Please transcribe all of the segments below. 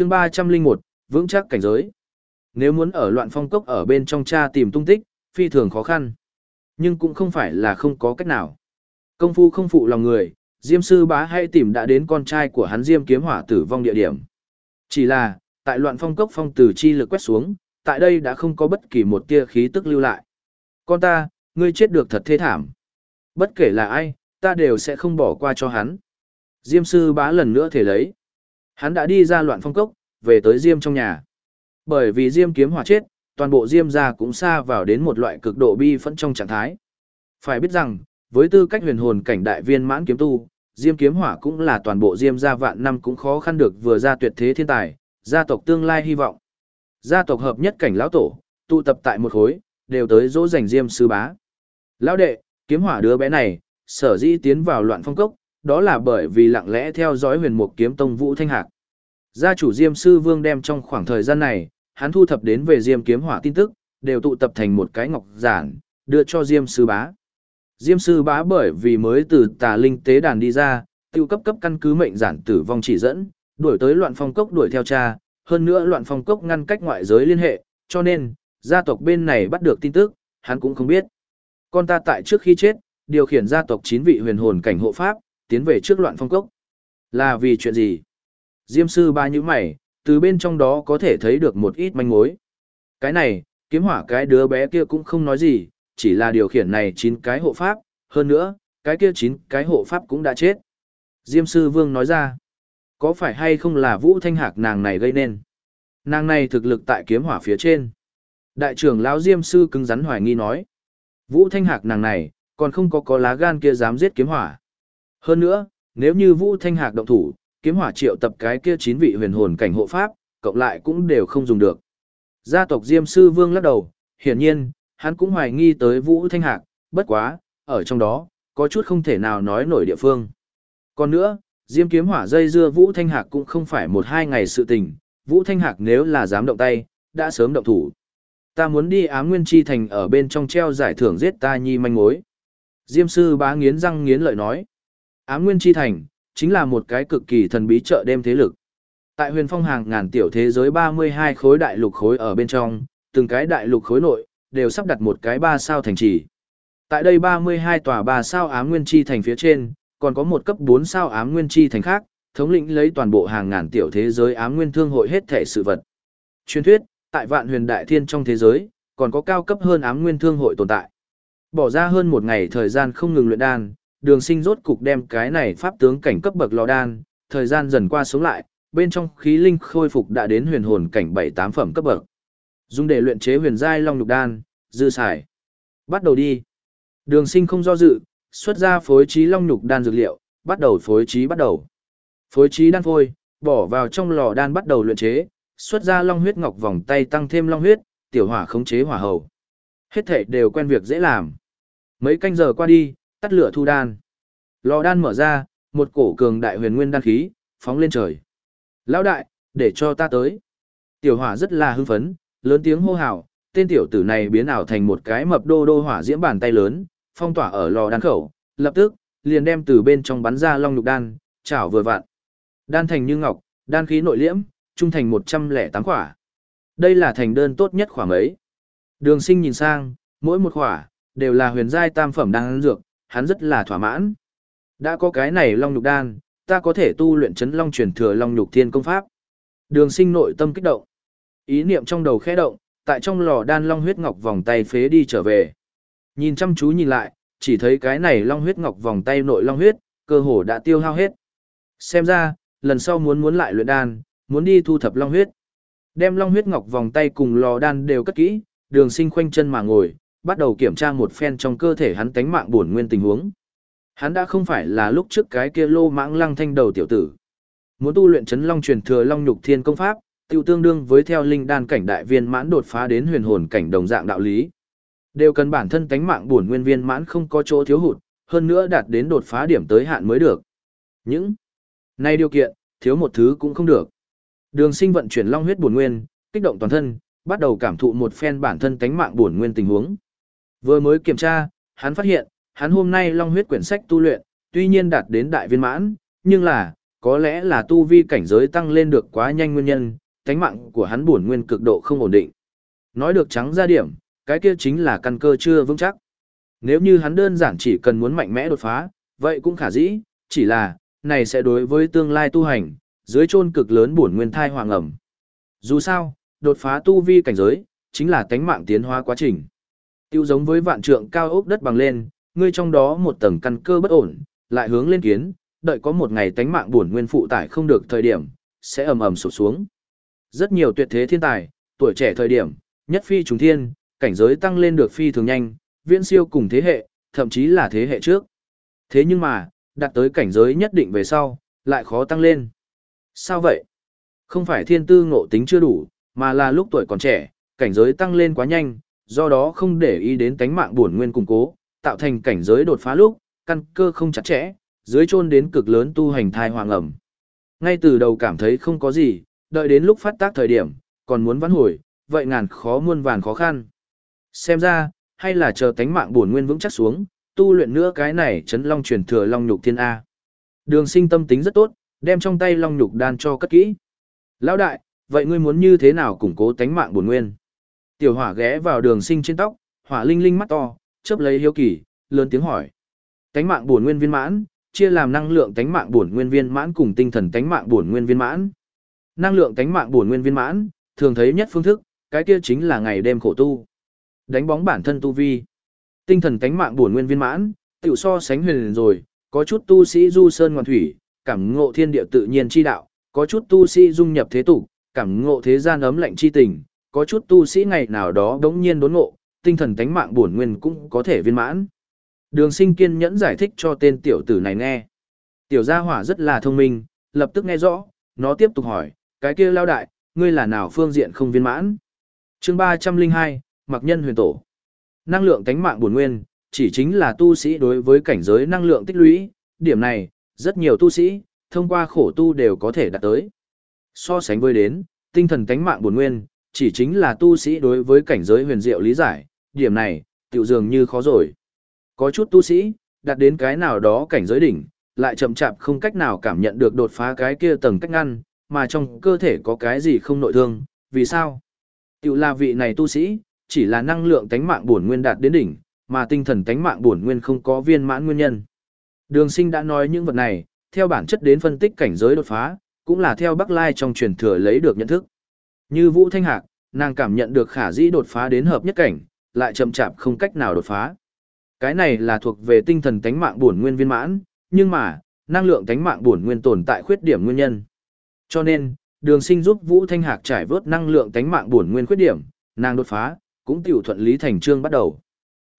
chương 301, vững chắc cảnh giới. Nếu muốn ở loạn phong cốc ở bên trong cha tìm tung tích, phi thường khó khăn. Nhưng cũng không phải là không có cách nào. Công phu không phụ lòng người, Diêm sư bá hay tìm đã đến con trai của hắn Diêm kiếm hỏa tử vong địa điểm. Chỉ là, tại loạn phong cốc phong tử chi lực quét xuống, tại đây đã không có bất kỳ một tia khí tức lưu lại. Con ta, ngươi chết được thật thê thảm. Bất kể là ai, ta đều sẽ không bỏ qua cho hắn. Diêm sư bá lần nữa thể lấy. Hắn đã đi ra loạn phong cốc, về tới Diêm trong nhà. Bởi vì Diêm kiếm hỏa chết, toàn bộ Diêm gia cũng xa vào đến một loại cực độ bi phẫn trong trạng thái. Phải biết rằng, với tư cách huyền hồn cảnh đại viên mãn kiếm tu, Diêm kiếm hỏa cũng là toàn bộ Diêm gia vạn năm cũng khó khăn được vừa ra tuyệt thế thiên tài, gia tộc tương lai hy vọng. Gia tộc hợp nhất cảnh lão tổ, tụ tập tại một khối, đều tới dỗ dành Diêm sư bá. Lão đệ, kiếm hỏa đứa bé này, sở dĩ tiến vào loạn phong cốc, đó là bởi vì lặng lẽ theo dõi huyền mục kiếm tông Vũ Thanh Hạc. Gia chủ Diêm Sư Vương đem trong khoảng thời gian này, hắn thu thập đến về Diêm kiếm hỏa tin tức, đều tụ tập thành một cái ngọc giản, đưa cho Diêm Sư Bá. Diêm Sư Bá bởi vì mới từ tà linh tế đàn đi ra, tiêu cấp cấp căn cứ mệnh giản tử vong chỉ dẫn, đuổi tới loạn phong cốc đuổi theo cha, hơn nữa loạn phong cốc ngăn cách ngoại giới liên hệ, cho nên, gia tộc bên này bắt được tin tức, hắn cũng không biết. Con ta tại trước khi chết, điều khiển gia tộc chín vị huyền hồn cảnh hộ pháp, tiến về trước loạn phong cốc. Là vì chuyện gì? Diêm sư ba như mày, từ bên trong đó có thể thấy được một ít manh mối. Cái này, kiếm hỏa cái đứa bé kia cũng không nói gì, chỉ là điều khiển này chín cái hộ pháp, hơn nữa, cái kia chín cái hộ pháp cũng đã chết. Diêm sư vương nói ra, có phải hay không là vũ thanh hạc nàng này gây nên? Nàng này thực lực tại kiếm hỏa phía trên. Đại trưởng lão Diêm sư cứng rắn hoài nghi nói, vũ thanh hạc nàng này, còn không có có lá gan kia dám giết kiếm hỏa. Hơn nữa, nếu như Vũ Thanh Hạc động thủ, kiếm hỏa triệu tập cái kia chín vị huyền hồn cảnh hộ pháp, cộng lại cũng đều không dùng được. Gia tộc Diêm Sư Vương lắc đầu, hiển nhiên, hắn cũng hoài nghi tới Vũ Thanh Hạc, bất quá, ở trong đó, có chút không thể nào nói nổi địa phương. Còn nữa, Diêm kiếm hỏa dây dưa Vũ Thanh Hạc cũng không phải một hai ngày sự tình, Vũ Thanh Hạc nếu là dám động tay, đã sớm động thủ. Ta muốn đi ám nguyên chi thành ở bên trong treo giải thưởng giết ta nhi manh mối. Diêm sư bá nghiến răng nghiến lợi nói. Ám Nguyên Chi Thành, chính là một cái cực kỳ thần bí chợ đêm thế lực. Tại huyền phong hàng ngàn tiểu thế giới 32 khối đại lục khối ở bên trong, từng cái đại lục khối nội, đều sắp đặt một cái ba sao thành trì. Tại đây 32 tòa ba sao ám nguyên chi thành phía trên, còn có một cấp 4 sao ám nguyên chi thành khác, thống lĩnh lấy toàn bộ hàng ngàn tiểu thế giới ám nguyên thương hội hết thể sự vật. Truyền thuyết, tại vạn huyền đại thiên trong thế giới, còn có cao cấp hơn ám nguyên thương hội tồn tại. Bỏ ra hơn một ngày thời gian không ngừng luyện đan, đường sinh rốt cục đem cái này pháp tướng cảnh cấp bậc lò đan, thời gian dần qua sống lại, bên trong khí linh khôi phục đã đến huyền hồn cảnh 7-8 phẩm cấp bậc. Dùng để luyện chế huyền giai long nhục đan, dư xài. Bắt đầu đi. Đường sinh không do dự, xuất ra phối trí long nhục đan dược liệu, bắt đầu phối trí bắt đầu. Phối trí đan phôi, bỏ vào trong lò đan bắt đầu luyện chế, xuất ra long huyết ngọc vòng tay tăng thêm long huyết, tiểu hỏa khống chế hỏa hầu. Hết thể đều quen việc dễ làm. Mấy canh giờ qua đi, tắt lửa thu đan. Lò đan mở ra, một cổ cường đại huyền nguyên đan khí, phóng lên trời. Lão đại, để cho ta tới. Tiểu hỏa rất là hưng phấn, lớn tiếng hô hào, tên tiểu tử này biến ảo thành một cái mập đô đô hỏa diễm bàn tay lớn, phong tỏa ở lò đan khẩu, lập tức, liền đem từ bên trong bắn ra long lục đan, chảo vừa vặn. Đan thành như ngọc, đan khí nội liễm, trung thành 108 khỏa. Đây là thành đơn tốt nhất khoảng ấy. Đường sinh nhìn sang, mỗi một khỏa, đều là huyền giai tam phẩm đan dược, hắn rất là thỏa mãn. Đã có cái này long nhục đan, ta có thể tu luyện chấn long truyền thừa long nhục thiên công pháp. Đường sinh nội tâm kích động. Ý niệm trong đầu khẽ động, tại trong lò đan long huyết ngọc vòng tay phế đi trở về. Nhìn chăm chú nhìn lại, chỉ thấy cái này long huyết ngọc vòng tay nội long huyết, cơ hồ đã tiêu hao hết. Xem ra, lần sau muốn muốn lại luyện đan, muốn đi thu thập long huyết. Đem long huyết ngọc vòng tay cùng lò đan đều cất kỹ, đường sinh khoanh chân mà ngồi, bắt đầu kiểm tra một phen trong cơ thể hắn tánh mạng buồn nguyên tình huống. Hắn đã không phải là lúc trước cái kia lô mãng lăng thanh đầu tiểu tử. Muốn tu luyện chấn long truyền thừa long nhục thiên công pháp, tiêu tương đương với theo linh đan cảnh đại viên mãn đột phá đến huyền hồn cảnh đồng dạng đạo lý. Đều cần bản thân tánh mạng buồn nguyên viên mãn không có chỗ thiếu hụt, hơn nữa đạt đến đột phá điểm tới hạn mới được. Những nay điều kiện, thiếu một thứ cũng không được. Đường sinh vận chuyển long huyết buồn nguyên, kích động toàn thân, bắt đầu cảm thụ một phen bản thân tánh mạng buồn nguyên tình huống. Vừa mới kiểm tra, hắn phát hiện, hắn hôm nay long huyết quyển sách tu luyện, tuy nhiên đạt đến đại viên mãn, nhưng là, có lẽ là tu vi cảnh giới tăng lên được quá nhanh nguyên nhân, tánh mạng của hắn buồn nguyên cực độ không ổn định. Nói được trắng ra điểm, cái kia chính là căn cơ chưa vững chắc. Nếu như hắn đơn giản chỉ cần muốn mạnh mẽ đột phá, vậy cũng khả dĩ, chỉ là, này sẽ đối với tương lai tu hành, dưới chôn cực lớn buồn nguyên thai hoàng ẩm. Dù sao, đột phá tu vi cảnh giới, chính là tánh mạng tiến hóa quá trình. Tiêu giống với vạn trượng cao ốc đất bằng lên, ngươi trong đó một tầng căn cơ bất ổn, lại hướng lên kiến, đợi có một ngày tánh mạng buồn nguyên phụ tải không được thời điểm, sẽ ầm ầm sụp xuống. Rất nhiều tuyệt thế thiên tài, tuổi trẻ thời điểm, nhất phi trùng thiên, cảnh giới tăng lên được phi thường nhanh, viễn siêu cùng thế hệ, thậm chí là thế hệ trước. Thế nhưng mà, đạt tới cảnh giới nhất định về sau, lại khó tăng lên. Sao vậy? Không phải thiên tư ngộ tính chưa đủ, mà là lúc tuổi còn trẻ, cảnh giới tăng lên quá nhanh, do đó không để ý đến tánh mạng bổn nguyên củng cố, tạo thành cảnh giới đột phá lúc, căn cơ không chặt chẽ, dưới chôn đến cực lớn tu hành thai hoàng ẩm. Ngay từ đầu cảm thấy không có gì, đợi đến lúc phát tác thời điểm, còn muốn vãn hồi, vậy ngàn khó muôn vàn khó khăn. Xem ra, hay là chờ tánh mạng bổn nguyên vững chắc xuống, tu luyện nữa cái này chấn long truyền thừa long nhục thiên A. Đường sinh tâm tính rất tốt, đem trong tay long nhục đan cho cất kỹ. Lão đại, vậy ngươi muốn như thế nào củng cố tánh mạng bổn nguyên? Tiểu hỏa ghé vào đường sinh trên tóc, hỏa linh linh mắt to, chớp lấy hiếu kỳ, lớn tiếng hỏi. Tánh mạng bổn nguyên viên mãn, chia làm năng lượng tánh mạng bổn nguyên viên mãn cùng tinh thần tánh mạng bổn nguyên viên mãn. Năng lượng tánh mạng bổn nguyên viên mãn, thường thấy nhất phương thức, cái kia chính là ngày đêm khổ tu. Đánh bóng bản thân tu vi. Tinh thần tánh mạng bổn nguyên viên mãn, tiểu so sánh huyền rồi, có chút tu sĩ du sơn ngoan thủy, cảm ngộ thiên địa tự nhiên chi đạo, có chút tu sĩ dung nhập thế tục, cảm ngộ thế gian ấm lạnh chi tình, có chút tu sĩ ngày nào đó đống nhiên đốn ngộ, tinh thần tánh mạng bổn nguyên cũng có thể viên mãn. Đường sinh kiên nhẫn giải thích cho tên tiểu tử này nghe. Tiểu gia hỏa rất là thông minh, lập tức nghe rõ, nó tiếp tục hỏi, cái kia lao đại, ngươi là nào phương diện không viên mãn? chương 302, Mặc Nhân Huyền Tổ. Năng lượng tánh mạng bổn nguyên, chỉ chính là tu sĩ đối với cảnh giới năng lượng tích lũy, điểm này, rất nhiều tu sĩ, thông qua khổ tu đều có thể đạt tới. So sánh với đến, tinh thần tánh mạng bổn nguyên, chỉ chính là tu sĩ đối với cảnh giới huyền diệu lý giải, điểm này, tiểu dường như khó rồi. Có chút tu sĩ, đạt đến cái nào đó cảnh giới đỉnh, lại chậm chạp không cách nào cảm nhận được đột phá cái kia tầng cách ngăn, mà trong cơ thể có cái gì không nội thương, vì sao? Tiểu là vị này tu sĩ, chỉ là năng lượng tánh mạng bổn nguyên đạt đến đỉnh, mà tinh thần tánh mạng bổn nguyên không có viên mãn nguyên nhân. Đường sinh đã nói những vật này, theo bản chất đến phân tích cảnh giới đột phá, cũng là theo Bắc Lai trong truyền thừa lấy được nhận thức. Như Vũ Thanh Hạc, nàng cảm nhận được khả dĩ đột phá đến hợp nhất cảnh, lại chậm chạp không cách nào đột phá. Cái này là thuộc về tinh thần tánh mạng bổn nguyên viên mãn, nhưng mà, năng lượng tánh mạng bổn nguyên tồn tại khuyết điểm nguyên nhân. Cho nên, Đường Sinh giúp Vũ Thanh Hạc trải vớt năng lượng tánh mạng bổn nguyên khuyết điểm, nàng đột phá, cũng tiểu thuận lý thành trương bắt đầu.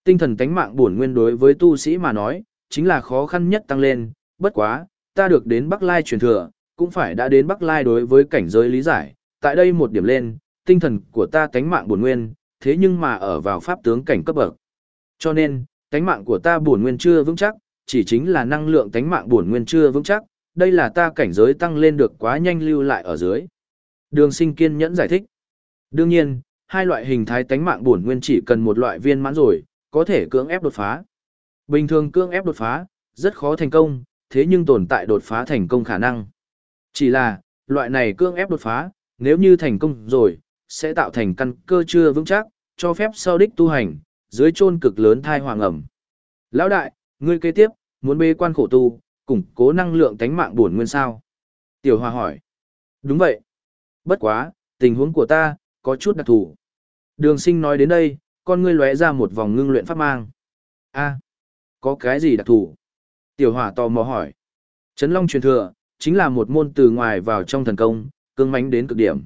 Tinh thần tánh mạng bổn nguyên đối với tu sĩ mà nói, chính là khó khăn nhất tăng lên, bất quá, ta được đến Bắc Lai truyền thừa, cũng phải đã đến Bắc Lai đối với cảnh giới lý giải, tại đây một điểm lên, tinh thần của ta tánh mạng bổn nguyên, thế nhưng mà ở vào pháp tướng cảnh cấp bậc. Cho nên, tánh mạng của ta bổn nguyên chưa vững chắc, chỉ chính là năng lượng tánh mạng bổn nguyên chưa vững chắc, đây là ta cảnh giới tăng lên được quá nhanh lưu lại ở dưới. Đường sinh kiên nhẫn giải thích. Đương nhiên, hai loại hình thái tánh mạng bổn nguyên chỉ cần một loại viên mãn rồi, có thể cưỡng ép đột phá. Bình thường cưỡng ép đột phá, rất khó thành công, thế nhưng tồn tại đột phá thành công khả năng. Chỉ là, loại này cưỡng ép đột phá, nếu như thành công rồi, sẽ tạo thành căn cơ chưa vững chắc, cho phép sau đích tu hành, dưới chôn cực lớn thai hoàng ẩm. Lão đại, ngươi kế tiếp, muốn bê quan khổ tu, củng cố năng lượng tánh mạng bổn nguyên sao? Tiểu Hoa hỏi. Đúng vậy. Bất quá, tình huống của ta, có chút đặc thù. Đường sinh nói đến đây, con ngươi lóe ra một vòng ngưng luyện pháp mang. a có cái gì đặc thù? Tiểu Hòa tò mò hỏi. Trấn Long truyền thừa, chính là một môn từ ngoài vào trong thần công, cương mánh đến cực điểm.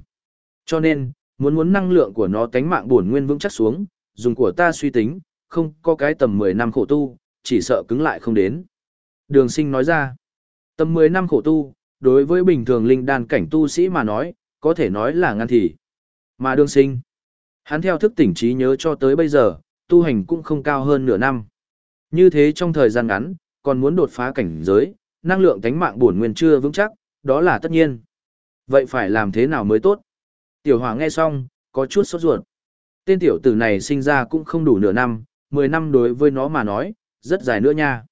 Cho nên, muốn muốn năng lượng của nó tánh mạng bổn nguyên vững chắc xuống, dùng của ta suy tính, không có cái tầm 10 năm khổ tu, chỉ sợ cứng lại không đến. Đường sinh nói ra, tầm 10 năm khổ tu, đối với bình thường linh đan cảnh tu sĩ mà nói, có thể nói là ngăn thì. Mà đường sinh, hắn theo thức tỉnh trí nhớ cho tới bây giờ, tu hành cũng không cao hơn nửa năm. Như thế trong thời gian ngắn, còn muốn đột phá cảnh giới, năng lượng tánh mạng bổn nguyên chưa vững chắc, đó là tất nhiên. Vậy phải làm thế nào mới tốt? Tiểu Hoàng nghe xong, có chút sốt ruột. Tên tiểu tử này sinh ra cũng không đủ nửa năm, 10 năm đối với nó mà nói, rất dài nữa nha.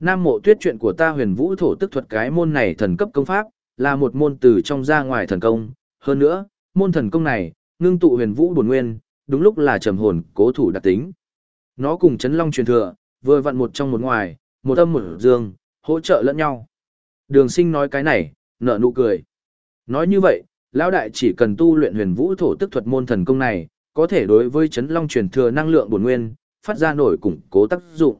Nam mộ tuyết chuyện của ta huyền vũ thổ tức thuật cái môn này thần cấp công pháp, là một môn từ trong ra ngoài thần công. Hơn nữa, môn thần công này, ngưng tụ huyền vũ bổn nguyên, đúng lúc là trầm hồn, cố thủ đặc tính. Nó cùng chấn long truyền thừa, vừa vặn một trong một ngoài, một âm một dương, hỗ trợ lẫn nhau. Đường sinh nói cái này, nở nụ cười. Nói như vậy, lão đại chỉ cần tu luyện huyền vũ thổ tức thuật môn thần công này, có thể đối với chấn long truyền thừa năng lượng bổn nguyên, phát ra nổi củng cố tác dụng.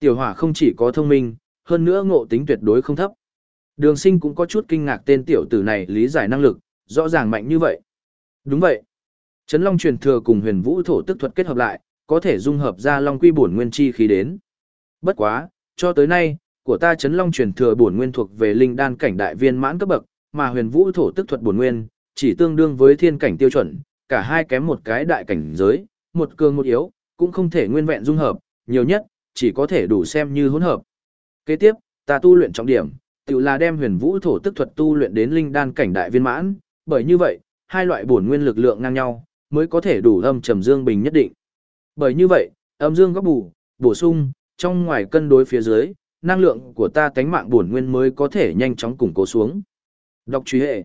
Tiểu hỏa không chỉ có thông minh, hơn nữa ngộ tính tuyệt đối không thấp. Đường sinh cũng có chút kinh ngạc tên tiểu tử này lý giải năng lực, rõ ràng mạnh như vậy. Đúng vậy. Chấn long truyền thừa cùng huyền vũ thổ tức thuật kết hợp lại, có thể dung hợp ra long quy bổn nguyên chi khí đến. Bất quá, cho tới nay, của ta chấn long truyền thừa bổn nguyên thuộc về linh đan cảnh đại viên mãn cấp bậc, mà huyền vũ thổ tức thuật bổn nguyên, chỉ tương đương với thiên cảnh tiêu chuẩn, cả hai kém một cái đại cảnh giới, một cường một yếu, cũng không thể nguyên vẹn dung hợp, nhiều nhất, chỉ có thể đủ xem như hỗn hợp. Kế tiếp, ta tu luyện trọng điểm, tự là đem huyền vũ thổ tức thuật tu luyện đến linh đan cảnh đại viên mãn, bởi như vậy, hai loại bổn nguyên lực lượng ngang nhau, mới có thể đủ âm trầm dương bình nhất định. Bởi như vậy, âm dương góc bù, bổ sung, trong ngoài cân đối phía dưới, năng lượng của ta tánh mạng bổn nguyên mới có thể nhanh chóng củng cố xuống. Đọc truy hệ.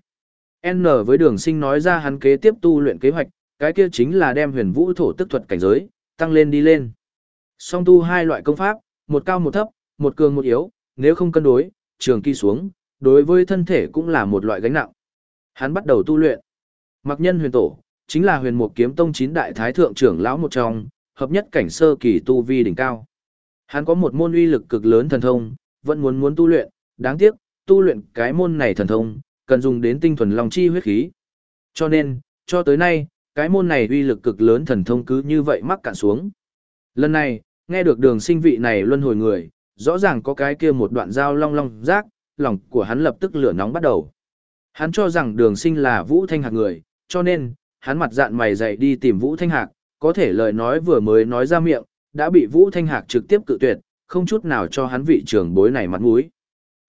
N với đường sinh nói ra hắn kế tiếp tu luyện kế hoạch, cái kia chính là đem huyền vũ thổ tức thuật cảnh giới, tăng lên đi lên. Song tu hai loại công pháp, một cao một thấp, một cường một yếu, nếu không cân đối, trường kỳ xuống, đối với thân thể cũng là một loại gánh nặng. Hắn bắt đầu tu luyện. Mặc nhân huyền tổ, chính là huyền một kiếm tông chín đại thái thượng trưởng lão một trong, hợp nhất cảnh sơ kỳ tu vi đỉnh cao. Hắn có một môn uy lực cực lớn thần thông, vẫn muốn muốn tu luyện, đáng tiếc, tu luyện cái môn này thần thông, cần dùng đến tinh thuần long chi huyết khí. Cho nên, cho tới nay, cái môn này uy lực cực lớn thần thông cứ như vậy mắc cạn xuống. Lần này, nghe được đường sinh vị này luân hồi người, rõ ràng có cái kia một đoạn dao long long rác, lòng của hắn lập tức lửa nóng bắt đầu. Hắn cho rằng đường sinh là Vũ Thanh Hạc người, cho nên, hắn mặt dạn mày dậy đi tìm Vũ Thanh Hạc, có thể lời nói vừa mới nói ra miệng, đã bị Vũ Thanh Hạc trực tiếp cự tuyệt, không chút nào cho hắn vị trưởng bối này mặt mũi.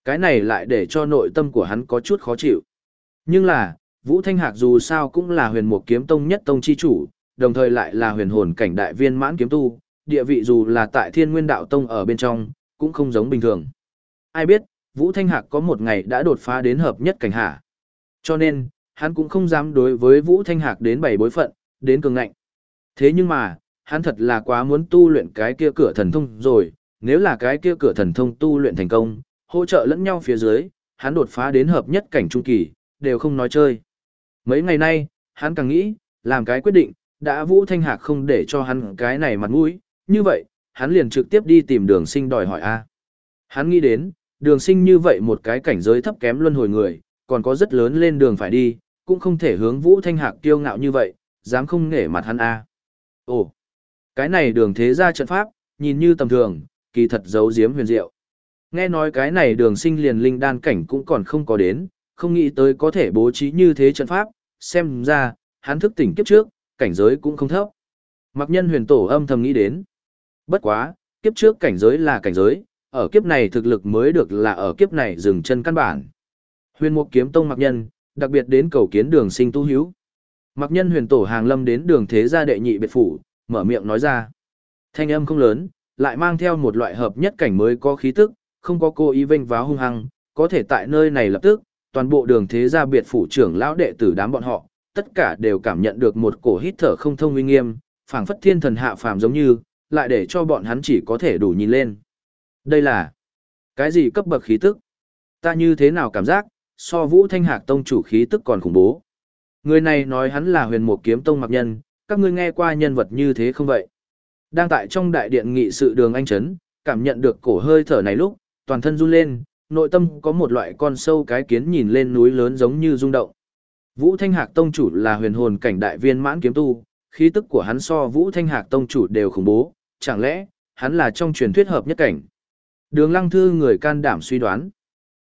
Cái này lại để cho nội tâm của hắn có chút khó chịu. Nhưng là, Vũ Thanh Hạc dù sao cũng là huyền mục kiếm tông nhất tông chi chủ, đồng thời lại là huyền hồn cảnh đại viên mãn kiếm tu, địa vị dù là tại thiên nguyên đạo tông ở bên trong, cũng không giống bình thường. Ai biết, Vũ Thanh Hạc có một ngày đã đột phá đến hợp nhất cảnh hạ. Cho nên, hắn cũng không dám đối với Vũ Thanh Hạc đến bảy bối phận, đến cường ngạnh. Thế nhưng mà, hắn thật là quá muốn tu luyện cái kia cửa thần thông rồi, nếu là cái kia cửa thần thông tu luyện thành công, hỗ trợ lẫn nhau phía dưới, hắn đột phá đến hợp nhất cảnh trung kỳ, đều không nói chơi. Mấy ngày nay, hắn càng nghĩ, làm cái quyết định, đã Vũ Thanh Hạc không để cho hắn cái này mặt mũi, như vậy, hắn liền trực tiếp đi tìm đường sinh đòi hỏi A. Hắn nghĩ đến, đường sinh như vậy một cái cảnh giới thấp kém luân hồi người, còn có rất lớn lên đường phải đi, cũng không thể hướng Vũ Thanh Hạc kiêu ngạo như vậy, dám không nể mặt hắn A. Ồ, cái này đường thế ra trận pháp, nhìn như tầm thường, kỳ thật giấu giếm huyền diệu. Nghe nói cái này đường sinh liền linh đan cảnh cũng còn không có đến, không nghĩ tới có thể bố trí như thế trận pháp, xem ra, hắn thức tỉnh kiếp trước, cảnh giới cũng không thấp. Mặc nhân huyền tổ âm thầm nghĩ đến. Bất quá, kiếp trước cảnh giới là cảnh giới, ở kiếp này thực lực mới được là ở kiếp này dừng chân căn bản. Huyền mục kiếm tông mặc nhân, đặc biệt đến cầu kiến đường sinh tu hiếu. Mặc nhân huyền tổ hàng lâm đến đường thế gia đệ nhị biệt phủ, mở miệng nói ra. Thanh âm không lớn, lại mang theo một loại hợp nhất cảnh mới có khí tức, không có cô ý vênh váo hung hăng, có thể tại nơi này lập tức, toàn bộ đường thế gia biệt phủ trưởng lão đệ tử đám bọn họ, tất cả đều cảm nhận được một cổ hít thở không thông uy nghiêm, phảng phất thiên thần hạ phàm giống như, lại để cho bọn hắn chỉ có thể đủ nhìn lên. Đây là cái gì cấp bậc khí tức? Ta như thế nào cảm giác, so vũ thanh hạc tông chủ khí tức còn khủng bố. Người này nói hắn là huyền mục kiếm tông mặc nhân, các ngươi nghe qua nhân vật như thế không vậy? Đang tại trong đại điện nghị sự đường anh chấn, cảm nhận được cổ hơi thở này lúc, toàn thân run lên, nội tâm có một loại con sâu cái kiến nhìn lên núi lớn giống như rung động. Vũ Thanh Hạc tông chủ là huyền hồn cảnh đại viên mãn kiếm tu, khí tức của hắn so Vũ Thanh Hạc tông chủ đều khủng bố, chẳng lẽ hắn là trong truyền thuyết hợp nhất cảnh? Đường Lăng Thư người can đảm suy đoán.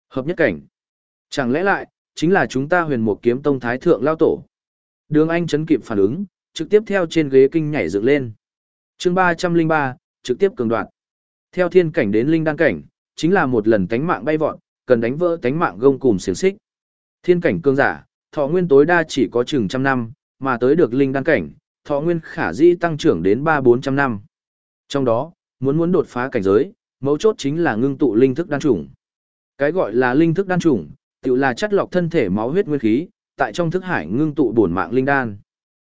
Hợp nhất cảnh. Chẳng lẽ lại chính là chúng ta Huyền một Kiếm Tông thái thượng lao tổ? Đường Anh chấn kịp phản ứng, trực tiếp theo trên ghế kinh nhảy dựng lên. Chương 303, trực tiếp cường đoạn. Theo thiên cảnh đến linh đan cảnh, chính là một lần tánh mạng bay vọt, cần đánh vỡ tánh mạng gông cùm xiềng xích. Thiên cảnh cương giả, thọ nguyên tối đa chỉ có chừng trăm năm, mà tới được linh đan cảnh, thọ nguyên khả dĩ tăng trưởng đến ba bốn trăm năm. Trong đó, muốn muốn đột phá cảnh giới, mấu chốt chính là ngưng tụ linh thức đan chủng. Cái gọi là linh thức đan chủng, tự là chất lọc thân thể máu huyết nguyên khí, tại trong thức hải ngưng tụ bổn mạng linh đan.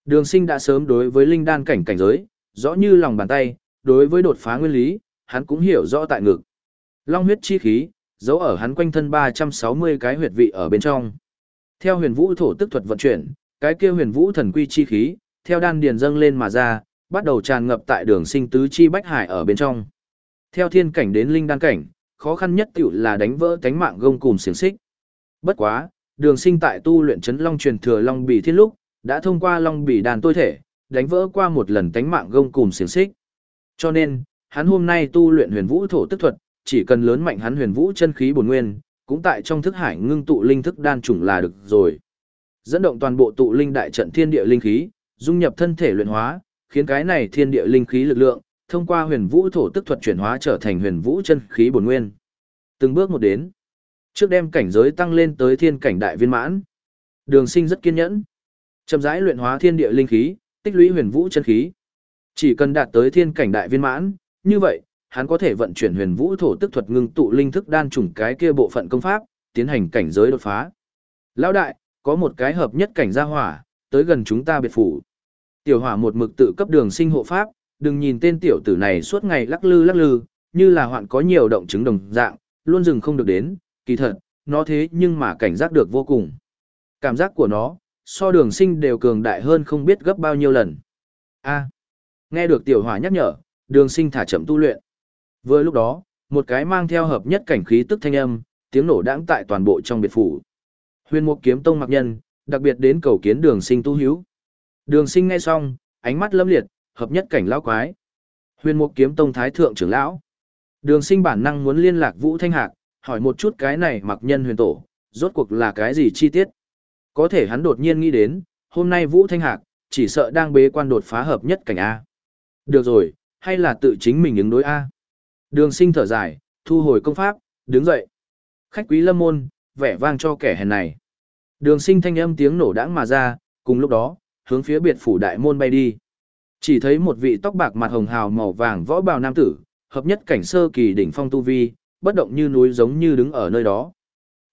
Đường sinh đã sớm đối với linh đan cảnh cảnh giới, rõ như lòng bàn tay, đối với đột phá nguyên lý, hắn cũng hiểu rõ tại ngực. Long huyết chi khí, giấu ở hắn quanh thân 360 cái huyệt vị ở bên trong. Theo huyền vũ thổ tức thuật vận chuyển, cái kia huyền vũ thần quy chi khí, theo đan điền dâng lên mà ra, bắt đầu tràn ngập tại đường sinh tứ chi bách hải ở bên trong. Theo thiên cảnh đến linh đan cảnh, khó khăn nhất tiểu là đánh vỡ cánh mạng gông cùng xiềng xích. Bất quá, đường sinh tại tu luyện chấn long truyền thừa long bì thiên lúc, đã thông qua long bì đàn tôi thể, đánh vỡ qua một lần cánh mạng gông cùng xiềng xích. Cho nên, hắn hôm nay tu luyện huyền vũ thổ tức thuật, chỉ cần lớn mạnh hắn huyền vũ chân khí bổn nguyên, cũng tại trong thức hải ngưng tụ linh thức đan trùng là được rồi. Dẫn động toàn bộ tụ linh đại trận thiên địa linh khí, dung nhập thân thể luyện hóa, khiến cái này thiên địa linh khí lực lượng thông qua huyền vũ thổ tức thuật chuyển hóa trở thành huyền vũ chân khí bổn nguyên. Từng bước một đến, trước đem cảnh giới tăng lên tới thiên cảnh đại viên mãn. Đường Sinh rất kiên nhẫn, chậm rãi luyện hóa thiên địa linh khí, tích lũy huyền vũ chân khí. Chỉ cần đạt tới thiên cảnh đại viên mãn, như vậy, hắn có thể vận chuyển huyền vũ thổ tức thuật ngưng tụ linh thức đan trùng cái kia bộ phận công pháp, tiến hành cảnh giới đột phá. Lão đại, có một cái hợp nhất cảnh gia hỏa, tới gần chúng ta biệt phủ. Tiểu hỏa một mực tự cấp đường sinh hộ pháp, đừng nhìn tên tiểu tử này suốt ngày lắc lư lắc lư, như là hoạn có nhiều động chứng đồng dạng, luôn dừng không được đến, kỳ thật, nó thế nhưng mà cảnh giác được vô cùng. Cảm giác của nó, so đường sinh đều cường đại hơn không biết gấp bao nhiêu lần. a nghe được tiểu hỏa nhắc nhở, đường sinh thả chậm tu luyện. Vừa lúc đó, một cái mang theo hợp nhất cảnh khí tức thanh âm, tiếng nổ đãng tại toàn bộ trong biệt phủ. Huyền Mục Kiếm Tông mặc nhân, đặc biệt đến cầu kiến Đường Sinh tu hữu. Đường Sinh nghe xong, ánh mắt lâm liệt, hợp nhất cảnh lão quái. Huyền Mục Kiếm Tông thái thượng trưởng lão. Đường Sinh bản năng muốn liên lạc Vũ Thanh Hạc, hỏi một chút cái này mặc nhân huyền tổ, rốt cuộc là cái gì chi tiết. Có thể hắn đột nhiên nghĩ đến, hôm nay Vũ Thanh Hạc, chỉ sợ đang bế quan đột phá hợp nhất cảnh A. Được rồi, hay là tự chính mình ứng đối A. Đường sinh thở dài, thu hồi công pháp, đứng dậy. Khách quý lâm môn, vẻ vang cho kẻ hèn này. Đường sinh thanh âm tiếng nổ đãng mà ra, cùng lúc đó, hướng phía biệt phủ đại môn bay đi. Chỉ thấy một vị tóc bạc mặt hồng hào màu vàng võ bào nam tử, hợp nhất cảnh sơ kỳ đỉnh phong tu vi, bất động như núi giống như đứng ở nơi đó.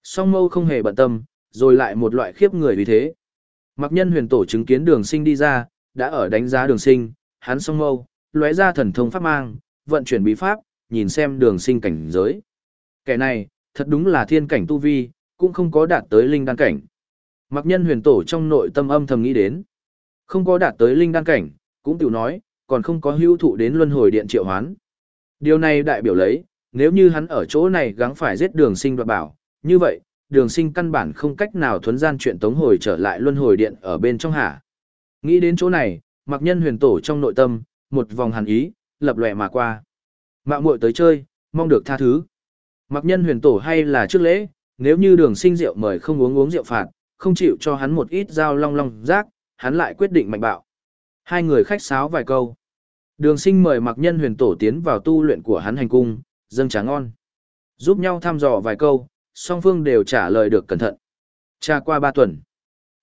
Song mâu không hề bận tâm, rồi lại một loại khiếp người vì thế. Mặc nhân huyền tổ chứng kiến đường sinh đi ra, đã ở đánh giá đường sinh, hắn song mâu, lóe ra thần thông pháp mang, vận chuyển bí pháp, nhìn xem đường sinh cảnh giới. Kẻ này, thật đúng là thiên cảnh tu vi, cũng không có đạt tới linh đan cảnh. Mặc nhân huyền tổ trong nội tâm âm thầm nghĩ đến. Không có đạt tới linh đan cảnh, cũng tiểu nói, còn không có hữu thụ đến luân hồi điện triệu hoán. Điều này đại biểu lấy, nếu như hắn ở chỗ này gắng phải giết đường sinh đoạt bảo, như vậy, đường sinh căn bản không cách nào thuấn gian chuyện tống hồi trở lại luân hồi điện ở bên trong hả? Nghĩ đến chỗ này, mặc nhân huyền tổ trong nội tâm, một vòng hàn ý, lập lòe mà qua. Mạo muội tới chơi, mong được tha thứ. Mặc nhân huyền tổ hay là trước lễ, nếu như đường sinh rượu mời không uống uống rượu phạt, không chịu cho hắn một ít dao long long rác, hắn lại quyết định mạnh bạo. Hai người khách sáo vài câu. Đường sinh mời mặc nhân huyền tổ tiến vào tu luyện của hắn hành cung, dâng trà ngon. Giúp nhau thăm dò vài câu, song phương đều trả lời được cẩn thận. Trà qua ba tuần.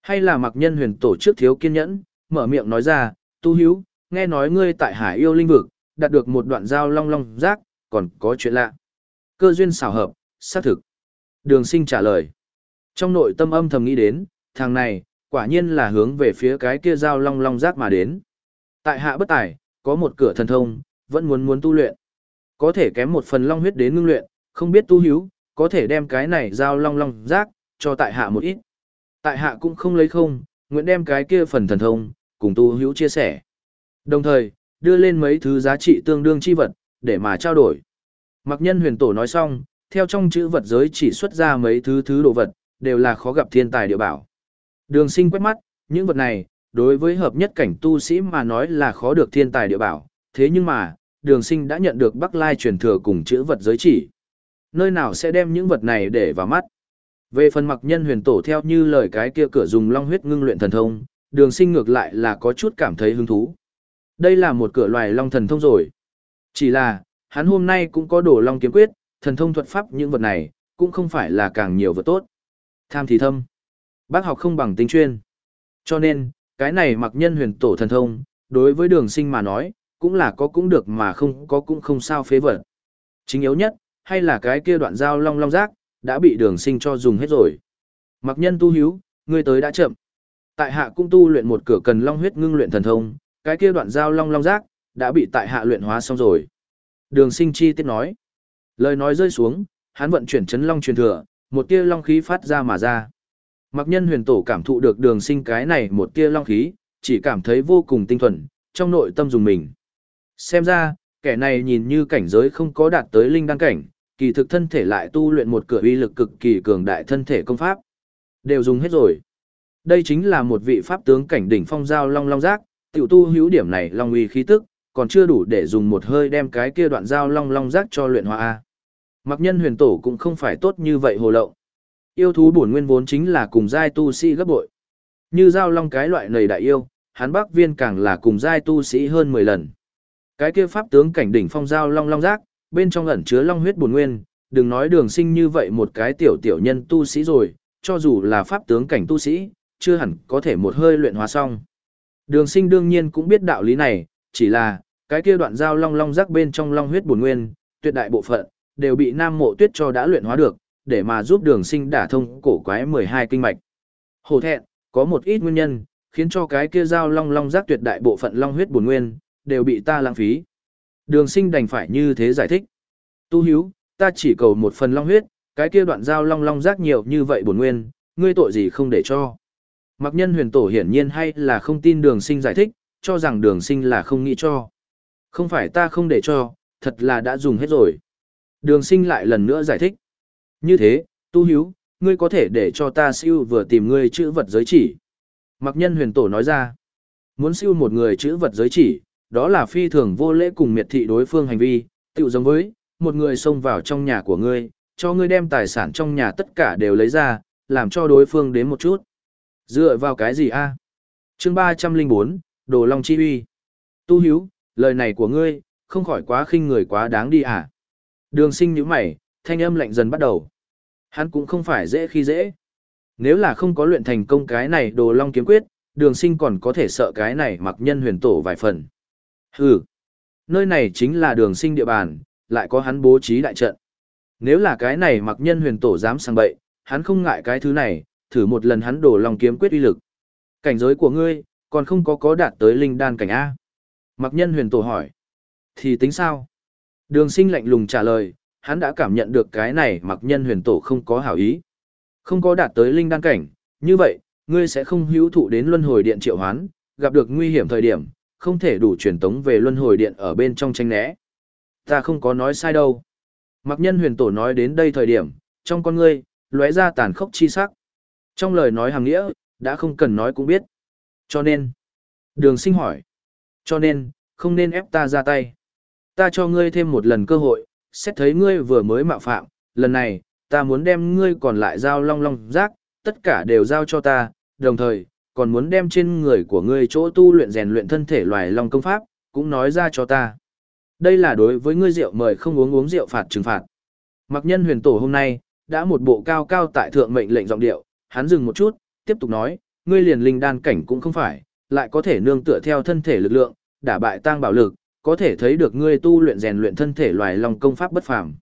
Hay là mặc nhân huyền tổ trước thiếu kiên nhẫn, mở miệng nói ra, tu hiếu, nghe nói ngươi tại hải yêu linh vực, đạt được một đoạn dao long long rác, còn có chuyện lạ. Cơ duyên xảo hợp, xác thực. Đường sinh trả lời. Trong nội tâm âm thầm nghĩ đến, thằng này, quả nhiên là hướng về phía cái kia dao long long rác mà đến. Tại hạ bất tài, có một cửa thần thông, vẫn muốn muốn tu luyện. Có thể kém một phần long huyết đến ngưng luyện, không biết tu hiếu, có thể đem cái này dao long long rác, cho tại hạ một ít. Tại hạ cũng không lấy không, nguyện đem cái kia phần thần thông, cùng tu hữu chia sẻ. Đồng thời, đưa lên mấy thứ giá trị tương đương chi vật, để mà trao đổi. Mặc nhân huyền tổ nói xong, theo trong chữ vật giới chỉ xuất ra mấy thứ thứ đồ vật, đều là khó gặp thiên tài địa bảo. Đường sinh quét mắt, những vật này, đối với hợp nhất cảnh tu sĩ mà nói là khó được thiên tài địa bảo, thế nhưng mà, đường sinh đã nhận được Bắc Lai truyền thừa cùng chữ vật giới chỉ. Nơi nào sẽ đem những vật này để vào mắt? Về phần mặc nhân huyền tổ theo như lời cái kia cửa dùng long huyết ngưng luyện thần thông, đường sinh ngược lại là có chút cảm thấy hứng thú. Đây là một cửa loài long thần thông rồi. Chỉ là, hắn hôm nay cũng có đổ long kiếm quyết, thần thông thuật pháp những vật này, cũng không phải là càng nhiều vật tốt. Tham thì thâm. Bác học không bằng tính chuyên. Cho nên, cái này mặc nhân huyền tổ thần thông, đối với đường sinh mà nói, cũng là có cũng được mà không có cũng không sao phế vật. Chính yếu nhất, hay là cái kia đoạn dao long long rác, đã bị đường sinh cho dùng hết rồi. Mặc nhân tu hiếu, ngươi tới đã chậm. Tại hạ cũng tu luyện một cửa cần long huyết ngưng luyện thần thông, cái kia đoạn dao long long rác, đã bị tại hạ luyện hóa xong rồi. Đường sinh chi tiết nói. Lời nói rơi xuống, hắn vận chuyển chấn long truyền thừa, một tia long khí phát ra mà ra. Mặc nhân huyền tổ cảm thụ được đường sinh cái này một tia long khí, chỉ cảm thấy vô cùng tinh thuần, trong nội tâm dùng mình. Xem ra, kẻ này nhìn như cảnh giới không có đạt tới linh đăng cảnh, kỳ thực thân thể lại tu luyện một cửa uy lực cực kỳ cường đại thân thể công pháp. Đều dùng hết rồi. Đây chính là một vị pháp tướng cảnh đỉnh phong giao long long giác, tiểu tu hữu điểm này long uy khí tức, còn chưa đủ để dùng một hơi đem cái kia đoạn dao long long giác cho luyện hóa a. Mặc nhân huyền tổ cũng không phải tốt như vậy hồ lậu. Yêu thú bổn nguyên vốn chính là cùng giai tu sĩ gấp bội. Như dao long cái loại nầy đại yêu, hắn bắc viên càng là cùng giai tu sĩ hơn 10 lần. Cái kia pháp tướng cảnh đỉnh phong dao long long giác, bên trong ẩn chứa long huyết bổn nguyên, đừng nói đường sinh như vậy một cái tiểu tiểu nhân tu sĩ rồi, cho dù là pháp tướng cảnh tu sĩ, chưa hẳn có thể một hơi luyện hóa xong. Đường sinh đương nhiên cũng biết đạo lý này, chỉ là, cái kia đoạn giao long long rắc bên trong long huyết bổn nguyên, tuyệt đại bộ phận, đều bị nam mộ tuyết cho đã luyện hóa được, để mà giúp đường sinh đả thông cổ quái 12 kinh mạch. Hổ thẹn, có một ít nguyên nhân, khiến cho cái kia giao long long rắc tuyệt đại bộ phận long huyết bổn nguyên, đều bị ta lãng phí. Đường sinh đành phải như thế giải thích. Tu hiếu, ta chỉ cầu một phần long huyết, cái kia đoạn giao long long rác nhiều như vậy bổn nguyên, ngươi tội gì không để cho. Mặc nhân huyền tổ hiển nhiên hay là không tin đường sinh giải thích, cho rằng đường sinh là không nghĩ cho. Không phải ta không để cho, thật là đã dùng hết rồi. Đường sinh lại lần nữa giải thích. Như thế, tu hiếu, ngươi có thể để cho ta siêu vừa tìm ngươi chữ vật giới chỉ. Mặc nhân huyền tổ nói ra, muốn siêu một người chữ vật giới chỉ, đó là phi thường vô lễ cùng miệt thị đối phương hành vi, tự giống với, một người xông vào trong nhà của ngươi, cho ngươi đem tài sản trong nhà tất cả đều lấy ra, làm cho đối phương đến một chút. Dựa vào cái gì a? À? Chương 304, Đồ Long Chi Uy. Tu Hiếu, lời này của ngươi, không khỏi quá khinh người quá đáng đi à? Đường sinh nhíu mày, thanh âm lạnh dần bắt đầu. Hắn cũng không phải dễ khi dễ. Nếu là không có luyện thành công cái này Đồ Long kiếm quyết, đường sinh còn có thể sợ cái này mặc nhân huyền tổ vài phần. Hừ, nơi này chính là đường sinh địa bàn, lại có hắn bố trí đại trận. Nếu là cái này mặc nhân huyền tổ dám sang bậy, hắn không ngại cái thứ này, thử một lần hắn đổ lòng kiếm quyết uy lực. Cảnh giới của ngươi, còn không có có đạt tới linh đan cảnh A. Mặc nhân huyền tổ hỏi. Thì tính sao? Đường sinh lạnh lùng trả lời, hắn đã cảm nhận được cái này mặc nhân huyền tổ không có hảo ý. Không có đạt tới linh đan cảnh, như vậy, ngươi sẽ không hữu thụ đến luân hồi điện triệu hoán, gặp được nguy hiểm thời điểm, không thể đủ truyền tống về luân hồi điện ở bên trong tranh né. Ta không có nói sai đâu. Mặc nhân huyền tổ nói đến đây thời điểm, trong con ngươi, lóe ra tàn khốc chi sắc. Trong lời nói hàng nghĩa, đã không cần nói cũng biết. Cho nên, đường sinh hỏi. Cho nên, không nên ép ta ra tay. Ta cho ngươi thêm một lần cơ hội, xét thấy ngươi vừa mới mạo phạm. Lần này, ta muốn đem ngươi còn lại giao long long rác, tất cả đều giao cho ta, đồng thời, còn muốn đem trên người của ngươi chỗ tu luyện rèn luyện thân thể loài long công pháp, cũng nói ra cho ta. Đây là đối với ngươi rượu mời không uống uống rượu phạt trừng phạt. Mặc nhân huyền tổ hôm nay, đã một bộ cao cao tại thượng mệnh lệnh giọng điệu, hắn dừng một chút, tiếp tục nói, ngươi liền linh đan cảnh cũng không phải, lại có thể nương tựa theo thân thể lực lượng, đả bại tang bảo lực, có thể thấy được ngươi tu luyện rèn luyện thân thể loài long công pháp bất phàm.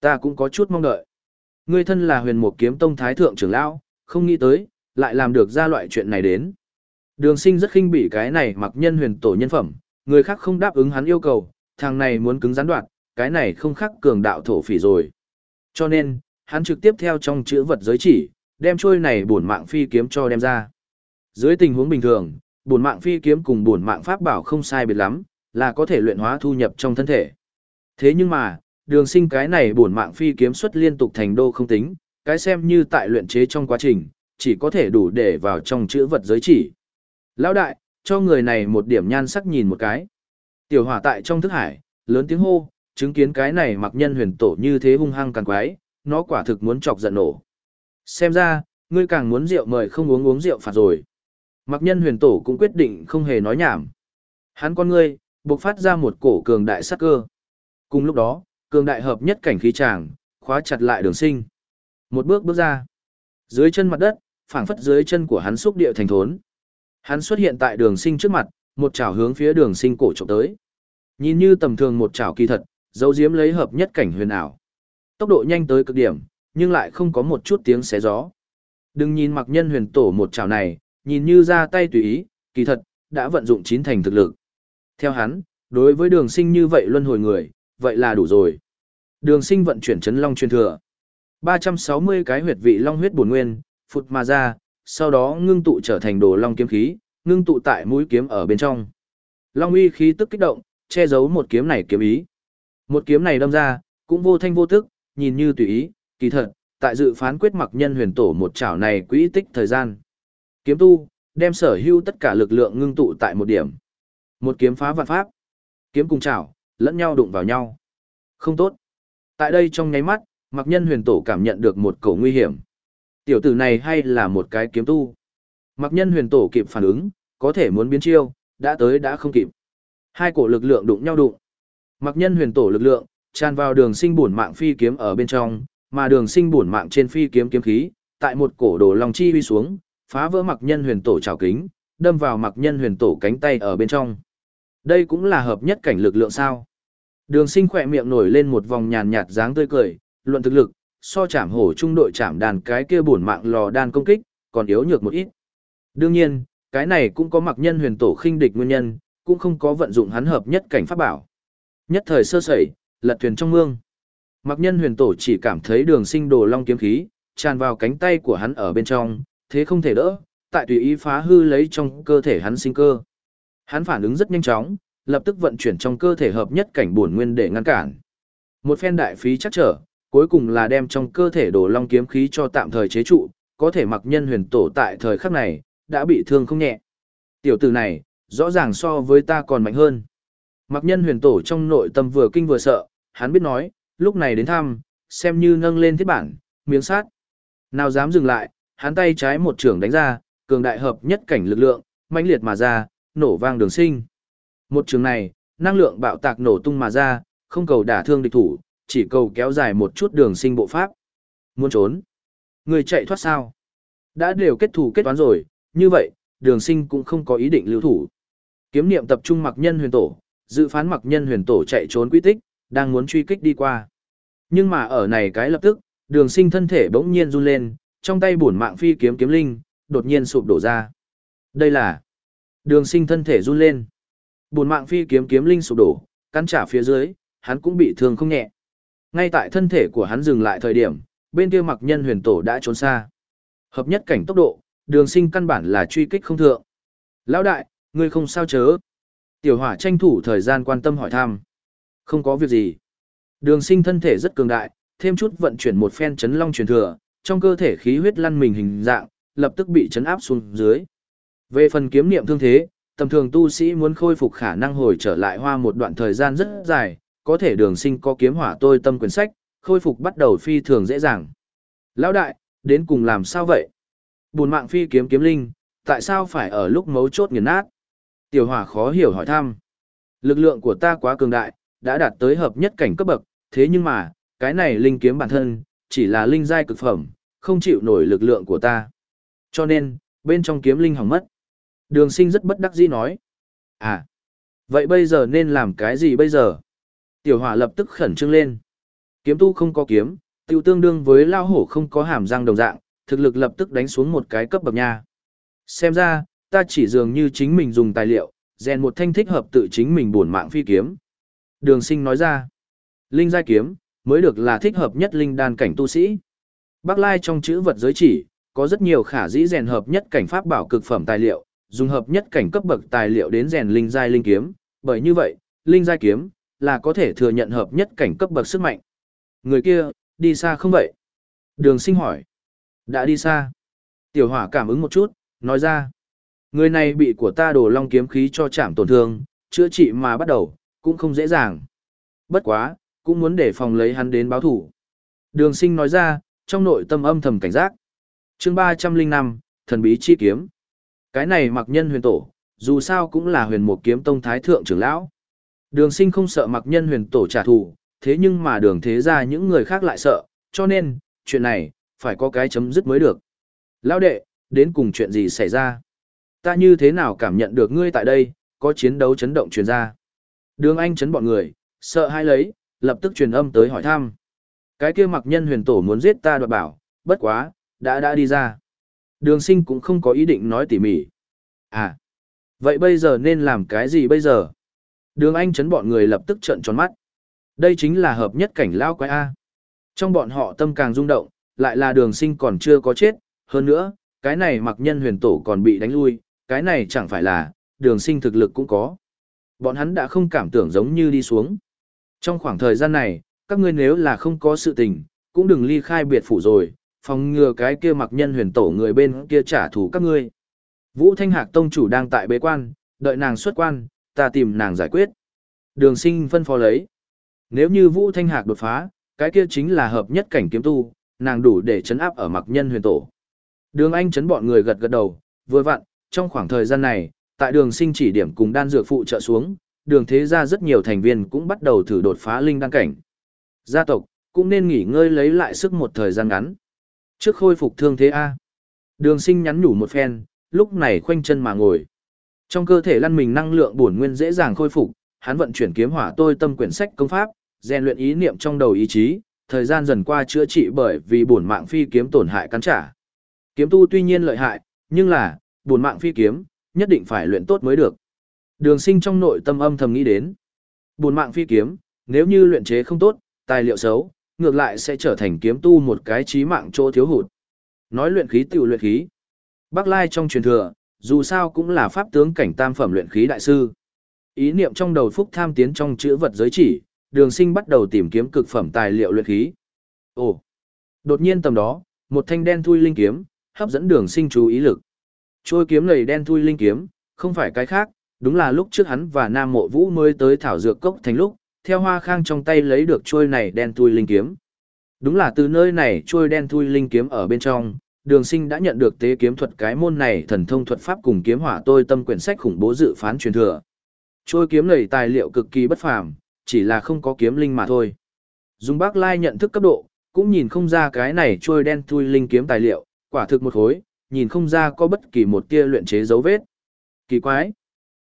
Ta cũng có chút mong đợi. Ngươi thân là huyền mục kiếm tông thái thượng trưởng lão, không nghĩ tới, lại làm được ra loại chuyện này đến. Đường sinh rất khinh bỉ cái này mặc nhân huyền tổ nhân phẩm, người khác không đáp ứng hắn yêu cầu, thằng này muốn cứng gián đoạn, cái này không khác cường đạo thổ phỉ rồi. Cho nên, hắn trực tiếp theo trong chữ vật giới chỉ, đem trôi này bổn mạng phi kiếm cho đem ra. Dưới tình huống bình thường, bổn mạng phi kiếm cùng bổn mạng pháp bảo không sai biệt lắm, là có thể luyện hóa thu nhập trong thân thể. Thế nhưng mà, đường sinh cái này bổn mạng phi kiếm xuất liên tục thành đô không tính, cái xem như tại luyện chế trong quá trình, chỉ có thể đủ để vào trong chữ vật giới chỉ. Lão đại, cho người này một điểm nhan sắc nhìn một cái. Tiểu hỏa tại trong thức hải, lớn tiếng hô, chứng kiến cái này mặc nhân huyền tổ như thế hung hăng càng quái, nó quả thực muốn chọc giận nổ. Xem ra, ngươi càng muốn rượu mời không uống uống rượu phạt rồi. Mặc nhân huyền tổ cũng quyết định không hề nói nhảm. Hắn con ngươi, bộc phát ra một cổ cường đại sắc cơ. Cùng lúc đó, cường đại hợp nhất cảnh khí tràng, khóa chặt lại đường sinh. Một bước bước ra. Dưới chân mặt đất, phảng phất dưới chân của hắn xúc địa thành thốn. Hắn xuất hiện tại đường sinh trước mặt, một chảo hướng phía đường sinh cổ trộm tới. Nhìn như tầm thường một chảo kỳ thật, Dấu diếm lấy hợp nhất cảnh huyền ảo. Tốc độ nhanh tới cực điểm, nhưng lại không có một chút tiếng xé gió. Đừng nhìn mặc nhân huyền tổ một chảo này, nhìn như ra tay tùy ý, kỳ thật, đã vận dụng chín thành thực lực. Theo hắn, đối với đường sinh như vậy luân hồi người, vậy là đủ rồi. Đường sinh vận chuyển chấn long truyền thừa. 360 cái huyệt vị long huyết bổn nguyên, phụt mà ra, sau đó ngưng tụ trở thành đồ long kiếm khí, ngưng tụ tại mũi kiếm ở bên trong. Long uy khí tức kích động, che giấu một kiếm này kiếm ý. Một kiếm này đâm ra, cũng vô thanh vô tức, nhìn như tùy ý, kỳ thật, tại dự phán quyết mặc nhân huyền tổ một chảo này quỹ tích thời gian. Kiếm tu, đem sở hữu tất cả lực lượng ngưng tụ tại một điểm. Một kiếm phá vạn pháp. Kiếm cùng chảo, lẫn nhau đụng vào nhau. Không tốt. Tại đây trong nháy mắt, mặc nhân huyền tổ cảm nhận được một cổ nguy hiểm. Tiểu tử này hay là một cái kiếm tu. Mặc nhân huyền tổ kịp phản ứng, có thể muốn biến chiêu, đã tới đã không kịp. Hai cổ lực lượng đụng nhau đụng. Mặc nhân huyền tổ lực lượng, tràn vào đường sinh bổn mạng phi kiếm ở bên trong, mà đường sinh bổn mạng trên phi kiếm kiếm khí, tại một cổ đồ long chi huy xuống, phá vỡ mặc nhân huyền tổ trào kính, đâm vào mặc nhân huyền tổ cánh tay ở bên trong. Đây cũng là hợp nhất cảnh lực lượng sao. Đường sinh khỏe miệng nổi lên một vòng nhàn nhạt dáng tươi cười, luận thực lực, so chảm hổ trung đội chảm đàn cái kia bổn mạng lò đan công kích, còn yếu nhược một ít. Đương nhiên, cái này cũng có mặc nhân huyền tổ khinh địch nguyên nhân, cũng không có vận dụng hắn hợp nhất cảnh pháp bảo. Nhất thời sơ sẩy, lật thuyền trong mương. Mặc nhân huyền tổ chỉ cảm thấy đường sinh đồ long kiếm khí, tràn vào cánh tay của hắn ở bên trong, thế không thể đỡ, tại tùy ý phá hư lấy trong cơ thể hắn sinh cơ. Hắn phản ứng rất nhanh chóng, lập tức vận chuyển trong cơ thể hợp nhất cảnh bổn nguyên để ngăn cản. Một phen đại phí chắc trở, cuối cùng là đem trong cơ thể đồ long kiếm khí cho tạm thời chế trụ, có thể mặc nhân huyền tổ tại thời khắc này, đã bị thương không nhẹ. Tiểu tử này, rõ ràng so với ta còn mạnh hơn. Mặc nhân huyền tổ trong nội tâm vừa kinh vừa sợ, hắn biết nói, lúc này đến thăm, xem như nâng lên thiết bản, miếng sát. Nào dám dừng lại, hắn tay trái một trường đánh ra, cường đại hợp nhất cảnh lực lượng, mãnh liệt mà ra, nổ vang đường sinh. Một trường này, năng lượng bạo tạc nổ tung mà ra, không cầu đả thương địch thủ, chỉ cầu kéo dài một chút đường sinh bộ pháp. Muốn trốn. Người chạy thoát sao? Đã đều kết thủ kết toán rồi, như vậy, đường sinh cũng không có ý định lưu thủ. Kiếm niệm tập trung mặc nhân huyền tổ, dự phán mặc nhân huyền tổ chạy trốn quy tích, đang muốn truy kích đi qua. Nhưng mà ở này cái lập tức, đường sinh thân thể bỗng nhiên run lên, trong tay bổn mạng phi kiếm kiếm linh, đột nhiên sụp đổ ra. Đây là đường sinh thân thể run lên. Bổn mạng phi kiếm kiếm linh sụp đổ, cắn trả phía dưới, hắn cũng bị thương không nhẹ. Ngay tại thân thể của hắn dừng lại thời điểm, bên kia mặc nhân huyền tổ đã trốn xa. Hợp nhất cảnh tốc độ, đường sinh căn bản là truy kích không thượng. Lão đại, ngươi không sao chớ. Tiểu hỏa tranh thủ thời gian quan tâm hỏi thăm. Không có việc gì. Đường sinh thân thể rất cường đại, thêm chút vận chuyển một phen chấn long truyền thừa, trong cơ thể khí huyết lăn mình hình dạng, lập tức bị chấn áp xuống dưới. Về phần kiếm niệm thương thế, tầm thường tu sĩ muốn khôi phục khả năng hồi trở lại hoa một đoạn thời gian rất dài, có thể đường sinh có kiếm hỏa tôi tâm quyển sách, khôi phục bắt đầu phi thường dễ dàng. Lão đại, đến cùng làm sao vậy? buồn mạng phi kiếm kiếm linh, tại sao phải ở lúc mấu chốt nghiền nát? Tiểu hỏa khó hiểu hỏi thăm. Lực lượng của ta quá cường đại, đã đạt tới hợp nhất cảnh cấp bậc, thế nhưng mà, cái này linh kiếm bản thân, chỉ là linh giai cực phẩm, không chịu nổi lực lượng của ta. Cho nên, bên trong kiếm linh hỏng mất. Đường sinh rất bất đắc dĩ nói. À, vậy bây giờ nên làm cái gì bây giờ? Tiểu hỏa lập tức khẩn trương lên. Kiếm tu không có kiếm, tiêu tương đương với lao hổ không có hàm răng đồng dạng, thực lực lập tức đánh xuống một cái cấp bậc nha. Xem ra, ta chỉ dường như chính mình dùng tài liệu, rèn một thanh thích hợp tự chính mình buồn mạng phi kiếm. Đường sinh nói ra, linh giai kiếm, mới được là thích hợp nhất linh đan cảnh tu sĩ. Bắc Lai trong chữ vật giới chỉ, có rất nhiều khả dĩ rèn hợp nhất cảnh pháp bảo cực phẩm tài liệu, dùng hợp nhất cảnh cấp bậc tài liệu đến rèn linh giai linh kiếm, bởi như vậy, linh giai kiếm là có thể thừa nhận hợp nhất cảnh cấp bậc sức mạnh. Người kia, đi xa không vậy? Đường sinh hỏi. Đã đi xa. Tiểu hỏa cảm ứng một chút, nói ra. Người này bị của ta đổ long kiếm khí cho chạm tổn thương, chữa trị mà bắt đầu, cũng không dễ dàng. Bất quá, cũng muốn để phòng lấy hắn đến báo thủ. Đường sinh nói ra, trong nội tâm âm thầm cảnh giác. chương 305, thần bí chi kiếm. Cái này mặc nhân huyền tổ, dù sao cũng là huyền một kiếm tông thái thượng trưởng lão. Đường sinh không sợ mặc nhân huyền tổ trả thù, thế nhưng mà đường thế ra những người khác lại sợ, cho nên, chuyện này, phải có cái chấm dứt mới được. Lão đệ, đến cùng chuyện gì xảy ra? Ta như thế nào cảm nhận được ngươi tại đây, có chiến đấu chấn động truyền ra? Đường anh chấn bọn người, sợ hai lấy, lập tức truyền âm tới hỏi thăm. Cái kia mặc nhân huyền tổ muốn giết ta đoạt bảo, bất quá, đã đã đi ra. Đường sinh cũng không có ý định nói tỉ mỉ. À, vậy bây giờ nên làm cái gì bây giờ? Đường anh chấn bọn người lập tức trận tròn mắt. Đây chính là hợp nhất cảnh lao quái A. Trong bọn họ tâm càng rung động, lại là đường sinh còn chưa có chết, hơn nữa, cái này mặc nhân huyền tổ còn bị đánh lui, cái này chẳng phải là, đường sinh thực lực cũng có. Bọn hắn đã không cảm tưởng giống như đi xuống. Trong khoảng thời gian này, các ngươi nếu là không có sự tình, cũng đừng ly khai biệt phủ rồi, phòng ngừa cái kia mặc nhân huyền tổ người bên kia trả thù các ngươi. Vũ Thanh Hạc Tông chủ đang tại bế quan, đợi nàng xuất quan, ta tìm nàng giải quyết. Đường sinh phân phó lấy. Nếu như Vũ Thanh Hạc đột phá, cái kia chính là hợp nhất cảnh kiếm tu, nàng đủ để chấn áp ở mặc nhân huyền tổ. Đường Anh chấn bọn người gật gật đầu, vừa vặn, trong khoảng thời gian này, tại đường sinh chỉ điểm cùng đan dược phụ trợ xuống, đường thế gia rất nhiều thành viên cũng bắt đầu thử đột phá linh đăng cảnh. Gia tộc, cũng nên nghỉ ngơi lấy lại sức một thời gian ngắn. Trước khôi phục thương thế A. Đường sinh nhắn nhủ một phen, lúc này khoanh chân mà ngồi. Trong cơ thể lăn mình năng lượng bổn nguyên dễ dàng khôi phục, hắn vận chuyển kiếm hỏa tôi tâm quyển sách công pháp, rèn luyện ý niệm trong đầu ý chí, thời gian dần qua chữa trị bởi vì bổn mạng phi kiếm tổn hại cắn trả. Kiếm tu tuy nhiên lợi hại, nhưng là, bổn mạng phi kiếm, nhất định phải luyện tốt mới được. Đường sinh trong nội tâm âm thầm nghĩ đến. buồn mạng phi kiếm, nếu như luyện chế không tốt, tài liệu xấu, ngược lại sẽ trở thành kiếm tu một cái trí mạng chỗ thiếu hụt. Nói luyện khí tiểu luyện khí. Bắc Lai trong truyền thừa, dù sao cũng là pháp tướng cảnh tam phẩm luyện khí đại sư. Ý niệm trong đầu phúc tham tiến trong chữ vật giới chỉ, đường sinh bắt đầu tìm kiếm cực phẩm tài liệu luyện khí. Ồ! Đột nhiên tầm đó, một thanh đen thui linh kiếm, hấp dẫn đường sinh chú ý lực. Trôi kiếm lầy đen thui linh kiếm, không phải cái khác, đúng là lúc trước hắn và Nam Mộ Vũ mới tới thảo dược cốc thành lúc, theo hoa khang trong tay lấy được trôi này đen thui linh kiếm. Đúng là từ nơi này trôi đen thui linh kiếm ở bên trong, đường sinh đã nhận được tế kiếm thuật cái môn này thần thông thuật pháp cùng kiếm hỏa tôi tâm quyển sách khủng bố dự phán truyền thừa. Trôi kiếm này tài liệu cực kỳ bất phàm, chỉ là không có kiếm linh mà thôi. Dùng bác lai nhận thức cấp độ, cũng nhìn không ra cái này trôi đen thui linh kiếm tài liệu, quả thực một khối, nhìn không ra có bất kỳ một tia luyện chế dấu vết. Kỳ quái.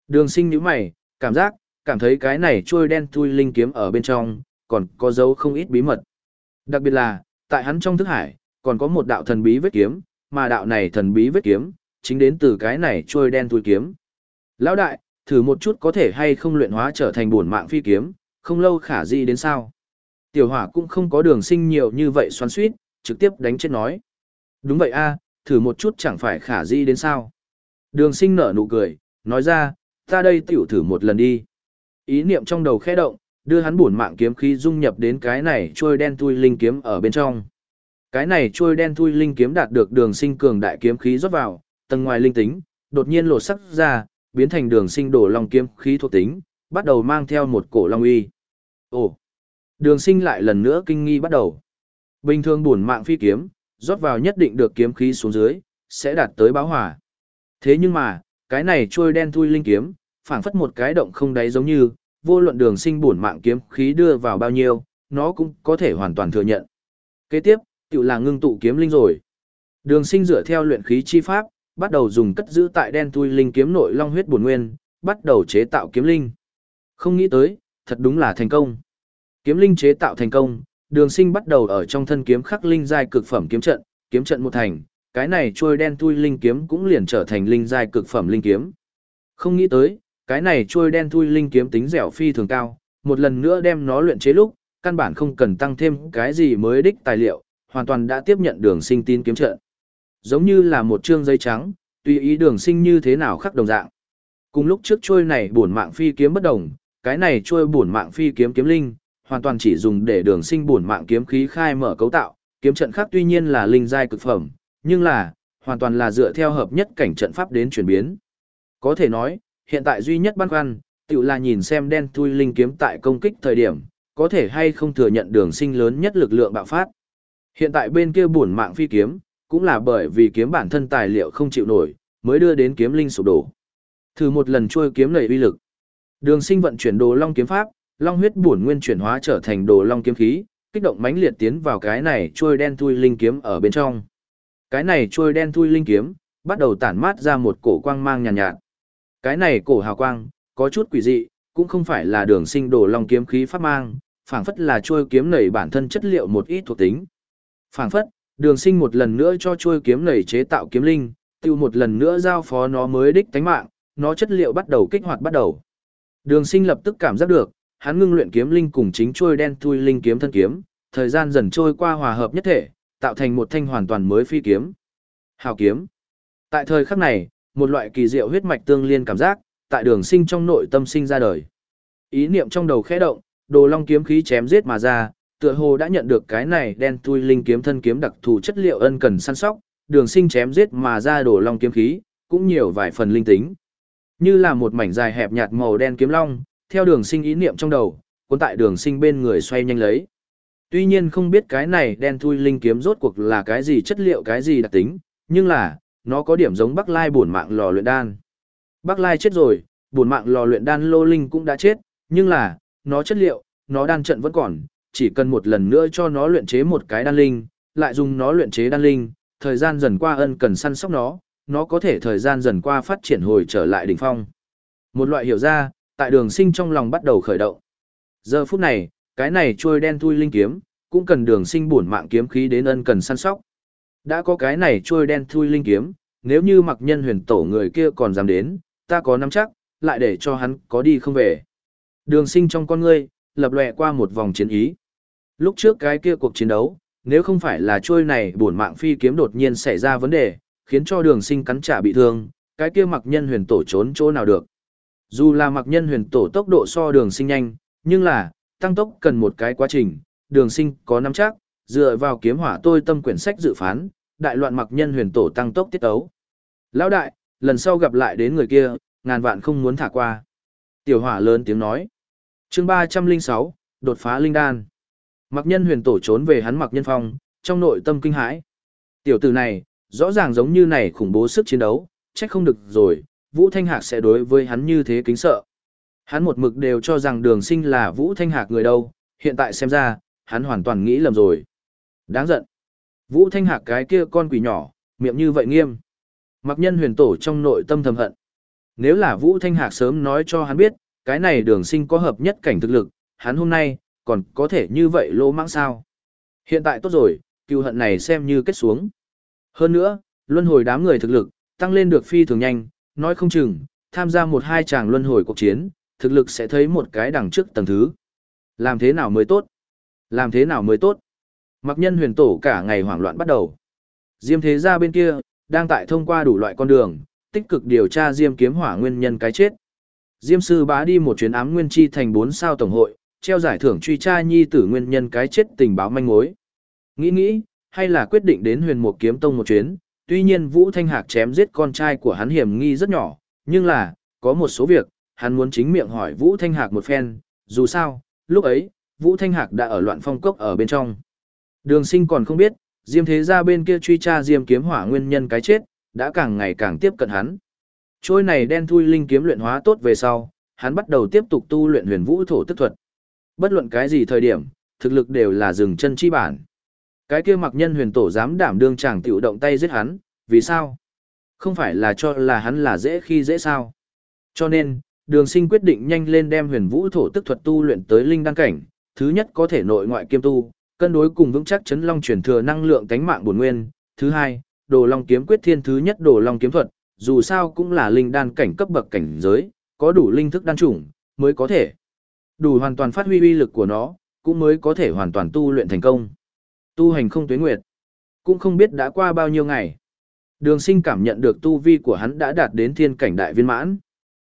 Đường sinh nữ mày, cảm giác, cảm thấy cái này trôi đen thui linh kiếm ở bên trong, còn có dấu không ít bí mật. Đặc biệt là, tại hắn trong thức hải, còn có một đạo thần bí vết kiếm, mà đạo này thần bí vết kiếm, chính đến từ cái này trôi đen thui kiếm. Lão đại, thử một chút có thể hay không luyện hóa trở thành bổn mạng phi kiếm, không lâu khả di đến sao. Tiểu hỏa cũng không có đường sinh nhiều như vậy xoắn suýt, trực tiếp đánh chết nói. Đúng vậy a thử một chút chẳng phải khả di đến sao. Đường sinh nở nụ cười, nói ra, ta đây tiểu thử một lần đi. Ý niệm trong đầu khẽ động, đưa hắn bổn mạng kiếm khí dung nhập đến cái này trôi đen thui linh kiếm ở bên trong. Cái này trôi đen thui linh kiếm đạt được đường sinh cường đại kiếm khí rót vào, tầng ngoài linh tính, đột nhiên lột sắc ra, biến thành đường sinh đổ long kiếm khí thuộc tính, bắt đầu mang theo một cổ long uy. Ồ! Đường sinh lại lần nữa kinh nghi bắt đầu. Bình thường buồn mạng phi kiếm, rót vào nhất định được kiếm khí xuống dưới, sẽ đạt tới báo hỏa. Thế nhưng mà, cái này trôi đen thui linh kiếm, phảng phất một cái động không đáy giống như, vô luận đường sinh bổn mạng kiếm khí đưa vào bao nhiêu, nó cũng có thể hoàn toàn thừa nhận. Kế tiếp, tự là ngưng tụ kiếm linh rồi. Đường sinh dựa theo luyện khí chi pháp, bắt đầu dùng cất giữ tại đen thui linh kiếm nội long huyết bổn nguyên, bắt đầu chế tạo kiếm linh. Không nghĩ tới, thật đúng là thành công. Kiếm linh chế tạo thành công, đường sinh bắt đầu ở trong thân kiếm khắc linh giai cực phẩm kiếm trận, kiếm trận một thành, cái này trôi đen thui linh kiếm cũng liền trở thành linh giai cực phẩm linh kiếm. Không nghĩ tới, cái này trôi đen thui linh kiếm tính dẻo phi thường cao, một lần nữa đem nó luyện chế lúc, căn bản không cần tăng thêm cái gì mới đích tài liệu, hoàn toàn đã tiếp nhận đường sinh tin kiếm trận. Giống như là một trương giấy trắng, tùy ý đường sinh như thế nào khắc đồng dạng. Cùng lúc trước trôi này bổn mạng phi kiếm bất đồng, cái này trôi bổn mạng phi kiếm kiếm linh, hoàn toàn chỉ dùng để đường sinh bổn mạng kiếm khí khai mở cấu tạo, kiếm trận khác tuy nhiên là linh giai cực phẩm, nhưng là hoàn toàn là dựa theo hợp nhất cảnh trận pháp đến chuyển biến. Có thể nói, hiện tại duy nhất băn khoăn, tự là nhìn xem đen thui linh kiếm tại công kích thời điểm, có thể hay không thừa nhận đường sinh lớn nhất lực lượng bạo phát. Hiện tại bên kia buồn mạng phi kiếm, cũng là bởi vì kiếm bản thân tài liệu không chịu nổi, mới đưa đến kiếm linh sụp đổ. Thử một lần trôi kiếm nảy uy lực. Đường sinh vận chuyển đồ long kiếm pháp, long huyết bổn nguyên chuyển hóa trở thành đồ long kiếm khí, kích động mãnh liệt tiến vào cái này trôi đen thui linh kiếm ở bên trong. Cái này trôi đen thui linh kiếm, bắt đầu tản mát ra một cổ quang mang nhàn nhạt, nhạt. Cái này cổ hào quang, có chút quỷ dị, cũng không phải là đường sinh đồ long kiếm khí pháp mang, phảng phất là trôi kiếm nảy bản thân chất liệu một ít thuộc tính. Phảng phất, đường sinh một lần nữa cho trôi kiếm nảy chế tạo kiếm linh, tiêu một lần nữa giao phó nó mới đích tánh mạng, nó chất liệu bắt đầu kích hoạt bắt đầu. Đường sinh lập tức cảm giác được, hắn ngưng luyện kiếm linh cùng chính trôi đen thui linh kiếm thân kiếm, thời gian dần trôi qua hòa hợp nhất thể, tạo thành một thanh hoàn toàn mới phi kiếm. Hào kiếm. Tại thời khắc này, một loại kỳ diệu huyết mạch tương liên cảm giác, tại đường sinh trong nội tâm sinh ra đời. Ý niệm trong đầu khẽ động, đồ long kiếm khí chém giết mà ra, tựa hồ đã nhận được cái này đen thui linh kiếm thân kiếm đặc thù chất liệu ân cần săn sóc, đường sinh chém giết mà ra đồ long kiếm khí, cũng nhiều vài phần linh tính. Như là một mảnh dài hẹp nhạt màu đen kiếm long, theo đường sinh ý niệm trong đầu, cuốn tại đường sinh bên người xoay nhanh lấy. Tuy nhiên không biết cái này đen thui linh kiếm rốt cuộc là cái gì chất liệu cái gì đặc tính, nhưng là, nó có điểm giống Bắc Lai bổn mạng lò luyện đan. Bắc Lai chết rồi, bổn mạng lò luyện đan lô linh cũng đã chết, nhưng là, nó chất liệu, nó đan trận vẫn còn, chỉ cần một lần nữa cho nó luyện chế một cái đan linh, lại dùng nó luyện chế đan linh, thời gian dần qua ân cần săn sóc nó, nó có thể thời gian dần qua phát triển hồi trở lại đỉnh phong. Một loại hiểu ra, tại đường sinh trong lòng bắt đầu khởi động. Giờ phút này, cái này trôi đen thui linh kiếm, cũng cần đường sinh bổn mạng kiếm khí đến ân cần săn sóc. Đã có cái này trôi đen thui linh kiếm, nếu như mặc nhân huyền tổ người kia còn dám đến, ta có nắm chắc, lại để cho hắn có đi không về. Đường sinh trong con ngươi, lập lệ qua một vòng chiến ý. Lúc trước cái kia cuộc chiến đấu, nếu không phải là trôi này bổn mạng phi kiếm đột nhiên xảy ra vấn đề, khiến cho đường sinh cắn trả bị thương, cái kia mặc nhân huyền tổ trốn chỗ nào được. Dù là mặc nhân huyền tổ tốc độ so đường sinh nhanh, nhưng là, tăng tốc cần một cái quá trình, đường sinh có nắm chắc, dựa vào kiếm hỏa tôi tâm quyển sách dự phán, đại loạn mặc nhân huyền tổ tăng tốc tiết tấu. Lão đại, lần sau gặp lại đến người kia, ngàn vạn không muốn thả qua. Tiểu hỏa lớn tiếng nói. chương 306, đột phá linh đan. Mặc nhân huyền tổ trốn về hắn mặc nhân phong, trong nội tâm kinh hãi. Tiểu tử này, rõ ràng giống như này khủng bố sức chiến đấu, chắc không được rồi, Vũ Thanh Hạc sẽ đối với hắn như thế kính sợ. Hắn một mực đều cho rằng đường sinh là Vũ Thanh Hạc người đâu, hiện tại xem ra, hắn hoàn toàn nghĩ lầm rồi. Đáng giận. Vũ Thanh Hạc cái kia con quỷ nhỏ, miệng như vậy nghiêm. Mặc nhân huyền tổ trong nội tâm thầm hận. Nếu là Vũ Thanh Hạc sớm nói cho hắn biết, cái này đường sinh có hợp nhất cảnh thực lực, hắn hôm nay, còn có thể như vậy lỗ mãng sao. Hiện tại tốt rồi, cựu hận này xem như kết xuống. Hơn nữa, luân hồi đám người thực lực, tăng lên được phi thường nhanh, nói không chừng, tham gia một hai chàng luân hồi cuộc chiến, thực lực sẽ thấy một cái đằng trước tầng thứ. Làm thế nào mới tốt? Làm thế nào mới tốt? Mặc nhân huyền tổ cả ngày hoảng loạn bắt đầu. Diêm thế gia bên kia, đang tại thông qua đủ loại con đường, tích cực điều tra Diêm kiếm hỏa nguyên nhân cái chết. Diêm sư bá đi một chuyến ám nguyên chi thành 4 sao tổng hội, treo giải thưởng truy tra nhi tử nguyên nhân cái chết tình báo manh mối. Nghĩ nghĩ, hay là quyết định đến huyền mục kiếm tông một chuyến, tuy nhiên Vũ Thanh Hạc chém giết con trai của hắn hiểm nghi rất nhỏ, nhưng là, có một số việc, hắn muốn chính miệng hỏi Vũ Thanh Hạc một phen, dù sao, lúc ấy, Vũ Thanh Hạc đã ở loạn phong cốc ở bên trong. Đường sinh còn không biết, Diêm thế gia bên kia truy tra Diêm kiếm hỏa nguyên nhân cái chết, đã càng ngày càng tiếp cận hắn. Trôi này đen thui linh kiếm luyện hóa tốt về sau, hắn bắt đầu tiếp tục tu luyện huyền vũ thổ tức thuật. Bất luận cái gì thời điểm, thực lực đều là dừng chân chi bản. Cái kia mặc nhân huyền tổ dám đảm đương chàng tiểu động tay giết hắn, vì sao? Không phải là cho là hắn là dễ khi dễ sao. Cho nên, đường sinh quyết định nhanh lên đem huyền vũ thổ tức thuật tu luyện tới linh đăng cảnh, thứ nhất có thể nội ngoại kiêm tu, cân đối cùng vững chắc chấn long truyền thừa năng lượng tánh mạng bổn nguyên, thứ hai, đồ long kiếm quyết thiên thứ nhất đồ long kiếm thuật, dù sao cũng là linh đan cảnh cấp bậc cảnh giới, có đủ linh thức đan chủng, mới có thể đủ hoàn toàn phát huy uy lực của nó, cũng mới có thể hoàn toàn tu luyện thành công. Tu hành không tuyến nguyệt, cũng không biết đã qua bao nhiêu ngày. Đường sinh cảm nhận được tu vi của hắn đã đạt đến thiên cảnh đại viên mãn.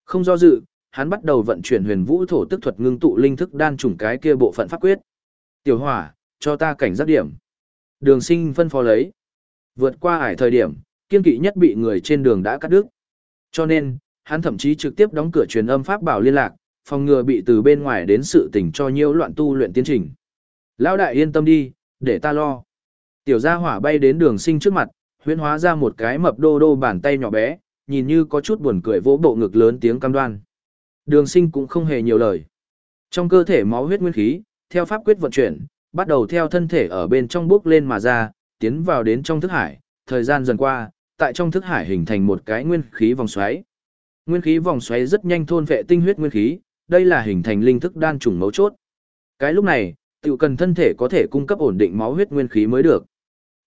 Không do dự, hắn bắt đầu vận chuyển huyền vũ thổ tức thuật ngưng tụ linh thức đan chủng cái kia bộ phận pháp quyết. Tiểu hỏa, cho ta cảnh giác điểm. Đường sinh phân phó lấy. Vượt qua ải thời điểm, kiên kỵ nhất bị người trên đường đã cắt đứt. Cho nên, hắn thậm chí trực tiếp đóng cửa truyền âm pháp bảo liên lạc, phòng ngừa bị từ bên ngoài đến sự tình cho nhiễu loạn tu luyện tiến trình. Lão đại yên tâm đi, để ta lo. Tiểu gia hỏa bay đến đường sinh trước mặt, huyễn hóa ra một cái mập đô đô bàn tay nhỏ bé, nhìn như có chút buồn cười vỗ bộ ngực lớn tiếng cam đoan. Đường sinh cũng không hề nhiều lời. Trong cơ thể máu huyết nguyên khí, theo pháp quyết vận chuyển, bắt đầu theo thân thể ở bên trong bước lên mà ra, tiến vào đến trong thức hải, thời gian dần qua, tại trong thức hải hình thành một cái nguyên khí vòng xoáy. Nguyên khí vòng xoáy rất nhanh thôn vệ tinh huyết nguyên khí, đây là hình thành linh thức đan trùng mấu chốt. Cái lúc này, tiểu cần thân thể có thể cung cấp ổn định máu huyết nguyên khí mới được.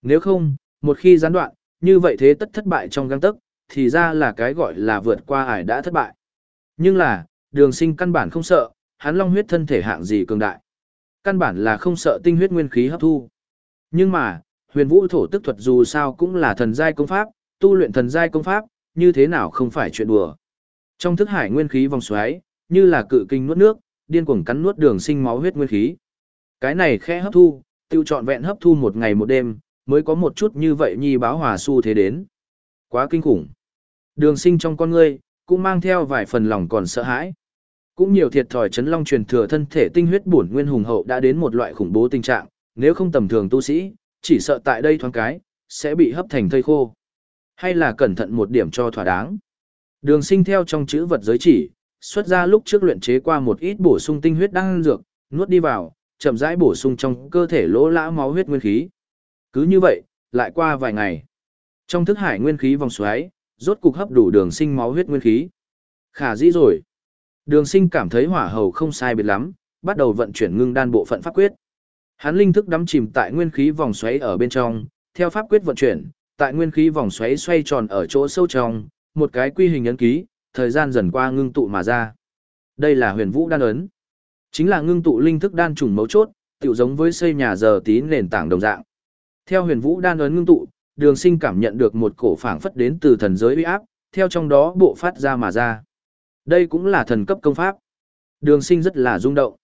Nếu không, một khi gián đoạn, như vậy thế tất thất bại trong găng tấc, thì ra là cái gọi là vượt qua ải đã thất bại. Nhưng là, đường sinh căn bản không sợ, hắn long huyết thân thể hạng gì cường đại. Căn bản là không sợ tinh huyết nguyên khí hấp thu. Nhưng mà, huyền vũ thổ tức thuật dù sao cũng là thần giai công pháp, tu luyện thần giai công pháp, như thế nào không phải chuyện đùa. Trong thức hải nguyên khí vòng xoáy, như là cự kinh nuốt nước, điên cuồng cắn nuốt đường sinh máu huyết nguyên khí. Cái này khẽ hấp thu, tiêu trọn vẹn hấp thu một ngày một đêm, mới có một chút như vậy nhi báo hòa su thế đến. Quá kinh khủng. Đường sinh trong con ngươi, cũng mang theo vài phần lòng còn sợ hãi. Cũng nhiều thiệt thòi chấn long truyền thừa thân thể tinh huyết bổn nguyên hùng hậu đã đến một loại khủng bố tình trạng, nếu không tầm thường tu sĩ, chỉ sợ tại đây thoáng cái, sẽ bị hấp thành thây khô. Hay là cẩn thận một điểm cho thỏa đáng. Đường sinh theo trong chữ vật giới chỉ, xuất ra lúc trước luyện chế qua một ít bổ sung tinh huyết đang dược, nuốt đi vào, chậm rãi bổ sung trong cơ thể lỗ lã máu huyết nguyên khí. Cứ như vậy, lại qua vài ngày. Trong thức hải nguyên khí vòng xoáy, rốt cục hấp đủ đường sinh máu huyết nguyên khí. Khả dĩ rồi. Đường sinh cảm thấy hỏa hầu không sai biệt lắm, bắt đầu vận chuyển ngưng đan bộ phận pháp quyết. Hắn linh thức đắm chìm tại nguyên khí vòng xoáy ở bên trong, theo pháp quyết vận chuyển, tại nguyên khí vòng xoáy xoay tròn ở chỗ sâu trong, một cái quy hình ấn ký, thời gian dần qua ngưng tụ mà ra. Đây là huyền vũ đan ấn. Chính là ngưng tụ linh thức đan trùng mấu chốt, tiểu giống với xây nhà giờ tí nền tảng đồng dạng. Theo huyền vũ đan ấn ngưng tụ, đường sinh cảm nhận được một cổ phảng phất đến từ thần giới uy áp, theo trong đó bộ phát ra mà ra. Đây cũng là thần cấp công pháp. Đường sinh rất là rung động.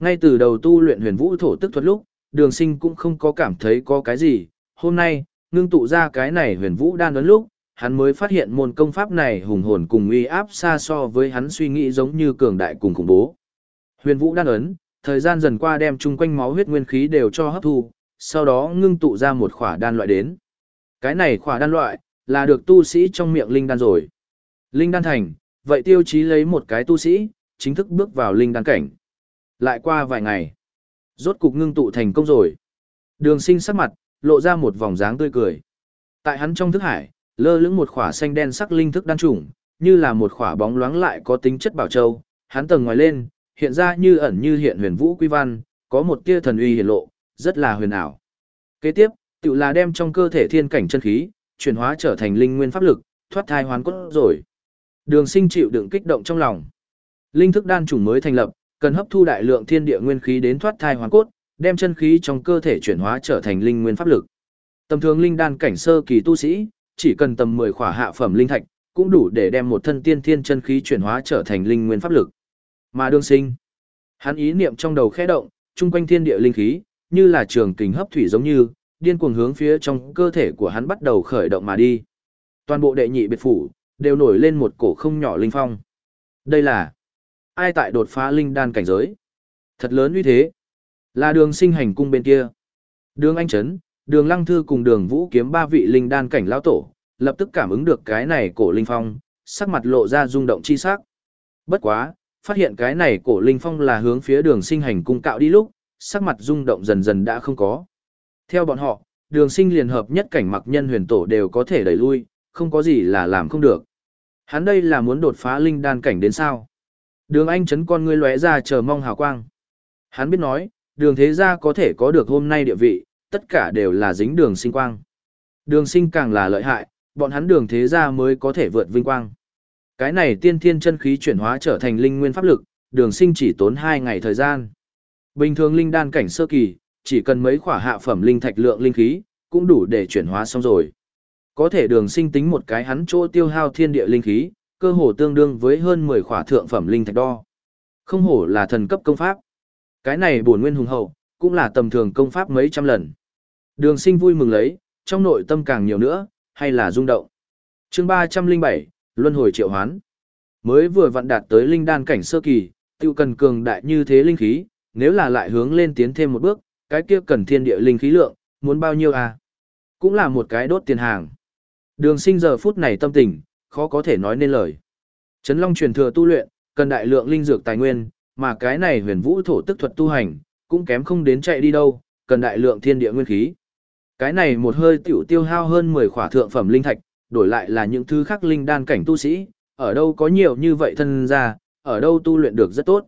Ngay từ đầu tu luyện huyền vũ thổ tức thuật lúc, đường sinh cũng không có cảm thấy có cái gì. Hôm nay, ngưng tụ ra cái này huyền vũ đan ấn lúc, hắn mới phát hiện môn công pháp này hùng hồn cùng uy áp xa so với hắn suy nghĩ giống như cường đại cùng khủng bố. Huyền vũ đan ấn, thời gian dần qua đem chung quanh máu huyết nguyên khí đều cho hấp thu, sau đó ngưng tụ ra một khỏa đan loại đến. Cái này khỏa đan loại, là được tu sĩ trong miệng linh đan rồi. Linh đan thành, vậy tiêu chí lấy một cái tu sĩ, chính thức bước vào linh đan cảnh. Lại qua vài ngày, rốt cục ngưng tụ thành công rồi. Đường sinh sắc mặt, lộ ra một vòng dáng tươi cười. Tại hắn trong thức hải, lơ lưỡng một khỏa xanh đen sắc linh thức đan trùng, như là một khỏa bóng loáng lại có tính chất bảo châu, hắn tầng ngoài lên, hiện ra như ẩn như hiện huyền vũ quy văn, có một tia thần uy hiển lộ, rất là huyền ảo. Kế tiếp, tự là đem trong cơ thể thiên cảnh chân khí, chuyển hóa trở thành linh nguyên pháp lực, thoát thai hoàn cốt rồi. Đường sinh chịu đựng kích động trong lòng. Linh thức đan trùng mới thành lập, cần hấp thu đại lượng thiên địa nguyên khí đến thoát thai hoàn cốt, đem chân khí trong cơ thể chuyển hóa trở thành linh nguyên pháp lực. Tầm thường linh đan cảnh sơ kỳ tu sĩ, chỉ cần tầm 10 khỏa hạ phẩm linh thạch, cũng đủ để đem một thân tiên thiên chân khí chuyển hóa trở thành linh nguyên pháp lực. Mà đương sinh, hắn ý niệm trong đầu khẽ động, chung quanh thiên địa linh khí, như là trường kình hấp thủy giống như, điên cuồng hướng phía trong cơ thể của hắn bắt đầu khởi động mà đi. Toàn bộ đệ nhị biệt phủ, đều nổi lên một cổ không nhỏ linh phong. Đây là ai tại đột phá linh đan cảnh giới? Thật lớn uy thế. Là đường sinh hành cung bên kia. Đường Anh Trấn, đường Lăng Thư cùng đường Vũ kiếm ba vị linh đan cảnh lão tổ, lập tức cảm ứng được cái này cổ linh phong, sắc mặt lộ ra rung động chi sắc. Bất quá, phát hiện cái này cổ linh phong là hướng phía đường sinh hành cung cạo đi lúc, sắc mặt rung động dần dần đã không có. Theo bọn họ, đường sinh liền hợp nhất cảnh mặc nhân huyền tổ đều có thể đẩy lui, không có gì là làm không được. Hắn đây là muốn đột phá linh đan cảnh đến sao? Đường Anh chấn con ngươi lóe ra chờ mong hào quang. Hắn biết nói, đường thế gia có thể có được hôm nay địa vị, tất cả đều là dính đường sinh quang. Đường sinh càng là lợi hại, bọn hắn đường thế gia mới có thể vượt vinh quang. Cái này tiên thiên chân khí chuyển hóa trở thành linh nguyên pháp lực, đường sinh chỉ tốn 2 ngày thời gian. Bình thường linh đan cảnh sơ kỳ, chỉ cần mấy khỏa hạ phẩm linh thạch lượng linh khí, cũng đủ để chuyển hóa xong rồi. Có thể đường sinh tính một cái hắn chỗ tiêu hao thiên địa linh khí, cơ hồ tương đương với hơn 10 khỏa thượng phẩm linh thạch đo. Không hổ là thần cấp công pháp. Cái này bổn nguyên hùng hậu, cũng là tầm thường công pháp mấy trăm lần. Đường sinh vui mừng lấy, trong nội tâm càng nhiều nữa, hay là rung động. chương 307, Luân hồi triệu hoán. Mới vừa vận đạt tới linh đan cảnh sơ kỳ, tiêu cần cường đại như thế linh khí, nếu là lại hướng lên tiến thêm một bước, cái kia cần thiên địa linh khí lượng, muốn bao nhiêu à? Cũng là một cái đốt tiền hàng. Đường sinh giờ phút này tâm tình, khó có thể nói nên lời. Trấn Long truyền thừa tu luyện, cần đại lượng linh dược tài nguyên, mà cái này huyền vũ thổ tức thuật tu hành, cũng kém không đến chạy đi đâu, cần đại lượng thiên địa nguyên khí. Cái này một hơi tiểu tiêu hao hơn 10 khỏa thượng phẩm linh thạch, đổi lại là những thứ khác linh đan cảnh tu sĩ, ở đâu có nhiều như vậy thân ra, ở đâu tu luyện được rất tốt.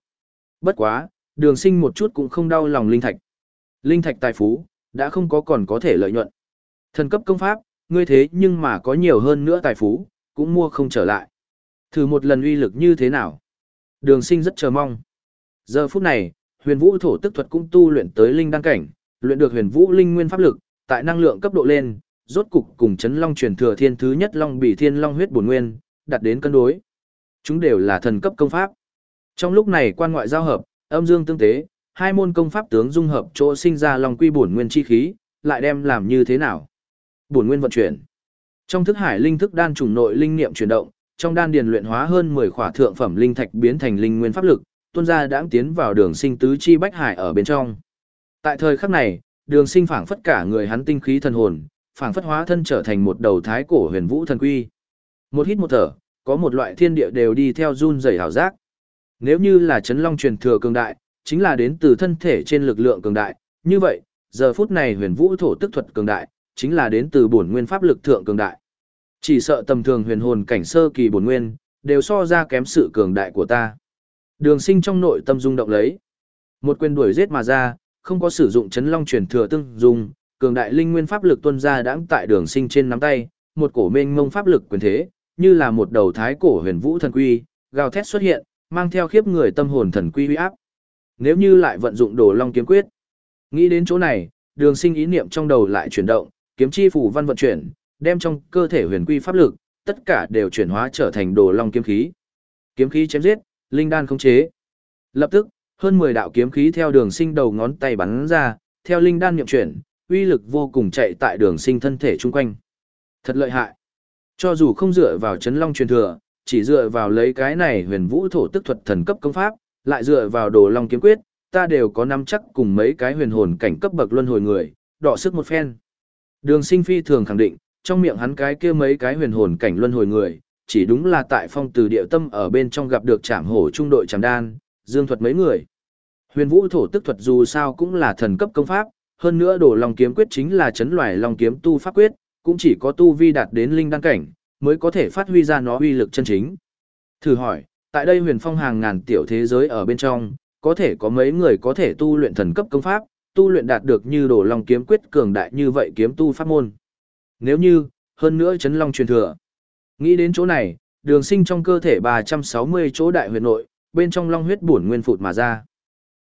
Bất quá, đường sinh một chút cũng không đau lòng linh thạch. Linh thạch tài phú, đã không có còn có thể lợi nhuận. Thần cấp công pháp, ngươi thế nhưng mà có nhiều hơn nữa tài phú, cũng mua không trở lại. Thử một lần uy lực như thế nào? Đường sinh rất chờ mong. Giờ phút này, huyền vũ thổ tức thuật cũng tu luyện tới linh đăng cảnh, luyện được huyền vũ linh nguyên pháp lực, tại năng lượng cấp độ lên, rốt cục cùng chấn long truyền thừa thiên thứ nhất long bị thiên long huyết bổn nguyên, đặt đến cân đối. Chúng đều là thần cấp công pháp. Trong lúc này quan ngoại giao hợp, âm dương tương tế, hai môn công pháp tướng dung hợp chỗ sinh ra long quy bổn nguyên chi khí, lại đem làm như thế nào? Bổn nguyên vận chuyển. Trong thức hải linh thức đan trùng nội linh niệm chuyển động, trong đan điền luyện hóa hơn 10 khỏa thượng phẩm linh thạch biến thành linh nguyên pháp lực, tuôn ra đãng tiến vào đường sinh tứ chi bách hải ở bên trong. Tại thời khắc này, đường sinh phảng phất cả người hắn tinh khí thần hồn, phảng phất hóa thân trở thành một đầu thái cổ huyền vũ thần quy. Một hít một thở, có một loại thiên địa đều đi theo run rẩy hảo giác. Nếu như là chấn long truyền thừa cường đại, chính là đến từ thân thể trên lực lượng cường đại, như vậy, giờ phút này huyền vũ thổ tức thuật cường đại, chính là đến từ bổn nguyên pháp lực thượng cường đại. Chỉ sợ tầm thường huyền hồn cảnh sơ kỳ bổn nguyên, đều so ra kém sự cường đại của ta. Đường sinh trong nội tâm rung động lấy. Một quyền đuổi giết mà ra, không có sử dụng chấn long truyền thừa tương dùng cường đại linh nguyên pháp lực tuân ra đãng tại đường sinh trên nắm tay, một cổ mênh mông pháp lực quyền thế, như là một đầu thái cổ huyền vũ thần quy, gào thét xuất hiện, mang theo khiếp người tâm hồn thần quy uy áp. Nếu như lại vận dụng đồ long kiếm quyết, nghĩ đến chỗ này, đường sinh ý niệm trong đầu lại chuyển động, kiếm chi phủ văn vận chuyển, đem trong cơ thể huyền quy pháp lực, tất cả đều chuyển hóa trở thành đồ long kiếm khí. Kiếm khí chém giết, linh đan khống chế. Lập tức, hơn 10 đạo kiếm khí theo đường sinh đầu ngón tay bắn ra, theo linh đan niệm chuyển, uy lực vô cùng chạy tại đường sinh thân thể chung quanh. Thật lợi hại. Cho dù không dựa vào chấn long truyền thừa, chỉ dựa vào lấy cái này huyền vũ thổ tức thuật thần cấp công pháp, lại dựa vào đồ long kiếm quyết, ta đều có nắm chắc cùng mấy cái huyền hồn cảnh cấp bậc luân hồi người, đọ sức một phen. Đường sinh phi thường khẳng định, trong miệng hắn cái kia mấy cái huyền hồn cảnh luân hồi người, chỉ đúng là tại phong từ địa tâm ở bên trong gặp được trảm hổ trung đội trảm đan, dương thuật mấy người. Huyền vũ thổ tức thuật dù sao cũng là thần cấp công pháp, hơn nữa đồ long kiếm quyết chính là chấn loài long kiếm tu pháp quyết, cũng chỉ có tu vi đạt đến linh đăng cảnh, mới có thể phát huy ra nó uy lực chân chính. Thử hỏi, tại đây huyền phong hàng ngàn tiểu thế giới ở bên trong, có thể có mấy người có thể tu luyện thần cấp công pháp, tu luyện đạt được như đồ long kiếm quyết cường đại như vậy kiếm tu pháp môn. Nếu như, hơn nữa chấn long truyền thừa. Nghĩ đến chỗ này, đường sinh trong cơ thể 360 chỗ đại huyền nội, bên trong long huyết bổn nguyên phụt mà ra.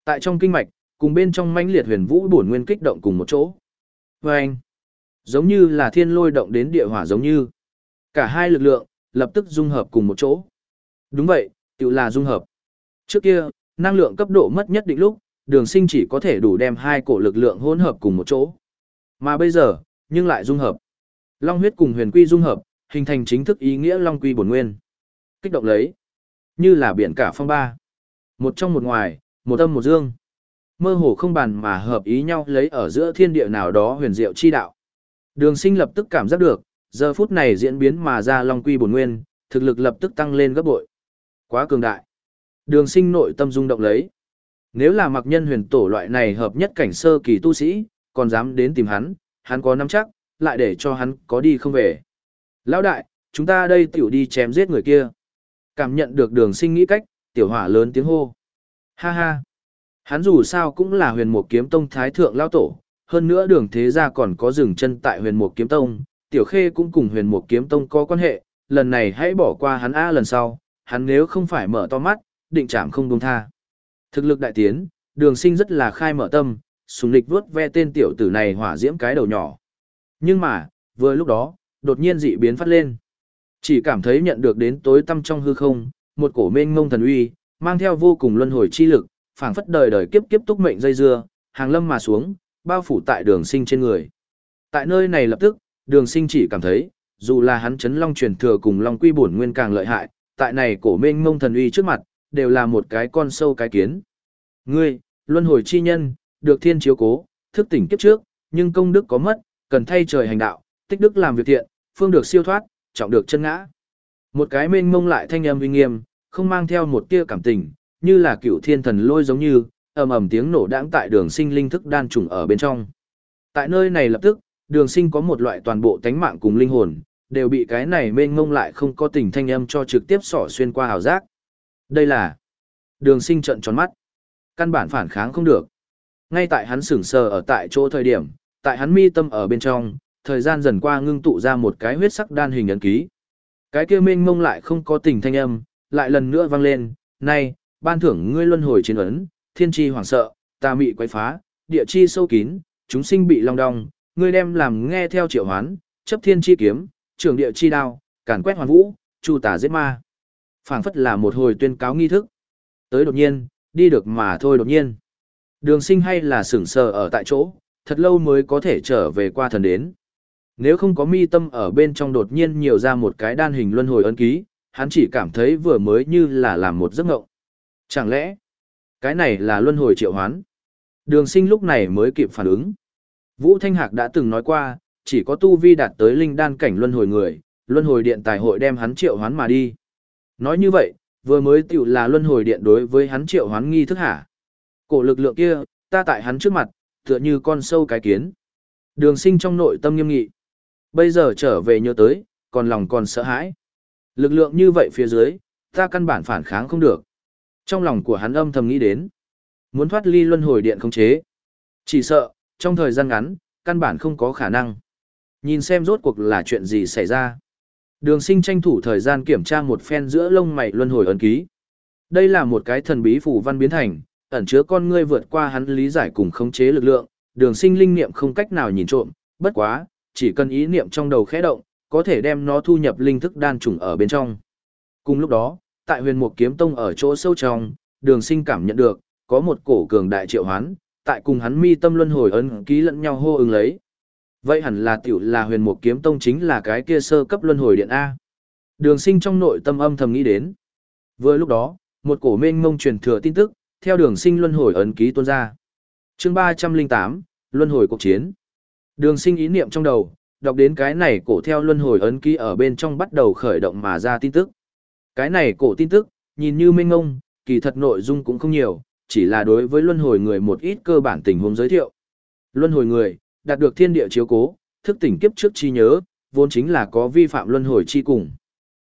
Tại trong kinh mạch, cùng bên trong mãnh liệt huyền vũ bổn nguyên kích động cùng một chỗ. Và anh, giống như là thiên lôi động đến địa hỏa giống như. Cả hai lực lượng, lập tức dung hợp cùng một chỗ. Đúng vậy, tự là dung hợp. Trước kia, năng lượng cấp độ mất nhất định lúc, đường sinh chỉ có thể đủ đem hai cổ lực lượng hỗn hợp cùng một chỗ. Mà bây giờ, nhưng lại dung hợp. Long huyết cùng huyền quy dung hợp, hình thành chính thức ý nghĩa long quy bổn nguyên. Kích động lấy, như là biển cả phong ba. Một trong một ngoài, một âm một dương. Mơ hồ không bàn mà hợp ý nhau lấy ở giữa thiên địa nào đó huyền diệu chi đạo. Đường sinh lập tức cảm giác được, giờ phút này diễn biến mà ra long quy bổn nguyên, thực lực lập tức tăng lên gấp bội. Quá cường đại. Đường sinh nội tâm rung động lấy. Nếu là mặc nhân huyền tổ loại này hợp nhất cảnh sơ kỳ tu sĩ, còn dám đến tìm hắn, hắn có nắm chắc, lại để cho hắn có đi không về. Lão đại, chúng ta đây tiểu đi chém giết người kia. Cảm nhận được đường sinh nghĩ cách, tiểu hỏa lớn tiếng hô. Ha ha. Hắn dù sao cũng là huyền mục kiếm tông thái thượng lao tổ, hơn nữa đường thế gia còn có dừng chân tại huyền mục kiếm tông, tiểu khê cũng cùng huyền mục kiếm tông có quan hệ, lần này hãy bỏ qua hắn A lần sau, hắn nếu không phải mở to mắt, định chạm không buông tha. Thực lực đại tiến, đường sinh rất là khai mở tâm, sùng lịch vuốt ve tên tiểu tử này hỏa diễm cái đầu nhỏ. Nhưng mà, vừa lúc đó, đột nhiên dị biến phát lên. Chỉ cảm thấy nhận được đến tối tâm trong hư không, một cổ mênh ngông thần uy, mang theo vô cùng luân hồi chi lực, phảng phất đời đời kiếp kiếp túc mệnh dây dưa, hàng lâm mà xuống, bao phủ tại đường sinh trên người. Tại nơi này lập tức, đường sinh chỉ cảm thấy, dù là hắn chấn long truyền thừa cùng long quy bổn nguyên càng lợi hại, tại này cổ mênh mông thần uy trước mặt, đều là một cái con sâu cái kiến. Ngươi, luân hồi chi nhân, được thiên chiếu cố, thức tỉnh kiếp trước, nhưng công đức có mất, cần thay trời hành đạo, tích đức làm việc thiện, phương được siêu thoát, trọng được chân ngã. Một cái mênh mông lại thanh âm uy nghiêm, không mang theo một tia cảm tình, như là cựu thiên thần lôi giống như, ầm ầm tiếng nổ đãng tại đường sinh linh thức đan trùng ở bên trong. Tại nơi này lập tức, đường sinh có một loại toàn bộ tánh mạng cùng linh hồn, đều bị cái này mênh mông lại không có tình thanh âm cho trực tiếp sỏ xuyên qua hào giác. Đây là đường sinh trận tròn mắt. Căn bản phản kháng không được. Ngay tại hắn sửng sờ ở tại chỗ thời điểm, tại hắn mi tâm ở bên trong, thời gian dần qua ngưng tụ ra một cái huyết sắc đan hình ấn ký. Cái kia mênh mông lại không có tình thanh âm, lại lần nữa vang lên, "Này, ban thưởng ngươi luân hồi chiến ấn, thiên chi hoảng sợ, ta mị quấy phá, địa chi sâu kín, chúng sinh bị long đong, ngươi đem làm nghe theo triệu hoán, chấp thiên chi kiếm, trường địa chi đao, càn quét hoàn vũ, chu tà giết ma." Phảng phất là một hồi tuyên cáo nghi thức. Tới đột nhiên, đi được mà thôi đột nhiên. Đường sinh hay là sửng sờ ở tại chỗ, thật lâu mới có thể trở về qua thần đến. Nếu không có mi tâm ở bên trong đột nhiên nhiều ra một cái đan hình luân hồi ấn ký, hắn chỉ cảm thấy vừa mới như là làm một giấc ngộng. Chẳng lẽ, cái này là luân hồi triệu hoán? Đường sinh lúc này mới kịp phản ứng. Vũ Thanh Hạc đã từng nói qua, chỉ có tu vi đạt tới linh đan cảnh luân hồi người, luân hồi điện tài hội đem hắn triệu hoán mà đi. Nói như vậy, vừa mới tiểu là luân hồi điện đối với hắn triệu hoán nghi thức hả? Cổ lực lượng kia, ta tại hắn trước mặt, tựa như con sâu cái kiến. Đường sinh trong nội tâm nghiêm nghị. Bây giờ trở về nhớ tới, còn lòng còn sợ hãi. Lực lượng như vậy phía dưới, ta căn bản phản kháng không được. Trong lòng của hắn âm thầm nghĩ đến. Muốn thoát ly luân hồi điện không chế. Chỉ sợ, trong thời gian ngắn, căn bản không có khả năng. Nhìn xem rốt cuộc là chuyện gì xảy ra. Đường sinh tranh thủ thời gian kiểm tra một phen giữa lông mày luân hồi ấn ký. Đây là một cái thần bí phù văn biến thành, ẩn chứa con ngươi vượt qua hắn lý giải cùng khống chế lực lượng, đường sinh linh niệm không cách nào nhìn trộm, bất quá, chỉ cần ý niệm trong đầu khẽ động, có thể đem nó thu nhập linh thức đan trùng ở bên trong. Cùng lúc đó, tại huyền mục kiếm tông ở chỗ sâu trong, đường sinh cảm nhận được, có một cổ cường đại triệu hoán, tại cùng hắn mi tâm luân hồi ấn ký lẫn nhau hô ứng lấy. Vậy hẳn là tiểu là huyền mục kiếm tông chính là cái kia sơ cấp luân hồi điện A. Đường sinh trong nội tâm âm thầm nghĩ đến. Vừa lúc đó, một cổ mênh mông truyền thừa tin tức, theo đường sinh luân hồi ấn ký tuôn ra. chương 308, luân hồi cuộc chiến. Đường sinh ý niệm trong đầu, đọc đến cái này cổ theo luân hồi ấn ký ở bên trong bắt đầu khởi động mà ra tin tức. Cái này cổ tin tức, nhìn như mênh mông, kỳ thật nội dung cũng không nhiều, chỉ là đối với luân hồi người một ít cơ bản tình huống giới thiệu. Luân hồi người, đạt được thiên địa chiếu cố, thức tỉnh kiếp trước chi nhớ, vốn chính là có vi phạm luân hồi chi cùng.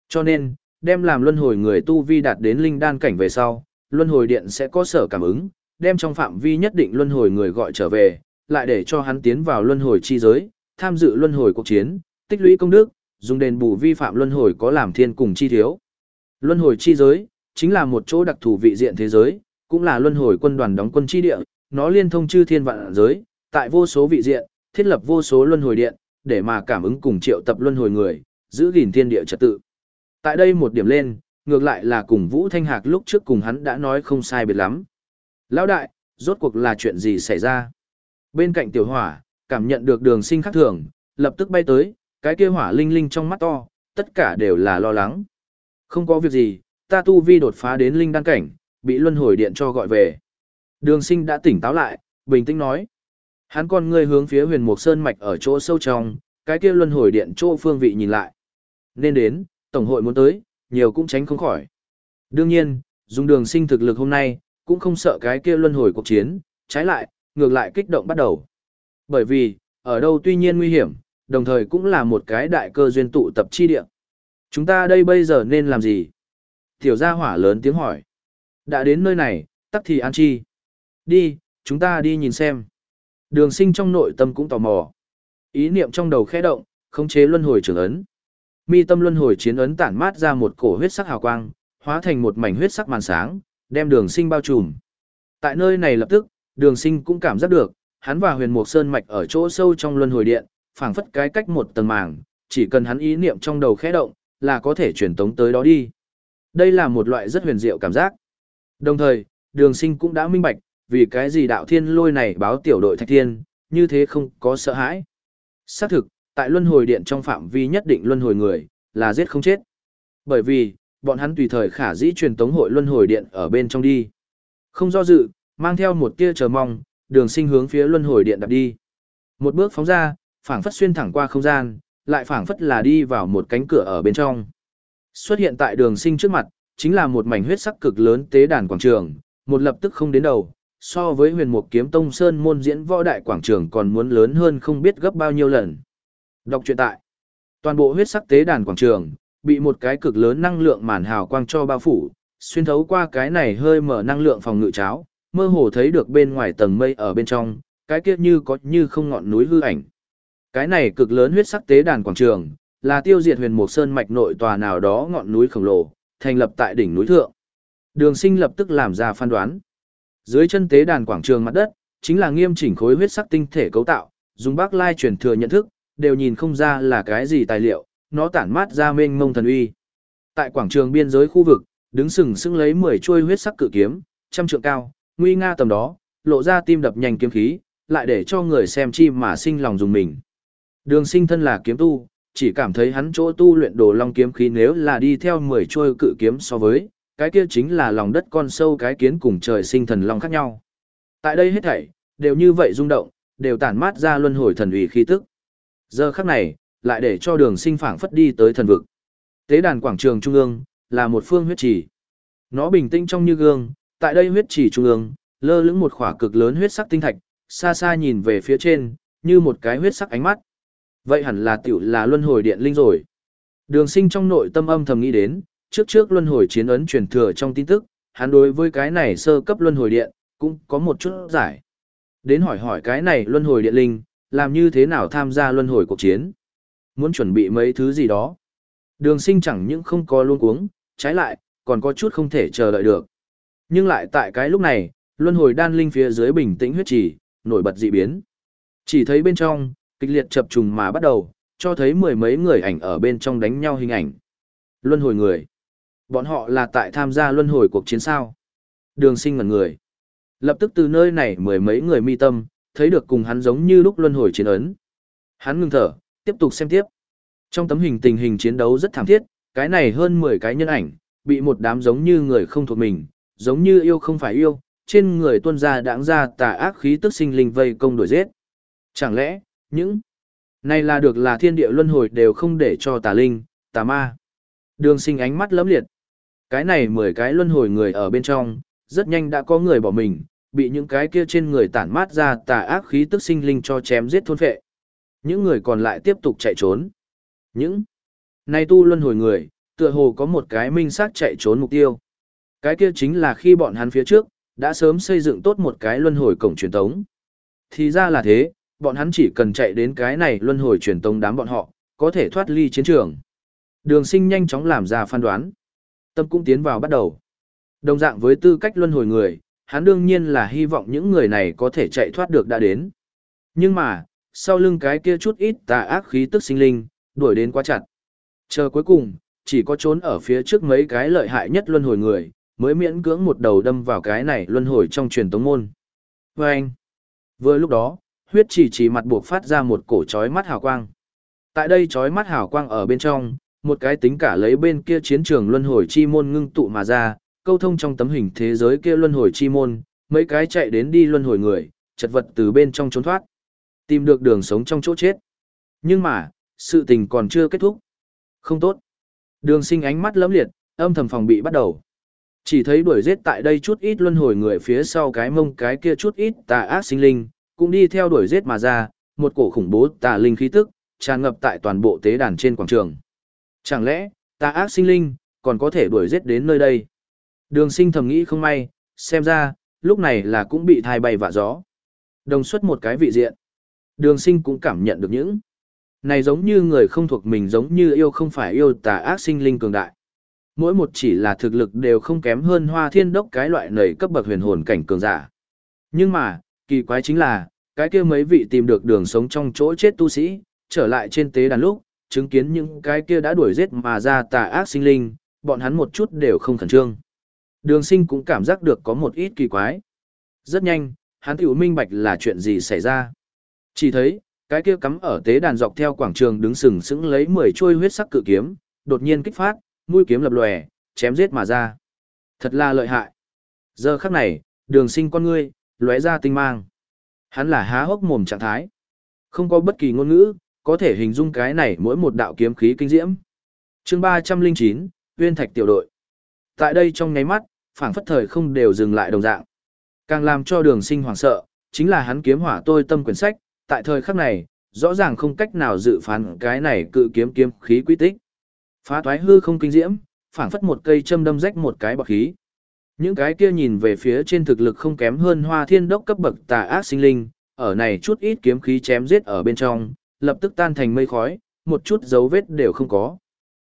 Cho nên, đem làm luân hồi người tu vi đạt đến linh đan cảnh về sau, luân hồi điện sẽ có sở cảm ứng, đem trong phạm vi nhất định luân hồi người gọi trở về, lại để cho hắn tiến vào luân hồi chi giới, tham dự luân hồi cuộc chiến, tích lũy công đức, dùng đền bù vi phạm luân hồi có làm thiên cùng chi thiếu. Luân hồi chi giới chính là một chỗ đặc thù vị diện thế giới, cũng là luân hồi quân đoàn đóng quân chi địa, nó liên thông chư thiên vạn giới, tại vô số vị diện, thiết lập vô số luân hồi điện, để mà cảm ứng cùng triệu tập luân hồi người, giữ gìn thiên địa trật tự. Tại đây một điểm lên, ngược lại là cùng Vũ Thanh Hạc lúc trước cùng hắn đã nói không sai biệt lắm. Lão đại, rốt cuộc là chuyện gì xảy ra? Bên cạnh tiểu hỏa, cảm nhận được đường sinh khác thường, lập tức bay tới, cái kia hỏa linh linh trong mắt to, tất cả đều là lo lắng. Không có việc gì, ta tu vi đột phá đến linh đan cảnh, bị luân hồi điện cho gọi về. Đường sinh đã tỉnh táo lại, bình tĩnh nói. Hắn con ngươi hướng phía huyền mục sơn mạch ở chỗ sâu trong, cái kia luân hồi điện chỗ phương vị nhìn lại. Nên đến, tổng hội muốn tới, nhiều cũng tránh không khỏi. Đương nhiên, dùng đường sinh thực lực hôm nay, cũng không sợ cái kia luân hồi cuộc chiến, trái lại, ngược lại kích động bắt đầu. Bởi vì, ở đâu tuy nhiên nguy hiểm, đồng thời cũng là một cái đại cơ duyên tụ tập chi địa. Chúng ta đây bây giờ nên làm gì? Tiểu gia hỏa lớn tiếng hỏi. Đã đến nơi này, tắc thì an chi. Đi, chúng ta đi nhìn xem. Đường sinh trong nội tâm cũng tò mò. Ý niệm trong đầu khẽ động, khống chế luân hồi trưởng ấn. Mi tâm luân hồi chiến ấn tản mát ra một cổ huyết sắc hào quang, hóa thành một mảnh huyết sắc màn sáng, đem đường sinh bao trùm. Tại nơi này lập tức, đường sinh cũng cảm giác được, hắn và huyền mục sơn mạch ở chỗ sâu trong luân hồi điện, phảng phất cái cách một tầng màng, chỉ cần hắn ý niệm trong đầu khẽ động, là có thể truyền tống tới đó đi. Đây là một loại rất huyền diệu cảm giác. Đồng thời, đường sinh cũng đã minh bạch, vì cái gì đạo thiên lôi này báo tiểu đội thạch thiên, như thế không có sợ hãi. Xác thực, tại luân hồi điện trong phạm vi nhất định luân hồi người, là giết không chết. Bởi vì, bọn hắn tùy thời khả dĩ truyền tống hội luân hồi điện ở bên trong đi. Không do dự, mang theo một tia chờ mong, đường sinh hướng phía luân hồi điện đạp đi. Một bước phóng ra, phảng phất xuyên thẳng qua không gian, lại phảng phất là đi vào một cánh cửa ở bên trong. Xuất hiện tại đường sinh trước mặt, chính là một mảnh huyết sắc cực lớn tế đàn quảng trường, một lập tức không đến đầu, so với huyền mục kiếm tông sơn môn diễn võ đại quảng trường còn muốn lớn hơn không biết gấp bao nhiêu lần. Đọc truyện tại. Toàn bộ huyết sắc tế đàn quảng trường, bị một cái cực lớn năng lượng màn hào quang cho bao phủ, xuyên thấu qua cái này hơi mở năng lượng phòng ngự cháo, mơ hồ thấy được bên ngoài tầng mây ở bên trong, cái kia như có như không ngọn núi hư ảnh. Cái này cực lớn huyết sắc tế đàn quảng trường, là tiêu diệt huyền mục sơn mạch nội tòa nào đó ngọn núi khổng lồ, thành lập tại đỉnh núi thượng. Đường sinh lập tức làm ra phán đoán. Dưới chân tế đàn quảng trường mặt đất, chính là nghiêm chỉnh khối huyết sắc tinh thể cấu tạo, dùng bác lai truyền thừa nhận thức, đều nhìn không ra là cái gì tài liệu, nó tản mát ra mênh mông thần uy. Tại quảng trường biên giới khu vực, đứng sừng sững lấy 10 chuôi huyết sắc cự kiếm, trăm trượng cao, nguy nga tầm đó, lộ ra tim đập nhanh kiếm khí, lại để cho người xem chi mà sinh lòng dùng mình. Đường sinh thân là kiếm tu, chỉ cảm thấy hắn chỗ tu luyện đồ long kiếm khí nếu là đi theo 10 chuôi cự kiếm so với, cái kia chính là lòng đất con sâu cái kiến cùng trời sinh thần long khác nhau. Tại đây hết thảy, đều như vậy rung động, đều tản mát ra luân hồi thần ủy khí tức. Giờ khắc này, lại để cho đường sinh phảng phất đi tới thần vực. Tế đàn quảng trường trung ương, là một phương huyết trì. Nó bình tĩnh trong như gương, tại đây huyết trì trung ương, lơ lửng một khỏa cực lớn huyết sắc tinh thạch, xa xa nhìn về phía trên, như một cái huyết sắc ánh mắt. Vậy hẳn là tiểu là luân hồi điện linh rồi. Đường sinh trong nội tâm âm thầm nghĩ đến, trước trước luân hồi chiến ấn truyền thừa trong tin tức, hắn đối với cái này sơ cấp luân hồi điện, cũng có một chút giải. Đến hỏi hỏi cái này luân hồi điện linh, làm như thế nào tham gia luân hồi cuộc chiến. Muốn chuẩn bị mấy thứ gì đó. Đường sinh chẳng những không có luôn cuống, trái lại, còn có chút không thể chờ đợi được. Nhưng lại tại cái lúc này, luân hồi đan linh phía dưới bình tĩnh huyết trì nổi bật dị biến. Chỉ thấy bên trong, kịch liệt chập trùng mà bắt đầu, cho thấy mười mấy người ảnh ở bên trong đánh nhau hình ảnh. Luân hồi người. Bọn họ là tại tham gia luân hồi cuộc chiến sao. Đường sinh ngẩn người. Lập tức từ nơi này mười mấy người mi tâm, thấy được cùng hắn giống như lúc luân hồi chiến ấn. Hắn ngừng thở, tiếp tục xem tiếp. Trong tấm hình tình hình chiến đấu rất thảm thiết, cái này hơn 10 cái nhân ảnh, bị một đám giống như người không thuộc mình, giống như yêu không phải yêu, trên người tuân ra đáng ra tà ác khí tức sinh linh vây công đuổi giết. Chẳng lẽ, những này là được là thiên địa luân hồi đều không để cho tà linh, tà ma. Đường sinh ánh mắt lấm liệt. Cái này 10 cái luân hồi người ở bên trong, rất nhanh đã có người bỏ mình, bị những cái kia trên người tản mát ra tà ác khí tức sinh linh cho chém giết thôn phệ. Những người còn lại tiếp tục chạy trốn. Những này tu luân hồi người, tựa hồ có một cái minh xác chạy trốn mục tiêu. Cái kia chính là khi bọn hắn phía trước, đã sớm xây dựng tốt một cái luân hồi cổng truyền tống. Thì ra là thế, bọn hắn chỉ cần chạy đến cái này luân hồi truyền tống đám bọn họ, có thể thoát ly chiến trường. Đường sinh nhanh chóng làm ra phán đoán. Tâm cũng tiến vào bắt đầu. Đồng dạng với tư cách luân hồi người, hắn đương nhiên là hy vọng những người này có thể chạy thoát được đã đến. Nhưng mà, sau lưng cái kia chút ít tà ác khí tức sinh linh, đuổi đến quá chặt. Chờ cuối cùng, chỉ có trốn ở phía trước mấy cái lợi hại nhất luân hồi người, mới miễn cưỡng một đầu đâm vào cái này luân hồi trong truyền tống môn. Và anh, vừa lúc đó, huyết chỉ chỉ mặt buộc phát ra một cổ chói mắt hào quang. Tại đây chói mắt hào quang ở bên trong, một cái tính cả lấy bên kia chiến trường luân hồi chi môn ngưng tụ mà ra, câu thông trong tấm hình thế giới kia luân hồi chi môn, mấy cái chạy đến đi luân hồi người, chật vật từ bên trong trốn thoát. Tìm được đường sống trong chỗ chết. Nhưng mà, sự tình còn chưa kết thúc. Không tốt. Đường sinh ánh mắt lấm liệt, âm thầm phòng bị bắt đầu. Chỉ thấy đuổi giết tại đây chút ít luân hồi người phía sau cái mông cái kia chút ít tà ác sinh linh, cũng đi theo đuổi giết mà ra, một cổ khủng bố tà linh khí tức, tràn ngập tại toàn bộ tế đàn trên quảng trường. Chẳng lẽ, tà ác sinh linh, còn có thể đuổi giết đến nơi đây? Đường sinh thầm nghĩ không may, xem ra, lúc này là cũng bị thai bay vạ gió. Đồng xuất một cái vị diện. Đường sinh cũng cảm nhận được những này giống như người không thuộc mình giống như yêu không phải yêu tà ác sinh linh cường đại. Mỗi một chỉ là thực lực đều không kém hơn hoa thiên đốc cái loại nầy cấp bậc huyền hồn cảnh cường giả. Nhưng mà, kỳ quái chính là, cái kia mấy vị tìm được đường sống trong chỗ chết tu sĩ, trở lại trên tế đàn lúc, chứng kiến những cái kia đã đuổi giết mà ra tà ác sinh linh, bọn hắn một chút đều không khẩn trương. Đường sinh cũng cảm giác được có một ít kỳ quái. Rất nhanh, hắn tiểu minh bạch là chuyện gì xảy ra. Chỉ thấy, cái kia cắm ở tế đàn dọc theo quảng trường đứng sừng sững lấy 10 chuôi huyết sắc cự kiếm, đột nhiên kích phát, mũi kiếm lập lòe, chém giết mà ra. Thật là lợi hại. Giờ khắc này, đường sinh con ngươi, lóe ra tinh mang. Hắn là há hốc mồm trạng thái. Không có bất kỳ ngôn ngữ, có thể hình dung cái này mỗi một đạo kiếm khí kinh diễm. chương 309, Uyên Thạch tiểu đội. Tại đây trong nháy mắt, phảng phất thời không đều dừng lại đồng dạng. Càng làm cho đường sinh hoảng sợ, chính là hắn kiếm hỏa tôi tâm quyển sách, tại thời khắc này, rõ ràng không cách nào dự phán cái này cự kiếm kiếm khí quy tích. Phá thoái hư không kinh diễm, phảng phất một cây châm đâm rách một cái bọc khí. Những cái kia nhìn về phía trên thực lực không kém hơn hoa thiên đốc cấp bậc tà ác sinh linh, ở này chút ít kiếm khí chém giết ở bên trong, lập tức tan thành mây khói, một chút dấu vết đều không có.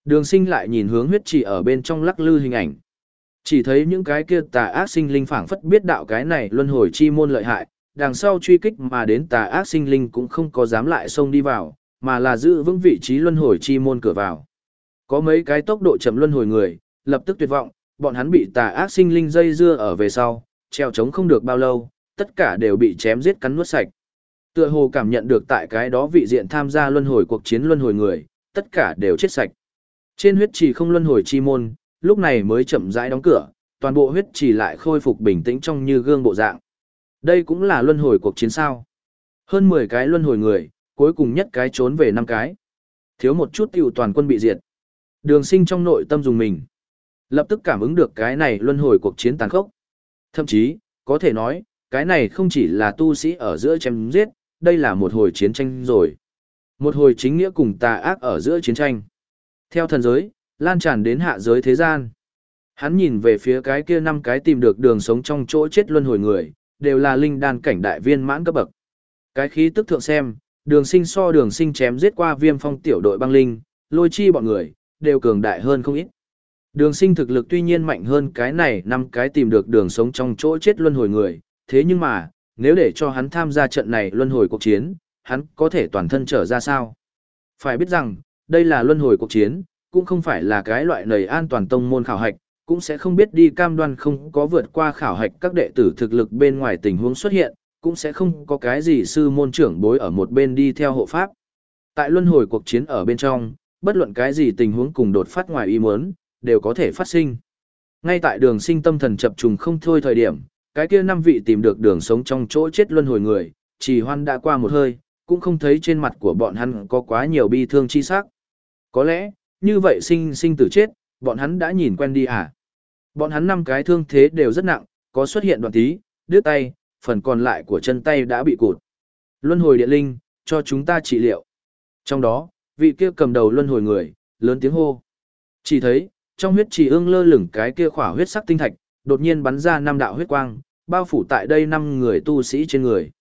Đường sinh lại nhìn hướng huyết chỉ ở bên trong lắc lư hình ảnh. Chỉ thấy những cái kia tà ác sinh linh phảng phất biết đạo cái này luân hồi chi môn lợi hại, đằng sau truy kích mà đến tà ác sinh linh cũng không có dám lại xông đi vào, mà là giữ vững vị trí luân hồi chi môn cửa vào. Có mấy cái tốc độ chậm luân hồi người, lập tức tuyệt vọng, bọn hắn bị tà ác sinh linh dây dưa ở về sau, treo trống không được bao lâu, tất cả đều bị chém giết cắn nuốt sạch. Tựa hồ cảm nhận được tại cái đó vị diện tham gia luân hồi cuộc chiến luân hồi người, tất cả đều chết sạch. Trên huyết trì không luân hồi chi môn, lúc này mới chậm rãi đóng cửa, toàn bộ huyết trì lại khôi phục bình tĩnh trong như gương bộ dạng. Đây cũng là luân hồi cuộc chiến sao. Hơn 10 cái luân hồi người, cuối cùng nhất cái trốn về năm cái. Thiếu một chút tiểu toàn quân bị diệt. Đường sinh trong nội tâm dùng mình. Lập tức cảm ứng được cái này luân hồi cuộc chiến tàn khốc. Thậm chí, có thể nói, cái này không chỉ là tu sĩ ở giữa chém giết, đây là một hồi chiến tranh rồi. Một hồi chính nghĩa cùng tà ác ở giữa chiến tranh. Theo thần giới, lan tràn đến hạ giới thế gian. Hắn nhìn về phía cái kia năm cái tìm được đường sống trong chỗ chết luân hồi người, đều là linh đan cảnh đại viên mãn cấp bậc. Cái khí tức thượng xem, đường sinh so đường sinh chém giết qua viêm phong tiểu đội băng linh, lôi chi bọn người, đều cường đại hơn không ít. Đường sinh thực lực tuy nhiên mạnh hơn cái này năm cái tìm được đường sống trong chỗ chết luân hồi người, thế nhưng mà, nếu để cho hắn tham gia trận này luân hồi cuộc chiến, hắn có thể toàn thân trở ra sao? Phải biết rằng, đây là luân hồi cuộc chiến, cũng không phải là cái loại nầy an toàn tông môn khảo hạch, cũng sẽ không biết đi cam đoan không có vượt qua khảo hạch các đệ tử thực lực bên ngoài tình huống xuất hiện, cũng sẽ không có cái gì sư môn trưởng bối ở một bên đi theo hộ pháp. Tại luân hồi cuộc chiến ở bên trong, bất luận cái gì tình huống cùng đột phát ngoài ý muốn, đều có thể phát sinh. Ngay tại đường sinh tâm thần chập trùng không thôi thời điểm, cái kia năm vị tìm được đường sống trong chỗ chết luân hồi người, chỉ hoan đã qua một hơi, cũng không thấy trên mặt của bọn hắn có quá nhiều bi thương chi sắc. Có lẽ, như vậy sinh sinh tử chết, bọn hắn đã nhìn quen đi à? Bọn hắn năm cái thương thế đều rất nặng, có xuất hiện đoạn tí, đứt tay, phần còn lại của chân tay đã bị cụt. Luân hồi điện linh, cho chúng ta trị liệu. Trong đó, vị kia cầm đầu luân hồi người, lớn tiếng hô. Chỉ thấy, trong huyết trì ương lơ lửng cái kia khỏa huyết sắc tinh thạch, đột nhiên bắn ra năm đạo huyết quang, bao phủ tại đây năm người tu sĩ trên người.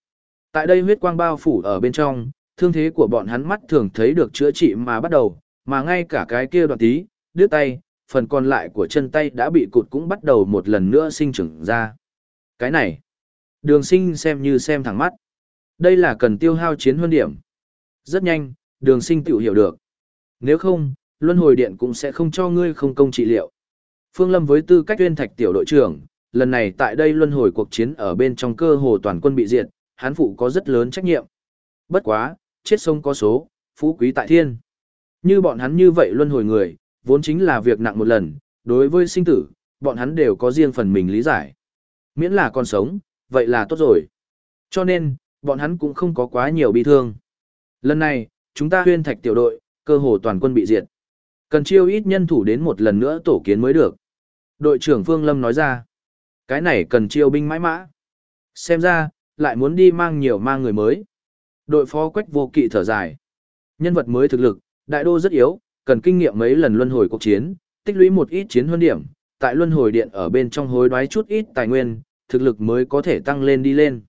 Tại đây huyết quang bao phủ ở bên trong, thương thế của bọn hắn mắt thường thấy được chữa trị mà bắt đầu, mà ngay cả cái kia đoạn tí, đứt tay, phần còn lại của chân tay đã bị cụt cũng bắt đầu một lần nữa sinh trưởng ra. Cái này, đường sinh xem như xem thẳng mắt. Đây là cần tiêu hao chiến huân điểm. Rất nhanh, đường sinh tự hiểu được. Nếu không, luân hồi điện cũng sẽ không cho ngươi không công trị liệu. Phương Lâm với tư cách tuyên thạch tiểu đội trưởng, lần này tại đây luân hồi cuộc chiến ở bên trong cơ hồ toàn quân bị diệt, hắn phụ có rất lớn trách nhiệm. Bất quá, chết sông có số, phú quý tại thiên. Như bọn hắn như vậy luân hồi người, vốn chính là việc nặng một lần, đối với sinh tử, bọn hắn đều có riêng phần mình lý giải. Miễn là còn sống, vậy là tốt rồi. Cho nên, bọn hắn cũng không có quá nhiều bị thương. Lần này, chúng ta huyên thạch tiểu đội, cơ hồ toàn quân bị diệt. Cần chiêu ít nhân thủ đến một lần nữa tổ kiến mới được. Đội trưởng Phương Lâm nói ra, cái này cần chiêu binh mãi mã. Xem ra, lại muốn đi mang nhiều mang người mới. Đội phó quách vô kỵ thở dài. Nhân vật mới thực lực, đại đô rất yếu, cần kinh nghiệm mấy lần luân hồi cuộc chiến, tích lũy một ít chiến huân điểm, tại luân hồi điện ở bên trong hối đoái chút ít tài nguyên, thực lực mới có thể tăng lên đi lên.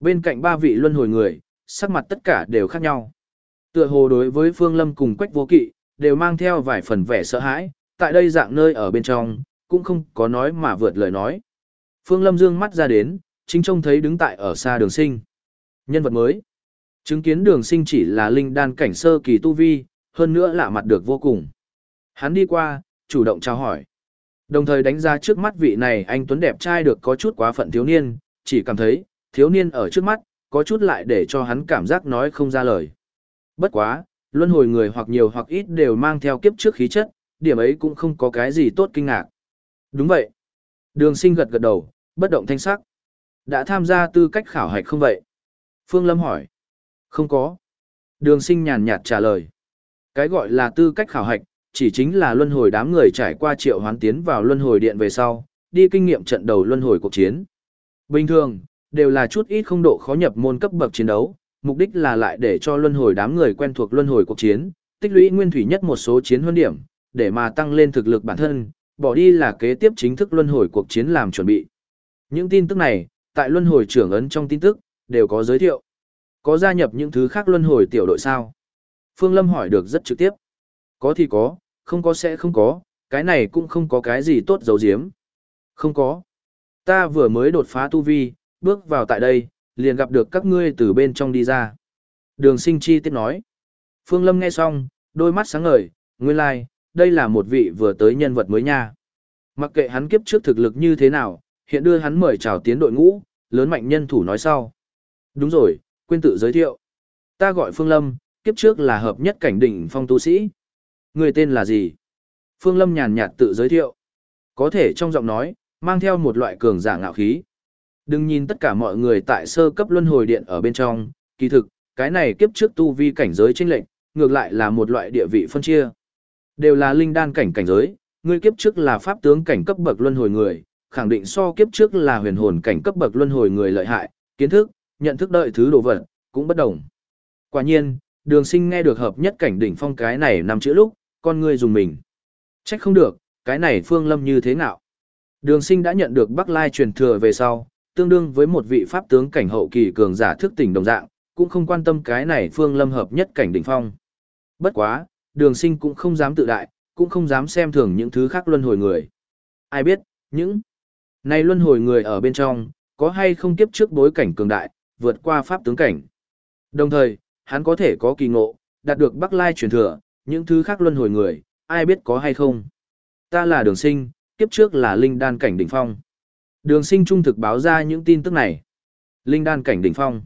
Bên cạnh ba vị luân hồi người, sắc mặt tất cả đều khác nhau. Tựa hồ đối với Phương Lâm cùng Quách Vô Kỵ, đều mang theo vài phần vẻ sợ hãi, tại đây dạng nơi ở bên trong, cũng không có nói mà vượt lời nói. Phương Lâm dương mắt ra đến, chính trông thấy đứng tại ở xa đường sinh. Nhân vật mới. Chứng kiến đường sinh chỉ là linh đan cảnh sơ kỳ tu vi, hơn nữa lạ mặt được vô cùng. Hắn đi qua, chủ động chào hỏi. Đồng thời đánh ra trước mắt vị này anh Tuấn đẹp trai được có chút quá phận thiếu niên, chỉ cảm thấy, thiếu niên ở trước mắt, có chút lại để cho hắn cảm giác nói không ra lời. Bất quá, luân hồi người hoặc nhiều hoặc ít đều mang theo kiếp trước khí chất, điểm ấy cũng không có cái gì tốt kinh ngạc. Đúng vậy. Đường sinh gật gật đầu, bất động thanh sắc. Đã tham gia tư cách khảo hạch không vậy? Phương Lâm hỏi. Không có. Đường sinh nhàn nhạt trả lời. Cái gọi là tư cách khảo hạch, chỉ chính là luân hồi đám người trải qua triệu hoán tiến vào luân hồi điện về sau, đi kinh nghiệm trận đầu luân hồi cuộc chiến. Bình thường, đều là chút ít không độ khó nhập môn cấp bậc chiến đấu, mục đích là lại để cho luân hồi đám người quen thuộc luân hồi cuộc chiến, tích lũy nguyên thủy nhất một số chiến huân điểm, để mà tăng lên thực lực bản thân, bỏ đi là kế tiếp chính thức luân hồi cuộc chiến làm chuẩn bị. Những tin tức này, tại luân hồi trưởng ấn trong tin tức, đều có giới thiệu. Có gia nhập những thứ khác luân hồi tiểu đội sao? Phương Lâm hỏi được rất trực tiếp. Có thì có, không có sẽ không có, cái này cũng không có cái gì tốt giấu giếm. Không có. Ta vừa mới đột phá tu vi, bước vào tại đây, liền gặp được các ngươi từ bên trong đi ra. Đường sinh chi tiết nói. Phương Lâm nghe xong, đôi mắt sáng ngời, nguyên lai, like, đây là một vị vừa tới nhân vật mới nha. Mặc kệ hắn kiếp trước thực lực như thế nào, hiện đưa hắn mời chào tiến đội ngũ, lớn mạnh nhân thủ nói sau. Đúng rồi, quên tự giới thiệu. Ta gọi Phương Lâm, kiếp trước là hợp nhất cảnh đỉnh phong tu sĩ. Người tên là gì? Phương Lâm nhàn nhạt tự giới thiệu. Có thể trong giọng nói, mang theo một loại cường giả ngạo khí. Đừng nhìn tất cả mọi người tại sơ cấp luân hồi điện ở bên trong, kỳ thực, cái này kiếp trước tu vi cảnh giới chênh lệnh, ngược lại là một loại địa vị phân chia. Đều là linh đan cảnh cảnh giới, ngươi kiếp trước là pháp tướng cảnh cấp bậc luân hồi người, khẳng định so kiếp trước là huyền hồn cảnh cấp bậc luân hồi người lợi hại, kiến thức, nhận thức đợi thứ đồ vật, cũng bất đồng. Quả nhiên, đường sinh nghe được hợp nhất cảnh đỉnh phong cái này nằm chữ lúc, con ngươi dùng mình. Trách không được, cái này phương lâm như thế nào. Đường sinh đã nhận được Bắc Lai truyền thừa về sau, tương đương với một vị pháp tướng cảnh hậu kỳ cường giả thức tỉnh đồng dạng, cũng không quan tâm cái này phương lâm hợp nhất cảnh đỉnh phong. Bất quá, đường sinh cũng không dám tự đại, cũng không dám xem thường những thứ khác luân hồi người. Ai biết, những này luân hồi người ở bên trong, có hay không kiếp trước bối cảnh cường đại, vượt qua pháp tướng cảnh. Đồng thời, hắn có thể có kỳ ngộ, đạt được Bắc Lai truyền thừa, những thứ khác luân hồi người, ai biết có hay không. Ta là đường sinh, kiếp trước là linh đan cảnh đỉnh phong. Đường sinh trung thực báo ra những tin tức này. Linh đan cảnh đỉnh phong.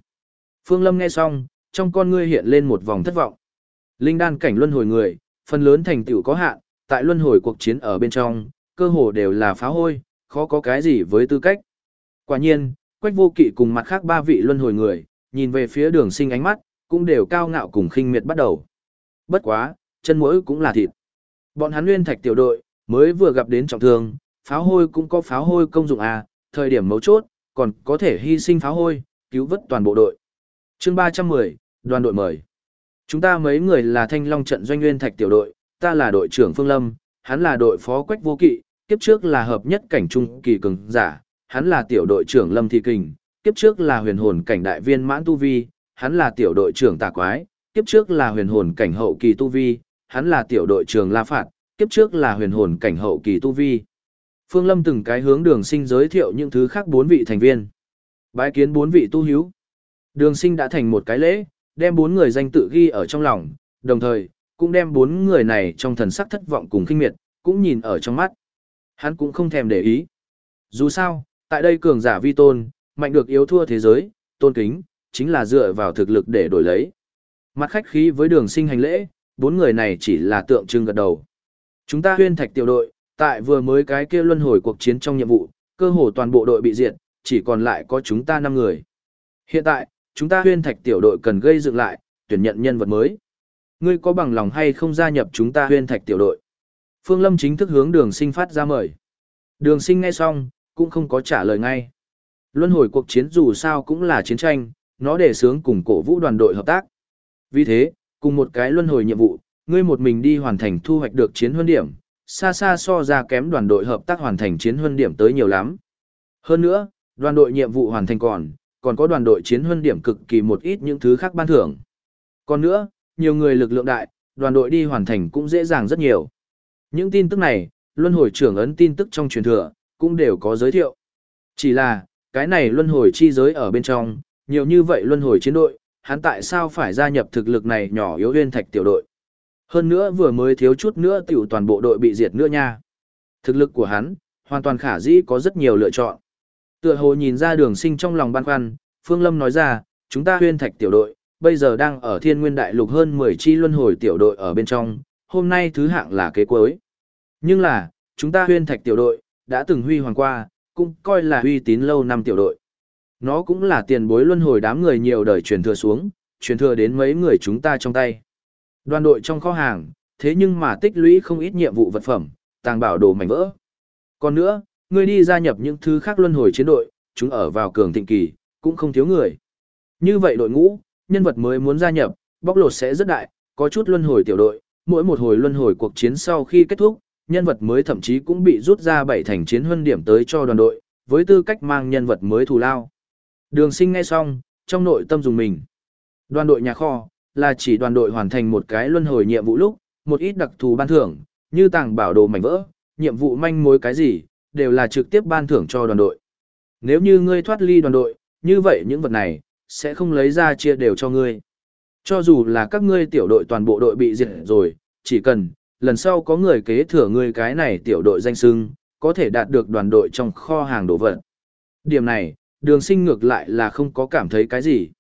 Phương Lâm nghe xong, trong con ngươi hiện lên một vòng thất vọng. Linh đan cảnh luân hồi người, phần lớn thành tựu có hạn, tại luân hồi cuộc chiến ở bên trong, cơ hồ đều là phá hôi, khó có cái gì với tư cách. Quả nhiên, Quách Vô Kỵ cùng mặt khác ba vị luân hồi người, nhìn về phía Đường Sinh ánh mắt, cũng đều cao ngạo cùng khinh miệt bắt đầu. Bất quá, chân mũi cũng là thịt. Bọn hắn Nguyên Thạch tiểu đội mới vừa gặp đến trọng thương, pháo hôi cũng có pháo hôi công dụng à, thời điểm mấu chốt, còn có thể hy sinh pháo hôi, cứu vớt toàn bộ đội. Chương 310, đoàn đội mời. Chúng ta mấy người là Thanh Long trận doanh nguyên thạch tiểu đội, ta là đội trưởng Phương Lâm, hắn là đội phó Quách Vô Kỵ, kiếp trước là hợp nhất cảnh trung kỳ cường giả, hắn là tiểu đội trưởng Lâm Thị Kình, kiếp trước là huyền hồn cảnh đại viên mãn tu vi, hắn là tiểu đội trưởng Tà Quái, kiếp trước là huyền hồn cảnh hậu kỳ tu vi, hắn là tiểu đội trưởng La Phạt, kiếp trước là huyền hồn cảnh hậu kỳ tu vi. Phương Lâm từng cái hướng đường sinh giới thiệu những thứ khác bốn vị thành viên. Bái kiến bốn vị tu hiếu. Đường sinh đã thành một cái lễ, đem bốn người danh tự ghi ở trong lòng, đồng thời, cũng đem bốn người này trong thần sắc thất vọng cùng kinh miệt, cũng nhìn ở trong mắt. Hắn cũng không thèm để ý. Dù sao, tại đây cường giả vi tôn, mạnh được yếu thua thế giới, tôn kính, chính là dựa vào thực lực để đổi lấy. Mặt khách khí với đường sinh hành lễ, bốn người này chỉ là tượng trưng gật đầu. Chúng ta huyên thạch tiểu đội, tại vừa mới cái kia luân hồi cuộc chiến trong nhiệm vụ, cơ hồ toàn bộ đội bị diệt, chỉ còn lại có chúng ta 5 người. Hiện tại, chúng ta huyên thạch tiểu đội cần gây dựng lại, tuyển nhận nhân vật mới. Ngươi có bằng lòng hay không gia nhập chúng ta huyên thạch tiểu đội? Phương Lâm chính thức hướng đường sinh phát ra mời. Đường sinh nghe xong, cũng không có trả lời ngay. Luân hồi cuộc chiến dù sao cũng là chiến tranh, nó để sướng cùng cổ vũ đoàn đội hợp tác. Vì thế, cùng một cái luân hồi nhiệm vụ, ngươi một mình đi hoàn thành thu hoạch được chiến huân điểm, xa xa so ra kém đoàn đội hợp tác hoàn thành chiến huân điểm tới nhiều lắm. Hơn nữa, đoàn đội nhiệm vụ hoàn thành còn, còn có đoàn đội chiến huân điểm cực kỳ một ít những thứ khác ban thưởng. Còn nữa, nhiều người lực lượng đại, đoàn đội đi hoàn thành cũng dễ dàng rất nhiều. Những tin tức này, luân hồi trưởng ấn tin tức trong truyền thừa, cũng đều có giới thiệu. Chỉ là, cái này luân hồi chi giới ở bên trong, nhiều như vậy luân hồi chiến đội, hắn tại sao phải gia nhập thực lực này nhỏ yếu huyên thạch tiểu đội. Hơn nữa vừa mới thiếu chút nữa tiểu toàn bộ đội bị diệt nữa nha. Thực lực của hắn, hoàn toàn khả dĩ có rất nhiều lựa chọn. Tựa hồ nhìn ra đường sinh trong lòng băn khoăn, Phương Lâm nói ra, chúng ta huyên thạch tiểu đội, bây giờ đang ở thiên nguyên đại lục hơn 10 chi luân hồi tiểu đội ở bên trong, hôm nay thứ hạng là kế cuối. Nhưng là, chúng ta huyên thạch tiểu đội, đã từng huy hoàng qua, cũng coi là uy tín lâu năm tiểu đội. Nó cũng là tiền bối luân hồi đám người nhiều đời truyền thừa xuống, truyền thừa đến mấy người chúng ta trong tay. Đoàn đội trong kho hàng, thế nhưng mà tích lũy không ít nhiệm vụ vật phẩm, tàng bảo đồ mảnh vỡ. Còn nữa, ngươi đi gia nhập những thứ khác luân hồi chiến đội, chúng ở vào cường thịnh kỳ, cũng không thiếu người. Như vậy đội ngũ, nhân vật mới muốn gia nhập, bóc lột sẽ rất đại, có chút luân hồi tiểu đội, mỗi một hồi luân hồi cuộc chiến sau khi kết thúc, nhân vật mới thậm chí cũng bị rút ra bảy thành chiến huân điểm tới cho đoàn đội, với tư cách mang nhân vật mới thù lao. Đường sinh nghe xong, trong nội tâm dùng mình. Đoàn đội nhà kho, là chỉ đoàn đội hoàn thành một cái luân hồi nhiệm vụ lúc, một ít đặc thù ban thưởng, như tàng bảo đồ mảnh vỡ, nhiệm vụ manh mối cái gì, đều là trực tiếp ban thưởng cho đoàn đội. Nếu như ngươi thoát ly đoàn đội, như vậy những vật này, sẽ không lấy ra chia đều cho ngươi. Cho dù là các ngươi tiểu đội toàn bộ đội bị diệt rồi, chỉ cần, lần sau có người kế thừa ngươi cái này tiểu đội danh sưng, có thể đạt được đoàn đội trong kho hàng đồ vật. Điểm này, đường sinh ngược lại là không có cảm thấy cái gì.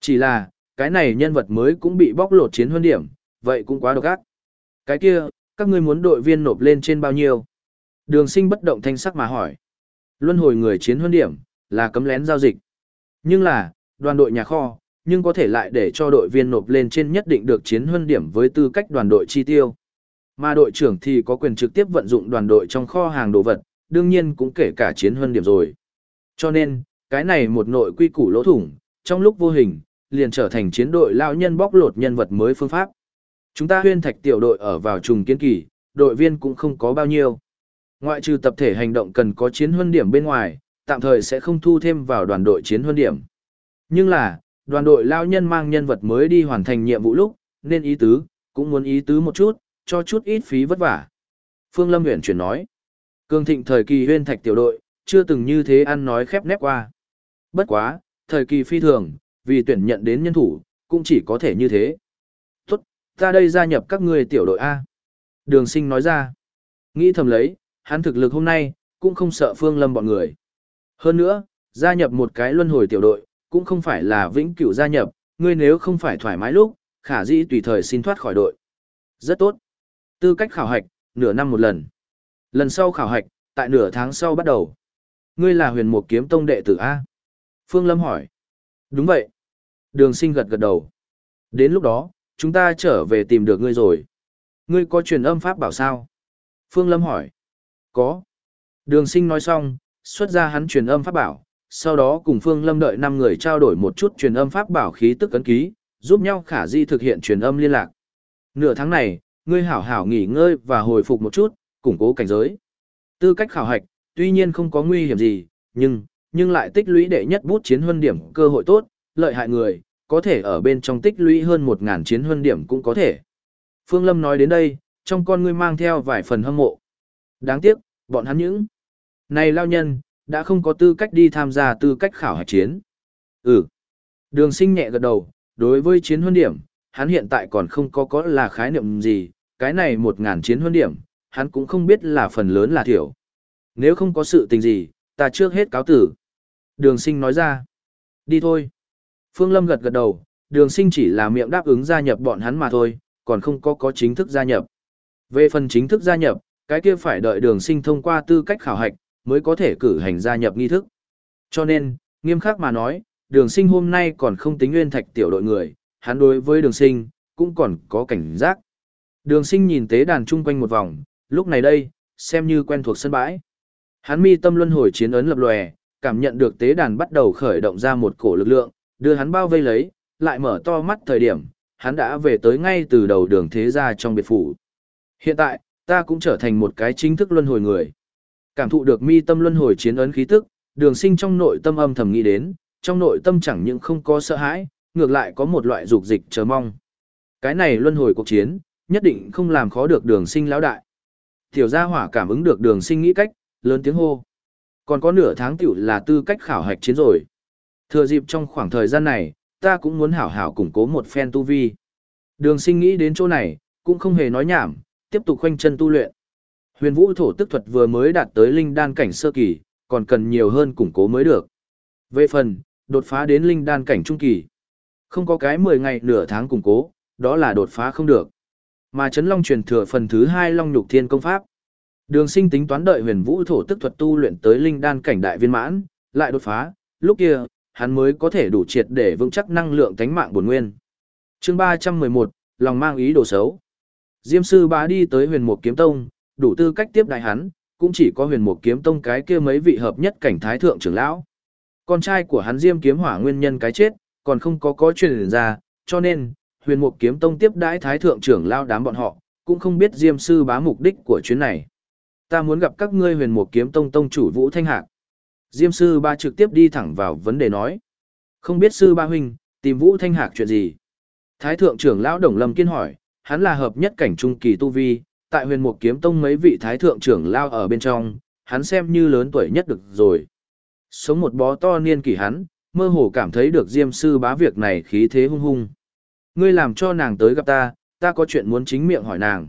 Chỉ là, cái này nhân vật mới cũng bị bóc lột chiến huân điểm, vậy cũng quá độc ác. Cái kia, các ngươi muốn đội viên nộp lên trên bao nhiêu? Đường sinh bất động thanh sắc mà hỏi. Luân hồi người chiến huân điểm, là cấm lén giao dịch. Nhưng là, đoàn đội nhà kho, nhưng có thể lại để cho đội viên nộp lên trên nhất định được chiến huân điểm với tư cách đoàn đội chi tiêu. Mà đội trưởng thì có quyền trực tiếp vận dụng đoàn đội trong kho hàng đồ vật, đương nhiên cũng kể cả chiến huân điểm rồi. Cho nên, cái này một nội quy củ lỗ thủng, trong lúc vô hình, liền trở thành chiến đội lao nhân bóc lột nhân vật mới phương pháp. Chúng ta huyên thạch tiểu đội ở vào trùng kiến kỳ, đội viên cũng không có bao nhiêu. Ngoại trừ tập thể hành động cần có chiến huân điểm bên ngoài, tạm thời sẽ không thu thêm vào đoàn đội chiến huân điểm. Nhưng là, đoàn đội lao nhân mang nhân vật mới đi hoàn thành nhiệm vụ lúc, nên ý tứ, cũng muốn ý tứ một chút, cho chút ít phí vất vả. Phương Lâm Nguyễn chuyển nói, cường thịnh thời kỳ huyên thạch tiểu đội, chưa từng như thế ăn nói khép nép qua. Bất quá, thời kỳ phi thường, vì tuyển nhận đến nhân thủ, cũng chỉ có thể như thế. Tốt, ta đây gia nhập các người tiểu đội A. Đường sinh nói ra, nghĩ thầm lấy, hắn thực lực hôm nay, cũng không sợ Phương Lâm bọn người. Hơn nữa, gia nhập một cái luân hồi tiểu đội, cũng không phải là vĩnh cửu gia nhập, ngươi nếu không phải thoải mái lúc, khả dĩ tùy thời xin thoát khỏi đội. Rất tốt. Tư cách khảo hạch, nửa năm một lần. Lần sau khảo hạch, tại nửa tháng sau bắt đầu. Ngươi là huyền mục kiếm tông đệ tử A. Phương Lâm hỏi. Đúng vậy. Đường sinh gật gật đầu. Đến lúc đó, chúng ta trở về tìm được ngươi rồi. Ngươi có truyền âm pháp bảo sao? Phương Lâm hỏi. Có. Đường sinh nói xong, xuất ra hắn truyền âm pháp bảo, sau đó cùng Phương Lâm đợi 5 người trao đổi một chút truyền âm pháp bảo khí tức ấn ký, giúp nhau khả di thực hiện truyền âm liên lạc. Nửa tháng này, ngươi hảo hảo nghỉ ngơi và hồi phục một chút, củng cố cảnh giới. Tư cách khảo hạch, tuy nhiên không có nguy hiểm gì, nhưng, nhưng lại tích lũy đệ nhất bút chiến huân điểm cơ hội tốt, lợi hại người, có thể ở bên trong tích lũy hơn 1.000 chiến huân điểm cũng có thể. Phương Lâm nói đến đây, trong con ngươi mang theo vài phần hâm mộ. Đáng tiếc, bọn hắn những này lao nhân, đã không có tư cách đi tham gia tư cách khảo hạch chiến. Ừ. Đường sinh nhẹ gật đầu, đối với chiến huân điểm, hắn hiện tại còn không có có là khái niệm gì, cái này một ngàn chiến huân điểm, hắn cũng không biết là phần lớn là thiểu. Nếu không có sự tình gì, ta trước hết cáo tử. Đường sinh nói ra. Đi thôi. Phương Lâm gật gật đầu, đường sinh chỉ là miệng đáp ứng gia nhập bọn hắn mà thôi, còn không có có chính thức gia nhập. Về phần chính thức gia nhập, cái kia phải đợi đường sinh thông qua tư cách khảo hạch, mới có thể cử hành gia nhập nghi thức. Cho nên, nghiêm khắc mà nói, đường sinh hôm nay còn không tính nguyên thạch tiểu đội người, hắn đối với đường sinh, cũng còn có cảnh giác. Đường sinh nhìn tế đàn chung quanh một vòng, lúc này đây, xem như quen thuộc sân bãi. Hắn mi tâm luân hồi chiến ấn lập lòe, cảm nhận được tế đàn bắt đầu khởi động ra một cổ lực lượng, đưa hắn bao vây lấy, lại mở to mắt thời điểm, hắn đã về tới ngay từ đầu đường thế gia trong biệt phủ. Hiện tại, ta cũng trở thành một cái chính thức luân hồi người. Cảm thụ được mi tâm luân hồi chiến ấn khí tức, đường sinh trong nội tâm âm thầm nghĩ đến, trong nội tâm chẳng những không có sợ hãi, ngược lại có một loại dục dịch chờ mong. Cái này luân hồi cuộc chiến, nhất định không làm khó được đường sinh lão đại. Tiểu gia hỏa cảm ứng được đường sinh nghĩ cách, lớn tiếng hô. Còn có nửa tháng tiểu là tư cách khảo hạch chiến rồi. Thừa dịp trong khoảng thời gian này, ta cũng muốn hảo hảo củng cố một phen tu vi. Đường sinh nghĩ đến chỗ này, cũng không hề nói nhảm, tiếp tục khoanh chân tu luyện. Huyền vũ thổ tức thuật vừa mới đạt tới linh đan cảnh sơ kỳ, còn cần nhiều hơn củng cố mới được. Về phần, đột phá đến linh đan cảnh trung kỳ. Không có cái 10 ngày nửa tháng củng cố, đó là đột phá không được. Mà chấn long truyền thừa phần thứ 2 long nhục thiên công pháp. Đường sinh tính toán đợi huyền vũ thổ tức thuật tu luyện tới linh đan cảnh đại viên mãn, lại đột phá, lúc kia, hắn mới có thể đủ triệt để vững chắc năng lượng tánh mạng bổn nguyên. chương 311, lòng mang ý đồ xấu. Diêm sư bá đi tới huyền mục kiếm tông, đủ tư cách tiếp đại hắn, cũng chỉ có huyền mục kiếm tông cái kia mấy vị hợp nhất cảnh thái thượng trưởng lão. Con trai của hắn Diêm kiếm hỏa nguyên nhân cái chết, còn không có có truyền ra, cho nên, huyền mục kiếm tông tiếp đãi thái thượng trưởng lão đám bọn họ, cũng không biết Diêm sư bá mục đích của chuyến này. Ta muốn gặp các ngươi huyền mục kiếm tông tông chủ Vũ Thanh Hạc. Diêm sư ba trực tiếp đi thẳng vào vấn đề nói. Không biết sư ba huynh, tìm Vũ Thanh Hạc chuyện gì? Thái thượng trưởng lão Đồng Lâm Kiên hỏi, hắn là hợp nhất cảnh trung kỳ tu vi, tại huyền mục kiếm tông mấy vị thái thượng trưởng lao ở bên trong, hắn xem như lớn tuổi nhất được rồi. Sống một bó to niên kỷ hắn, mơ hồ cảm thấy được Diêm sư bá việc này khí thế hung hung. Ngươi làm cho nàng tới gặp ta, ta có chuyện muốn chính miệng hỏi nàng.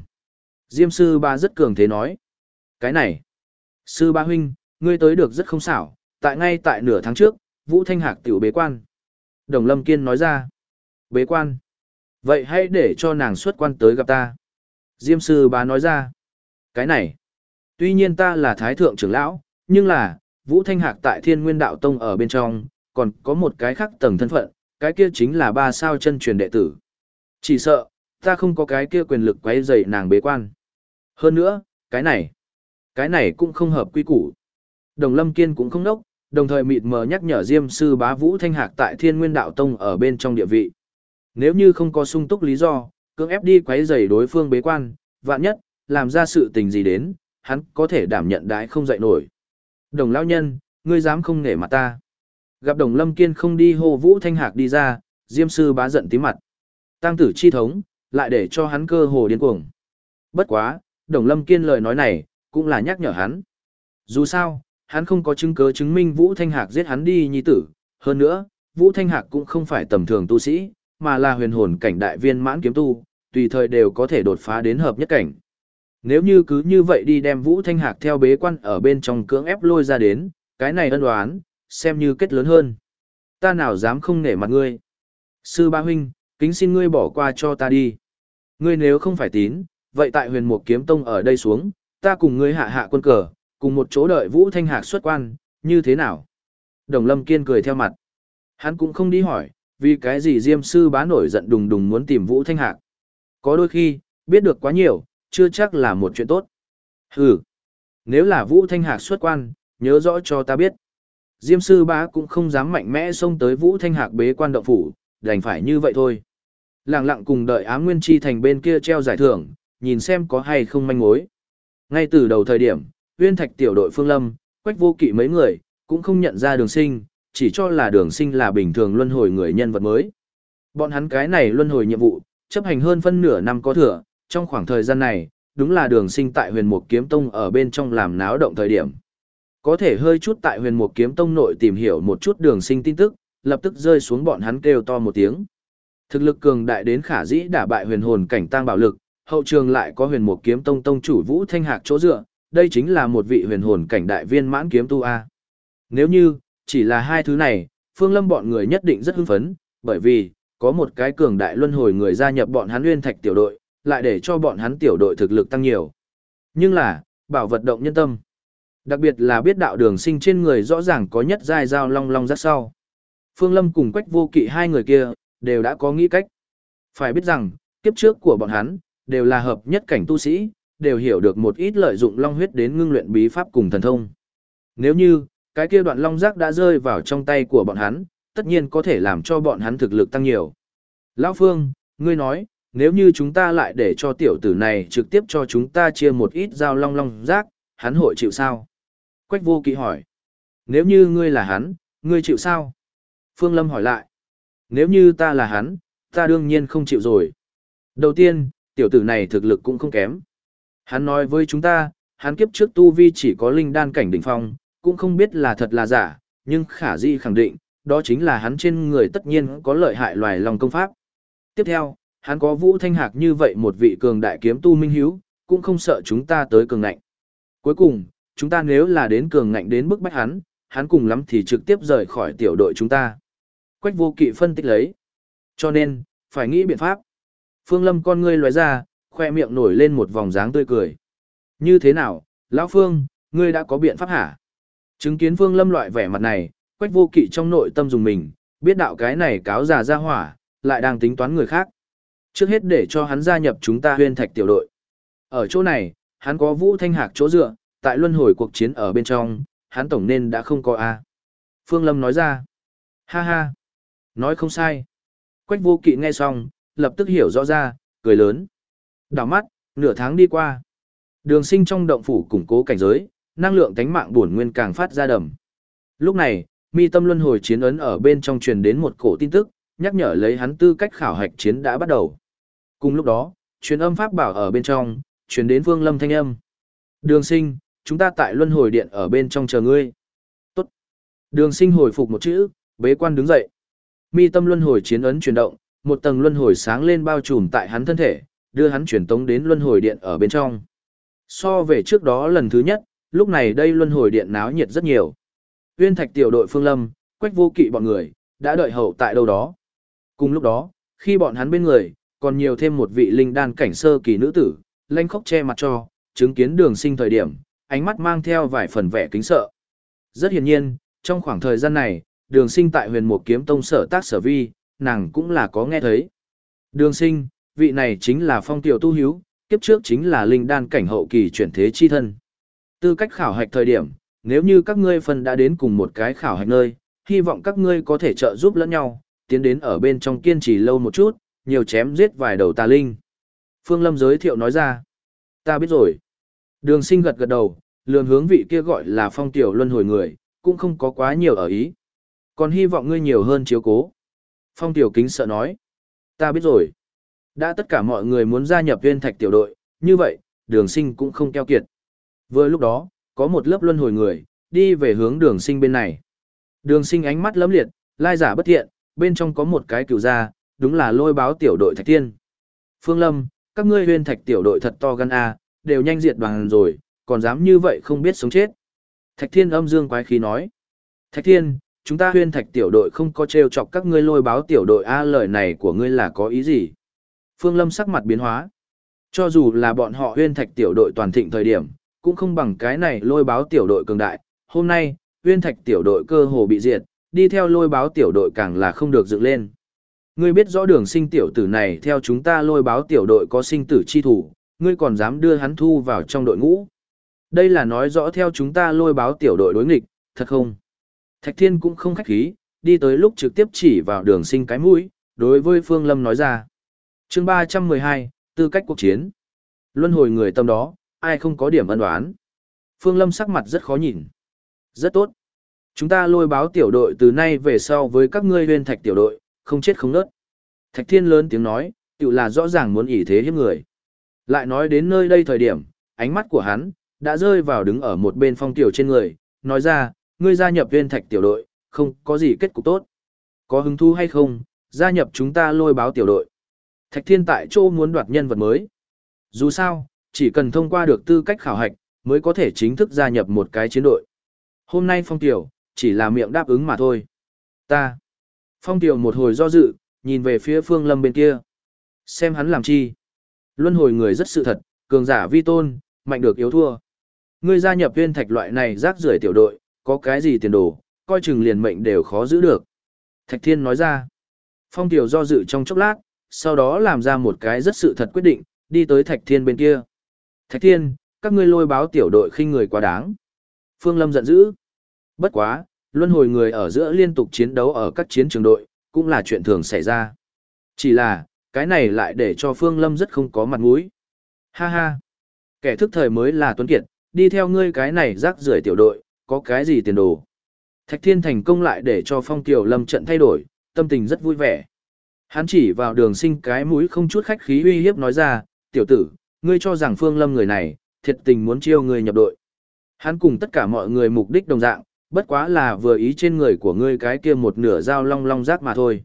Diêm sư bá rất cường thế nói. Cái này, sư bá huynh, ngươi tới được rất không xảo, tại ngay tại nửa tháng trước, Vũ Thanh Hạc tiểu bế quan. Đồng Lâm Kiên nói ra. Bế quan. Vậy hãy để cho nàng xuất quan tới gặp ta. Diêm sư bá nói ra. Cái này. Tuy nhiên ta là thái thượng trưởng lão, nhưng là, Vũ Thanh Hạc tại thiên nguyên đạo tông ở bên trong, còn có một cái khác tầng thân phận, cái kia chính là ba sao chân truyền đệ tử. Chỉ sợ, ta không có cái kia quyền lực quấy rầy nàng bế quan. Hơn nữa, cái này, cái này cũng không hợp quy củ. Đồng Lâm Kiên cũng không đốc, đồng thời mịt mờ nhắc nhở Diêm sư bá Vũ Thanh Hạc tại Thiên Nguyên Đạo Tông ở bên trong địa vị. Nếu như không có sung túc lý do, cưỡng ép đi quấy rầy đối phương bế quan, vạn nhất, làm ra sự tình gì đến, hắn có thể đảm nhận đại không dậy nổi. Đồng lão nhân, ngươi dám không nể mặt ta. Gặp Đồng Lâm Kiên không đi hô Vũ Thanh Hạc đi ra, Diêm sư bá giận tí mặt. Tăng tử chi thống, lại để cho hắn cơ hồ điên cuồng. Bất quá, Đồng Lâm Kiên lời nói này, cũng là nhắc nhở hắn. Dù sao, hắn không có chứng cứ chứng minh Vũ Thanh Hạc giết hắn đi nhi tử, hơn nữa, Vũ Thanh Hạc cũng không phải tầm thường tu sĩ, mà là huyền hồn cảnh đại viên mãn kiếm tu, tùy thời đều có thể đột phá đến hợp nhất cảnh. Nếu như cứ như vậy đi đem Vũ Thanh Hạc theo bế quan ở bên trong cưỡng ép lôi ra đến, cái này ân đoán, xem như kết lớn hơn. Ta nào dám không nể mặt ngươi. Sư Ba Huynh, kính xin ngươi bỏ qua cho ta đi. Ngươi nếu không phải tín, vậy tại huyền mục kiếm tông ở đây xuống, ta cùng ngươi hạ hạ quân cờ, cùng một chỗ đợi Vũ Thanh Hạc xuất quan, như thế nào? Đồng Lâm Kiên cười theo mặt. Hắn cũng không đi hỏi, vì cái gì Diêm Sư bá nổi giận đùng đùng muốn tìm Vũ Thanh Hạc. Có đôi khi, biết được quá nhiều, chưa chắc là một chuyện tốt. Hừ, nếu là Vũ Thanh Hạc xuất quan, nhớ rõ cho ta biết. Diêm Sư bá cũng không dám mạnh mẽ xông tới Vũ Thanh Hạc bế quan động phủ, đành phải như vậy thôi. Lặng lặng cùng đợi ám nguyên chi thành bên kia treo giải thưởng, nhìn xem có hay không manh mối. Ngay từ đầu thời điểm, Uyên Thạch tiểu đội Phương Lâm, Quách Vô Kỵ mấy người, cũng không nhận ra đường sinh, chỉ cho là đường sinh là bình thường luân hồi người nhân vật mới. Bọn hắn cái này luân hồi nhiệm vụ, chấp hành hơn phân nửa năm có thừa, trong khoảng thời gian này, đúng là đường sinh tại huyền mục kiếm tông ở bên trong làm náo động thời điểm. Có thể hơi chút tại huyền mục kiếm tông nội tìm hiểu một chút đường sinh tin tức, lập tức rơi xuống bọn hắn kêu to một tiếng. Thực lực cường đại đến khả dĩ đả bại huyền hồn cảnh tăng bảo lực, hậu trường lại có huyền mục kiếm tông tông chủ Vũ Thanh Hạc chỗ dựa, đây chính là một vị huyền hồn cảnh đại viên mãn kiếm tu A. Nếu như, chỉ là hai thứ này, Phương Lâm bọn người nhất định rất hưng phấn, bởi vì, có một cái cường đại luân hồi người gia nhập bọn hắn nguyên thạch tiểu đội, lại để cho bọn hắn tiểu đội thực lực tăng nhiều. Nhưng là, bảo vật động nhân tâm. Đặc biệt là biết đạo đường sinh trên người rõ ràng có nhất giai dao long long rất sau. Phương Lâm cùng Quách Vô Kỵ hai người kia, đều đã có nghĩ cách. Phải biết rằng, kiếp trước của bọn hắn, đều là hợp nhất cảnh tu sĩ, đều hiểu được một ít lợi dụng long huyết đến ngưng luyện bí pháp cùng thần thông. Nếu như, cái kia đoạn long giác đã rơi vào trong tay của bọn hắn, tất nhiên có thể làm cho bọn hắn thực lực tăng nhiều. Lão Phương, ngươi nói, nếu như chúng ta lại để cho tiểu tử này trực tiếp cho chúng ta chia một ít dao long long rác, hắn hội chịu sao? Quách vô kỵ hỏi. Nếu như ngươi là hắn, ngươi chịu sao? Phương Lâm hỏi lại. Nếu như ta là hắn, ta đương nhiên không chịu rồi. Đầu tiên, tiểu tử này thực lực cũng không kém. Hắn nói với chúng ta, hắn kiếp trước tu vi chỉ có linh đan cảnh đỉnh phong, cũng không biết là thật là giả, nhưng khả di khẳng định, đó chính là hắn trên người tất nhiên có lợi hại loài lòng công pháp. Tiếp theo, hắn có vũ thanh hạc như vậy một vị cường đại kiếm tu minh hiếu, cũng không sợ chúng ta tới cường ngạnh. Cuối cùng, chúng ta nếu là đến cường ngạnh đến bức bách hắn, hắn cùng lắm thì trực tiếp rời khỏi tiểu đội chúng ta. Quách vô kỵ phân tích lấy. Cho nên, phải nghĩ biện pháp. Phương Lâm con ngươi lóe ra, khoe miệng nổi lên một vòng dáng tươi cười. Như thế nào, Lão Phương, ngươi đã có biện pháp hả? Chứng kiến Phương Lâm loại vẻ mặt này, quách vô kỵ trong nội tâm dùng mình, biết đạo cái này cáo già ra hỏa, lại đang tính toán người khác. Trước hết để cho hắn gia nhập chúng ta huyên thạch tiểu đội. Ở chỗ này, hắn có vũ thanh hạc chỗ dựa, tại luân hồi cuộc chiến ở bên trong, hắn tổng nên đã không có A. Phương Lâm nói ra. Ha ha. Nói không sai. Quách vô kỵ nghe xong, lập tức hiểu rõ ra, cười lớn. Đảo mắt, Nửa tháng đi qua. Đường sinh trong động phủ củng cố cảnh giới, năng lượng tánh mạng bổn nguyên càng phát ra đầm. Lúc này, mi tâm luân hồi chiến ấn ở bên trong truyền đến một cổ tin tức, nhắc nhở lấy hắn tư cách khảo hạch chiến đã bắt đầu. Cùng lúc đó, truyền âm pháp bảo ở bên trong, truyền đến Vương Lâm thanh âm. Đường sinh, chúng ta tại luân hồi điện ở bên trong chờ ngươi. Tốt. Đường sinh hồi phục một chữ, bế quan đứng dậy. Mi tâm luân hồi chiến ấn chuyển động, một tầng luân hồi sáng lên bao trùm tại hắn thân thể, đưa hắn chuyển tống đến luân hồi điện ở bên trong. So về trước đó lần thứ nhất, lúc này đây luân hồi điện náo nhiệt rất nhiều. Uyên Thạch tiểu đội Phương Lâm, Quách Vô Kỵ bọn người đã đợi hậu tại đâu đó. Cùng lúc đó, khi bọn hắn bên người, còn nhiều thêm một vị linh đan cảnh sơ kỳ nữ tử, lanh khóc che mặt cho, chứng kiến đường sinh thời điểm, ánh mắt mang theo vài phần vẻ kính sợ. Rất hiển nhiên, trong khoảng thời gian này, đường sinh tại huyền Mộc kiếm tông sở tác sở vi, nàng cũng là có nghe thấy. Đường sinh, vị này chính là phong tiểu tu hữu, kiếp trước chính là linh đan cảnh hậu kỳ chuyển thế chi thân. Tư cách khảo hạch thời điểm, nếu như các ngươi phần đã đến cùng một cái khảo hạch nơi, hy vọng các ngươi có thể trợ giúp lẫn nhau, tiến đến ở bên trong kiên trì lâu một chút, nhiều chém giết vài đầu tà linh. Phương Lâm giới thiệu nói ra, ta biết rồi. Đường sinh gật gật đầu, lường hướng vị kia gọi là phong tiểu luân hồi người, cũng không có quá nhiều ở ý. Còn hy vọng ngươi nhiều hơn chiếu cố. Phong tiểu kính sợ nói, ta biết rồi. Đã tất cả mọi người muốn gia nhập viên thạch tiểu đội, như vậy, đường sinh cũng không keo kiệt. Vừa lúc đó, có một lớp luân hồi người, đi về hướng đường sinh bên này. Đường sinh ánh mắt lấm liệt, lai giả bất thiện, bên trong có một cái cửu gia đúng là lôi báo tiểu đội thạch tiên. Phương Lâm, các ngươi huyên thạch tiểu đội thật to gan A, đều nhanh diệt đoàn rồi, còn dám như vậy không biết sống chết. Thạch thiên âm dương quái khí nói. Thạch thiên, chúng ta huyên thạch tiểu đội không có trêu chọc các ngươi lôi báo tiểu đội A lời này của ngươi là có ý gì? Phương Lâm sắc mặt biến hóa. Cho dù là bọn họ huyên thạch tiểu đội toàn thịnh thời điểm, cũng không bằng cái này lôi báo tiểu đội cường đại. Hôm nay, uyên thạch tiểu đội cơ hồ bị diệt, đi theo lôi báo tiểu đội càng là không được dựng lên. Ngươi biết rõ đường sinh tiểu tử này theo chúng ta lôi báo tiểu đội có sinh tử chi thủ, ngươi còn dám đưa hắn thu vào trong đội ngũ. Đây là nói rõ theo chúng ta lôi báo tiểu đội đối nghịch, thật không? Thạch Thiên cũng không khách khí, đi tới lúc trực tiếp chỉ vào đường sinh cái mũi, đối với Phương Lâm nói ra. chương 312, tư cách cuộc chiến. Luân hồi người tâm đó, ai không có điểm ân đoán. Phương Lâm sắc mặt rất khó nhìn. Rất tốt. Chúng ta lôi báo tiểu đội từ nay về sau với các ngươi huyên thạch tiểu đội, không chết không nớt. Thạch Thiên lớn tiếng nói, tự là rõ ràng muốn ỷ thế hiếp người. Lại nói đến nơi đây thời điểm, ánh mắt của hắn, đã rơi vào đứng ở một bên phong tiểu trên người, nói ra, ngươi gia nhập viên thạch tiểu đội, không có gì kết cục tốt. Có hứng thú hay không, gia nhập chúng ta lôi báo tiểu đội. Thạch Thiên tại chỗ muốn đoạt nhân vật mới. Dù sao, chỉ cần thông qua được tư cách khảo hạch, mới có thể chính thức gia nhập một cái chiến đội. Hôm nay Phong Tiểu, chỉ là miệng đáp ứng mà thôi. Ta. Phong Tiểu một hồi do dự, nhìn về phía Phương Lâm bên kia. Xem hắn làm chi. Luân hồi người rất sự thật, cường giả vi tôn, mạnh được yếu thua. Ngươi gia nhập viên thạch loại này rác rưởi tiểu đội, có cái gì tiền đồ, coi chừng liền mệnh đều khó giữ được. Thạch Thiên nói ra. Phong Tiểu do dự trong chốc lát, sau đó làm ra một cái rất sự thật quyết định, đi tới Thạch Thiên bên kia. Thạch Thiên, các ngươi lôi báo tiểu đội khinh người quá đáng. Phương Lâm giận dữ. Bất quá, luân hồi người ở giữa liên tục chiến đấu ở các chiến trường đội, cũng là chuyện thường xảy ra. Chỉ là, cái này lại để cho Phương Lâm rất không có mặt mũi. Ha ha. Kẻ thức thời mới là Tuấn Kiệt, đi theo ngươi cái này rác rưởi tiểu đội, có cái gì tiền đồ. Thạch Thiên thành công lại để cho Phong Kiều Lâm trận thay đổi, tâm tình rất vui vẻ. Hắn chỉ vào đường sinh cái mũi không chút khách khí uy hiếp nói ra, tiểu tử, ngươi cho rằng Phương Lâm người này, thiệt tình muốn chiêu ngươi nhập đội. Hắn cùng tất cả mọi người mục đích đồng dạng, bất quá là vừa ý trên người của ngươi cái kia một nửa dao long long rác mà thôi.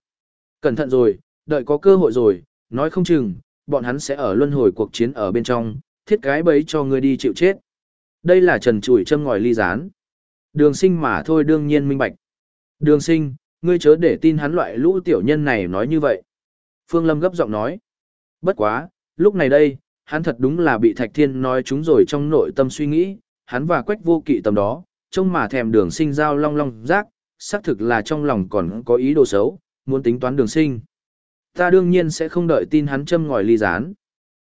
Cẩn thận rồi, đợi có cơ hội rồi, nói không chừng, bọn hắn sẽ ở luân hồi cuộc chiến ở bên trong, thiết cái bấy cho ngươi đi chịu chết. Đây là trần chủi châm ngòi ly rán, Đường sinh mà thôi đương nhiên minh bạch. Đường sinh, ngươi chớ để tin hắn loại lũ tiểu nhân này nói như vậy. Phương Lâm gấp giọng nói. Bất quá, lúc này đây, hắn thật đúng là bị Thạch Thiên nói chúng rồi trong nội tâm suy nghĩ, hắn và Quách Vô Kỵ tầm đó, trông mà thèm đường sinh giao long long rác, xác thực là trong lòng còn có ý đồ xấu, muốn tính toán đường sinh. Ta đương nhiên sẽ không đợi tin hắn châm ngòi ly gián.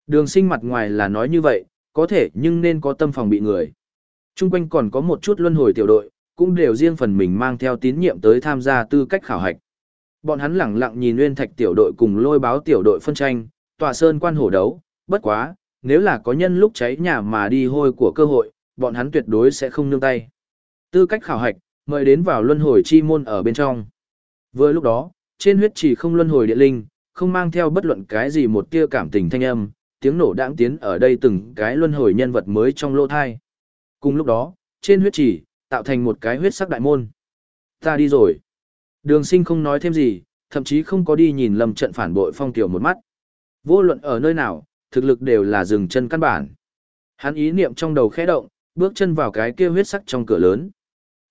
Đường sinh mặt ngoài là nói như vậy, có thể nhưng nên có tâm phòng bị người. Trung quanh còn có một chút luân hồi tiểu đội, cũng đều riêng phần mình mang theo tín nhiệm tới tham gia tư cách khảo hạch. Bọn hắn lẳng lặng nhìn Nguyên Thạch tiểu đội cùng lôi báo tiểu đội phân tranh, tòa sơn quan hổ đấu, bất quá, nếu là có nhân lúc cháy nhà mà đi hôi của cơ hội, bọn hắn tuyệt đối sẽ không nương tay. Tư cách khảo hạch, mời đến vào luân hồi chi môn ở bên trong. Vừa lúc đó, trên huyết chỉ không luân hồi địa linh, không mang theo bất luận cái gì một tia cảm tình thanh âm, tiếng nổ đãng tiến ở đây từng cái luân hồi nhân vật mới trong lô thai. Cùng lúc đó, trên huyết chỉ, tạo thành một cái huyết sắc đại môn. Ta đi rồi. Đường sinh không nói thêm gì, thậm chí không có đi nhìn lầm trận phản bội phong tiểu một mắt. Vô luận ở nơi nào, thực lực đều là dừng chân căn bản. Hắn ý niệm trong đầu khẽ động, bước chân vào cái kia huyết sắc trong cửa lớn.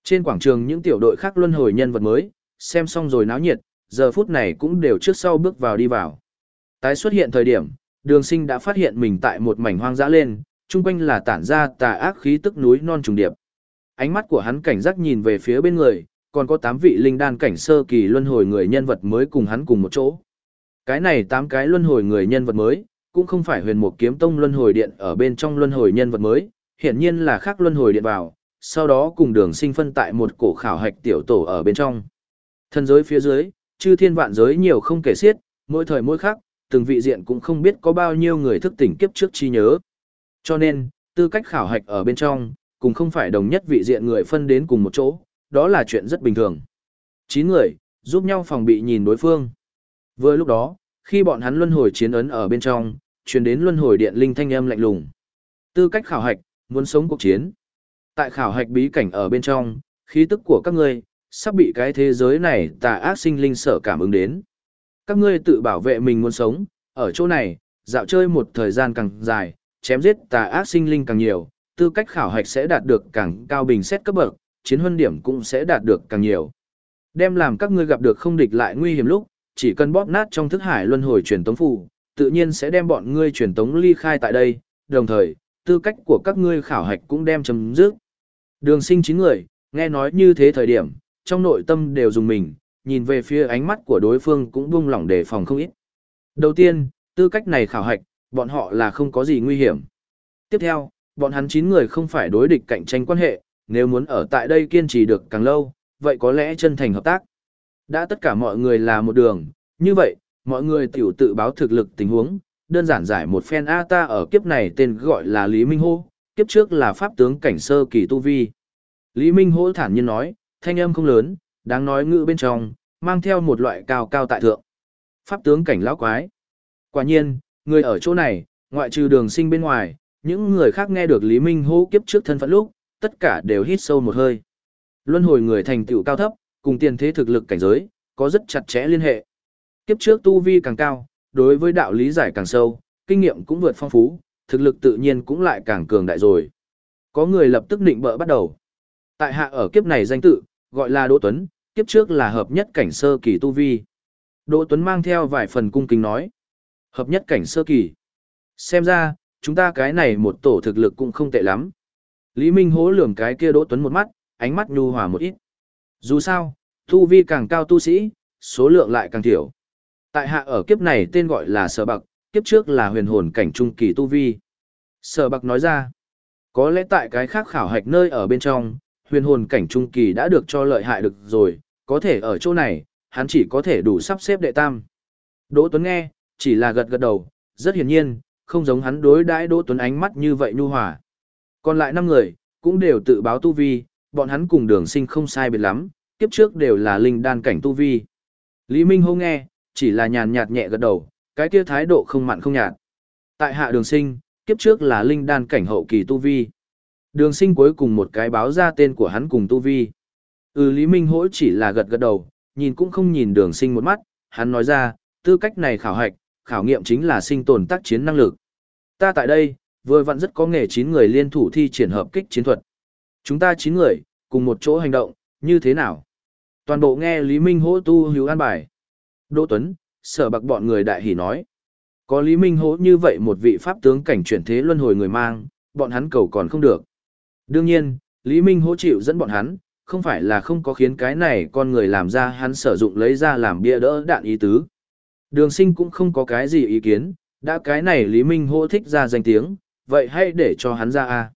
Trên quảng trường những tiểu đội khác luân hồi nhân vật mới, xem xong rồi náo nhiệt, giờ phút này cũng đều trước sau bước vào đi vào. Tái xuất hiện thời điểm, đường sinh đã phát hiện mình tại một mảnh hoang dã lên, chung quanh là tản ra tà ác khí tức núi non trùng điệp. Ánh mắt của hắn cảnh giác nhìn về phía bên người, còn có 8 vị linh đan cảnh sơ kỳ luân hồi người nhân vật mới cùng hắn cùng một chỗ. Cái này 8 cái luân hồi người nhân vật mới, cũng không phải huyền một kiếm tông luân hồi điện ở bên trong luân hồi nhân vật mới, hiển nhiên là khác luân hồi điện vào, sau đó cùng đường sinh phân tại một cổ khảo hạch tiểu tổ ở bên trong. Thân giới phía dưới, chư thiên vạn giới nhiều không kể xiết, mỗi thời mỗi khác, từng vị diện cũng không biết có bao nhiêu người thức tỉnh kiếp trước chi nhớ. Cho nên, tư cách khảo hạch ở bên trong, cũng không phải đồng nhất vị diện người phân đến cùng một chỗ, đó là chuyện rất bình thường. 9 người, giúp nhau phòng bị nhìn đối phương. Vừa lúc đó, khi bọn hắn luân hồi chiến ấn ở bên trong, truyền đến luân hồi điện linh thanh âm lạnh lùng. Tư cách khảo hạch, muốn sống cuộc chiến. Tại khảo hạch bí cảnh ở bên trong, khí tức của các ngươi sắp bị cái thế giới này tà ác sinh linh sợ cảm ứng đến. Các ngươi tự bảo vệ mình muốn sống, ở chỗ này, dạo chơi một thời gian càng dài, chém giết tà ác sinh linh càng nhiều, tư cách khảo hạch sẽ đạt được càng cao bình xét cấp bậc, chiến huân điểm cũng sẽ đạt được càng nhiều. Đem làm các ngươi gặp được không địch lại nguy hiểm lúc, chỉ cần bóp nát trong thức hải luân hồi truyền tống phù, tự nhiên sẽ đem bọn ngươi truyền tống ly khai tại đây, đồng thời, tư cách của các ngươi khảo hạch cũng đem chấm dứt. Đường sinh chín người, nghe nói như thế thời điểm, trong nội tâm đều dùng mình, nhìn về phía ánh mắt của đối phương cũng buông lỏng đề phòng không ít. Đầu tiên, tư cách này khảo hạch, bọn họ là không có gì nguy hiểm. Tiếp theo, bọn hắn 9 người không phải đối địch cạnh tranh quan hệ, nếu muốn ở tại đây kiên trì được càng lâu, vậy có lẽ chân thành hợp tác. Đã tất cả mọi người là một đường, như vậy, mọi người tiểu tự báo thực lực tình huống, đơn giản giải một phen A ta ở kiếp này tên gọi là Lý Minh Hô, kiếp trước là pháp tướng cảnh sơ kỳ tu vi. Lý Minh Hô thản nhiên nói, thanh âm không lớn, đáng nói ngữ bên trong, mang theo một loại cao cao tại thượng. Pháp tướng cảnh lão quái. Quả nhiên, người ở chỗ này, ngoại trừ đường sinh bên ngoài, những người khác nghe được Lý Minh hô kiếp trước thân phận lúc, tất cả đều hít sâu một hơi. Luân hồi người thành tựu cao thấp, cùng tiền thế thực lực cảnh giới, có rất chặt chẽ liên hệ. Kiếp trước tu vi càng cao, đối với đạo lý giải càng sâu, kinh nghiệm cũng vượt phong phú, thực lực tự nhiên cũng lại càng cường đại rồi. Có người lập tức định bỡ bắt đầu. Tại hạ ở kiếp này danh tự, gọi là Đỗ Tuấn, kiếp trước là hợp nhất cảnh sơ kỳ tu vi. Đỗ Tuấn mang theo vài phần cung kính nói. Hợp nhất cảnh sơ kỳ. Xem ra, chúng ta cái này một tổ thực lực cũng không tệ lắm. Lý Minh hố lườm cái kia Đỗ Tuấn một mắt, ánh mắt nhu hòa một ít. Dù sao, tu vi càng cao tu sĩ, số lượng lại càng thiểu. Tại hạ ở kiếp này tên gọi là Sở Bạc, kiếp trước là huyền hồn cảnh trung kỳ tu vi. Sở Bạc nói ra, có lẽ tại cái khác khảo hạch nơi ở bên trong, huyền hồn cảnh trung kỳ đã được cho lợi hại được rồi, có thể ở chỗ này, hắn chỉ có thể đủ sắp xếp đệ tam. Đỗ Tuấn nghe, chỉ là gật gật đầu, rất hiển nhiên, không giống hắn đối đãi Đỗ Tuấn ánh mắt như vậy nhu hòa. Còn lại 5 người, cũng đều tự báo tu vi, bọn hắn cùng đường sinh không sai biệt lắm, kiếp trước đều là linh đan cảnh tu vi. Lý Minh Hô nghe, chỉ là nhàn nhạt nhẹ gật đầu, cái kia thái độ không mặn không nhạt. Tại hạ đường sinh, kiếp trước là linh đan cảnh hậu kỳ tu vi. Đường sinh cuối cùng một cái báo ra tên của hắn cùng tu vi. Ừ Lý Minh Hỗ chỉ là gật gật đầu, nhìn cũng không nhìn đường sinh một mắt, hắn nói ra, tư cách này khảo hạch, khảo nghiệm chính là sinh tồn tác chiến năng lực. Ta tại đây, vừa vặn rất có nghề 9 người liên thủ thi triển hợp kích chiến thuật. Chúng ta 9 người, cùng một chỗ hành động, như thế nào? Toàn bộ nghe Lý Minh Hỗ tu hữu an bài. Đỗ Tuấn, sở bạc bọn người đại hỉ nói. Có Lý Minh Hỗ như vậy một vị pháp tướng cảnh chuyển thế luân hồi người mang, bọn hắn cầu còn không được. Đương nhiên, Lý Minh Hỗ chịu dẫn bọn hắn, không phải là không có khiến cái này con người làm ra hắn sử dụng lấy ra làm bia đỡ đạn ý tứ. Đường sinh cũng không có cái gì ý kiến, đã cái này Lý Minh Hỗ thích ra danh tiếng, vậy hãy để cho hắn ra a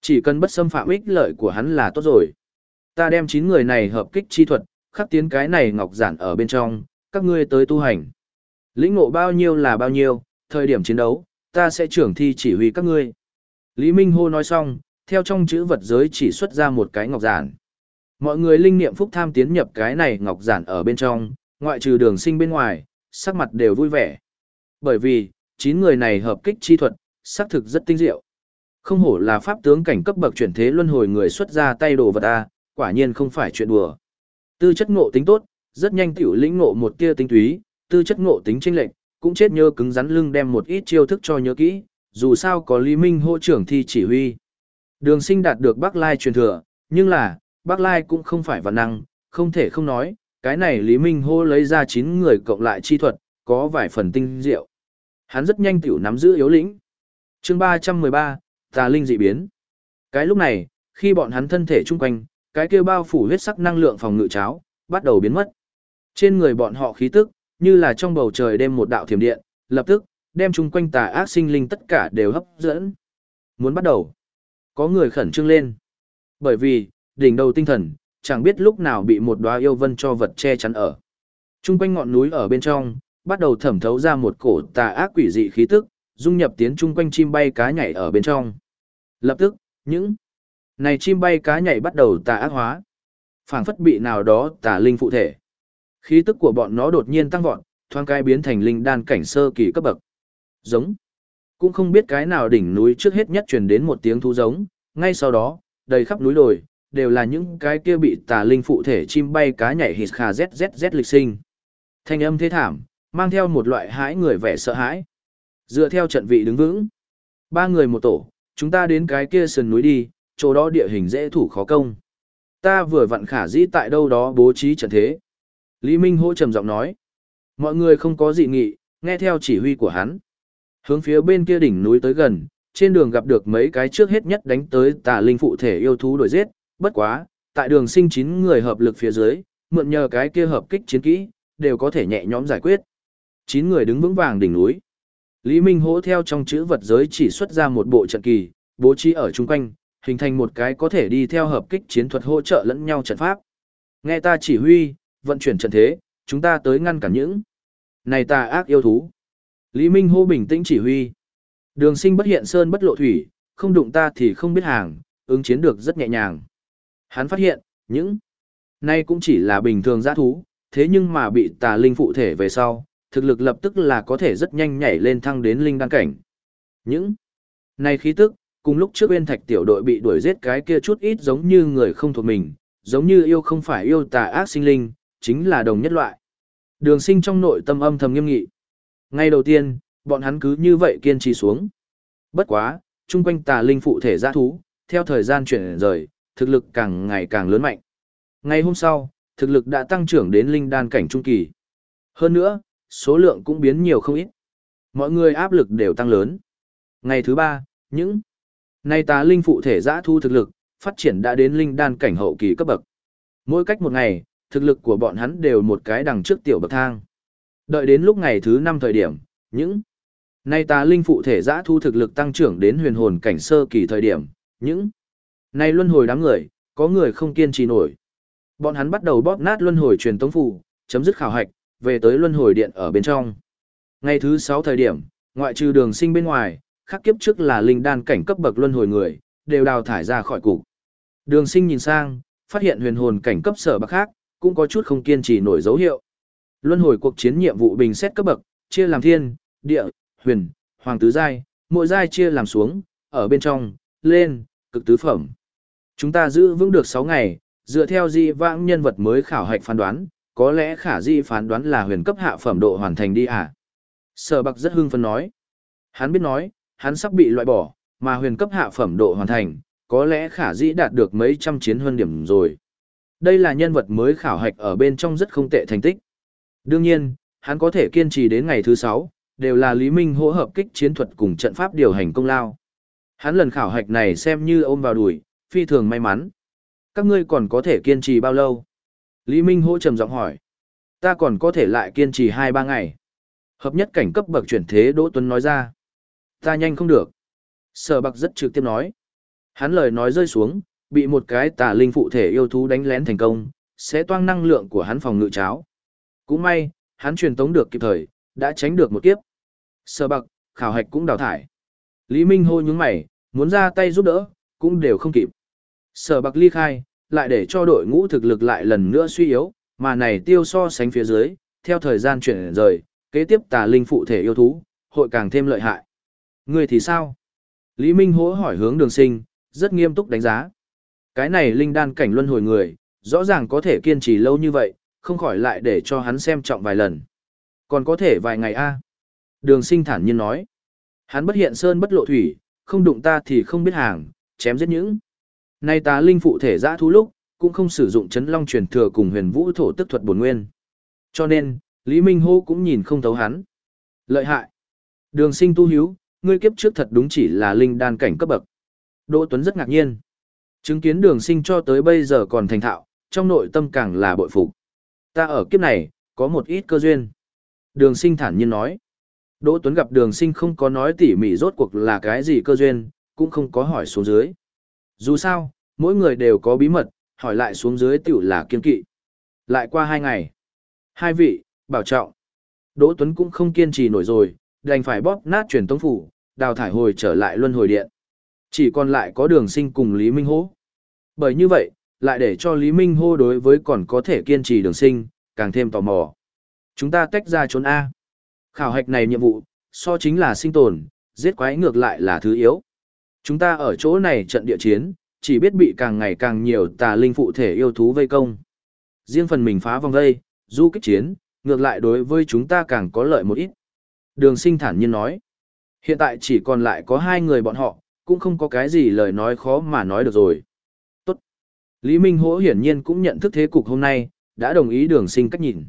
Chỉ cần bất xâm phạm ích lợi của hắn là tốt rồi. Ta đem 9 người này hợp kích chi thuật, khắc tiến cái này ngọc giản ở bên trong, các ngươi tới tu hành. Lĩnh ngộ bao nhiêu là bao nhiêu, thời điểm chiến đấu, ta sẽ trưởng thi chỉ huy các ngươi. Lý Minh Hô nói xong, theo trong chữ vật giới chỉ xuất ra một cái ngọc giản. Mọi người linh niệm phúc tham tiến nhập cái này ngọc giản ở bên trong, ngoại trừ đường sinh bên ngoài, sắc mặt đều vui vẻ. Bởi vì, 9 người này hợp kích chi thuật, xác thực rất tinh diệu. Không hổ là pháp tướng cảnh cấp bậc chuyển thế luân hồi người xuất ra tay đồ vật A, quả nhiên không phải chuyện đùa. Tư chất ngộ tính tốt, rất nhanh tiểu lĩnh ngộ một tia tinh túy, tư chất ngộ tính chênh lệch, cũng chết nhớ cứng rắn lưng đem một ít chiêu thức cho nhớ kỹ, dù sao có Lý Minh hỗ trưởng thi chỉ huy. Đường sinh đạt được Bắc Lai truyền thừa, nhưng là, Bắc Lai cũng không phải vạn năng, không thể không nói, cái này Lý Minh hô lấy ra 9 người cộng lại chi thuật, có vài phần tinh diệu. Hắn rất nhanh tiểu nắm giữ yếu lĩnh. chương 313, Tà Linh dị biến. Cái lúc này, khi bọn hắn thân thể chung quanh, cái kia bao phủ huyết sắc năng lượng phòng ngự cháo, bắt đầu biến mất. Trên người bọn họ khí tức, như là trong bầu trời đêm một đạo thiểm điện, lập tức, đem chung quanh tà ác sinh linh tất cả đều hấp dẫn. Muốn bắt đầu, có người khẩn trương lên. Bởi vì, đỉnh đầu tinh thần, chẳng biết lúc nào bị một đóa yêu vân cho vật che chắn ở. Trung quanh ngọn núi ở bên trong, bắt đầu thẩm thấu ra một cổ tà ác quỷ dị khí tức, dung nhập tiến chung quanh chim bay cá nhảy ở bên trong. Lập tức, những này chim bay cá nhảy bắt đầu tà ác hóa. phảng phất bị nào đó tà linh phụ thể. Khí tức của bọn nó đột nhiên tăng vọt, thoáng cái biến thành linh đan cảnh sơ kỳ cấp bậc. Giống. Cũng không biết cái nào đỉnh núi trước hết nhất truyền đến một tiếng thú giống, ngay sau đó, đầy khắp núi đồi, đều là những cái kia bị tà linh phụ thể chim bay cá nhảy hít khà zzz lịch sinh. Thanh âm thế thảm, mang theo một loại hãi người vẻ sợ hãi. Dựa theo trận vị đứng vững, ba người một tổ, chúng ta đến cái kia sườn núi đi, chỗ đó địa hình dễ thủ khó công. Ta vừa vặn khả dĩ tại đâu đó bố trí trận thế. Lý Minh hô trầm giọng nói. Mọi người không có dị nghị, nghe theo chỉ huy của hắn. Hướng phía bên kia đỉnh núi tới gần, trên đường gặp được mấy cái trước hết nhất đánh tới tà linh phụ thể yêu thú đuổi giết, bất quá, tại đường sinh chín người hợp lực phía dưới, mượn nhờ cái kia hợp kích chiến kỹ, đều có thể nhẹ nhõm giải quyết. 9 người đứng vững vàng đỉnh núi. Lý Minh hỗ theo trong chữ vật giới chỉ xuất ra một bộ trận kỳ, bố trí ở chung quanh, hình thành một cái có thể đi theo hợp kích chiến thuật hỗ trợ lẫn nhau trận pháp. Nghe ta chỉ huy, vận chuyển trận thế, chúng ta tới ngăn cản những này ta ác yêu thú. Lý Minh hô bình tĩnh chỉ huy. Đường sinh bất hiện sơn bất lộ thủy, không đụng ta thì không biết hàng, ứng chiến được rất nhẹ nhàng. Hắn phát hiện, những này cũng chỉ là bình thường giã thú, thế nhưng mà bị tà linh phụ thể về sau, thực lực lập tức là có thể rất nhanh nhảy lên thăng đến linh đan cảnh. Những này khí tức, cùng lúc trước bên thạch tiểu đội bị đuổi giết cái kia chút ít giống như người không thuộc mình, giống như yêu không phải yêu tà ác sinh linh, chính là đồng nhất loại. Đường sinh trong nội tâm âm thầm nghiêm nghị. Ngay đầu tiên, bọn hắn cứ như vậy kiên trì xuống. Bất quá, chung quanh tà linh phụ thể giã thú, theo thời gian chuyển rời, thực lực càng ngày càng lớn mạnh. Ngày hôm sau, thực lực đã tăng trưởng đến linh đan cảnh trung kỳ. Hơn nữa, số lượng cũng biến nhiều không ít. Mọi người áp lực đều tăng lớn. Ngày thứ ba, những nay tà linh phụ thể giã thu thực lực, phát triển đã đến linh đan cảnh hậu kỳ cấp bậc. Mỗi cách một ngày, thực lực của bọn hắn đều một cái đằng trước tiểu bậc thang. Đợi đến lúc ngày thứ năm thời điểm, những nay tà linh phụ thể giã thu thực lực tăng trưởng đến huyền hồn cảnh sơ kỳ thời điểm, những nay luân hồi đám người, có người không kiên trì nổi. Bọn hắn bắt đầu bóp nát luân hồi truyền tống phủ, chấm dứt khảo hạch, về tới luân hồi điện ở bên trong. Ngày thứ 6 thời điểm, ngoại trừ đường sinh bên ngoài, khắc kiếp trước là linh đan cảnh cấp bậc luân hồi người, đều đào thải ra khỏi cục. Đường sinh nhìn sang, phát hiện huyền hồn cảnh cấp sở bạc khác, cũng có chút không kiên trì nổi dấu hiệu. Luân hồi cuộc chiến nhiệm vụ bình xét cấp bậc, chia làm thiên, địa, huyền, hoàng tứ giai, mỗi giai chia làm xuống, ở bên trong, lên, cực tứ phẩm. Chúng ta giữ vững được 6 ngày, dựa theo di vãng nhân vật mới khảo hạch phán đoán, có lẽ khả di phán đoán là huyền cấp hạ phẩm độ hoàn thành đi à. Sở bạc rất hưng phấn nói. Hắn biết nói, hắn sắp bị loại bỏ, mà huyền cấp hạ phẩm độ hoàn thành, có lẽ khả di đạt được mấy trăm chiến hơn điểm rồi. Đây là nhân vật mới khảo hạch ở bên trong rất không tệ thành tích. Đương nhiên, hắn có thể kiên trì đến ngày thứ 6, đều là Lý Minh hỗ hợp kích chiến thuật cùng trận pháp điều hành công lao. Hắn lần khảo hạch này xem như ôm vào đùi, phi thường may mắn. Các ngươi còn có thể kiên trì bao lâu? Lý Minh hỗ trầm giọng hỏi. Ta còn có thể lại kiên trì 2-3 ngày. Hợp nhất cảnh cấp bậc chuyển thế Đỗ Tuấn nói ra. Ta nhanh không được. Sở bạc rất trực tiếp nói. Hắn lời nói rơi xuống, bị một cái tà linh phụ thể yêu thú đánh lén thành công, sẽ toang năng lượng của hắn phòng ngự cháo. Cũng may, hắn truyền tống được kịp thời, đã tránh được một kiếp. Sở bạc, khảo hạch cũng đào thải. Lý Minh hô nhướng mày, muốn ra tay giúp đỡ, cũng đều không kịp. Sở bạc ly khai, lại để cho đội ngũ thực lực lại lần nữa suy yếu, mà này tiêu so sánh phía dưới, theo thời gian chuyển rời, kế tiếp tà linh phụ thể yêu thú, hội càng thêm lợi hại. Người thì sao? Lý Minh hố hỏi hướng đường sinh, rất nghiêm túc đánh giá. Cái này linh đan cảnh luân hồi người, rõ ràng có thể kiên trì lâu như vậy, không khỏi lại để cho hắn xem trọng vài lần. Còn có thể vài ngày a Đường sinh thản nhiên nói. Hắn bất hiện sơn bất lộ thủy, không đụng ta thì không biết hàng, chém giết những. Nay ta linh phụ thể giã thú lúc, cũng không sử dụng chấn long truyền thừa cùng huyền vũ thổ tức thuật bổn nguyên. Cho nên, Lý Minh Hô cũng nhìn không thấu hắn. Lợi hại. Đường sinh tu hiếu, ngươi kiếp trước thật đúng chỉ là linh đan cảnh cấp bậc. Đỗ Tuấn rất ngạc nhiên. Chứng kiến đường sinh cho tới bây giờ còn thành thạo, trong nội tâm càng là bội phục. Ta ở kiếp này, có một ít cơ duyên. Đường sinh thản nhiên nói. Đỗ Tuấn gặp đường sinh không có nói tỉ mỉ rốt cuộc là cái gì cơ duyên, cũng không có hỏi xuống dưới. Dù sao, mỗi người đều có bí mật, hỏi lại xuống dưới tiểu là kiên kỵ. Lại qua hai ngày. Hai vị, bảo trọng. Đỗ Tuấn cũng không kiên trì nổi rồi, đành phải bóp nát truyền tống phủ, đào thải hồi trở lại luân hồi điện. Chỉ còn lại có đường sinh cùng Lý Minh Hô. Bởi như vậy, lại để cho Lý Minh Hô đối với còn có thể kiên trì đường sinh, càng thêm tò mò. Chúng ta tách ra trốn A. Khảo hạch này nhiệm vụ, so chính là sinh tồn, giết quái ngược lại là thứ yếu. Chúng ta ở chỗ này trận địa chiến, chỉ biết bị càng ngày càng nhiều tà linh phụ thể yêu thú vây công. Riêng phần mình phá vòng vây, du kích chiến, ngược lại đối với chúng ta càng có lợi một ít. Đường sinh thản nhiên nói. Hiện tại chỉ còn lại có hai người bọn họ, cũng không có cái gì lời nói khó mà nói được rồi. Tốt. Lý Minh Hỗ hiển nhiên cũng nhận thức thế cục hôm nay, đã đồng ý đường sinh cách nhìn.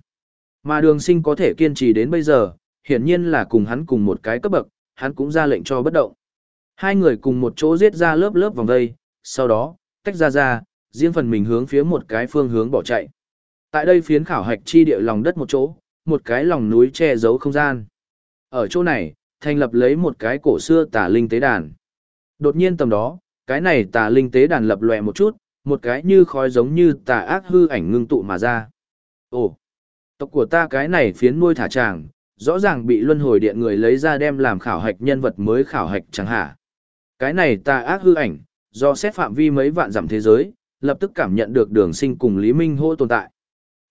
Mà đường sinh có thể kiên trì đến bây giờ, hiển nhiên là cùng hắn cùng một cái cấp bậc, hắn cũng ra lệnh cho bất động. Hai người cùng một chỗ giết ra lớp lớp vòng vây, sau đó, tách ra ra, riêng phần mình hướng phía một cái phương hướng bỏ chạy. Tại đây phiến khảo hạch chi địa lòng đất một chỗ, một cái lòng núi che giấu không gian. Ở chỗ này, thành lập lấy một cái cổ xưa tả linh tế đàn. Đột nhiên tầm đó, cái này tà linh tế đàn lập lòe một chút, một cái như khói giống như tà ác hư ảnh ngưng tụ mà ra. Ồ, tộc của ta cái này phiến nuôi thả tràng, rõ ràng bị luân hồi điện người lấy ra đem làm khảo hạch nhân vật mới khảo hạch chẳng hả Cái này tà ác hư ảnh, do xét phạm vi mấy vạn dặm thế giới, lập tức cảm nhận được đường sinh cùng Lý Minh hô tồn tại.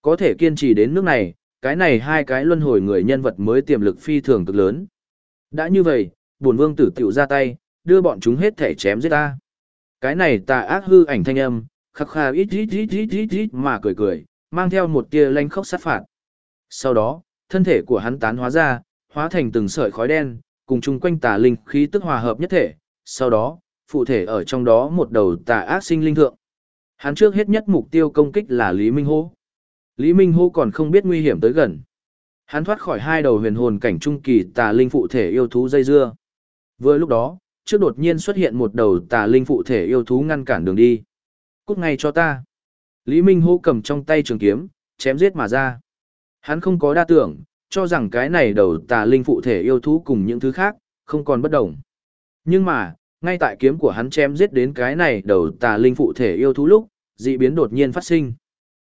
Có thể kiên trì đến nước này, cái này hai cái luân hồi người nhân vật mới tiềm lực phi thường cực lớn. Đã như vậy, buồn vương tử tiểu ra tay, đưa bọn chúng hết thể chém giết ta. Cái này tà ác hư ảnh thanh âm, khắc khà ít ít ít ít ít ít mà cười cười, mang theo một tia lanh khốc sát phạt. Sau đó, thân thể của hắn tán hóa ra, hóa thành từng sợi khói đen, cùng chung quanh tà linh khí tức hòa hợp nhất thể. Sau đó, phụ thể ở trong đó một đầu tà ác sinh linh thượng. Hắn trước hết nhất mục tiêu công kích là Lý Minh Hô. Lý Minh Hô còn không biết nguy hiểm tới gần. Hắn thoát khỏi hai đầu huyền hồn cảnh trung kỳ tà linh phụ thể yêu thú dây dưa. Vừa lúc đó, trước đột nhiên xuất hiện một đầu tà linh phụ thể yêu thú ngăn cản đường đi. Cút ngay cho ta. Lý Minh Hô cầm trong tay trường kiếm, chém giết mà ra. Hắn không có đa tưởng, cho rằng cái này đầu tà linh phụ thể yêu thú cùng những thứ khác, không còn bất đồng. Nhưng mà, ngay tại kiếm của hắn chém giết đến cái này đầu tà linh phụ thể yêu thú lúc, dị biến đột nhiên phát sinh.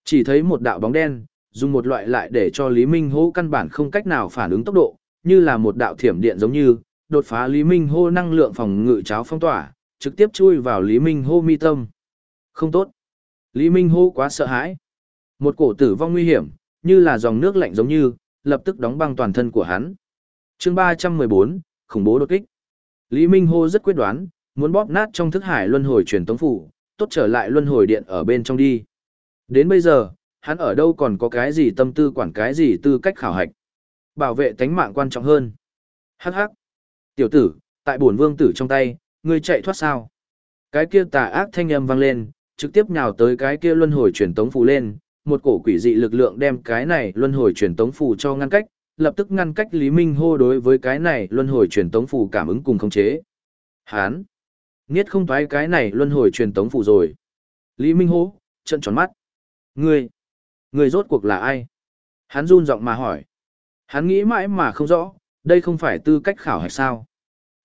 Chỉ thấy một đạo bóng đen, dùng một loại lại để cho Lý Minh hô căn bản không cách nào phản ứng tốc độ, như là một đạo thiểm điện giống như, đột phá Lý Minh hô năng lượng phòng ngự cháo phong tỏa, trực tiếp chui vào Lý Minh hô mi tâm. Không tốt. Lý Minh hô quá sợ hãi. Một cổ tử vong nguy hiểm, như là dòng nước lạnh giống như, lập tức đóng băng toàn thân của hắn. chương 314, khủng bố đột kích. Lý Minh hô rất quyết đoán, muốn bóp nát trong thức hải luân hồi truyền tống phủ, tốt trở lại luân hồi điện ở bên trong đi. Đến bây giờ, hắn ở đâu còn có cái gì tâm tư quản cái gì tư cách khảo hạch. Bảo vệ tánh mạng quan trọng hơn. Hắc hắc. Tiểu tử, tại bổn vương tử trong tay, ngươi chạy thoát sao? Cái kia tà ác thanh âm vang lên, trực tiếp nhào tới cái kia luân hồi truyền tống phù lên, một cổ quỷ dị lực lượng đem cái này luân hồi truyền tống phù cho ngăn cách, lập tức ngăn cách Lý Minh hô đối với cái này luân hồi truyền tống phù cảm ứng cùng khống chế. Hán, nghiết không thoái cái này luân hồi truyền tống phù rồi. Lý Minh hô, trận tròn mắt. Ngươi, ngươi rốt cuộc là ai? Hắn run giọng mà hỏi. Hắn nghĩ mãi mà không rõ, đây không phải tư cách khảo hạch sao.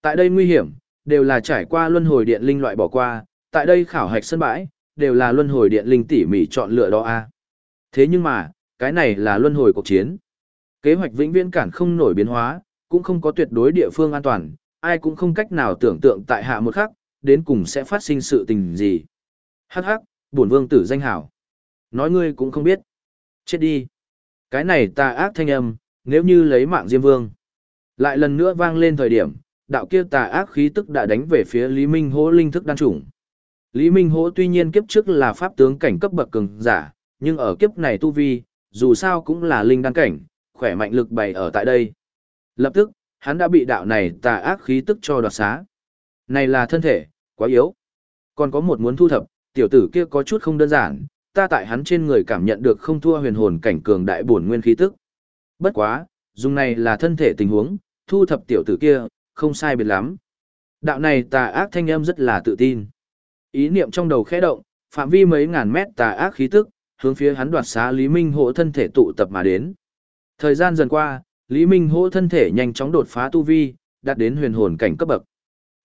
Tại đây nguy hiểm, đều là trải qua luân hồi điện linh loại bỏ qua, tại đây khảo hạch sân bãi, đều là luân hồi điện linh tỉ mỉ chọn lựa đó a. Thế nhưng mà, cái này là luân hồi cuộc chiến. Kế hoạch vĩnh viễn cản không nổi biến hóa, cũng không có tuyệt đối địa phương an toàn, ai cũng không cách nào tưởng tượng tại hạ một khắc, đến cùng sẽ phát sinh sự tình gì. Hắc hắc, bổn vương tử danh hảo. Nói ngươi cũng không biết. Chết đi. Cái này ta ác thanh âm, nếu như lấy mạng Diêm Vương. Lại lần nữa vang lên thời điểm, đạo kia tà ác khí tức đã đánh về phía Lý Minh Hỗ linh thức đan chủng. Lý Minh Hỗ tuy nhiên kiếp trước là pháp tướng cảnh cấp bậc cường giả, nhưng ở kiếp này tu vi, dù sao cũng là linh đan cảnh, khỏe mạnh lực bày ở tại đây. Lập tức, hắn đã bị đạo này tà ác khí tức cho đoạt xá. Này là thân thể, quá yếu. Còn có một muốn thu thập, tiểu tử kia có chút không đơn giản, ta tại hắn trên người cảm nhận được không thua huyền hồn cảnh cường đại bổn nguyên khí tức. Bất quá, dùng này là thân thể tình huống, thu thập tiểu tử kia, không sai biệt lắm. Đạo này tà ác thanh âm rất là tự tin. Ý niệm trong đầu khẽ động, phạm vi mấy ngàn mét tà ác khí tức, hướng phía hắn đoạt xá Lý Minh Hỗ thân thể tụ tập mà đến. Thời gian dần qua, Lý Minh Hỗ thân thể nhanh chóng đột phá tu vi, đạt đến huyền hồn cảnh cấp bậc.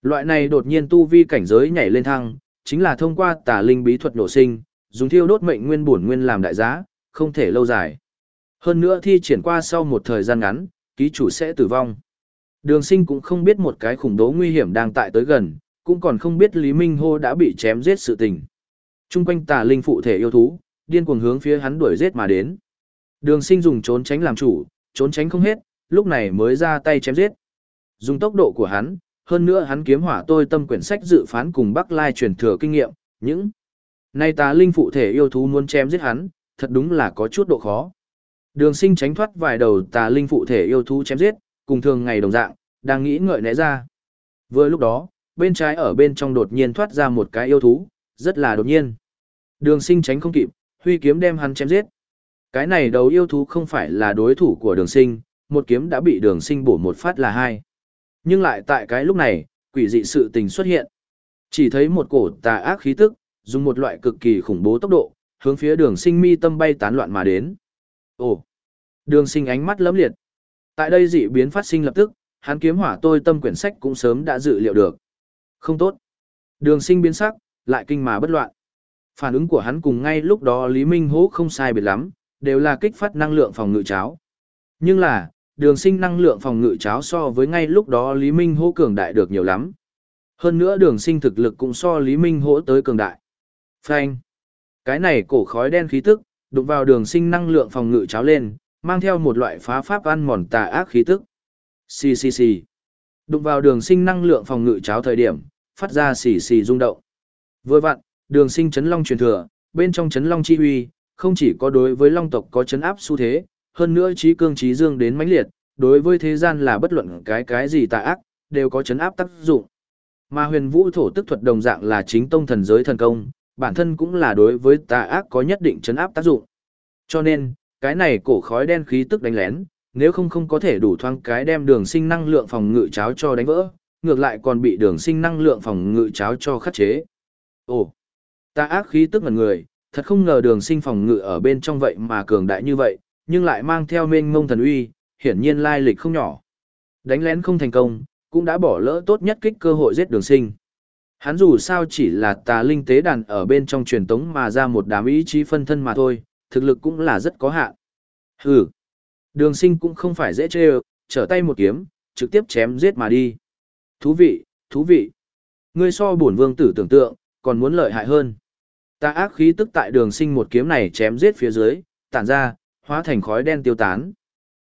Loại này đột nhiên tu vi cảnh giới nhảy lên thăng, chính là thông qua tà linh bí thuật nổ sinh, dùng thiêu đốt mệnh nguyên bổn nguyên làm đại giá, không thể lâu dài. Hơn nữa thi triển qua sau một thời gian ngắn, ký chủ sẽ tử vong. Đường sinh cũng không biết một cái khủng bố nguy hiểm đang tại tới gần, cũng còn không biết Lý Minh Hô đã bị chém giết sự tình. Trung quanh tà linh phụ thể yêu thú, điên cuồng hướng phía hắn đuổi giết mà đến. Đường sinh dùng trốn tránh làm chủ, trốn tránh không hết, lúc này mới ra tay chém giết. Dùng tốc độ của hắn, hơn nữa hắn kiếm hỏa tôi tâm quyển sách dự phán cùng Bắc Lai truyền thừa kinh nghiệm, những nay tà linh phụ thể yêu thú muốn chém giết hắn, thật đúng là có chút độ khó. Đường sinh tránh thoát vài đầu tà linh phụ thể yêu thú chém giết, cùng thường ngày đồng dạng, đang nghĩ ngợi né ra. Vừa lúc đó, bên trái ở bên trong đột nhiên thoát ra một cái yêu thú, rất là đột nhiên. Đường sinh tránh không kịp, huy kiếm đem hắn chém giết. Cái này đầu yêu thú không phải là đối thủ của đường sinh, một kiếm đã bị đường sinh bổ một phát là hai. Nhưng lại tại cái lúc này, quỷ dị sự tình xuất hiện. Chỉ thấy một cổ tà ác khí tức, dùng một loại cực kỳ khủng bố tốc độ, hướng phía đường sinh mi tâm bay tán loạn mà đến. Ồ! Đường sinh ánh mắt lấm liệt. Tại đây dị biến phát sinh lập tức, hắn kiếm hỏa tôi tâm quyển sách cũng sớm đã dự liệu được. Không tốt. Đường sinh biến sắc, lại kinh mà bất loạn. Phản ứng của hắn cùng ngay lúc đó Lý Minh Hố không sai biệt lắm, đều là kích phát năng lượng phòng ngự cháo. Nhưng là, đường sinh năng lượng phòng ngự cháo so với ngay lúc đó Lý Minh Hố cường đại được nhiều lắm. Hơn nữa đường sinh thực lực cũng so Lý Minh Hố tới cường đại. Phanh. Cái này cổ khói đen khí tức, đụng vào đường sinh năng lượng phòng ngự cháo lên, mang theo một loại phá pháp ăn mòn tà ác khí tức. Xì xì xì. Đụng vào đường sinh năng lượng phòng ngự cháo thời điểm, phát ra xì xì rung động. Vừa vặn, đường sinh chấn long truyền thừa, bên trong chấn long chi huy, không chỉ có đối với long tộc có chấn áp xu thế, hơn nữa trí cương trí dương đến mãnh liệt, đối với thế gian là bất luận cái cái gì tà ác, đều có chấn áp tác dụng. Mà huyền vũ thổ tức thuật đồng dạng là chính tông thần giới thần công, bản thân cũng là đối với tà ác có nhất định chấn áp tác dụng. Cho nên, cái này cổ khói đen khí tức đánh lén, nếu không không có thể đủ thoáng cái đem đường sinh năng lượng phòng ngự cháo cho đánh vỡ, ngược lại còn bị đường sinh năng lượng phòng ngự cháo cho khắc chế. Ồ, tà ác khí tức ngần người, thật không ngờ đường sinh phòng ngự ở bên trong vậy mà cường đại như vậy, nhưng lại mang theo mênh mông thần uy, hiển nhiên lai lịch không nhỏ. Đánh lén không thành công, cũng đã bỏ lỡ tốt nhất kích cơ hội giết đường sinh. Hắn dù sao chỉ là tà linh tế đàn ở bên trong truyền tống mà ra một đám ý chí phân thân mà thôi, thực lực cũng là rất có hạn. Hừ, đường sinh cũng không phải dễ chê trở tay một kiếm, trực tiếp chém giết mà đi. Thú vị, thú vị. Ngươi so bổn vương tử tưởng tượng, còn muốn lợi hại hơn. Ta ác khí tức tại đường sinh một kiếm này chém giết phía dưới, tản ra, hóa thành khói đen tiêu tán.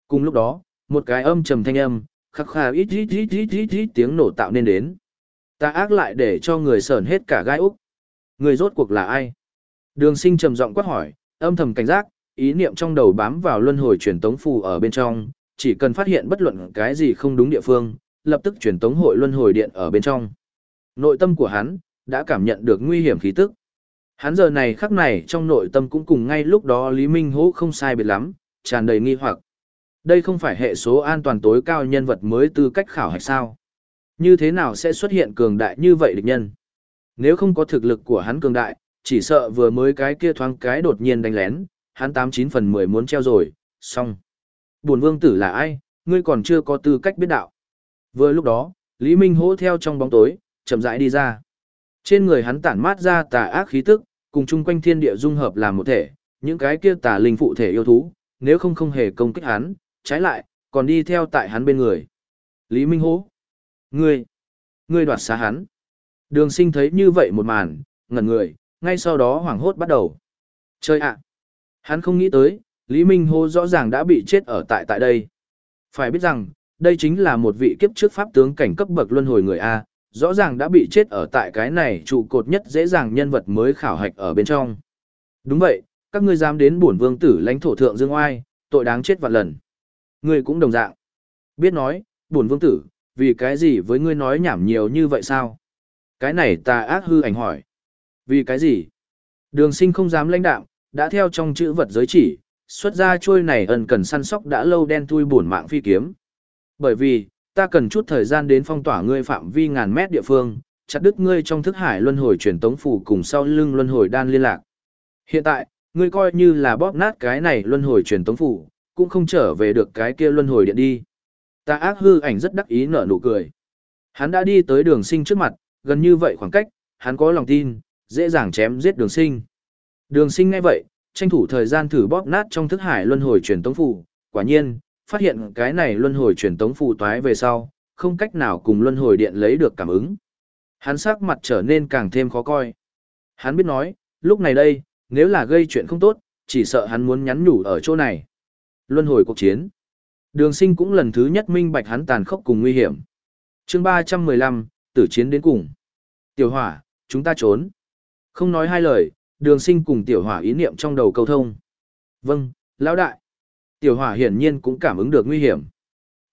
Cùng lúc đó, một cái âm trầm thanh âm, khắc khà ít ít ít ít ít ít tiếng nổ tạo nên đến. Ta ác lại để cho người sờn hết cả gai úc. Người rốt cuộc là ai? Đường sinh trầm giọng quát hỏi, âm thầm cảnh giác, ý niệm trong đầu bám vào luân hồi truyền tống phù ở bên trong, chỉ cần phát hiện bất luận cái gì không đúng địa phương, lập tức truyền tống hội luân hồi điện ở bên trong. Nội tâm của hắn đã cảm nhận được nguy hiểm khí tức. Hắn giờ này khắc này trong nội tâm cũng cùng ngay lúc đó Lý Minh Hỗ không sai biệt lắm, tràn đầy nghi hoặc. Đây không phải hệ số an toàn tối cao nhân vật mới tư cách khảo hạch sao? Như thế nào sẽ xuất hiện cường đại như vậy địch nhân? Nếu không có thực lực của hắn cường đại, chỉ sợ vừa mới cái kia thoáng cái đột nhiên đánh lén, hắn tám chín phần mười muốn treo rồi, xong. Buồn vương tử là ai, ngươi còn chưa có tư cách biết đạo. Vừa lúc đó, Lý Minh hỗ theo trong bóng tối, chậm rãi đi ra. Trên người hắn tản mát ra tà ác khí tức, cùng chung quanh thiên địa dung hợp làm một thể, những cái kia tà linh phụ thể yêu thú, nếu không không hề công kích hắn, trái lại, còn đi theo tại hắn bên người. Lý Minh hỗ. Ngươi, ngươi đoạt xá hắn. Đường sinh thấy như vậy một màn, ngẩn người, ngay sau đó hoảng hốt bắt đầu. Chơi ạ! Hắn không nghĩ tới, Lý Minh hô rõ ràng đã bị chết ở tại tại đây. Phải biết rằng, đây chính là một vị kiếp trước pháp tướng cảnh cấp bậc luân hồi người A, rõ ràng đã bị chết ở tại cái này trụ cột nhất dễ dàng nhân vật mới khảo hạch ở bên trong. Đúng vậy, các ngươi dám đến bổn vương tử lãnh thổ thượng dương oai, tội đáng chết vạn lần. Ngươi cũng đồng dạng. Biết nói, bổn vương tử, vì cái gì với ngươi nói nhảm nhiều như vậy sao? Cái này ta ác hư ảnh hỏi. Vì cái gì? Đường sinh không dám lãnh đạm đã theo trong chữ vật giới chỉ, xuất ra trôi này ẩn cần săn sóc đã lâu đen thui buồn mạng phi kiếm. Bởi vì, ta cần chút thời gian đến phong tỏa ngươi phạm vi ngàn mét địa phương, chặt đứt ngươi trong thức hải luân hồi truyền tống phủ cùng sau lưng luân hồi đan liên lạc. Hiện tại, ngươi coi như là bóp nát cái này luân hồi truyền tống phủ, cũng không trở về được cái kia luân hồi điện đi. Ta ác hư ảnh rất đắc ý nở nụ cười. Hắn đã đi tới đường sinh trước mặt, gần như vậy khoảng cách, hắn có lòng tin, dễ dàng chém giết đường sinh. Đường sinh ngay vậy, tranh thủ thời gian thử bóp nát trong thức hải luân hồi truyền tống phủ, quả nhiên, phát hiện cái này luân hồi truyền tống phù toái về sau, không cách nào cùng luân hồi điện lấy được cảm ứng. Hắn sắc mặt trở nên càng thêm khó coi. Hắn biết nói, lúc này đây, nếu là gây chuyện không tốt, chỉ sợ hắn muốn nhắn nhủ ở chỗ này. Luân hồi cuộc chiến. Đường sinh cũng lần thứ nhất minh bạch hắn tàn khốc cùng nguy hiểm. chương 315, tử chiến đến cùng. Tiểu hỏa, chúng ta trốn. Không nói hai lời, đường sinh cùng tiểu hỏa ý niệm trong đầu câu thông. Vâng, lão đại. Tiểu hỏa hiển nhiên cũng cảm ứng được nguy hiểm.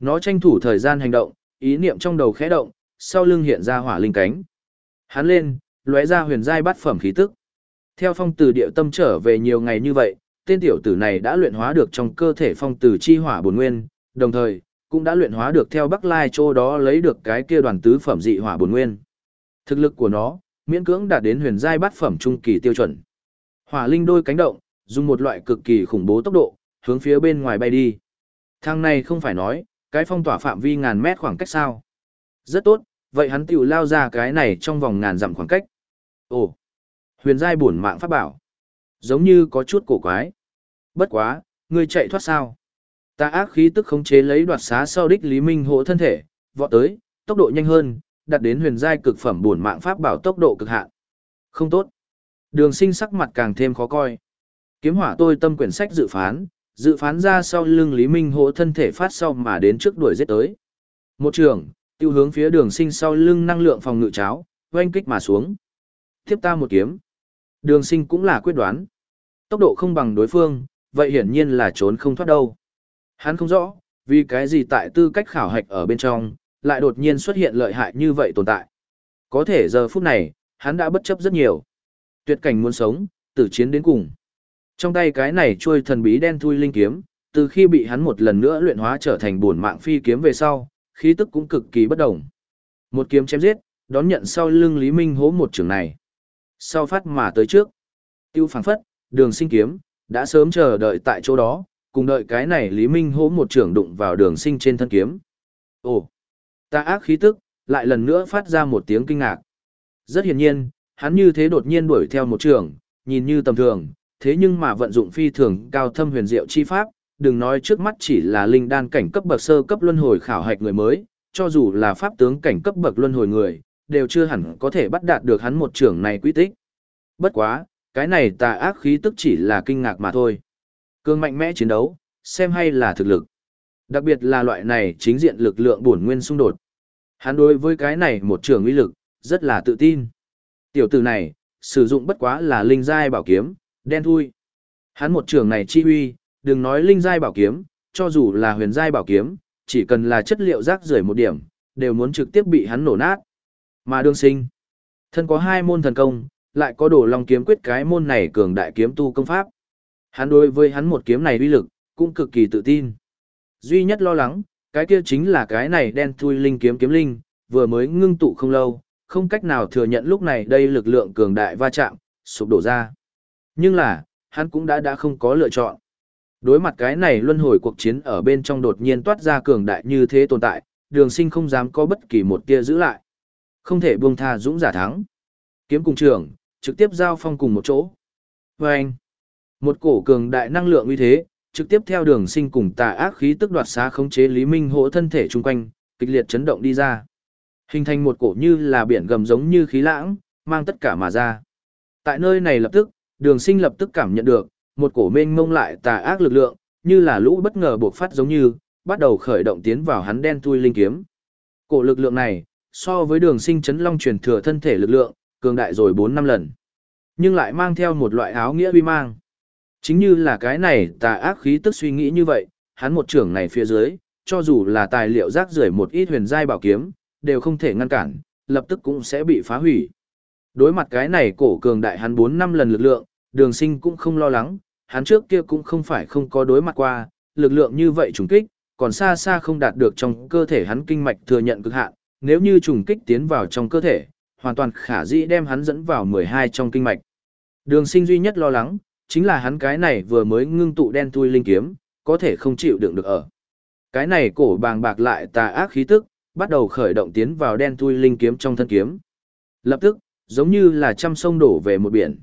Nó tranh thủ thời gian hành động, ý niệm trong đầu khẽ động, sau lưng hiện ra hỏa linh cánh. Hắn lên, lóe ra huyền giai bát phẩm khí tức. Theo phong từ điệu tâm trở về nhiều ngày như vậy, tên tiểu tử này đã luyện hóa được trong cơ thể phong từ chi hỏa bổn nguyên, đồng thời cũng đã luyện hóa được theo Bắc Lai Châu đó lấy được cái kia đoàn tứ phẩm dị hỏa bổn nguyên. Thực lực của nó, miễn cưỡng đạt đến huyền giai bát phẩm trung kỳ tiêu chuẩn. Hỏa linh đôi cánh động, dùng một loại cực kỳ khủng bố tốc độ, hướng phía bên ngoài bay đi. Thang này không phải nói, cái phong tỏa phạm vi ngàn mét khoảng cách sao. Rất tốt, vậy hắn tiểu lao ra cái này trong vòng ngàn dặm khoảng cách. Ồ, huyền giai bổn mạng pháp bảo. Giống như có chút cổ quái. Bất quá, ngươi chạy thoát sao? Ta ác khí tức khống chế lấy đoạt xá sau đích Lý Minh hộ thân thể, vọt tới, tốc độ nhanh hơn, đặt đến huyền giai cực phẩm bổn mạng pháp bảo tốc độ cực hạn. Không tốt. Đường sinh sắc mặt càng thêm khó coi. Kiếm hỏa tôi tâm quyển sách dự phán, dự phán ra sau lưng Lý Minh hỗ thân thể phát sau mà đến trước đuổi giết tới. Một trường, tiêu hướng phía đường sinh sau lưng năng lượng phòng ngự cháo, oanh kích mà xuống. Tiếp ta một kiếm. Đường sinh cũng là quyết đoán. Tốc độ không bằng đối phương, vậy hiển nhiên là trốn không thoát đâu. Hắn không rõ, vì cái gì tại tư cách khảo hạch ở bên trong, lại đột nhiên xuất hiện lợi hại như vậy tồn tại. Có thể giờ phút này, hắn đã bất chấp rất nhiều. Tuyệt cảnh muốn sống, tử chiến đến cùng. Trong tay cái này trôi thần bí đen thui linh kiếm, từ khi bị hắn một lần nữa luyện hóa trở thành bổn mạng phi kiếm về sau, khí tức cũng cực kỳ bất động. Một kiếm chém giết, đón nhận sau lưng Lý Minh hố một trường này. Sau phát mà tới trước, tiêu phảng phất, đường sinh kiếm, đã sớm chờ đợi tại chỗ đó, cùng đợi cái này Lý Minh hố một trường đụng vào đường sinh trên thân kiếm. Ồ, ta ác khí tức, lại lần nữa phát ra một tiếng kinh ngạc. Rất hiển nhiên, hắn như thế đột nhiên đuổi theo một trường, nhìn như tầm thường, thế nhưng mà vận dụng phi thường cao thâm huyền diệu chi pháp, đừng nói trước mắt chỉ là linh đan cảnh cấp bậc sơ cấp luân hồi khảo hạch người mới, cho dù là pháp tướng cảnh cấp bậc luân hồi người, đều chưa hẳn có thể bắt đạt được hắn một trưởng này quy tích. Bất quá, cái này tà ác khí tức chỉ là kinh ngạc mà thôi. Cương mạnh mẽ chiến đấu, xem hay là thực lực. Đặc biệt là loại này chính diện lực lượng bổn nguyên xung đột. Hắn đối với cái này một trường uy lực, rất là tự tin. Tiểu tử này, sử dụng bất quá là linh giai bảo kiếm, Đen thui. Hắn một trường này chi uy, đừng nói linh giai bảo kiếm, cho dù là huyền giai bảo kiếm, chỉ cần là chất liệu rác rưởi một điểm, đều muốn trực tiếp bị hắn nổ nát. Mà đương sinh, thân có hai môn thần công, lại có đổ long kiếm quyết cái môn này cường đại kiếm tu công pháp. Hắn đối với hắn một kiếm này uy lực, cũng cực kỳ tự tin. Duy nhất lo lắng, cái kia chính là cái này đen thui linh kiếm kiếm linh, vừa mới ngưng tụ không lâu, không cách nào thừa nhận lúc này đây lực lượng cường đại va chạm, sụp đổ ra. Nhưng là, hắn cũng đã đã không có lựa chọn. Đối mặt cái này luân hồi cuộc chiến ở bên trong đột nhiên toát ra cường đại như thế tồn tại, đường sinh không dám có bất kỳ một tia giữ lại. Không thể buông tha dũng giả thắng. Kiếm cùng trường, trực tiếp giao phong cùng một chỗ. Và anh, một cổ cường đại năng lượng như thế, trực tiếp theo đường sinh cùng tà ác khí tức đoạt xá khống chế Lý Minh hỗ thân thể chung quanh, kịch liệt chấn động đi ra. Hình thành một cổ như là biển gầm giống như khí lãng, mang tất cả mà ra. Tại nơi này lập tức, đường sinh lập tức cảm nhận được, một cổ mênh mông lại tà ác lực lượng, như là lũ bất ngờ bộc phát giống như, bắt đầu khởi động tiến vào hắn đen tui linh kiếm. Cổ lực lượng này, so với đường sinh chấn long truyền thừa thân thể lực lượng, cường đại rồi 4 năm lần. Nhưng lại mang theo một loại áo nghĩa uy mang. Chính như là cái này tà ác khí tức suy nghĩ như vậy, hắn một trưởng này phía dưới, cho dù là tài liệu rác rưởi một ít huyền giai bảo kiếm, đều không thể ngăn cản, lập tức cũng sẽ bị phá hủy. Đối mặt cái này cổ cường đại hắn 4 năm lần lực lượng, đường sinh cũng không lo lắng, hắn trước kia cũng không phải không có đối mặt qua, lực lượng như vậy trùng kích, còn xa xa không đạt được trong cơ thể hắn kinh mạch thừa nhận cực hạn, nếu như trùng kích tiến vào trong cơ thể, hoàn toàn khả dĩ đem hắn dẫn vào 12 trong kinh mạch. Đường sinh duy nhất lo lắng, chính là hắn cái này vừa mới ngưng tụ đen thui linh kiếm, có thể không chịu đựng được ở. Cái này cổ bàng bạc lại tà ác khí tức, bắt đầu khởi động tiến vào đen thui linh kiếm trong thân kiếm. Lập tức, giống như là trăm sông đổ về một biển.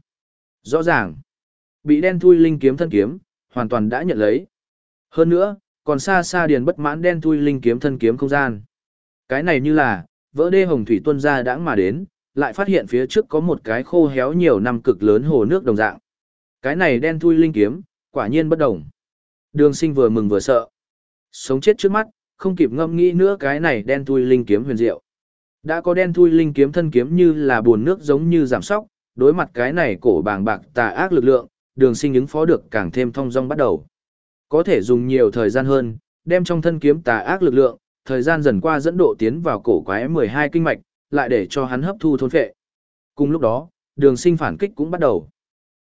Rõ ràng, bị đen thui linh kiếm thân kiếm, hoàn toàn đã nhận lấy. Hơn nữa, còn xa xa điền bất mãn đen thui linh kiếm thân kiếm không gian. Cái này như là, vỡ đê hồng thủy tuân ra đãng mà đến, lại phát hiện phía trước có một cái khô héo nhiều năm cực lớn hồ nước đồng dạng. Cái này đen thui linh kiếm, quả nhiên bất đồng. Đường sinh vừa mừng vừa sợ. Sống chết trước mắt, không kịp ngâm nghĩ nữa cái này đen thui linh kiếm huyền diệu. Đã có đen thui linh kiếm thân kiếm như là buồn nước giống như giảm sóc, đối mặt cái này cổ bàng bạc tà ác lực lượng, đường sinh ứng phó được càng thêm thông dong bắt đầu. Có thể dùng nhiều thời gian hơn, đem trong thân kiếm tà ác lực lượng, thời gian dần qua dẫn độ tiến vào cổ quái 12 kinh mạch, lại để cho hắn hấp thu thôn phệ. Cùng lúc đó, đường sinh phản kích cũng bắt đầu.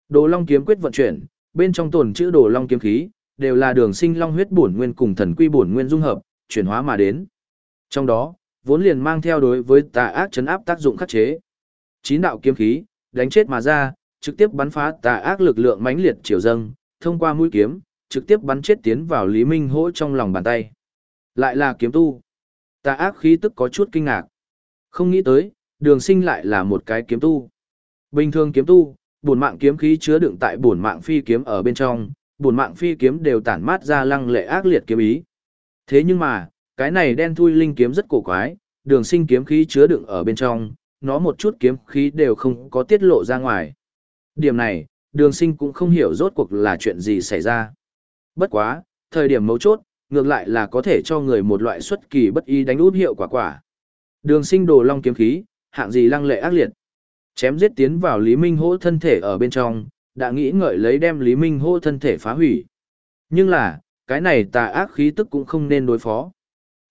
Đồ Long kiếm quyết vận chuyển, bên trong tồn chữ Đồ Long kiếm khí, đều là đường sinh long huyết bổn nguyên cùng thần quy bổn nguyên dung hợp, chuyển hóa mà đến. Trong đó, vốn liền mang theo đối với tà ác chấn áp tác dụng khắc chế. Chín đạo kiếm khí, đánh chết mà ra, trực tiếp bắn phá tà ác lực lượng mãnh liệt chiều dâng, thông qua mũi kiếm, trực tiếp bắn chết tiến vào Lý Minh Hỗ trong lòng bàn tay. Lại là kiếm tu. Tà ác khí tức có chút kinh ngạc. Không nghĩ tới, đường sinh lại là một cái kiếm tu. Bình thường kiếm tu, bổn mạng kiếm khí chứa đựng tại bổn mạng phi kiếm ở bên trong, bổn mạng phi kiếm đều tản mát ra lăng lệ ác liệt kiếm ý. Thế nhưng mà, cái này đen thui linh kiếm rất cổ quái, đường sinh kiếm khí chứa đựng ở bên trong, nó một chút kiếm khí đều không có tiết lộ ra ngoài. Điểm này, đường sinh cũng không hiểu rốt cuộc là chuyện gì xảy ra. Bất quá, thời điểm mấu chốt, ngược lại là có thể cho người một loại xuất kỳ bất ý đánh út hiệu quả quả. Đường sinh đồ long kiếm khí, hạng gì lăng lệ ác liệt. Chém giết tiến vào Lý Minh hỗ thân thể ở bên trong, đã nghĩ ngợi lấy đem Lý Minh hỗ thân thể phá hủy. Nhưng là, cái này tà ác khí tức cũng không nên đối phó.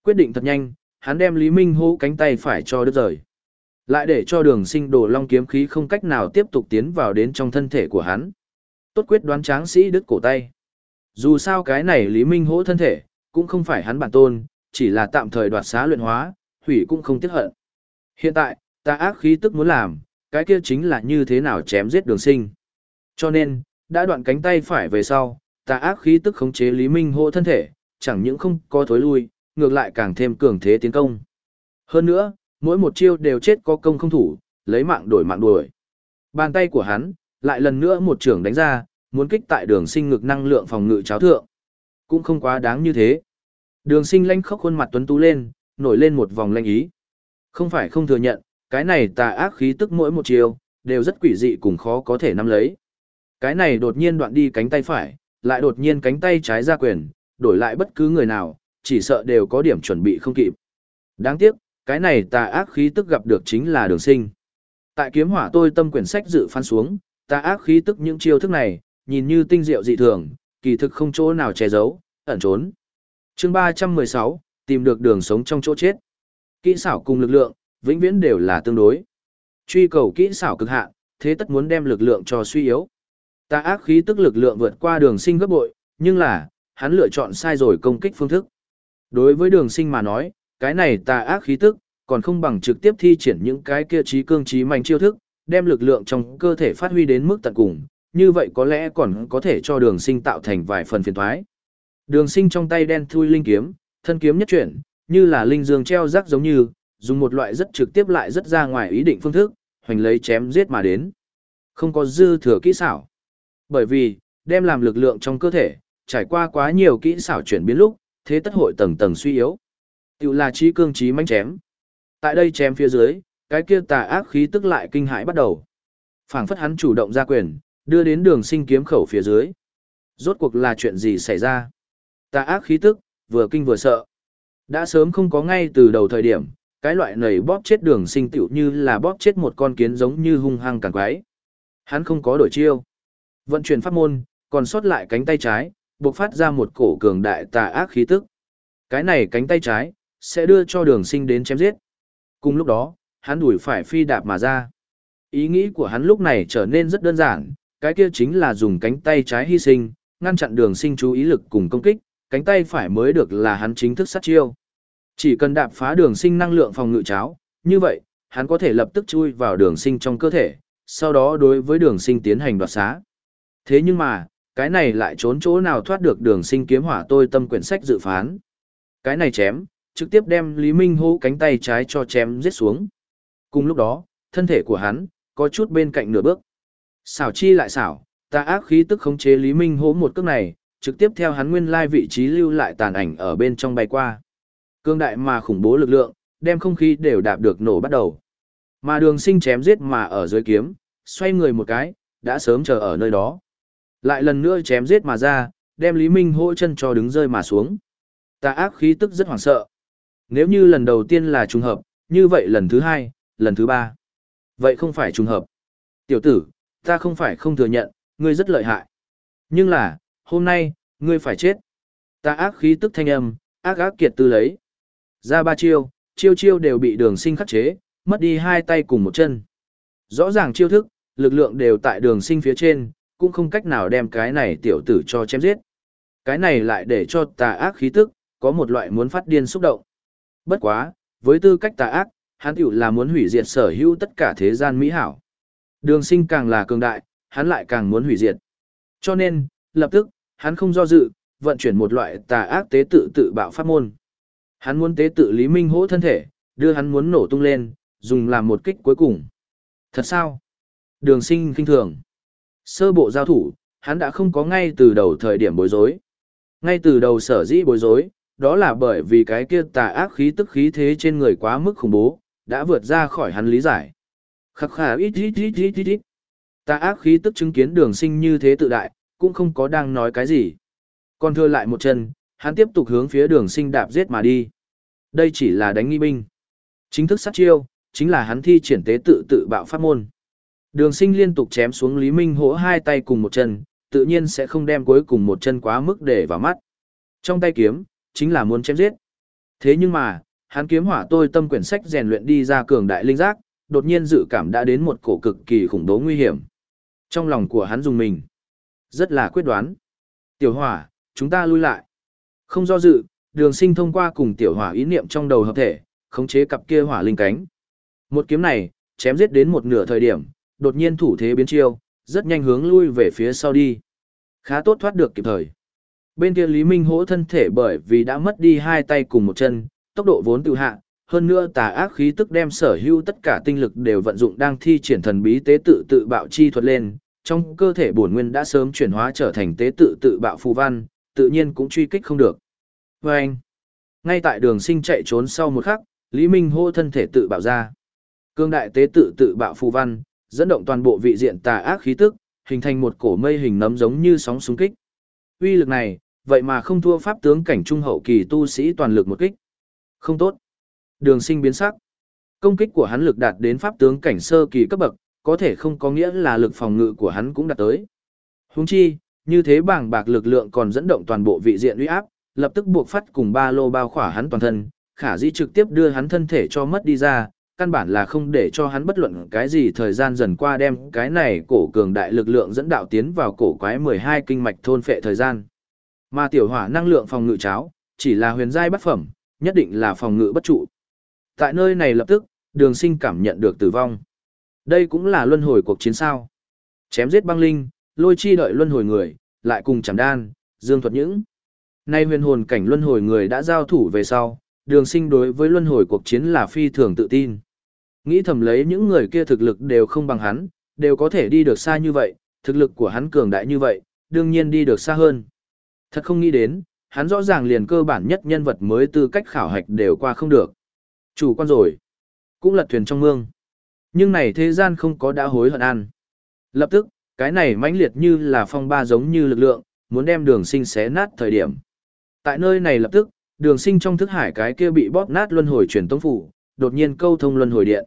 Quyết định thật nhanh, hắn đem Lý Minh hỗ cánh tay phải cho đứt rời. Lại để cho đường sinh đồ long kiếm khí không cách nào tiếp tục tiến vào đến trong thân thể của hắn. Tốt quyết đoán tráng sĩ đứt cổ tay. Dù sao cái này Lý Minh hỗ thân thể, cũng không phải hắn bản tôn, chỉ là tạm thời đoạt xá luyện hóa, hủy cũng không tiếc hận. Hiện tại, ta ác khí tức muốn làm, cái kia chính là như thế nào chém giết đường sinh. Cho nên, đã đoạn cánh tay phải về sau, tà ác khí tức khống chế Lý Minh hỗ thân thể, chẳng những không có thối lui, ngược lại càng thêm cường thế tiến công. Hơn nữa, mỗi một chiêu đều chết có công không thủ, lấy mạng đổi mạng đuổi. Bàn tay của hắn, lại lần nữa một trường đánh ra, muốn kích tại đường sinh ngực năng lượng phòng ngự cháo thượng. Cũng không quá đáng như thế. Đường sinh lanh khóc khuôn mặt tuấn tú lên, nổi lên một vòng lanh ý. Không phải không thừa nhận, cái này tà ác khí tức mỗi một chiều, đều rất quỷ dị cùng khó có thể nắm lấy. Cái này đột nhiên đoạn đi cánh tay phải, lại đột nhiên cánh tay trái ra quyền, đổi lại bất cứ người nào, chỉ sợ đều có điểm chuẩn bị không kịp. Đáng tiếc, cái này tà ác khí tức gặp được chính là đường sinh. Tại kiếm hỏa tôi tâm quyển sách dự phán xuống, tà ác khí tức những chiêu thức này, nhìn như tinh diệu dị thường, kỳ thực không chỗ nào che giấu, ẩn trốn. chương 316, tìm được đường sống trong chỗ chết. Kỹ xảo cùng lực lượng, vĩnh viễn đều là tương đối. Truy cầu kỹ xảo cực hạn, thế tất muốn đem lực lượng cho suy yếu. Ta ác khí tức lực lượng vượt qua đường sinh gấp bội, nhưng là, hắn lựa chọn sai rồi công kích phương thức. Đối với đường sinh mà nói, cái này ta ác khí tức, còn không bằng trực tiếp thi triển những cái kia trí cương trí mạnh chiêu thức, đem lực lượng trong cơ thể phát huy đến mức tận cùng, như vậy có lẽ còn có thể cho đường sinh tạo thành vài phần phiền thoái. Đường sinh trong tay đen thui linh kiếm, thân kiếm nhất chuyển, như là linh dương treo rắc giống như, dùng một loại rất trực tiếp lại rất ra ngoài ý định phương thức, hoành lấy chém giết mà đến. Không có dư thừa kỹ xảo. Bởi vì, đem làm lực lượng trong cơ thể, trải qua quá nhiều kỹ xảo chuyển biến lúc, thế tất hội tầng tầng suy yếu. Tiểu là trí cương trí manh chém. Tại đây chém phía dưới, cái kia tà ác khí tức lại kinh hãi bắt đầu. phảng phất hắn chủ động ra quyền, đưa đến đường sinh kiếm khẩu phía dưới. Rốt cuộc là chuyện gì xảy ra? Tà ác khí tức, vừa kinh vừa sợ. Đã sớm không có ngay từ đầu thời điểm, cái loại nầy bóp chết đường sinh tiểu như là bóp chết một con kiến giống như hung hăng càng quái. Hắn không có đổi chiêu. Vận chuyển pháp môn, còn sót lại cánh tay trái, buộc phát ra một cổ cường đại tà ác khí tức. Cái này cánh tay trái, sẽ đưa cho đường sinh đến chém giết. Cùng lúc đó, hắn đuổi phải phi đạp mà ra. Ý nghĩ của hắn lúc này trở nên rất đơn giản, cái kia chính là dùng cánh tay trái hy sinh, ngăn chặn đường sinh chú ý lực cùng công kích, cánh tay phải mới được là hắn chính thức sát chiêu. Chỉ cần đạp phá đường sinh năng lượng phòng ngự cháo, như vậy, hắn có thể lập tức chui vào đường sinh trong cơ thể, sau đó đối với đường sinh tiến hành đoạt xá. Thế nhưng mà, cái này lại trốn chỗ nào thoát được đường sinh kiếm hỏa tôi tâm quyển sách dự phán. Cái này chém, trực tiếp đem Lý Minh hô cánh tay trái cho chém giết xuống. Cùng lúc đó, thân thể của hắn, có chút bên cạnh nửa bước. Xảo chi lại xảo, ta ác khí tức khống chế Lý Minh hố một cước này, trực tiếp theo hắn nguyên lai vị trí lưu lại tàn ảnh ở bên trong bay qua. Cương đại mà khủng bố lực lượng, đem không khí đều đạp được nổ bắt đầu. Mà đường sinh chém giết mà ở dưới kiếm, xoay người một cái, đã sớm chờ ở nơi đó. Lại lần nữa chém giết mà ra, đem Lý Minh hỗ chân cho đứng rơi mà xuống. Ta ác khí tức rất hoảng sợ. Nếu như lần đầu tiên là trùng hợp, như vậy lần thứ hai, lần thứ ba. Vậy không phải trùng hợp. Tiểu tử, ta không phải không thừa nhận, ngươi rất lợi hại. Nhưng là, hôm nay, ngươi phải chết. Ta ác khí tức thanh âm, ác ác kiệt tư lấy. Ra ba chiêu, chiêu chiêu đều bị đường sinh khắc chế, mất đi hai tay cùng một chân. Rõ ràng chiêu thức, lực lượng đều tại đường sinh phía trên, cũng không cách nào đem cái này tiểu tử cho chém giết. Cái này lại để cho tà ác khí tức, có một loại muốn phát điên xúc động. Bất quá, với tư cách tà ác, hắn tiểu là muốn hủy diệt sở hữu tất cả thế gian mỹ hảo. Đường sinh càng là cường đại, hắn lại càng muốn hủy diệt. Cho nên, lập tức, hắn không do dự, vận chuyển một loại tà ác tế tự tự bạo pháp môn. Hắn muốn tế tự Lý Minh hỗ thân thể, đưa hắn muốn nổ tung lên, dùng làm một kích cuối cùng. Thật sao? Đường sinh kinh thường. Sơ bộ giao thủ, hắn đã không có ngay từ đầu thời điểm bối rối. Ngay từ đầu sở dĩ bối rối, đó là bởi vì cái kia tà ác khí tức khí thế trên người quá mức khủng bố, đã vượt ra khỏi hắn lý giải. Khắc khả ít ít ít ít ít ít. Tà ác khí tức chứng kiến đường sinh như thế tự đại, cũng không có đang nói cái gì. Còn thưa lại một chân, hắn tiếp tục hướng phía đường sinh đạp giết mà đi. Đây chỉ là đánh nghi binh. Chính thức sát chiêu, chính là hắn thi triển tế tự tự bạo pháp môn. Đường sinh liên tục chém xuống Lý Minh hỗ hai tay cùng một chân, tự nhiên sẽ không đem cuối cùng một chân quá mức để vào mắt. Trong tay kiếm, chính là muốn chém giết. Thế nhưng mà, hắn kiếm hỏa tôi tâm quyển sách rèn luyện đi ra cường đại linh giác, đột nhiên dự cảm đã đến một cổ cực kỳ khủng bố nguy hiểm. Trong lòng của hắn dùng mình, rất là quyết đoán. Tiểu hỏa, chúng ta lui lại. Không do dự, đường sinh thông qua cùng tiểu hỏa ý niệm trong đầu hợp thể, khống chế cặp kia hỏa linh cánh. Một kiếm này, chém giết đến một nửa thời điểm, đột nhiên thủ thế biến chiêu, rất nhanh hướng lui về phía sau đi. Khá tốt thoát được kịp thời. Bên kia Lý Minh hỗ thân thể bởi vì đã mất đi hai tay cùng một chân, tốc độ vốn tự hạ, hơn nữa tà ác khí tức đem sở hữu tất cả tinh lực đều vận dụng đang thi triển thần bí tế tự tự bạo chi thuật lên, trong cơ thể bổn nguyên đã sớm chuyển hóa trở thành tế tự tự bạo phù văn, tự nhiên cũng truy kích không được. Và anh, ngay tại đường sinh chạy trốn sau một khắc, Lý Minh hô thân thể tự bạo ra. Cương đại tế tự tự bạo phù văn, dẫn động toàn bộ vị diện tà ác khí tức, hình thành một cổ mây hình nấm giống như sóng xung kích. Uy lực này, vậy mà không thua pháp tướng cảnh trung hậu kỳ tu sĩ toàn lực một kích. Không tốt. Đường sinh biến sắc. Công kích của hắn lực đạt đến pháp tướng cảnh sơ kỳ cấp bậc, có thể không có nghĩa là lực phòng ngự của hắn cũng đạt tới. Huống chi, như thế bảng bạc lực lượng còn dẫn động toàn bộ vị diện uy áp, lập tức buộc phát cùng ba lô bao khỏa hắn toàn thân, khả dĩ trực tiếp đưa hắn thân thể cho mất đi ra, căn bản là không để cho hắn bất luận cái gì thời gian dần qua đem cái này cổ cường đại lực lượng dẫn đạo tiến vào cổ quái 12 kinh mạch thôn phệ thời gian. Mà tiểu hỏa năng lượng phòng ngự cháo, chỉ là huyền giai bất phẩm, nhất định là phòng ngự bất trụ. Tại nơi này lập tức, đường sinh cảm nhận được tử vong. Đây cũng là luân hồi cuộc chiến sao. Chém giết băng linh, lôi chi đợi luân hồi người, lại cùng chẳng đan, dương thuật những. Nay huyền hồn cảnh luân hồi người đã giao thủ về sau, đường sinh đối với luân hồi cuộc chiến là phi thường tự tin. Nghĩ thầm lấy những người kia thực lực đều không bằng hắn, đều có thể đi được xa như vậy, thực lực của hắn cường đại như vậy, đương nhiên đi được xa hơn. Thật không nghĩ đến, hắn rõ ràng liền cơ bản nhất nhân vật mới tư cách khảo hạch đều qua không được. Chủ quan rồi, cũng lật thuyền trong mương. Nhưng này thế gian không có đã hối hận ăn. Lập tức, cái này mãnh liệt như là phong ba giống như lực lượng, muốn đem đường sinh xé nát thời điểm. Tại nơi này lập tức, đường sinh trong thức hải cái kia bị bóp nát luân hồi truyền tông phủ, đột nhiên câu thông luân hồi điện.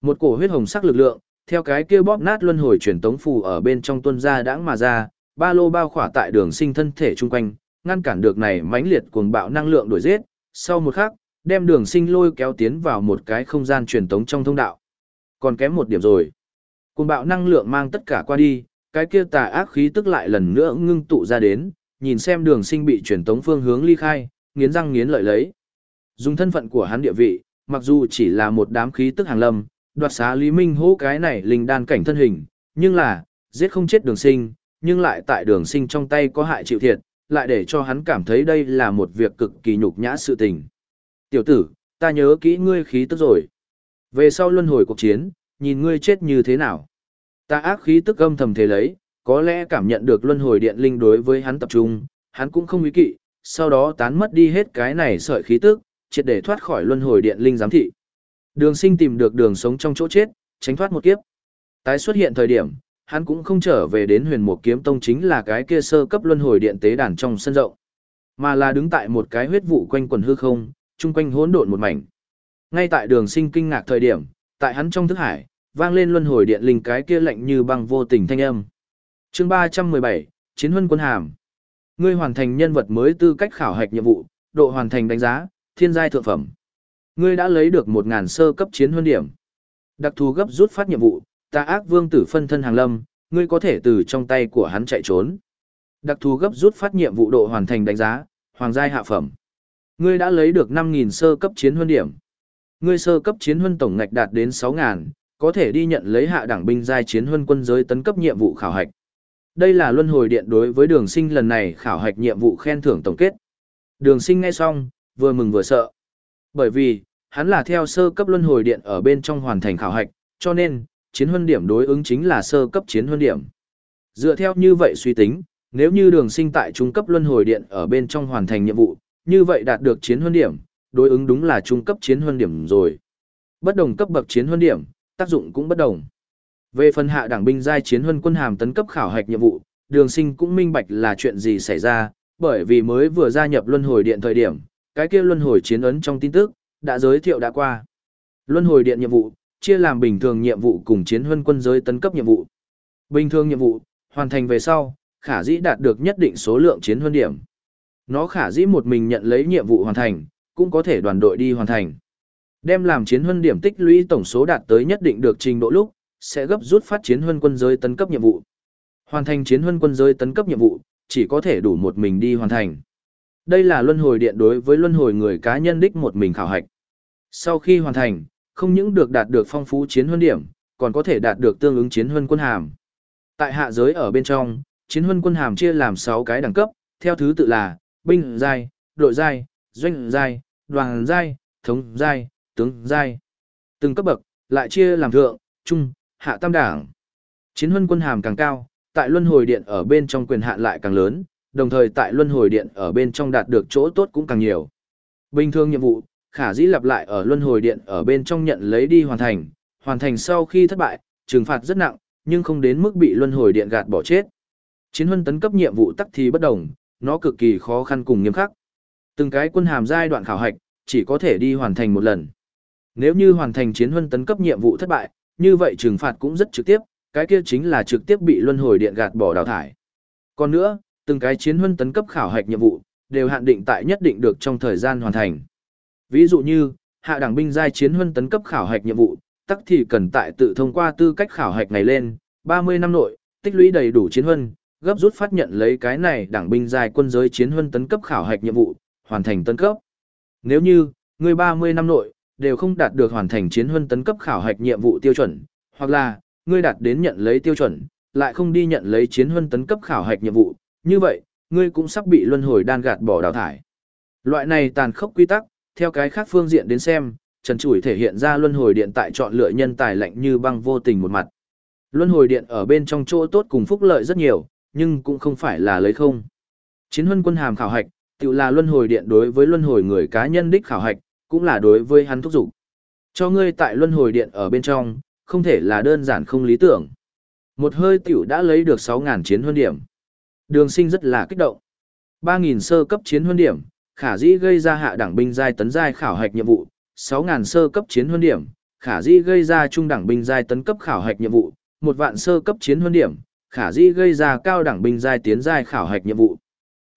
Một cổ huyết hồng sắc lực lượng, theo cái kia bóp nát luân hồi truyền tống phù ở bên trong tuân ra đãng mà ra, ba lô bao khỏa tại đường sinh thân thể chung quanh, ngăn cản được này mãnh liệt cuồng bạo năng lượng đuổi giết, sau một khắc, đem đường sinh lôi kéo tiến vào một cái không gian truyền tống trong thông đạo. Còn kém một điểm rồi. Cùng bạo năng lượng mang tất cả qua đi, cái kia tà ác khí tức lại lần nữa ngưng tụ ra đến, nhìn xem đường sinh bị truyền tống phương hướng ly khai, nghiến răng nghiến lợi lấy. Dùng thân phận của hắn địa vị, mặc dù chỉ là một đám khí tức hàng lâm, đoạt xá Lý Minh hô cái này linh đan cảnh thân hình, nhưng là, giết không chết đường sinh, nhưng lại tại đường sinh trong tay có hại chịu thiệt, lại để cho hắn cảm thấy đây là một việc cực kỳ nhục nhã sự tình. Tiểu tử, ta nhớ kỹ ngươi khí tức rồi. Về sau luân hồi cuộc chiến, nhìn ngươi chết như thế nào. Ta ác khí tức âm thầm thế lấy, có lẽ cảm nhận được luân hồi điện linh đối với hắn tập trung, hắn cũng không ý kỵ, sau đó tán mất đi hết cái này sợi khí tức, triệt để thoát khỏi luân hồi điện linh giám thị. Đường sinh tìm được đường sống trong chỗ chết, tránh thoát một kiếp. Tái xuất hiện thời điểm, hắn cũng không trở về đến huyền mục kiếm tông chính là cái kia sơ cấp luân hồi điện tế đàn trong sân rộng. Mà là đứng tại một cái huyết vụ quanh quần hư không, chung quanh hỗn độn một mảnh. Ngay tại đường sinh kinh ngạc thời điểm, tại hắn trong thức hải, vang lên luân hồi điện linh cái kia lạnh như băng vô tình thanh âm. chương 317, Chiến huân quân hàm. Ngươi hoàn thành nhân vật mới tư cách khảo hạch nhiệm vụ, độ hoàn thành đánh giá, thiên giai thượng phẩm. Ngươi đã lấy được 1000 sơ cấp chiến huân điểm. Đặc thù gấp rút phát nhiệm vụ, ta ác vương tử phân thân hàng lâm, ngươi có thể từ trong tay của hắn chạy trốn. Đặc thù gấp rút phát nhiệm vụ độ hoàn thành đánh giá, hoàng giai hạ phẩm. Ngươi đã lấy được 5000 sơ cấp chiến huân điểm. Ngươi sơ cấp chiến huân tổng ngạch đạt đến 6000, có thể đi nhận lấy hạ đảng binh giai chiến huân quân giới tấn cấp nhiệm vụ khảo hạch. Đây là luân hồi điện đối với đường sinh lần này khảo hạch nhiệm vụ khen thưởng tổng kết. Đường sinh nghe xong, vừa mừng vừa sợ. Bởi vì, hắn là theo sơ cấp luân hồi điện ở bên trong hoàn thành khảo hạch, cho nên, chiến huân điểm đối ứng chính là sơ cấp chiến huân điểm. Dựa theo như vậy suy tính, nếu như đường sinh tại trung cấp luân hồi điện ở bên trong hoàn thành nhiệm vụ, như vậy đạt được chiến huân điểm, đối ứng đúng là trung cấp chiến huân điểm rồi. Bất đồng cấp bậc chiến huân điểm, tác dụng cũng bất đồng. Về phần hạ đảng binh giai chiến huân quân hàm tấn cấp khảo hạch nhiệm vụ, đường sinh cũng minh bạch là chuyện gì xảy ra, bởi vì mới vừa gia nhập luân hồi điện thời điểm, cái kia luân hồi chiến ấn trong tin tức, đã giới thiệu đã qua. Luân hồi điện nhiệm vụ, chia làm bình thường nhiệm vụ cùng chiến huân quân giới tấn cấp nhiệm vụ. Bình thường nhiệm vụ, hoàn thành về sau, khả dĩ đạt được nhất định số lượng chiến huân điểm. Nó khả dĩ một mình nhận lấy nhiệm vụ hoàn thành, cũng có thể đoàn đội đi hoàn thành. Đem làm chiến huân điểm tích lũy tổng số đạt tới nhất định được trình độ lúc, sẽ gấp rút phát chiến huân quân giới tấn cấp nhiệm vụ. Hoàn thành chiến huân quân giới tấn cấp nhiệm vụ, chỉ có thể đủ một mình đi hoàn thành. Đây là luân hồi điện đối với luân hồi người cá nhân đích một mình khảo hạch. Sau khi hoàn thành, không những được đạt được phong phú chiến huân điểm, còn có thể đạt được tương ứng chiến huân quân hàm. Tại hạ giới ở bên trong, chiến huân quân hàm chia làm 6 cái đẳng cấp, theo thứ tự là binh giai, đội giai, doanh giai, đoàn giai, thống giai, tướng giai. Từng cấp bậc lại chia làm thượng, trung, hạ tam đảng. Chiến huân quân hàm càng cao, tại luân hồi điện ở bên trong quyền hạn lại càng lớn, đồng thời tại luân hồi điện ở bên trong đạt được chỗ tốt cũng càng nhiều. Bình thường nhiệm vụ, khả dĩ lặp lại ở luân hồi điện ở bên trong nhận lấy đi hoàn thành, hoàn thành sau khi thất bại, trừng phạt rất nặng, nhưng không đến mức bị luân hồi điện gạt bỏ chết. Chiến huân tấn cấp nhiệm vụ tắc thì bất đồng, nó cực kỳ khó khăn cùng nghiêm khắc. Từng cái quân hàm giai đoạn khảo hạch, chỉ có thể đi hoàn thành một lần. Nếu như hoàn thành chiến huân tấn cấp nhiệm vụ thất bại, như vậy trừng phạt cũng rất trực tiếp, cái kia chính là trực tiếp bị luân hồi điện gạt bỏ đào thải. Còn nữa, từng cái chiến huân tấn cấp khảo hạch nhiệm vụ, đều hạn định tại nhất định được trong thời gian hoàn thành. Ví dụ như, hạ đẳng binh giai chiến huân tấn cấp khảo hạch nhiệm vụ, tắc thì cần tại tự thông qua tư cách khảo hạch này lên, 30 năm nội, tích lũy đầy đủ chiến huân, gấp rút phát nhận lấy cái này đảng binh giai quân giới chiến huân tấn cấp khảo hạch nhiệm vụ, hoàn thành tấn cấp. Nếu như, người 30 năm nội, đều không đạt được hoàn thành chiến huân tấn cấp khảo hạch nhiệm vụ tiêu chuẩn, hoặc là, ngươi đạt đến nhận lấy tiêu chuẩn, lại không đi nhận lấy chiến huân tấn cấp khảo hạch nhiệm vụ, như vậy, ngươi cũng sắp bị luân hồi đan gạt bỏ đào thải. Loại này tàn khốc quy tắc, theo cái khác phương diện đến xem, Trần Chủi thể hiện ra luân hồi điện tại chọn lựa nhân tài lạnh như băng vô tình một mặt. Luân hồi điện ở bên trong chỗ tốt cùng phúc lợi rất nhiều, nhưng cũng không phải là lấy không. Chiến huân quân hàm khảo hạch, Tự là luân hồi điện đối với luân hồi người cá nhân đích khảo hạch, cũng là đối với hắn thúc dục. Cho ngươi tại luân hồi điện ở bên trong, không thể là đơn giản không lý tưởng. Một hơi tiểu đã lấy được 6.000 chiến huân điểm. Đường sinh rất là kích động. 3.000 sơ cấp chiến huân điểm, khả dĩ gây ra hạ đẳng binh giai tấn giai khảo hạch nhiệm vụ, 6.000 sơ cấp chiến huân điểm, khả dĩ gây ra trung đẳng binh giai tấn cấp khảo hạch nhiệm vụ, một vạn sơ cấp chiến huân điểm, khả dĩ gây ra cao đẳng binh giai tiến giai khảo hạch nhiệm vụ.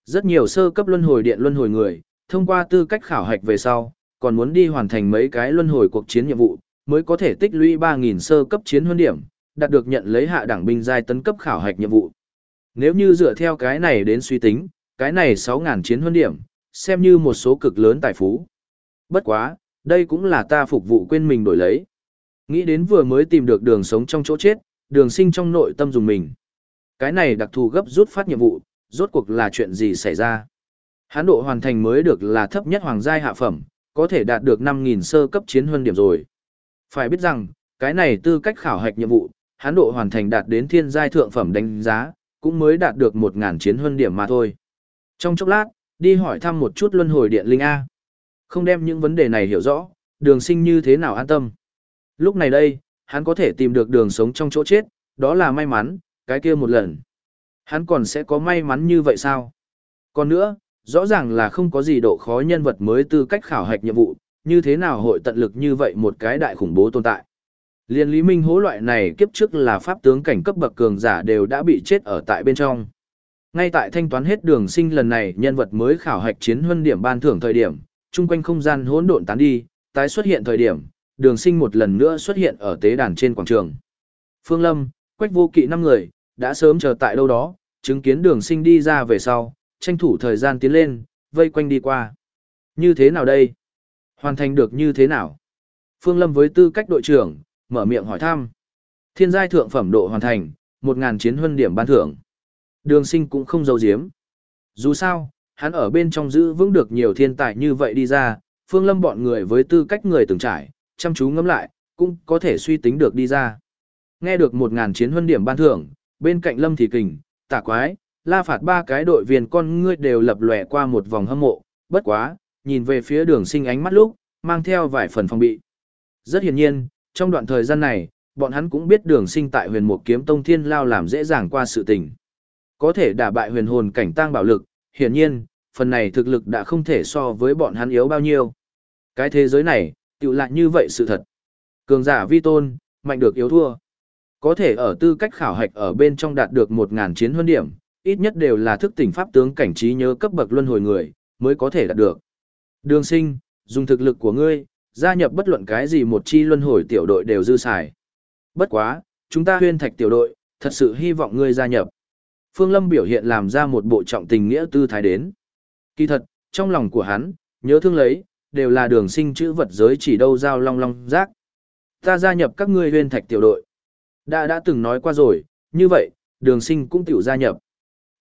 Rất nhiều sơ cấp luân hồi điện luân hồi người, thông qua tư cách khảo hạch về sau, còn muốn đi hoàn thành mấy cái luân hồi cuộc chiến nhiệm vụ, mới có thể tích lũy 3000 sơ cấp chiến huân điểm, đạt được nhận lấy hạ đẳng binh giai tấn cấp khảo hạch nhiệm vụ. Nếu như dựa theo cái này đến suy tính, cái này 6000 chiến huân điểm, xem như một số cực lớn tài phú. Bất quá, đây cũng là ta phục vụ quên mình đổi lấy. Nghĩ đến vừa mới tìm được đường sống trong chỗ chết, đường sinh trong nội tâm dùng mình. Cái này đặc thù gấp rút phát nhiệm vụ, rốt cuộc là chuyện gì xảy ra. Hán độ hoàn thành mới được là thấp nhất hoàng giai hạ phẩm, có thể đạt được 5.000 sơ cấp chiến huân điểm rồi. Phải biết rằng, cái này tư cách khảo hạch nhiệm vụ, hán độ hoàn thành đạt đến thiên giai thượng phẩm đánh giá, cũng mới đạt được 1.000 chiến huân điểm mà thôi. Trong chốc lát, đi hỏi thăm một chút luân hồi điện linh A. Không đem những vấn đề này hiểu rõ, đường sinh như thế nào an tâm. Lúc này đây, hắn có thể tìm được đường sống trong chỗ chết, đó là may mắn, cái kia một lần. Hắn còn sẽ có may mắn như vậy sao? Còn nữa, rõ ràng là không có gì độ khó nhân vật mới tư cách khảo hạch nhiệm vụ, như thế nào hội tận lực như vậy một cái đại khủng bố tồn tại. Liên Lý Minh hố loại này kiếp trước là pháp tướng cảnh cấp bậc cường giả đều đã bị chết ở tại bên trong. Ngay tại thanh toán hết đường sinh lần này nhân vật mới khảo hạch chiến huân điểm ban thưởng thời điểm, chung quanh không gian hỗn độn tán đi, tái xuất hiện thời điểm, đường sinh một lần nữa xuất hiện ở tế đàn trên quảng trường. Phương Lâm, Quách Vô Kỵ năm người, đã sớm chờ tại đâu đó, chứng kiến đường sinh đi ra về sau, tranh thủ thời gian tiến lên, vây quanh đi qua. Như thế nào đây? Hoàn thành được như thế nào? Phương Lâm với tư cách đội trưởng, mở miệng hỏi thăm. Thiên giai thượng phẩm độ hoàn thành, 1.000 chiến huân điểm ban thưởng. Đường sinh cũng không giấu giếm. Dù sao, hắn ở bên trong giữ vững được nhiều thiên tài như vậy đi ra, Phương Lâm bọn người với tư cách người từng trải, chăm chú ngẫm lại, cũng có thể suy tính được đi ra. Nghe được 1.000 chiến huân điểm ban thưởng, bên cạnh Lâm thì Kình, tả quái, la phạt ba cái đội viên con ngươi đều lập lòe qua một vòng hâm mộ, bất quá, nhìn về phía đường sinh ánh mắt lúc, mang theo vài phần phòng bị. Rất hiển nhiên, trong đoạn thời gian này, bọn hắn cũng biết đường sinh tại huyền mục kiếm tông thiên lao làm dễ dàng qua sự tình. Có thể đả bại huyền hồn cảnh tăng bảo lực, hiển nhiên, phần này thực lực đã không thể so với bọn hắn yếu bao nhiêu. Cái thế giới này, tự lại như vậy sự thật. Cường giả vi tôn, mạnh được yếu thua. Có thể ở tư cách khảo hạch ở bên trong đạt được 1.000 chiến huân điểm, ít nhất đều là thức tỉnh pháp tướng cảnh trí nhớ cấp bậc luân hồi người, mới có thể đạt được. Đường sinh, dùng thực lực của ngươi, gia nhập bất luận cái gì một chi luân hồi tiểu đội đều dư xài. Bất quá, chúng ta huyên thạch tiểu đội, thật sự hy vọng ngươi gia nhập. Phương Lâm biểu hiện làm ra một bộ trọng tình nghĩa tư thái đến. Kỳ thật, trong lòng của hắn, nhớ thương lấy, đều là đường sinh chữ vật giới chỉ đâu giao long long rác. Ta gia nhập các ngươi huyên thạch tiểu đội. Đã đã từng nói qua rồi, như vậy, đường sinh cũng tiểu gia nhập.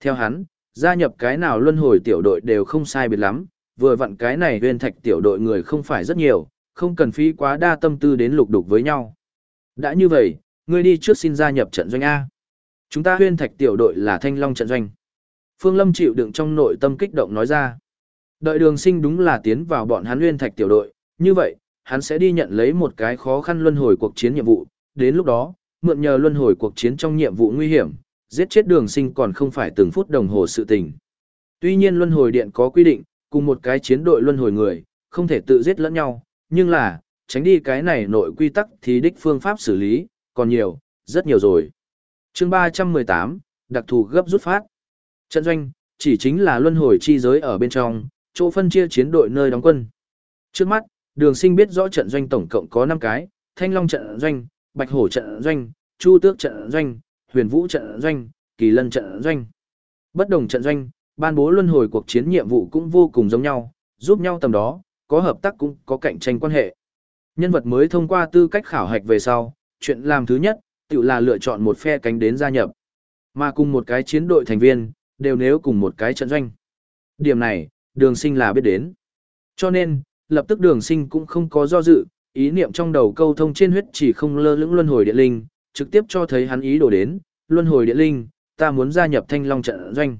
Theo hắn, gia nhập cái nào luân hồi tiểu đội đều không sai biệt lắm, vừa vặn cái này huyên thạch tiểu đội người không phải rất nhiều, không cần phí quá đa tâm tư đến lục đục với nhau. Đã như vậy, ngươi đi trước xin gia nhập trận doanh A. Chúng ta huyên thạch tiểu đội là thanh long trận doanh. Phương Lâm chịu đựng trong nội tâm kích động nói ra. Đợi đường sinh đúng là tiến vào bọn hắn huyên thạch tiểu đội, như vậy, hắn sẽ đi nhận lấy một cái khó khăn luân hồi cuộc chiến nhiệm vụ, đến lúc đó, mượn nhờ luân hồi cuộc chiến trong nhiệm vụ nguy hiểm, giết chết đường sinh còn không phải từng phút đồng hồ sự tình. Tuy nhiên luân hồi điện có quy định, cùng một cái chiến đội luân hồi người, không thể tự giết lẫn nhau, nhưng là, tránh đi cái này nội quy tắc thì đích phương pháp xử lý, còn nhiều, rất nhiều rồi. chương 318, đặc thù gấp rút phát. Trận doanh, chỉ chính là luân hồi chi giới ở bên trong, chỗ phân chia chiến đội nơi đóng quân. Trước mắt, đường sinh biết rõ trận doanh tổng cộng có 5 cái, thanh long trận doanh, bạch hổ trận doanh, chu tước trận doanh, huyền vũ trận doanh, kỳ lân trận doanh. Bất đồng trận doanh, ban bố luân hồi cuộc chiến nhiệm vụ cũng vô cùng giống nhau, giúp nhau tầm đó, có hợp tác cũng có cạnh tranh quan hệ. Nhân vật mới thông qua tư cách khảo hạch về sau, chuyện làm thứ nhất, tự là lựa chọn một phe cánh đến gia nhập. Mà cùng một cái chiến đội thành viên, đều nếu cùng một cái trận doanh. Điểm này, đường sinh là biết đến. Cho nên, lập tức đường sinh cũng không có do dự, ý niệm trong đầu câu thông trên huyết chỉ không lơ lưỡng luân hồi địa linh, trực tiếp cho thấy hắn ý đồ đến, luân hồi điện linh, ta muốn gia nhập thanh long trận doanh.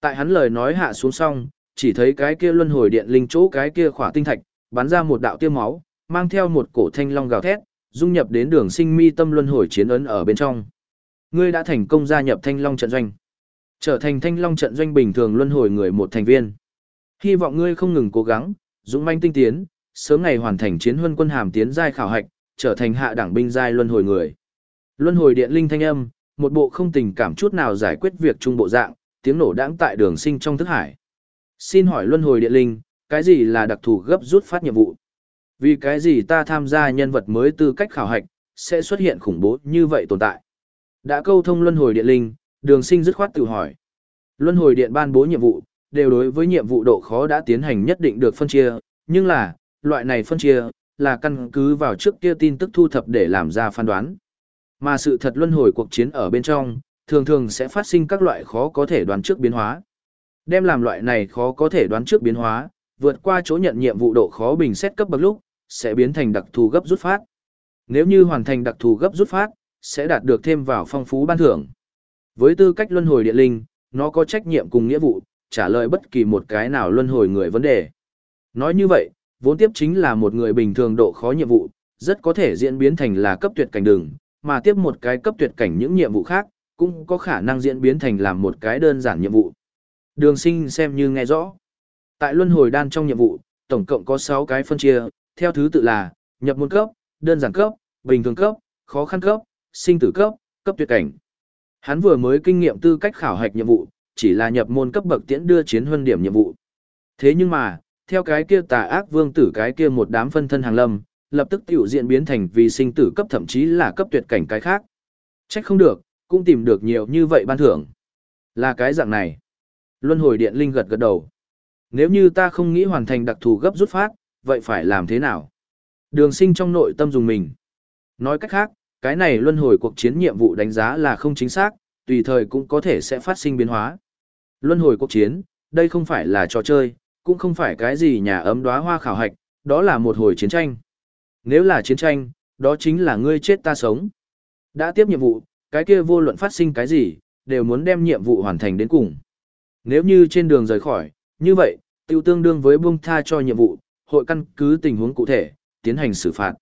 Tại hắn lời nói hạ xuống xong, chỉ thấy cái kia luân hồi điện linh chỗ cái kia khỏa tinh thạch, bắn ra một đạo tiêu máu, mang theo một cổ thanh long gào thét, dung nhập đến đường sinh mi tâm luân hồi chiến ấn ở bên trong. Ngươi đã thành công gia nhập thanh long trận doanh. Trở thành thanh long trận doanh bình thường luân hồi người một thành viên. Hy vọng ngươi không ngừng cố gắng, dũng manh tinh tiến, sớm ngày hoàn thành chiến huân quân hàm tiến giai khảo hạch, trở thành hạ đảng binh giai luân hồi người. Luân hồi điện linh thanh âm, một bộ không tình cảm chút nào giải quyết việc trung bộ dạng, tiếng nổ đãng tại đường sinh trong thức hải. Xin hỏi luân hồi điện linh, cái gì là đặc thù gấp rút phát nhiệm vụ? Vì cái gì ta tham gia nhân vật mới tư cách khảo hạch, sẽ xuất hiện khủng bố như vậy tồn tại? Đã câu thông luân hồi điện linh, đường sinh dứt khoát tự hỏi. Luân hồi điện ban bố nhiệm vụ, đều đối với nhiệm vụ độ khó đã tiến hành nhất định được phân chia, nhưng là, loại này phân chia, là căn cứ vào trước kia tin tức thu thập để làm ra phán đoán. Mà sự thật luân hồi cuộc chiến ở bên trong, thường thường sẽ phát sinh các loại khó có thể đoán trước biến hóa. Đem làm loại này khó có thể đoán trước biến hóa, vượt qua chỗ nhận nhiệm vụ độ khó bình xét cấp bậc lúc, sẽ biến thành đặc thù gấp rút phát. Nếu như hoàn thành đặc thù gấp rút phát, sẽ đạt được thêm vào phong phú ban thưởng. Với tư cách luân hồi địa linh, nó có trách nhiệm cùng nghĩa vụ, trả lời bất kỳ một cái nào luân hồi người vấn đề. Nói như vậy, vốn tiếp chính là một người bình thường độ khó nhiệm vụ, rất có thể diễn biến thành là cấp tuyệt cảnh đường, mà tiếp một cái cấp tuyệt cảnh những nhiệm vụ khác, cũng có khả năng diễn biến thành làm một cái đơn giản nhiệm vụ. Đường sinh xem như nghe rõ. Tại luân hồi đan trong nhiệm vụ, tổng cộng có 6 cái phân chia, theo thứ tự là nhập môn cấp, đơn giản cấp, bình thường cấp, khó khăn cấp, sinh tử cấp, cấp tuyệt cảnh. Hắn vừa mới kinh nghiệm tư cách khảo hạch nhiệm vụ, chỉ là nhập môn cấp bậc tiễn đưa chiến huân điểm nhiệm vụ. Thế nhưng mà, theo cái kia tà ác vương tử cái kia một đám phân thân hàng lâm, lập tức tiểu diễn biến thành vì sinh tử cấp thậm chí là cấp tuyệt cảnh cái khác. Trách không được, cũng tìm được nhiều như vậy ban thưởng. Là cái dạng này. Luân hồi điện linh gật gật đầu. Nếu như ta không nghĩ hoàn thành đặc thù gấp rút phát, vậy phải làm thế nào? Đường sinh trong nội tâm dùng mình. Nói cách khác, cái này luân hồi cuộc chiến nhiệm vụ đánh giá là không chính xác, tùy thời cũng có thể sẽ phát sinh biến hóa. Luân hồi cuộc chiến, đây không phải là trò chơi, cũng không phải cái gì nhà ấm đóa hoa khảo hạch, đó là một hồi chiến tranh. Nếu là chiến tranh, đó chính là ngươi chết ta sống. Đã tiếp nhiệm vụ, cái kia vô luận phát sinh cái gì, đều muốn đem nhiệm vụ hoàn thành đến cùng. Nếu như trên đường rời khỏi, như vậy, tiêu tương đương với buông tha cho nhiệm vụ, hội căn cứ tình huống cụ thể, tiến hành xử phạt.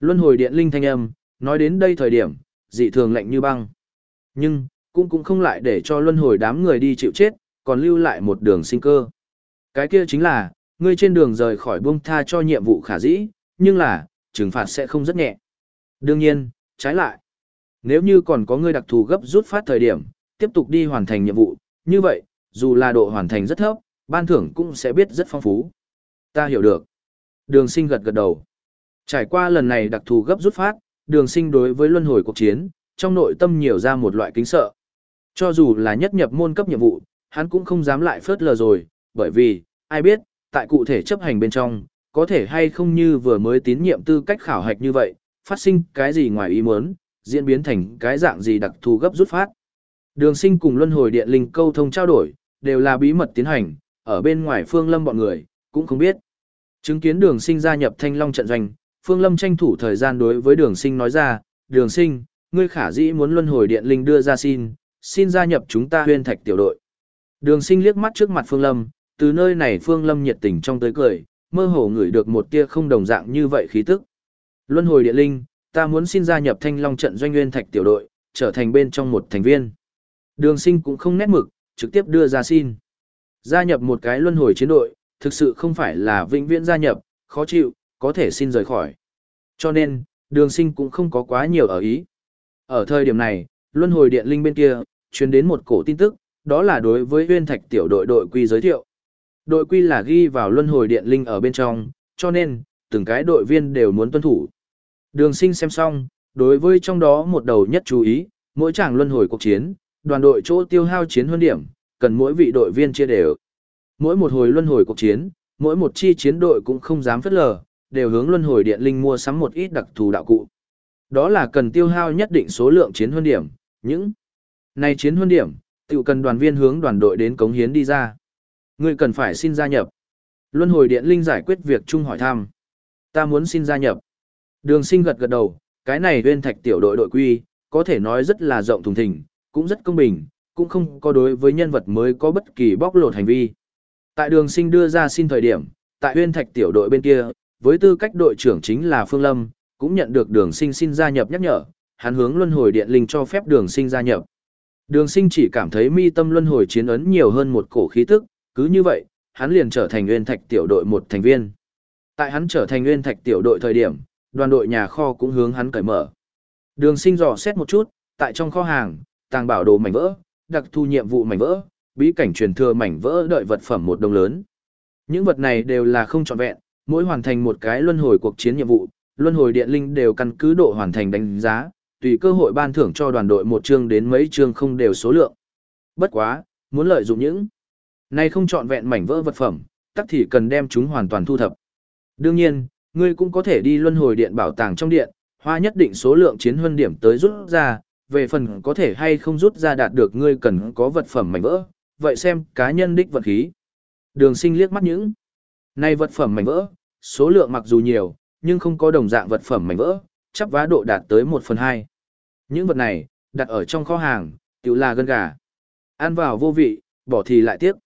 Luân hồi điện linh thanh âm, nói đến đây thời điểm, dị thường lạnh như băng. Nhưng, cũng cũng không lại để cho luân hồi đám người đi chịu chết, còn lưu lại một đường sinh cơ. Cái kia chính là, ngươi trên đường rời khỏi buông tha cho nhiệm vụ khả dĩ, nhưng là, trừng phạt sẽ không rất nhẹ. Đương nhiên, trái lại. Nếu như còn có người đặc thù gấp rút phát thời điểm, tiếp tục đi hoàn thành nhiệm vụ, như vậy, dù là độ hoàn thành rất thấp, ban thưởng cũng sẽ biết rất phong phú. Ta hiểu được. Đường sinh gật gật đầu. Trải qua lần này đặc thù gấp rút phát, đường sinh đối với luân hồi cuộc chiến, trong nội tâm nhiều ra một loại kính sợ. Cho dù là nhất nhập môn cấp nhiệm vụ, hắn cũng không dám lại phớt lờ rồi, bởi vì, ai biết, tại cụ thể chấp hành bên trong, có thể hay không như vừa mới tín nhiệm tư cách khảo hạch như vậy, phát sinh cái gì ngoài ý muốn, diễn biến thành cái dạng gì đặc thù gấp rút phát. Đường sinh cùng luân hồi điện linh câu thông trao đổi, đều là bí mật tiến hành, ở bên ngoài phương lâm bọn người, cũng không biết. Chứng kiến đường sinh gia nhập thanh long trận doanh, phương lâm tranh thủ thời gian đối với đường sinh nói ra, đường sinh, ngươi khả dĩ muốn luân hồi điện linh đưa ra xin, xin gia nhập chúng ta huyên thạch tiểu đội. Đường sinh liếc mắt trước mặt phương lâm, từ nơi này phương lâm nhiệt tình trong tới cười, mơ hồ ngửi được một tia không đồng dạng như vậy khí tức. Luân hồi điện linh, ta muốn xin gia nhập thanh long trận doanh nguyên thạch tiểu đội, trở thành bên trong một thành viên. Đường sinh cũng không nét mực, trực tiếp đưa ra xin. Gia nhập một cái luân hồi chiến đội, thực sự không phải là vĩnh viễn gia nhập, khó chịu, có thể xin rời khỏi. Cho nên, đường sinh cũng không có quá nhiều ở ý. Ở thời điểm này, luân hồi điện linh bên kia, truyền đến một cổ tin tức, đó là đối với nguyên thạch tiểu đội đội quy giới thiệu. Đội quy là ghi vào luân hồi điện linh ở bên trong, cho nên, từng cái đội viên đều muốn tuân thủ. Đường sinh xem xong, đối với trong đó một đầu nhất chú ý, mỗi chàng luân hồi cuộc chiến, đoàn đội chỗ tiêu hao chiến huân điểm, cần mỗi vị đội viên chia đều. Mỗi một hồi luân hồi cuộc chiến, mỗi một chi chiến đội cũng không dám phất lờ, đều hướng luân hồi điện linh mua sắm một ít đặc thù đạo cụ. Đó là cần tiêu hao nhất định số lượng chiến huân điểm, những này chiến huân điểm, tự cần đoàn viên hướng đoàn đội đến cống hiến đi ra. Ngươi cần phải xin gia nhập. Luân hồi điện linh giải quyết việc chung hỏi thăm. Ta muốn xin gia nhập. Đường sinh gật gật đầu, cái này viên thạch tiểu đội đội quy, có thể nói rất là rộng thùng thình, cũng rất công bình, cũng không có đối với nhân vật mới có bất kỳ bóc lột hành vi. Tại đường sinh đưa ra xin thời điểm, tại huyên thạch tiểu đội bên kia, với tư cách đội trưởng chính là Phương Lâm, cũng nhận được đường sinh xin gia nhập nhắc nhở, hắn hướng luân hồi điện linh cho phép đường sinh gia nhập. Đường sinh chỉ cảm thấy mi tâm luân hồi chiến ấn nhiều hơn một cổ khí tức, cứ như vậy, hắn liền trở thành nguyên thạch tiểu đội một thành viên. Tại hắn trở thành nguyên thạch tiểu đội thời điểm, đoàn đội nhà kho cũng hướng hắn cởi mở. Đường sinh dò xét một chút, tại trong kho hàng, tàng bảo đồ mảnh vỡ, đặc thu nhiệm vụ mảnh vỡ, bí cảnh truyền thừa mảnh vỡ đợi vật phẩm một đồng lớn. Những vật này đều là không trọn vẹn, mỗi hoàn thành một cái luân hồi cuộc chiến nhiệm vụ, luân hồi điện linh đều căn cứ độ hoàn thành đánh giá, tùy cơ hội ban thưởng cho đoàn đội một chương đến mấy chương không đều số lượng. Bất quá, muốn lợi dụng những nay không chọn vẹn mảnh vỡ vật phẩm, tắc thì cần đem chúng hoàn toàn thu thập. Đương nhiên, ngươi cũng có thể đi luân hồi điện bảo tàng trong điện, hoa nhất định số lượng chiến huân điểm tới rút ra, về phần có thể hay không rút ra đạt được ngươi cần có vật phẩm mảnh vỡ, vậy xem cá nhân đích vật khí. Đường sinh liếc mắt những nay vật phẩm mảnh vỡ, số lượng mặc dù nhiều, nhưng không có đồng dạng vật phẩm mảnh vỡ, chắp vá độ đạt tới 1 phần 2. Những vật này, đặt ở trong kho hàng, tự là gân gà. Ăn vào vô vị, bỏ thì lại tiếc.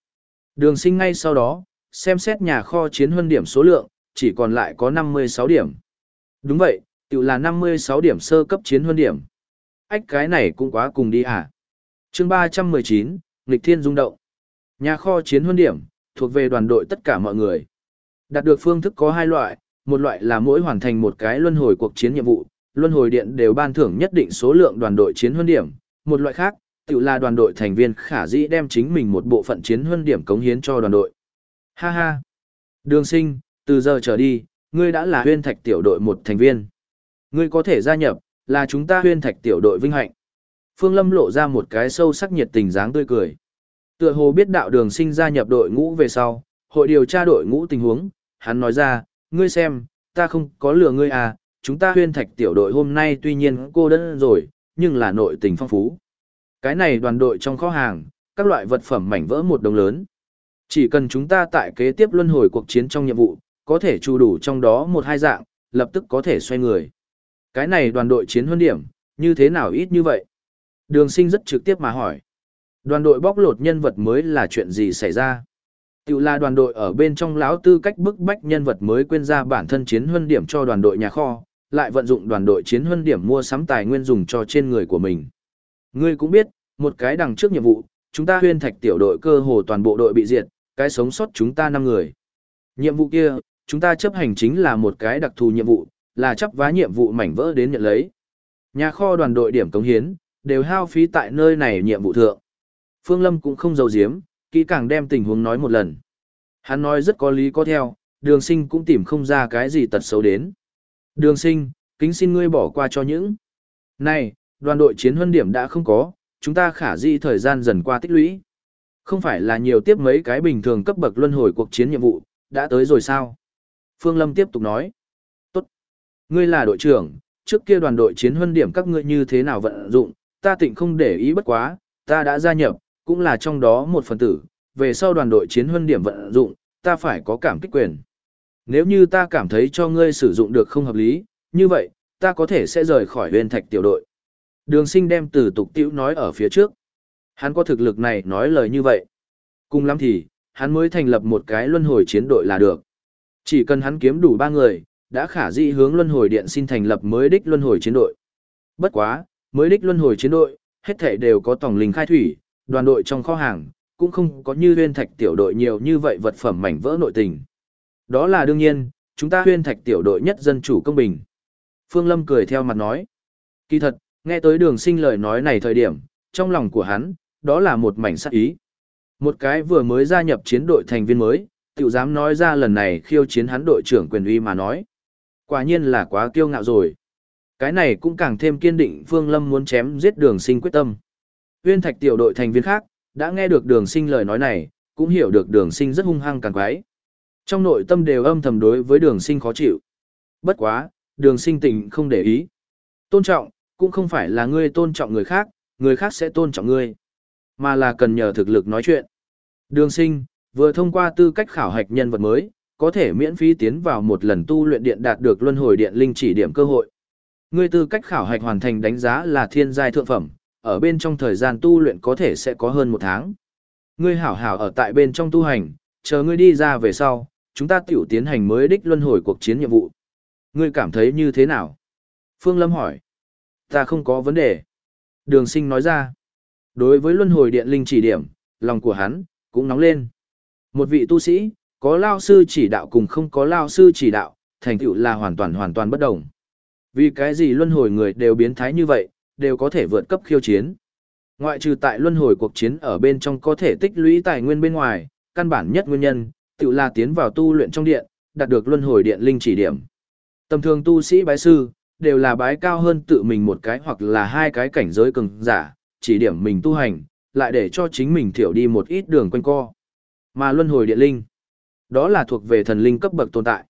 Đường sinh ngay sau đó, xem xét nhà kho chiến huân điểm số lượng, chỉ còn lại có 56 điểm. Đúng vậy, tự là 56 điểm sơ cấp chiến huân điểm. Ách cái này cũng quá cùng đi à. chương 319, nghịch thiên rung động. Nhà kho chiến huân điểm, thuộc về đoàn đội tất cả mọi người. Đạt được phương thức có hai loại, một loại là mỗi hoàn thành một cái luân hồi cuộc chiến nhiệm vụ, luân hồi điện đều ban thưởng nhất định số lượng đoàn đội chiến huân điểm, một loại khác, tự là đoàn đội thành viên khả dĩ đem chính mình một bộ phận chiến huân điểm cống hiến cho đoàn đội. Ha ha! Đường sinh, từ giờ trở đi, ngươi đã là huyên thạch tiểu đội một thành viên. Ngươi có thể gia nhập, là chúng ta huyên thạch tiểu đội vinh hạnh. Phương Lâm lộ ra một cái sâu sắc nhiệt tình dáng tươi cười. Tựa hồ biết đạo đường sinh gia nhập đội ngũ về sau, hội điều tra đội ngũ tình huống, hắn nói ra, ngươi xem, ta không có lừa ngươi à, chúng ta huyên thạch tiểu đội hôm nay tuy nhiên cô đơn rồi, nhưng là nội tình phong phú. Cái này đoàn đội trong kho hàng, các loại vật phẩm mảnh vỡ một đồng lớn. Chỉ cần chúng ta tại kế tiếp luân hồi cuộc chiến trong nhiệm vụ, có thể chu đủ trong đó một hai dạng, lập tức có thể xoay người. Cái này đoàn đội chiến huân điểm, như thế nào ít như vậy? Đường sinh rất trực tiếp mà hỏi. Đoàn đội bóc lột nhân vật mới là chuyện gì xảy ra? Tiểu là đoàn đội ở bên trong lão tư cách bức bách nhân vật mới quên ra bản thân chiến huân điểm cho đoàn đội nhà kho, lại vận dụng đoàn đội chiến huân điểm mua sắm tài nguyên dùng cho trên người của mình. Ngươi cũng biết, một cái đằng trước nhiệm vụ, chúng ta huyên thạch tiểu đội cơ hồ toàn bộ đội bị diệt, cái sống sót chúng ta 5 người. Nhiệm vụ kia, chúng ta chấp hành chính là một cái đặc thù nhiệm vụ, là chấp vá nhiệm vụ mảnh vỡ đến nhận lấy. Nhà kho đoàn đội điểm cống hiến, đều hao phí tại nơi này nhiệm vụ thượng. Phương Lâm cũng không giấu giếm, kỹ càng đem tình huống nói một lần. Hắn nói rất có lý có theo, đường sinh cũng tìm không ra cái gì tật xấu đến. Đường sinh, kính xin ngươi bỏ qua cho những. Này, đoàn đội chiến huân điểm đã không có, chúng ta khả di thời gian dần qua tích lũy. Không phải là nhiều tiếp mấy cái bình thường cấp bậc luân hồi cuộc chiến nhiệm vụ, đã tới rồi sao? Phương Lâm tiếp tục nói. Tốt. Ngươi là đội trưởng, trước kia đoàn đội chiến huân điểm các ngươi như thế nào vận dụng, ta tịnh không để ý bất quá, ta đã gia nhập, cũng là trong đó một phần tử, về sau đoàn đội chiến huân điểm vận dụng, ta phải có cảm kích quyền. Nếu như ta cảm thấy cho ngươi sử dụng được không hợp lý, như vậy, ta có thể sẽ rời khỏi huyền thạch tiểu đội. Đường sinh đem từ tục tiểu nói ở phía trước. Hắn có thực lực này nói lời như vậy. Cùng lắm thì, hắn mới thành lập một cái luân hồi chiến đội là được. Chỉ cần hắn kiếm đủ ba người, đã khả dĩ hướng luân hồi điện xin thành lập mới đích luân hồi chiến đội. Bất quá, mới đích luân hồi chiến đội, hết thể đều có tổng linh khai thủy, đoàn đội trong kho hàng, cũng không có như huyên thạch tiểu đội nhiều như vậy vật phẩm mảnh vỡ nội tình. Đó là đương nhiên, chúng ta huyên thạch tiểu đội nhất dân chủ công bình. Phương Lâm cười theo mặt nói. Kỳ thật, nghe tới đường sinh lời nói này thời điểm, trong lòng của hắn, đó là một mảnh sát ý. Một cái vừa mới gia nhập chiến đội thành viên mới, tiểu dám nói ra lần này khiêu chiến hắn đội trưởng quyền uy mà nói. Quả nhiên là quá kiêu ngạo rồi. Cái này cũng càng thêm kiên định Phương Lâm muốn chém giết đường sinh quyết tâm. Huyên thạch tiểu đội thành viên khác, đã nghe được đường sinh lời nói này, cũng hiểu được đường sinh rất hung hăng càng quái. Trong nội tâm đều âm thầm đối với đường sinh khó chịu. Bất quá, đường sinh tình không để ý. Tôn trọng, cũng không phải là ngươi tôn trọng người khác, người khác sẽ tôn trọng ngươi, mà là cần nhờ thực lực nói chuyện. Đường sinh, vừa thông qua tư cách khảo hạch nhân vật mới, có thể miễn phí tiến vào một lần tu luyện điện đạt được luân hồi điện linh chỉ điểm cơ hội. Ngươi tư cách khảo hạch hoàn thành đánh giá là thiên giai thượng phẩm, ở bên trong thời gian tu luyện có thể sẽ có hơn một tháng. Ngươi hảo hảo ở tại bên trong tu hành, chờ ngươi đi ra về sau, chúng ta tiểu tiến hành mới đích luân hồi cuộc chiến nhiệm vụ. Ngươi cảm thấy như thế nào? Phương Lâm hỏi. Ta không có vấn đề. Đường sinh nói ra. Đối với luân hồi điện linh chỉ điểm, lòng của hắn, cũng nóng lên. Một vị tu sĩ, có lao sư chỉ đạo cùng không có lao sư chỉ đạo, thành tựu là hoàn toàn hoàn toàn bất đồng. Vì cái gì luân hồi người đều biến thái như vậy, đều có thể vượt cấp khiêu chiến. Ngoại trừ tại luân hồi cuộc chiến ở bên trong có thể tích lũy tài nguyên bên ngoài, căn bản nhất nguyên nhân, tự là tiến vào tu luyện trong điện, đạt được luân hồi điện linh chỉ điểm. Tầm thường tu sĩ bái sư, đều là bái cao hơn tự mình một cái hoặc là hai cái cảnh giới cường giả, chỉ điểm mình tu hành, lại để cho chính mình thiểu đi một ít đường quanh co. Mà luân hồi điện linh, đó là thuộc về thần linh cấp bậc tồn tại.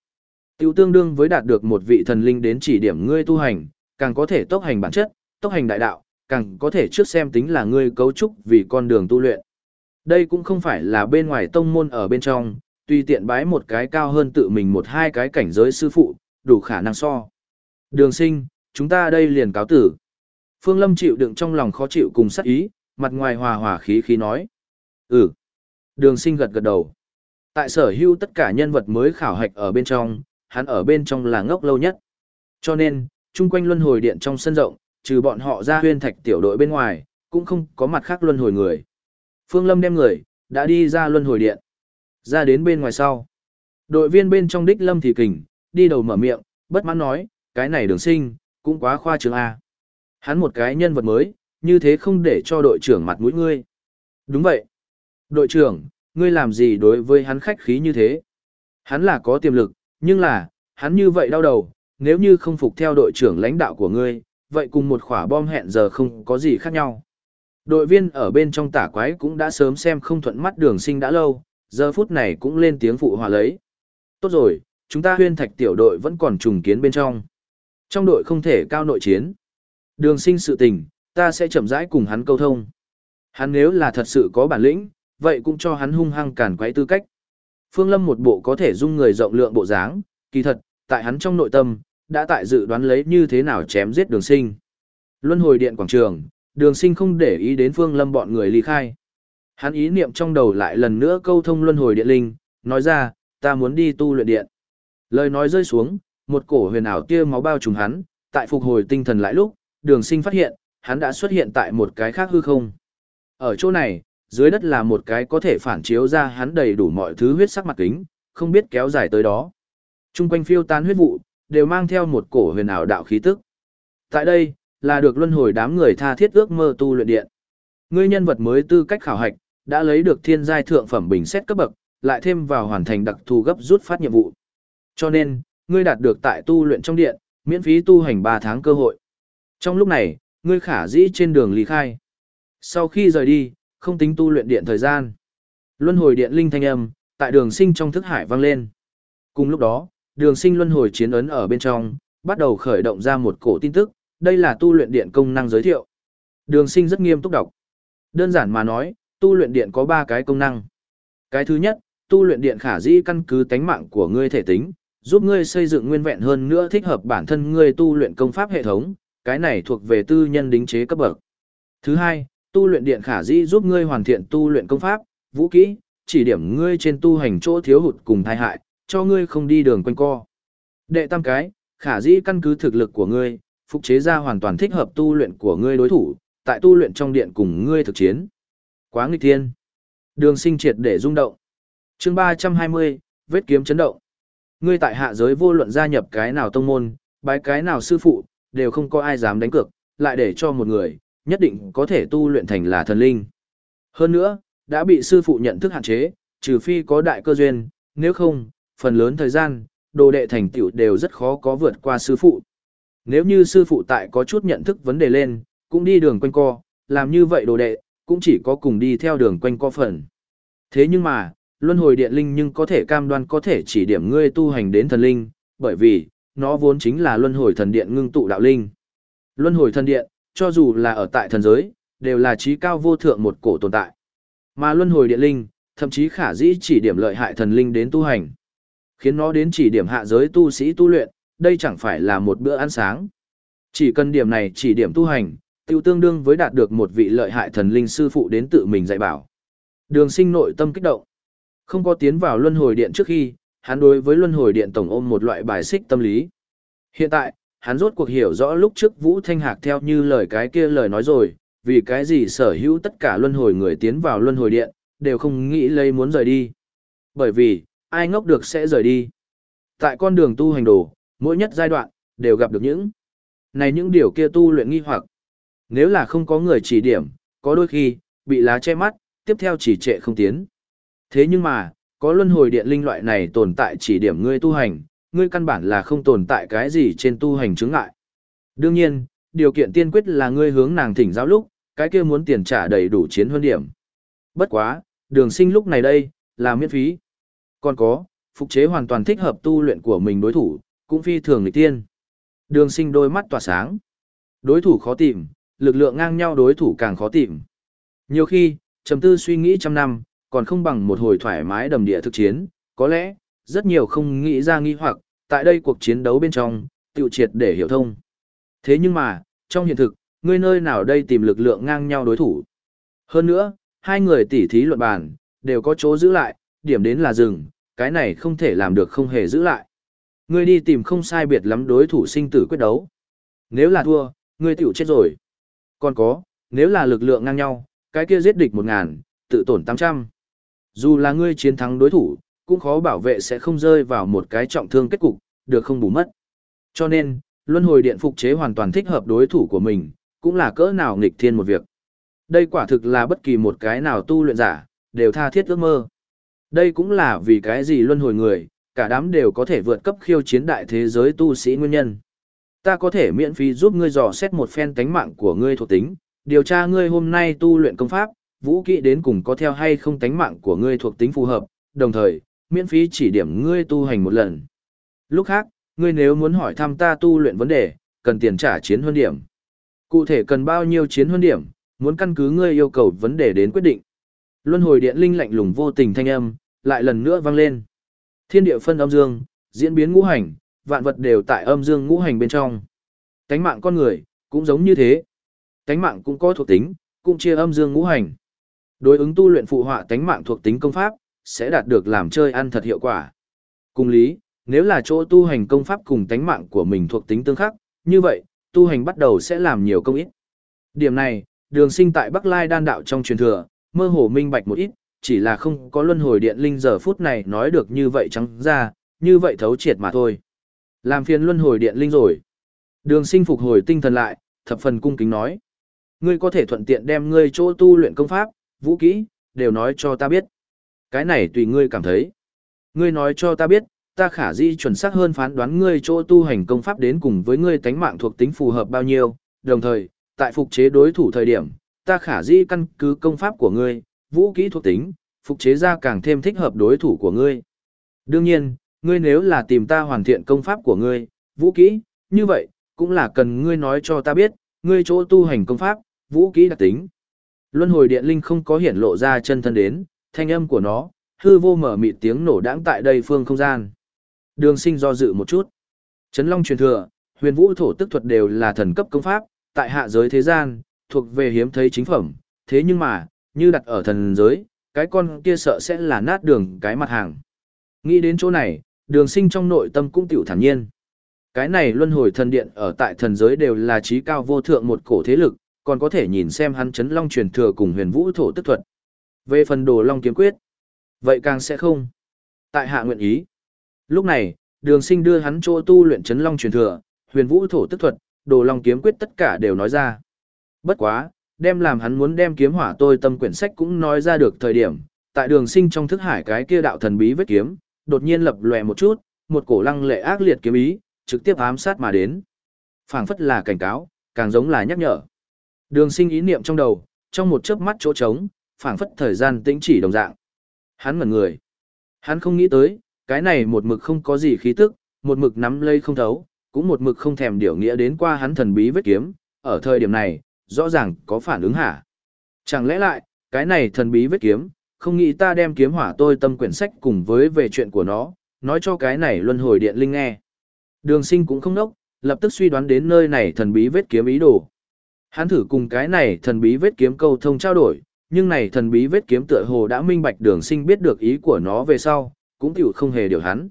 Tiêu tương đương với đạt được một vị thần linh đến chỉ điểm ngươi tu hành, càng có thể tốc hành bản chất, tốc hành đại đạo, càng có thể trước xem tính là ngươi cấu trúc vì con đường tu luyện. Đây cũng không phải là bên ngoài tông môn ở bên trong, tùy tiện bái một cái cao hơn tự mình một hai cái cảnh giới sư phụ, đủ khả năng so. Đường sinh, chúng ta đây liền cáo tử. Phương Lâm chịu đựng trong lòng khó chịu cùng sắc ý, mặt ngoài hòa hòa khí khí nói. Ừ. Đường sinh gật gật đầu. Tại sở hữu tất cả nhân vật mới khảo hạch ở bên trong, hắn ở bên trong là ngốc lâu nhất. Cho nên, chung quanh luân hồi điện trong sân rộng, trừ bọn họ ra huyên thạch tiểu đội bên ngoài, cũng không có mặt khác luân hồi người. Phương Lâm đem người, đã đi ra luân hồi điện. Ra đến bên ngoài sau. Đội viên bên trong đích Lâm thì kình, đi đầu mở miệng, bất mãn nói, cái này đường sinh, cũng quá khoa trương A. Hắn một cái nhân vật mới, như thế không để cho đội trưởng mặt mũi ngươi. Đúng vậy. Đội trưởng, ngươi làm gì đối với hắn khách khí như thế? Hắn là có tiềm lực, nhưng là, hắn như vậy đau đầu, nếu như không phục theo đội trưởng lãnh đạo của ngươi, vậy cùng một quả bom hẹn giờ không có gì khác nhau. Đội viên ở bên trong tả quái cũng đã sớm xem không thuận mắt đường sinh đã lâu, giờ phút này cũng lên tiếng phụ hòa lấy. Tốt rồi, chúng ta huyên thạch tiểu đội vẫn còn trùng kiến bên trong. Trong đội không thể cao nội chiến. Đường sinh sự tình, ta sẽ chậm rãi cùng hắn câu thông. Hắn nếu là thật sự có bản lĩnh, vậy cũng cho hắn hung hăng cản quấy tư cách. Phương Lâm một bộ có thể dung người rộng lượng bộ dáng, kỳ thật, tại hắn trong nội tâm, đã tại dự đoán lấy như thế nào chém giết đường sinh. Luân hồi điện quảng trường, đường sinh không để ý đến Phương Lâm bọn người ly khai. Hắn ý niệm trong đầu lại lần nữa câu thông luân hồi điện linh, nói ra, ta muốn đi tu luyện điện. Lời nói rơi xuống, một cổ huyền ảo tia máu bao trùm hắn, tại phục hồi tinh thần lại lúc, đường sinh phát hiện, hắn đã xuất hiện tại một cái khác hư không. Ở chỗ này, dưới đất là một cái có thể phản chiếu ra hắn đầy đủ mọi thứ huyết sắc mặt kính, không biết kéo dài tới đó. Trung quanh phiêu tan huyết vụ, đều mang theo một cổ huyền ảo đạo khí tức. Tại đây, là được luân hồi đám người tha thiết ước mơ tu luyện điện. Ngươi nhân vật mới tư cách khảo hạch, đã lấy được thiên giai thượng phẩm bình xét cấp bậc, lại thêm vào hoàn thành đặc thù gấp rút phát nhiệm vụ. Cho nên, ngươi đạt được tại tu luyện trong điện, miễn phí tu hành 3 tháng cơ hội. Trong lúc này, ngươi khả dĩ trên đường lý khai. Sau khi rời đi, không tính tu luyện điện thời gian. Luân hồi điện linh thanh âm, tại đường sinh trong thức hải vang lên. Cùng lúc đó, đường sinh luân hồi chiến ấn ở bên trong, bắt đầu khởi động ra một cổ tin tức, đây là tu luyện điện công năng giới thiệu. Đường sinh rất nghiêm túc đọc. Đơn giản mà nói, tu luyện điện có 3 cái công năng. Cái thứ nhất, tu luyện điện khả dĩ căn cứ tánh mạng của ngươi thể tính, giúp ngươi xây dựng nguyên vẹn hơn nữa thích hợp bản thân ngươi tu luyện công pháp hệ thống, cái này thuộc về tư nhân đính chế cấp bậc. Thứ hai, tu luyện điện khả dĩ giúp ngươi hoàn thiện tu luyện công pháp, vũ kỹ, chỉ điểm ngươi trên tu hành chỗ thiếu hụt cùng tai hại, cho ngươi không đi đường quanh co. Đệ tam cái, khả dĩ căn cứ thực lực của ngươi, phục chế ra hoàn toàn thích hợp tu luyện của ngươi đối thủ, tại tu luyện trong điện cùng ngươi thực chiến. Quá nghịch thiên. Đường sinh triệt để rung động. chương 320, vết kiếm chấn động. Ngươi tại hạ giới vô luận gia nhập cái nào tông môn, bái cái nào sư phụ, đều không có ai dám đánh cược, lại để cho một người, nhất định có thể tu luyện thành là thần linh. Hơn nữa, đã bị sư phụ nhận thức hạn chế, trừ phi có đại cơ duyên, nếu không, phần lớn thời gian, đồ đệ thành tựu đều rất khó có vượt qua sư phụ. Nếu như sư phụ tại có chút nhận thức vấn đề lên, cũng đi đường quanh co, làm như vậy đồ đệ, cũng chỉ có cùng đi theo đường quanh co phần. Thế nhưng mà, luân hồi điện linh nhưng có thể cam đoan có thể chỉ điểm ngươi tu hành đến thần linh, bởi vì, nó vốn chính là luân hồi thần điện ngưng tụ đạo linh. Luân hồi thần điện, cho dù là ở tại thần giới, đều là trí cao vô thượng một cổ tồn tại. Mà luân hồi điện linh, thậm chí khả dĩ chỉ điểm lợi hại thần linh đến tu hành. Khiến nó đến chỉ điểm hạ giới tu sĩ tu luyện, đây chẳng phải là một bữa ăn sáng. Chỉ cần điểm này chỉ điểm tu hành, tiêu tương đương với đạt được một vị lợi hại thần linh sư phụ đến tự mình dạy bảo. Đường sinh nội tâm kích động. Không có tiến vào luân hồi điện trước khi, hắn đối với luân hồi điện tổng ôm một loại bài xích tâm lý. Hiện tại, hắn rốt cuộc hiểu rõ lúc trước Vũ Thanh Hạc theo như lời cái kia lời nói rồi, vì cái gì sở hữu tất cả luân hồi người tiến vào luân hồi điện, đều không nghĩ lấy muốn rời đi. Bởi vì, ai ngốc được sẽ rời đi. Tại con đường tu hành đồ, mỗi nhất giai đoạn, đều gặp được những này những điều kia tu luyện nghi hoặc. Nếu là không có người chỉ điểm, có đôi khi, bị lá che mắt, tiếp theo chỉ trệ không tiến. Thế nhưng mà, có luân hồi điện linh loại này tồn tại chỉ điểm ngươi tu hành, ngươi căn bản là không tồn tại cái gì trên tu hành chứng ngại. Đương nhiên, điều kiện tiên quyết là ngươi hướng nàng thỉnh giáo lúc, cái kia muốn tiền trả đầy đủ chiến huân điểm. Bất quá, đường sinh lúc này đây, là miễn phí. Còn có, phục chế hoàn toàn thích hợp tu luyện của mình đối thủ, cũng phi thường lịch tiên. Đường sinh đôi mắt tỏa sáng. Đối thủ khó tìm, lực lượng ngang nhau đối thủ càng khó tìm. Nhiều khi, trầm tư suy nghĩ trăm năm, còn không bằng một hồi thoải mái đầm địa thực chiến, có lẽ, rất nhiều không nghĩ ra nghi hoặc, tại đây cuộc chiến đấu bên trong, tiêu triệt để hiểu thông. Thế nhưng mà, trong hiện thực, ngươi nơi nào đây tìm lực lượng ngang nhau đối thủ. Hơn nữa, hai người tỉ thí luận bàn, đều có chỗ giữ lại, điểm đến là dừng, cái này không thể làm được không hề giữ lại. Ngươi đi tìm không sai biệt lắm đối thủ sinh tử quyết đấu. Nếu là thua, ngươi tiểu chết rồi. Còn có, nếu là lực lượng ngang nhau, cái kia giết địch một ngàn, tự tổn tám trăm. Dù là ngươi chiến thắng đối thủ, cũng khó bảo vệ sẽ không rơi vào một cái trọng thương kết cục, được không bù mất. Cho nên, luân hồi điện phục chế hoàn toàn thích hợp đối thủ của mình, cũng là cỡ nào nghịch thiên một việc. Đây quả thực là bất kỳ một cái nào tu luyện giả, đều tha thiết ước mơ. Đây cũng là vì cái gì luân hồi người, cả đám đều có thể vượt cấp khiêu chiến đại thế giới tu sĩ nguyên nhân. Ta có thể miễn phí giúp ngươi dò xét một phen tánh mạng của ngươi thuộc tính, điều tra ngươi hôm nay tu luyện công pháp, vũ kỹ đến cùng có theo hay không tánh mạng của ngươi thuộc tính phù hợp, đồng thời, miễn phí chỉ điểm ngươi tu hành một lần. Lúc khác, ngươi nếu muốn hỏi thăm ta tu luyện vấn đề, cần tiền trả chiến huân điểm. Cụ thể cần bao nhiêu chiến huân điểm, muốn căn cứ ngươi yêu cầu vấn đề đến quyết định. Luân hồi điện linh lạnh lùng vô tình thanh âm, lại lần nữa vang lên. Thiên địa phân âm dương, diễn biến ngũ hành, vạn vật đều tại âm dương ngũ hành bên trong. Cánh mạng con người, cũng giống như thế. Cánh mạng cũng có thuộc tính, cũng chia âm dương ngũ hành. Đối ứng tu luyện phụ họa tánh mạng thuộc tính công pháp, sẽ đạt được làm chơi ăn thật hiệu quả. Cùng lý, nếu là chỗ tu hành công pháp cùng tánh mạng của mình thuộc tính tương khắc, như vậy, tu hành bắt đầu sẽ làm nhiều công ít. Điểm này, đường sinh tại Bắc Lai đan đạo trong truyền thừa, mơ hồ minh bạch một ít, chỉ là không có luân hồi điện linh giờ phút này nói được như vậy trắng ra, như vậy thấu triệt mà thôi. Làm phiền luân hồi điện linh rồi. Đường sinh phục hồi tinh thần lại, thập phần cung kính nói. Ngươi có thể thuận tiện đem ngươi chỗ tu luyện công pháp, vũ kỹ, đều nói cho ta biết. Cái này tùy ngươi cảm thấy. Ngươi nói cho ta biết, ta khả di chuẩn xác hơn phán đoán ngươi chỗ tu hành công pháp đến cùng với ngươi tánh mạng thuộc tính phù hợp bao nhiêu, đồng thời, tại phục chế đối thủ thời điểm, ta khả di căn cứ công pháp của ngươi, vũ kỹ thuộc tính, phục chế ra càng thêm thích hợp đối thủ của ngươi. Đương nhiên, ngươi nếu là tìm ta hoàn thiện công pháp của ngươi, vũ kỹ, như vậy, cũng là cần ngươi nói cho ta biết, ngươi chỗ tu hành công pháp, vũ kỹ đặc tính. Luân hồi điện linh không có hiển lộ ra chân thân đến, thanh âm của nó, hư vô mở mịt tiếng nổ đãng tại đây phương không gian. Đường sinh do dự một chút. Trấn Long truyền thừa, huyền vũ thổ tức thuật đều là thần cấp công pháp, tại hạ giới thế gian, thuộc về hiếm thấy chính phẩm, thế nhưng mà, như đặt ở thần giới, cái con kia sợ sẽ là nát đường cái mặt hàng. Nghĩ đến chỗ này, đường sinh trong nội tâm cũng tiểu thản nhiên. Cái này luân hồi thần điện ở tại thần giới đều là trí cao vô thượng một cổ thế lực, còn có thể nhìn xem hắn chấn long truyền thừa cùng huyền vũ thổ tức thuật. Về phần đồ long kiếm quyết, vậy càng sẽ không. Tại hạ nguyện ý. Lúc này, đường sinh đưa hắn chỗ tu luyện chấn long truyền thừa, huyền vũ thổ tức thuật, đồ long kiếm quyết tất cả đều nói ra. Bất quá, đem làm hắn muốn đem kiếm hỏa tôi tâm quyển sách cũng nói ra được thời điểm, tại đường sinh trong thức hải cái kia đạo thần bí vết kiếm, đột nhiên lập lòe một chút, một cổ lăng lệ ác liệt kiếm ý, trực tiếp ám sát mà đến. phảng phất là cảnh cáo, càng giống là nhắc nhở. Đường sinh ý niệm trong đầu, trong một chớp mắt chỗ trống, phảng phất thời gian tĩnh chỉ đồng dạng. Hắn ngẩn người. Hắn không nghĩ tới, cái này một mực không có gì khí tức, một mực nắm lây không thấu, cũng một mực không thèm điều nghĩa đến qua hắn thần bí vết kiếm, ở thời điểm này, rõ ràng có phản ứng hả? Chẳng lẽ lại, cái này thần bí vết kiếm, không nghĩ ta đem kiếm hỏa tôi tâm quyển sách cùng với về chuyện của nó, nói cho cái này luân hồi điện linh nghe. Đường sinh cũng không nốc, lập tức suy đoán đến nơi này thần bí vết kiếm ý đồ. Hắn thử cùng cái này thần bí vết kiếm câu thông trao đổi, nhưng này thần bí vết kiếm tựa hồ đã minh bạch đường sinh biết được ý của nó về sau, cũng tiểu không hề điều hắn.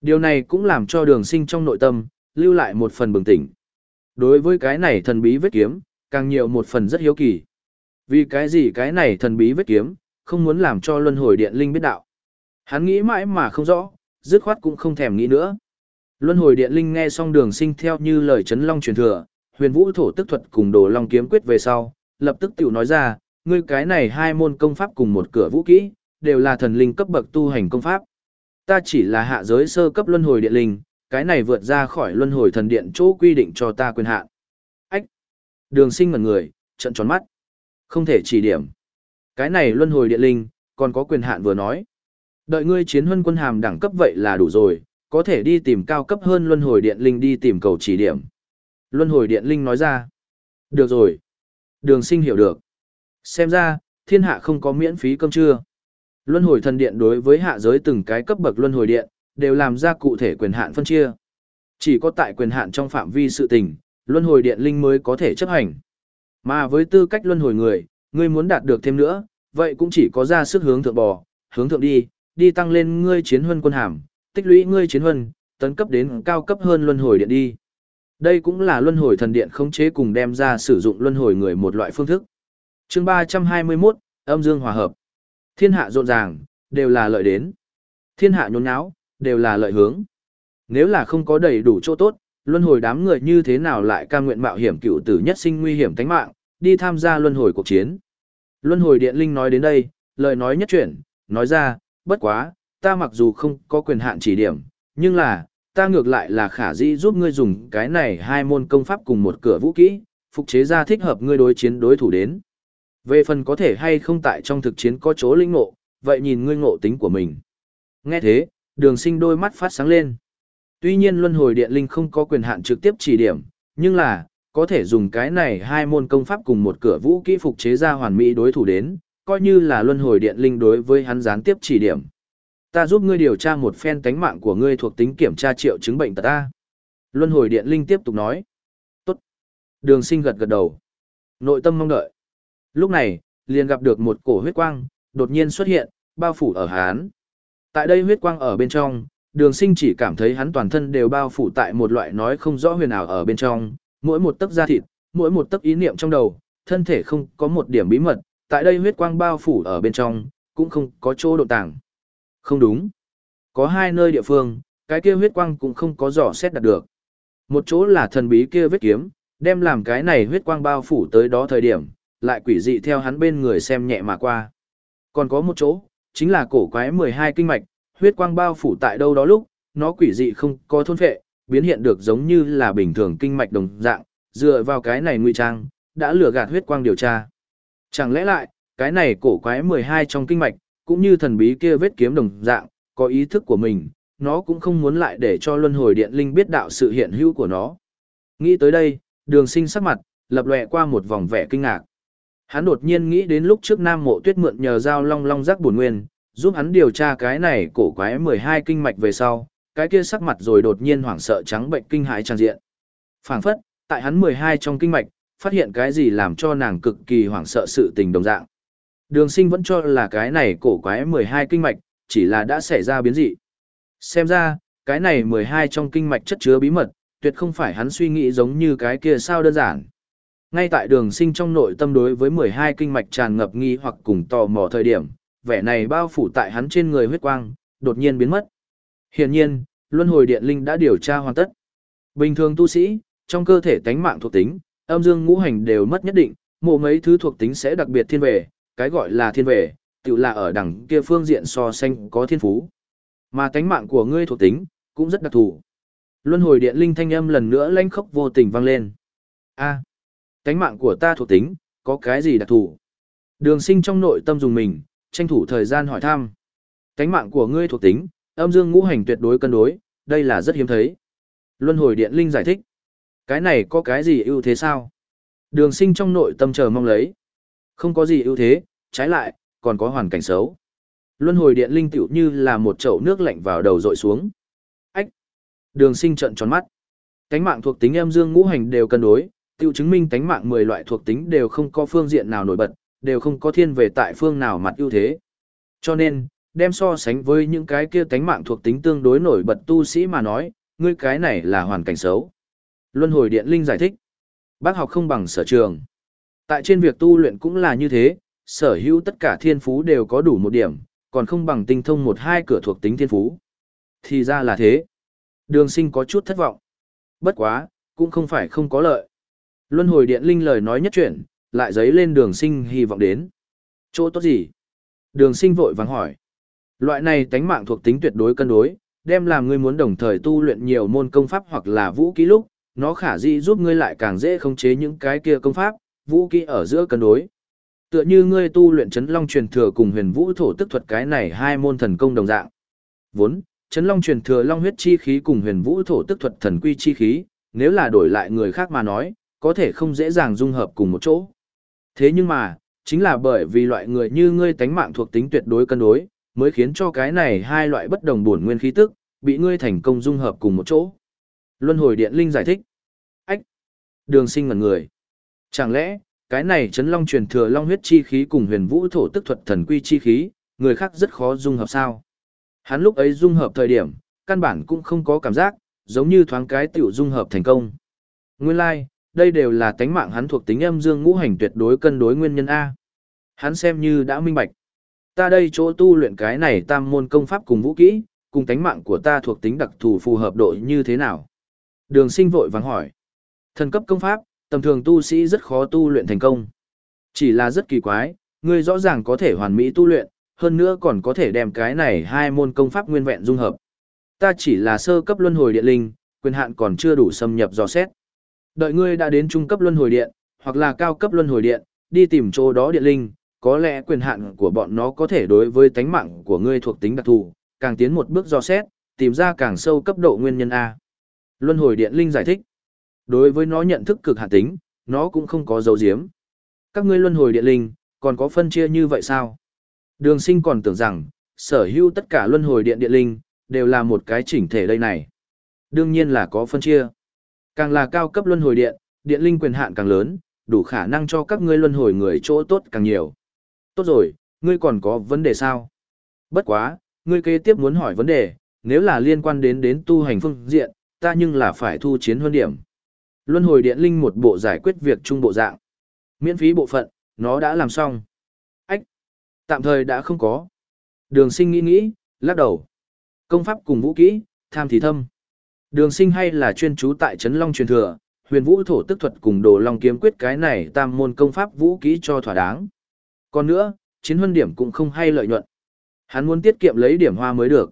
Điều này cũng làm cho đường sinh trong nội tâm, lưu lại một phần bừng tỉnh. Đối với cái này thần bí vết kiếm, càng nhiều một phần rất hiếu kỳ. Vì cái gì cái này thần bí vết kiếm, không muốn làm cho luân hồi điện linh biết đạo. Hắn nghĩ mãi mà không rõ, dứt khoát cũng không thèm nghĩ nữa. Luân hồi điện linh nghe xong đường sinh theo như lời chấn long truyền thừa, huyền vũ thổ tức thuật cùng đồ long kiếm quyết về sau, lập tức tiểu nói ra, ngươi cái này hai môn công pháp cùng một cửa vũ kỹ, đều là thần linh cấp bậc tu hành công pháp. Ta chỉ là hạ giới sơ cấp luân hồi điện linh, cái này vượt ra khỏi luân hồi thần điện chỗ quy định cho ta quyền hạn. Ách! Đường sinh ngần người, trận tròn mắt. Không thể chỉ điểm. Cái này luân hồi điện linh, còn có quyền hạn vừa nói. Đợi ngươi chiến huân quân hàm đẳng cấp vậy là đủ rồi, có thể đi tìm cao cấp hơn luân hồi điện linh đi tìm cầu chỉ điểm. Luân hồi điện linh nói ra. Được rồi. Đường sinh hiểu được. Xem ra, thiên hạ không có miễn phí cơm trưa. Luân hồi thần điện đối với hạ giới từng cái cấp bậc luân hồi điện, đều làm ra cụ thể quyền hạn phân chia. Chỉ có tại quyền hạn trong phạm vi sự tình, luân hồi điện linh mới có thể chấp hành. Mà với tư cách luân hồi người, ngươi muốn đạt được thêm nữa, vậy cũng chỉ có ra sức hướng thượng bò, hướng thượng đi, đi tăng lên ngươi chiến huân quân hàm, tích lũy ngươi chiến huân, tấn cấp đến cao cấp hơn luân hồi điện đi. Đây cũng là luân hồi thần điện khống chế cùng đem ra sử dụng luân hồi người một loại phương thức. Chương 321, âm dương hòa hợp. Thiên hạ rộn ràng, đều là lợi đến. Thiên hạ nhốn nháo, đều là lợi hướng. Nếu là không có đầy đủ chỗ tốt, luân hồi đám người như thế nào lại cam nguyện mạo hiểm cựu tử nhất sinh nguy hiểm tính mạng, đi tham gia luân hồi cuộc chiến. Luân hồi điện linh nói đến đây, lời nói nhất chuyển, nói ra, bất quá, ta mặc dù không có quyền hạn chỉ điểm, nhưng là, ta ngược lại là khả dĩ giúp ngươi dùng cái này hai môn công pháp cùng một cửa vũ kỹ, phục chế ra thích hợp ngươi đối chiến đối thủ đến. Về phần có thể hay không tại trong thực chiến có chỗ linh ngộ, vậy nhìn ngươi ngộ tính của mình. Nghe thế, đường sinh đôi mắt phát sáng lên. Tuy nhiên luân hồi điện linh không có quyền hạn trực tiếp chỉ điểm, nhưng là, có thể dùng cái này hai môn công pháp cùng một cửa vũ kỹ phục chế ra hoàn mỹ đối thủ đến, coi như là luân hồi điện linh đối với hắn gián tiếp chỉ điểm. Ta giúp ngươi điều tra một phen tánh mạng của ngươi thuộc tính kiểm tra triệu chứng bệnh tật ta. Luân hồi điện linh tiếp tục nói. Tốt. Đường sinh gật gật đầu. Nội tâm mong đợi. Lúc này, liền gặp được một cổ huyết quang, đột nhiên xuất hiện, bao phủ ở hán. Tại đây huyết quang ở bên trong, đường sinh chỉ cảm thấy hắn toàn thân đều bao phủ tại một loại nói không rõ huyền ảo ở bên trong, mỗi một tấc da thịt, mỗi một tấc ý niệm trong đầu, thân thể không có một điểm bí mật, tại đây huyết quang bao phủ ở bên trong, cũng không có chỗ độ tàng. Không đúng. Có hai nơi địa phương, cái kia huyết quang cũng không có dò xét đạt được. Một chỗ là thần bí kia vết kiếm, đem làm cái này huyết quang bao phủ tới đó thời điểm, lại quỷ dị theo hắn bên người xem nhẹ mà qua. Còn có một chỗ, chính là cổ quái 12 kinh mạch, huyết quang bao phủ tại đâu đó lúc, nó quỷ dị không có thôn phệ, biến hiện được giống như là bình thường kinh mạch đồng dạng, dựa vào cái này nguy trang, đã lừa gạt huyết quang điều tra. Chẳng lẽ lại, cái này cổ quái 12 trong kinh mạch, cũng như thần bí kia vết kiếm đồng dạng, có ý thức của mình, nó cũng không muốn lại để cho luân hồi điện linh biết đạo sự hiện hữu của nó. Nghĩ tới đây, đường sinh sắc mặt, lập lệ qua một vòng vẻ kinh ngạc. Hắn đột nhiên nghĩ đến lúc trước Nam Mộ Tuyết mượn nhờ dao long long giác buồn nguyên, giúp hắn điều tra cái này cổ quái 12 kinh mạch về sau, cái kia sắc mặt rồi đột nhiên hoảng sợ trắng bệnh kinh hãi tràn diện. Phảng phất, tại hắn 12 trong kinh mạch, phát hiện cái gì làm cho nàng cực kỳ hoảng sợ sự tình đồng dạng. Đường sinh vẫn cho là cái này cổ quái 12 kinh mạch, chỉ là đã xảy ra biến dị. Xem ra, cái này 12 trong kinh mạch chất chứa bí mật, tuyệt không phải hắn suy nghĩ giống như cái kia sao đơn giản. Ngay tại đường sinh trong nội tâm đối với 12 kinh mạch tràn ngập nghi hoặc cùng tò mò thời điểm, vẻ này bao phủ tại hắn trên người huyết quang, đột nhiên biến mất. Hiển nhiên, luân hồi điện linh đã điều tra hoàn tất. Bình thường tu sĩ, trong cơ thể tánh mạng thuộc tính, âm dương ngũ hành đều mất nhất định, mộ mấy thứ thuộc tính sẽ đặc biệt thiên về, cái gọi là thiên về, tự là ở đẳng kia phương diện so sánh có thiên phú. Mà tánh mạng của ngươi thuộc tính, cũng rất đặc thù. Luân hồi điện linh thanh âm lần nữa lanh khốc vô tình vang lên. A, tánh mạng của ta thuộc tính, có cái gì đặc thù? Đường sinh trong nội tâm dùng mình, tranh thủ thời gian hỏi thăm. Tánh mạng của ngươi thuộc tính, âm dương ngũ hành tuyệt đối cân đối, đây là rất hiếm thấy. Luân hồi điện linh giải thích. Cái này có cái gì ưu thế sao? Đường sinh trong nội tâm chờ mong lấy. Không có gì ưu thế, trái lại, còn có hoàn cảnh xấu. Luân hồi điện linh tiểu như là một chậu nước lạnh vào đầu rội xuống. Ách! Đường sinh trận tròn mắt. cánh mạng thuộc tính em dương ngũ hành đều cân đối, tiêu chứng minh tánh mạng 10 loại thuộc tính đều không có phương diện nào nổi bật, đều không có thiên về tại phương nào mặt ưu thế. Cho nên, đem so sánh với những cái kia tánh mạng thuộc tính tương đối nổi bật tu sĩ mà nói, ngươi cái này là hoàn cảnh xấu. Luân hồi điện linh giải thích. Bác học không bằng sở trường. Tại trên việc tu luyện cũng là như thế, sở hữu tất cả thiên phú đều có đủ một điểm, còn không bằng tinh thông một hai cửa thuộc tính thiên phú. Thì ra là thế. Đường sinh có chút thất vọng. Bất quá, cũng không phải không có lợi. Luân hồi điện linh lời nói nhất chuyển, lại giấy lên đường sinh hy vọng đến. Chỗ tốt gì? Đường sinh vội vàng hỏi. Loại này tánh mạng thuộc tính tuyệt đối cân đối, đem làm ngươi muốn đồng thời tu luyện nhiều môn công pháp hoặc là vũ kỹ lúc, nó khả dĩ giúp ngươi lại càng dễ khống chế những cái kia công pháp, vũ kỹ ở giữa cân đối. Tựa như ngươi tu luyện chấn long truyền thừa cùng huyền vũ thổ tức thuật cái này hai môn thần công đồng dạng. Vốn, chấn long truyền thừa long huyết chi khí cùng huyền vũ thổ tức thuật thần quy chi khí, nếu là đổi lại người khác mà nói, có thể không dễ dàng dung hợp cùng một chỗ. Thế nhưng mà, chính là bởi vì loại người như ngươi tánh mạng thuộc tính tuyệt đối cân đối, mới khiến cho cái này hai loại bất đồng bổn nguyên khí tức, bị ngươi thành công dung hợp cùng một chỗ. Luân hồi điện linh giải thích. Ách! Đường sinh ngần người. Chẳng lẽ, cái này chấn long truyền thừa long huyết chi khí cùng huyền vũ thổ tức thuật thần quy chi khí, người khác rất khó dung hợp sao? Hắn lúc ấy dung hợp thời điểm, căn bản cũng không có cảm giác, giống như thoáng cái tiểu dung hợp thành công. Nguyên lai, like, đây đều là tánh mạng hắn thuộc tính âm dương ngũ hành tuyệt đối cân đối nguyên nhân A. Hắn xem như đã minh bạch. Ta đây chỗ tu luyện cái này tam môn công pháp cùng vũ kỹ, cùng tánh mạng của ta thuộc tính đặc thù phù hợp độ như thế nào? Đường sinh vội vắng hỏi. Thần cấp công pháp, tầm thường tu sĩ rất khó tu luyện thành công. Chỉ là rất kỳ quái, ngươi rõ ràng có thể hoàn mỹ tu luyện, hơn nữa còn có thể đem cái này hai môn công pháp nguyên vẹn dung hợp. Ta chỉ là sơ cấp luân hồi điện linh, quyền hạn còn chưa đủ xâm nhập dò xét. Đợi ngươi đã đến trung cấp luân hồi điện, hoặc là cao cấp luân hồi điện, đi tìm chỗ đó điện linh, có lẽ quyền hạn của bọn nó có thể đối với tánh mạng của ngươi thuộc tính đặc thù, càng tiến một bước dò xét, tìm ra càng sâu cấp độ nguyên nhân A. Luân hồi điện linh giải thích. Đối với nó nhận thức cực hạn tính, nó cũng không có dấu diếm. Các ngươi luân hồi địa linh, còn có phân chia như vậy sao? Đường sinh còn tưởng rằng, sở hữu tất cả luân hồi điện địa linh, đều là một cái chỉnh thể đây này. Đương nhiên là có phân chia. Càng là cao cấp luân hồi điện, điện linh quyền hạn càng lớn, đủ khả năng cho các ngươi luân hồi người chỗ tốt càng nhiều. Tốt rồi, ngươi còn có vấn đề sao? Bất quá, ngươi kế tiếp muốn hỏi vấn đề, nếu là liên quan đến đến tu hành phương diện, ta nhưng là phải thu chiến hơn điểm. Luân hồi điện linh một bộ giải quyết việc chung bộ dạng. Miễn phí bộ phận, nó đã làm xong. Ách! Tạm thời đã không có. Đường sinh nghĩ nghĩ, lắc đầu. Công pháp cùng vũ kỹ, tham thì thâm. Đường sinh hay là chuyên trú tại Trấn Long truyền thừa, huyền vũ thổ tức thuật cùng đồ long kiếm quyết cái này tam môn công pháp vũ kỹ cho thỏa đáng. Còn nữa, chiến huân điểm cũng không hay lợi nhuận. Hắn muốn tiết kiệm lấy điểm hoa mới được.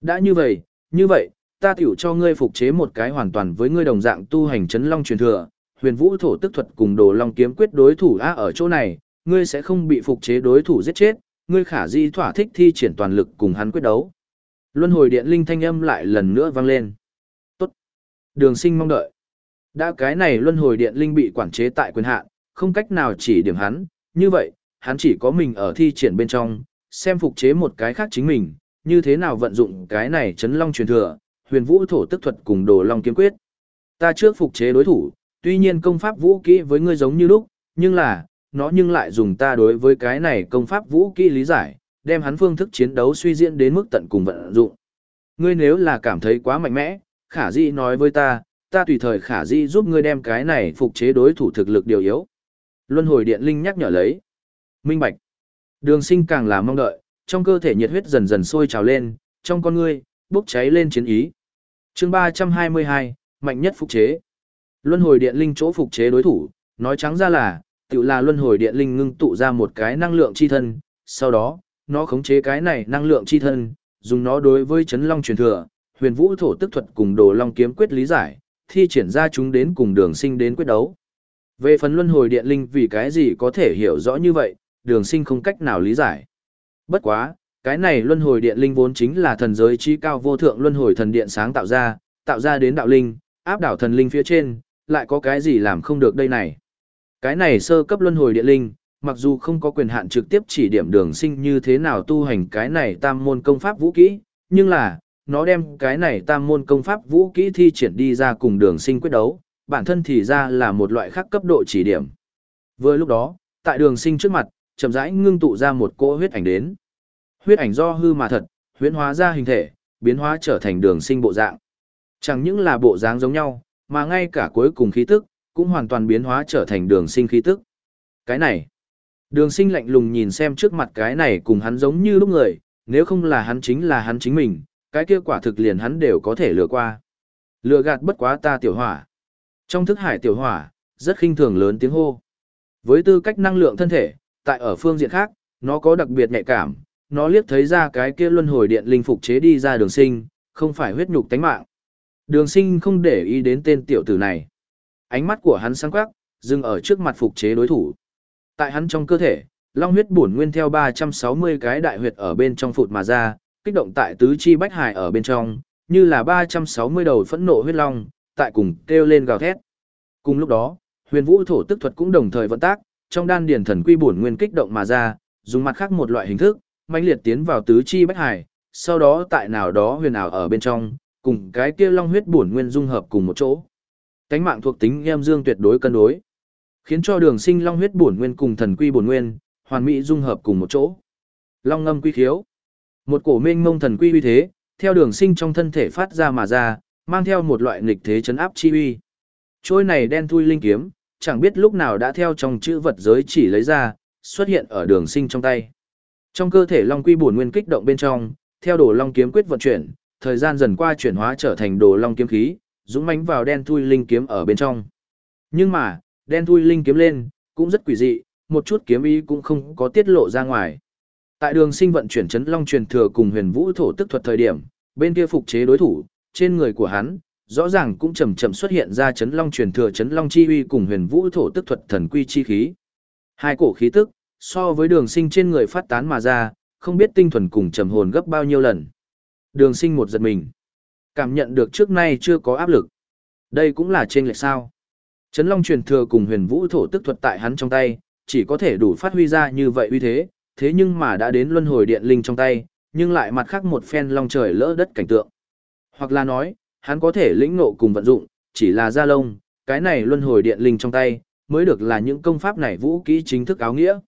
Đã như vậy, như vậy, ta tiểu cho ngươi phục chế một cái hoàn toàn với ngươi đồng dạng tu hành chấn long truyền thừa, huyền vũ thổ tức thuật cùng đồ long kiếm quyết đối thủ á ở chỗ này, ngươi sẽ không bị phục chế đối thủ giết chết, ngươi khả di thỏa thích thi triển toàn lực cùng hắn quyết đấu. Luân hồi điện linh thanh âm lại lần nữa vang lên. Tốt. Đường sinh mong đợi. Đã cái này luân hồi điện linh bị quản chế tại quyền hạn, không cách nào chỉ điểm hắn, như vậy, hắn chỉ có mình ở thi triển bên trong, xem phục chế một cái khác chính mình, như thế nào vận dụng cái này chấn long truyền thừa, huyền vũ thổ tức thuật cùng đồ long kiếm quyết. Ta trước phục chế đối thủ, tuy nhiên công pháp vũ kỹ với ngươi giống như lúc, nhưng là, nó nhưng lại dùng ta đối với cái này công pháp vũ kỹ lý giải, đem hắn phương thức chiến đấu suy diễn đến mức tận cùng vận dụng. Ngươi nếu là cảm thấy quá mạnh mẽ, khả di nói với ta, ta tùy thời khả di giúp ngươi đem cái này phục chế đối thủ thực lực điều yếu. Luân hồi điện linh nhắc nhở lấy. Minh bạch. Đường sinh càng là mong đợi, trong cơ thể nhiệt huyết dần dần sôi trào lên, trong con ngươi, bốc cháy lên chiến ý. chương 322, mạnh nhất phục chế. Luân hồi điện linh chỗ phục chế đối thủ, nói trắng ra là, tự là luân hồi điện linh ngưng tụ ra một cái năng lượng chi thân, sau đó, nó khống chế cái này năng lượng chi thân, dùng nó đối với chấn long truyền thừa, huyền vũ thổ tức thuật cùng đồ long kiếm quyết lý giải, thi triển ra chúng đến cùng đường sinh đến quyết đấu. Về phần luân hồi điện linh vì cái gì có thể hiểu rõ như vậy, đường sinh không cách nào lý giải. Bất quá, cái này luân hồi điện linh vốn chính là thần giới trí cao vô thượng luân hồi thần điện sáng tạo ra, tạo ra đến đạo linh, áp đảo thần linh phía trên, lại có cái gì làm không được đây này. Cái này sơ cấp luân hồi điện linh, mặc dù không có quyền hạn trực tiếp chỉ điểm đường sinh như thế nào tu hành cái này tam môn công pháp vũ kỹ, nhưng là, nó đem cái này tam môn công pháp vũ kỹ thi triển đi ra cùng đường sinh quyết đấu, bản thân thì ra là một loại khác cấp độ chỉ điểm. Vừa lúc đó, tại đường sinh trước mặt, chậm rãi ngưng tụ ra một cỗ huyết ảnh đến. Huyết ảnh do hư mà thật, huyễn hóa ra hình thể, biến hóa trở thành đường sinh bộ dạng. Chẳng những là bộ dáng giống nhau, mà ngay cả cuối cùng khí tức, cũng hoàn toàn biến hóa trở thành đường sinh khí tức. Cái này, đường sinh lạnh lùng nhìn xem trước mặt cái này cùng hắn giống như lúc người, nếu không là hắn chính là hắn chính mình, cái kia quả thực liền hắn đều có thể lừa qua. Lừa gạt bất quá ta tiểu hỏa. Trong thức hải tiểu hỏa, rất khinh thường lớn tiếng hô. Với tư cách năng lượng thân thể, tại ở phương diện khác, nó có đặc biệt nhạy cảm, nó liếc thấy ra cái kia luân hồi điện linh phục chế đi ra đường sinh, không phải huyết nhục tánh mạng. Đường sinh không để ý đến tên tiểu tử này. Ánh mắt của hắn sáng quắc, dừng ở trước mặt phục chế đối thủ. Tại hắn trong cơ thể, long huyết bổn nguyên theo 360 cái đại huyệt ở bên trong phụt mà ra, kích động tại tứ chi bách hải ở bên trong, như là 360 đầu phẫn nộ huyết long, tại cùng kêu lên gào thét. Cùng lúc đó, huyền vũ thổ tức thuật cũng đồng thời vận tác, trong đan điển thần quy bổn nguyên kích động mà ra, dùng mặt khác một loại hình thức, mãnh liệt tiến vào tứ chi bách hải, sau đó tại nào đó huyền ảo ở bên trong, cùng cái kia long huyết bổn nguyên dung hợp cùng một chỗ. Cánh mạng thuộc tính em dương tuyệt đối cân đối, khiến cho đường sinh long huyết bổn nguyên cùng thần quy bổn nguyên, hoàn mỹ dung hợp cùng một chỗ. Long ngâm quy khiếu. Một cổ mênh mông thần quy uy thế, theo đường sinh trong thân thể phát ra mà ra, mang theo một loại nghịch thế chấn áp chi uy. Trôi này đen thui linh kiếm, chẳng biết lúc nào đã theo trong chữ vật giới chỉ lấy ra, xuất hiện ở đường sinh trong tay. Trong cơ thể long quy bổn nguyên kích động bên trong, theo đồ long kiếm quyết vận chuyển, thời gian dần qua chuyển hóa trở thành đồ long kiếm khí, dũng mãnh vào đen thui linh kiếm ở bên trong. Nhưng mà, đen thui linh kiếm lên, cũng rất quỷ dị, một chút kiếm ý cũng không có tiết lộ ra ngoài. Tại đường sinh vận chuyển chấn long truyền thừa cùng huyền vũ thổ tức thuật thời điểm, bên kia phục chế đối thủ, trên người của hắn, rõ ràng cũng chậm chậm xuất hiện ra chấn long truyền thừa chấn long chi uy cùng huyền vũ thổ tức thuật thần quy chi khí. Hai cổ khí tức, so với đường sinh trên người phát tán mà ra, không biết tinh thuần cùng trầm hồn gấp bao nhiêu lần. Đường sinh một giật mình. Cảm nhận được trước nay chưa có áp lực. Đây cũng là trên lệch sao. Chấn long truyền thừa cùng huyền vũ thổ tức thuật tại hắn trong tay, chỉ có thể đủ phát huy ra như vậy uy thế, thế nhưng mà đã đến luân hồi điện linh trong tay, nhưng lại mặt khác một phen long trời lỡ đất cảnh tượng. Hoặc là nói, hắn có thể lĩnh ngộ cùng vận dụng, chỉ là gia lông, cái này luân hồi điện linh trong tay, mới được là những công pháp này vũ kỹ chính thức áo nghĩa.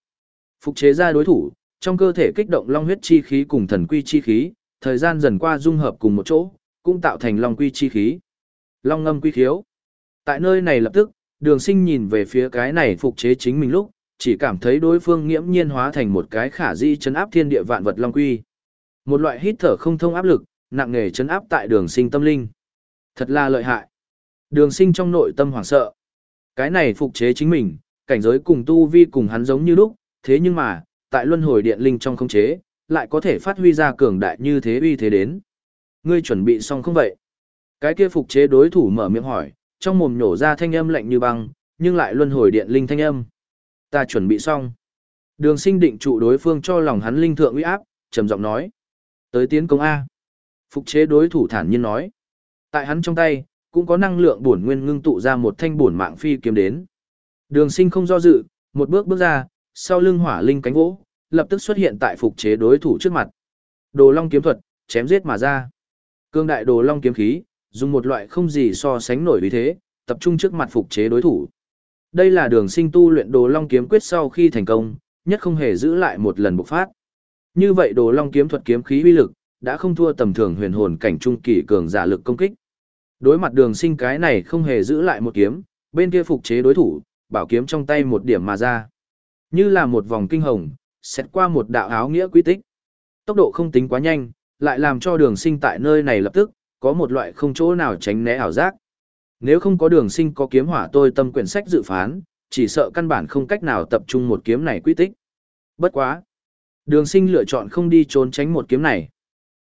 Phục chế ra đối thủ, trong cơ thể kích động long huyết chi khí cùng thần quy chi khí, thời gian dần qua dung hợp cùng một chỗ, cũng tạo thành long quy chi khí. Long ngâm quy khiếu. Tại nơi này lập tức, đường sinh nhìn về phía cái này phục chế chính mình lúc, chỉ cảm thấy đối phương nghiễm nhiên hóa thành một cái khả di chấn áp thiên địa vạn vật long quy. Một loại hít thở không thông áp lực, nặng nghề chấn áp tại đường sinh tâm linh. Thật là lợi hại. Đường sinh trong nội tâm hoảng sợ. Cái này phục chế chính mình, cảnh giới cùng tu vi cùng hắn giống như lúc, thế nhưng mà, tại luân hồi điện linh trong không chế, lại có thể phát huy ra cường đại như thế uy thế đến. Ngươi chuẩn bị xong không vậy? Cái kia phục chế đối thủ mở miệng hỏi, trong mồm nhổ ra thanh âm lạnh như băng, nhưng lại luân hồi điện linh thanh âm. Ta chuẩn bị xong. Đường sinh định trụ đối phương cho lòng hắn linh thượng uy áp, trầm giọng nói. Tới tiến công A. Phục chế đối thủ thản nhiên nói. Tại hắn trong tay, cũng có năng lượng bổn nguyên ngưng tụ ra một thanh bổn mạng phi kiếm đến. Đường sinh không do dự, một bước bước ra, sau lưng hỏa linh cánh vỗ, lập tức xuất hiện tại phục chế đối thủ trước mặt. Đồ long kiếm thuật, chém giết mà ra. Cương đại đồ long kiếm khí, dùng một loại không gì so sánh nổi vì thế, tập trung trước mặt phục chế đối thủ. Đây là đường sinh tu luyện đồ long kiếm quyết sau khi thành công, nhất không hề giữ lại một lần bộc phát. Như vậy đồ long kiếm thuật kiếm khí uy lực, đã không thua tầm thường huyền hồn cảnh trung kỳ cường giả lực công kích. Đối mặt đường sinh cái này không hề giữ lại một kiếm, bên kia phục chế đối thủ, bảo kiếm trong tay một điểm mà ra. Như là một vòng kinh hồng, xét qua một đạo áo nghĩa quy tích. Tốc độ không tính quá nhanh, lại làm cho đường sinh tại nơi này lập tức, có một loại không chỗ nào tránh né ảo giác. Nếu không có đường sinh có kiếm hỏa tôi tâm quyển sách dự phán, chỉ sợ căn bản không cách nào tập trung một kiếm này quy tích. Bất quá. Đường sinh lựa chọn không đi trốn tránh một kiếm này.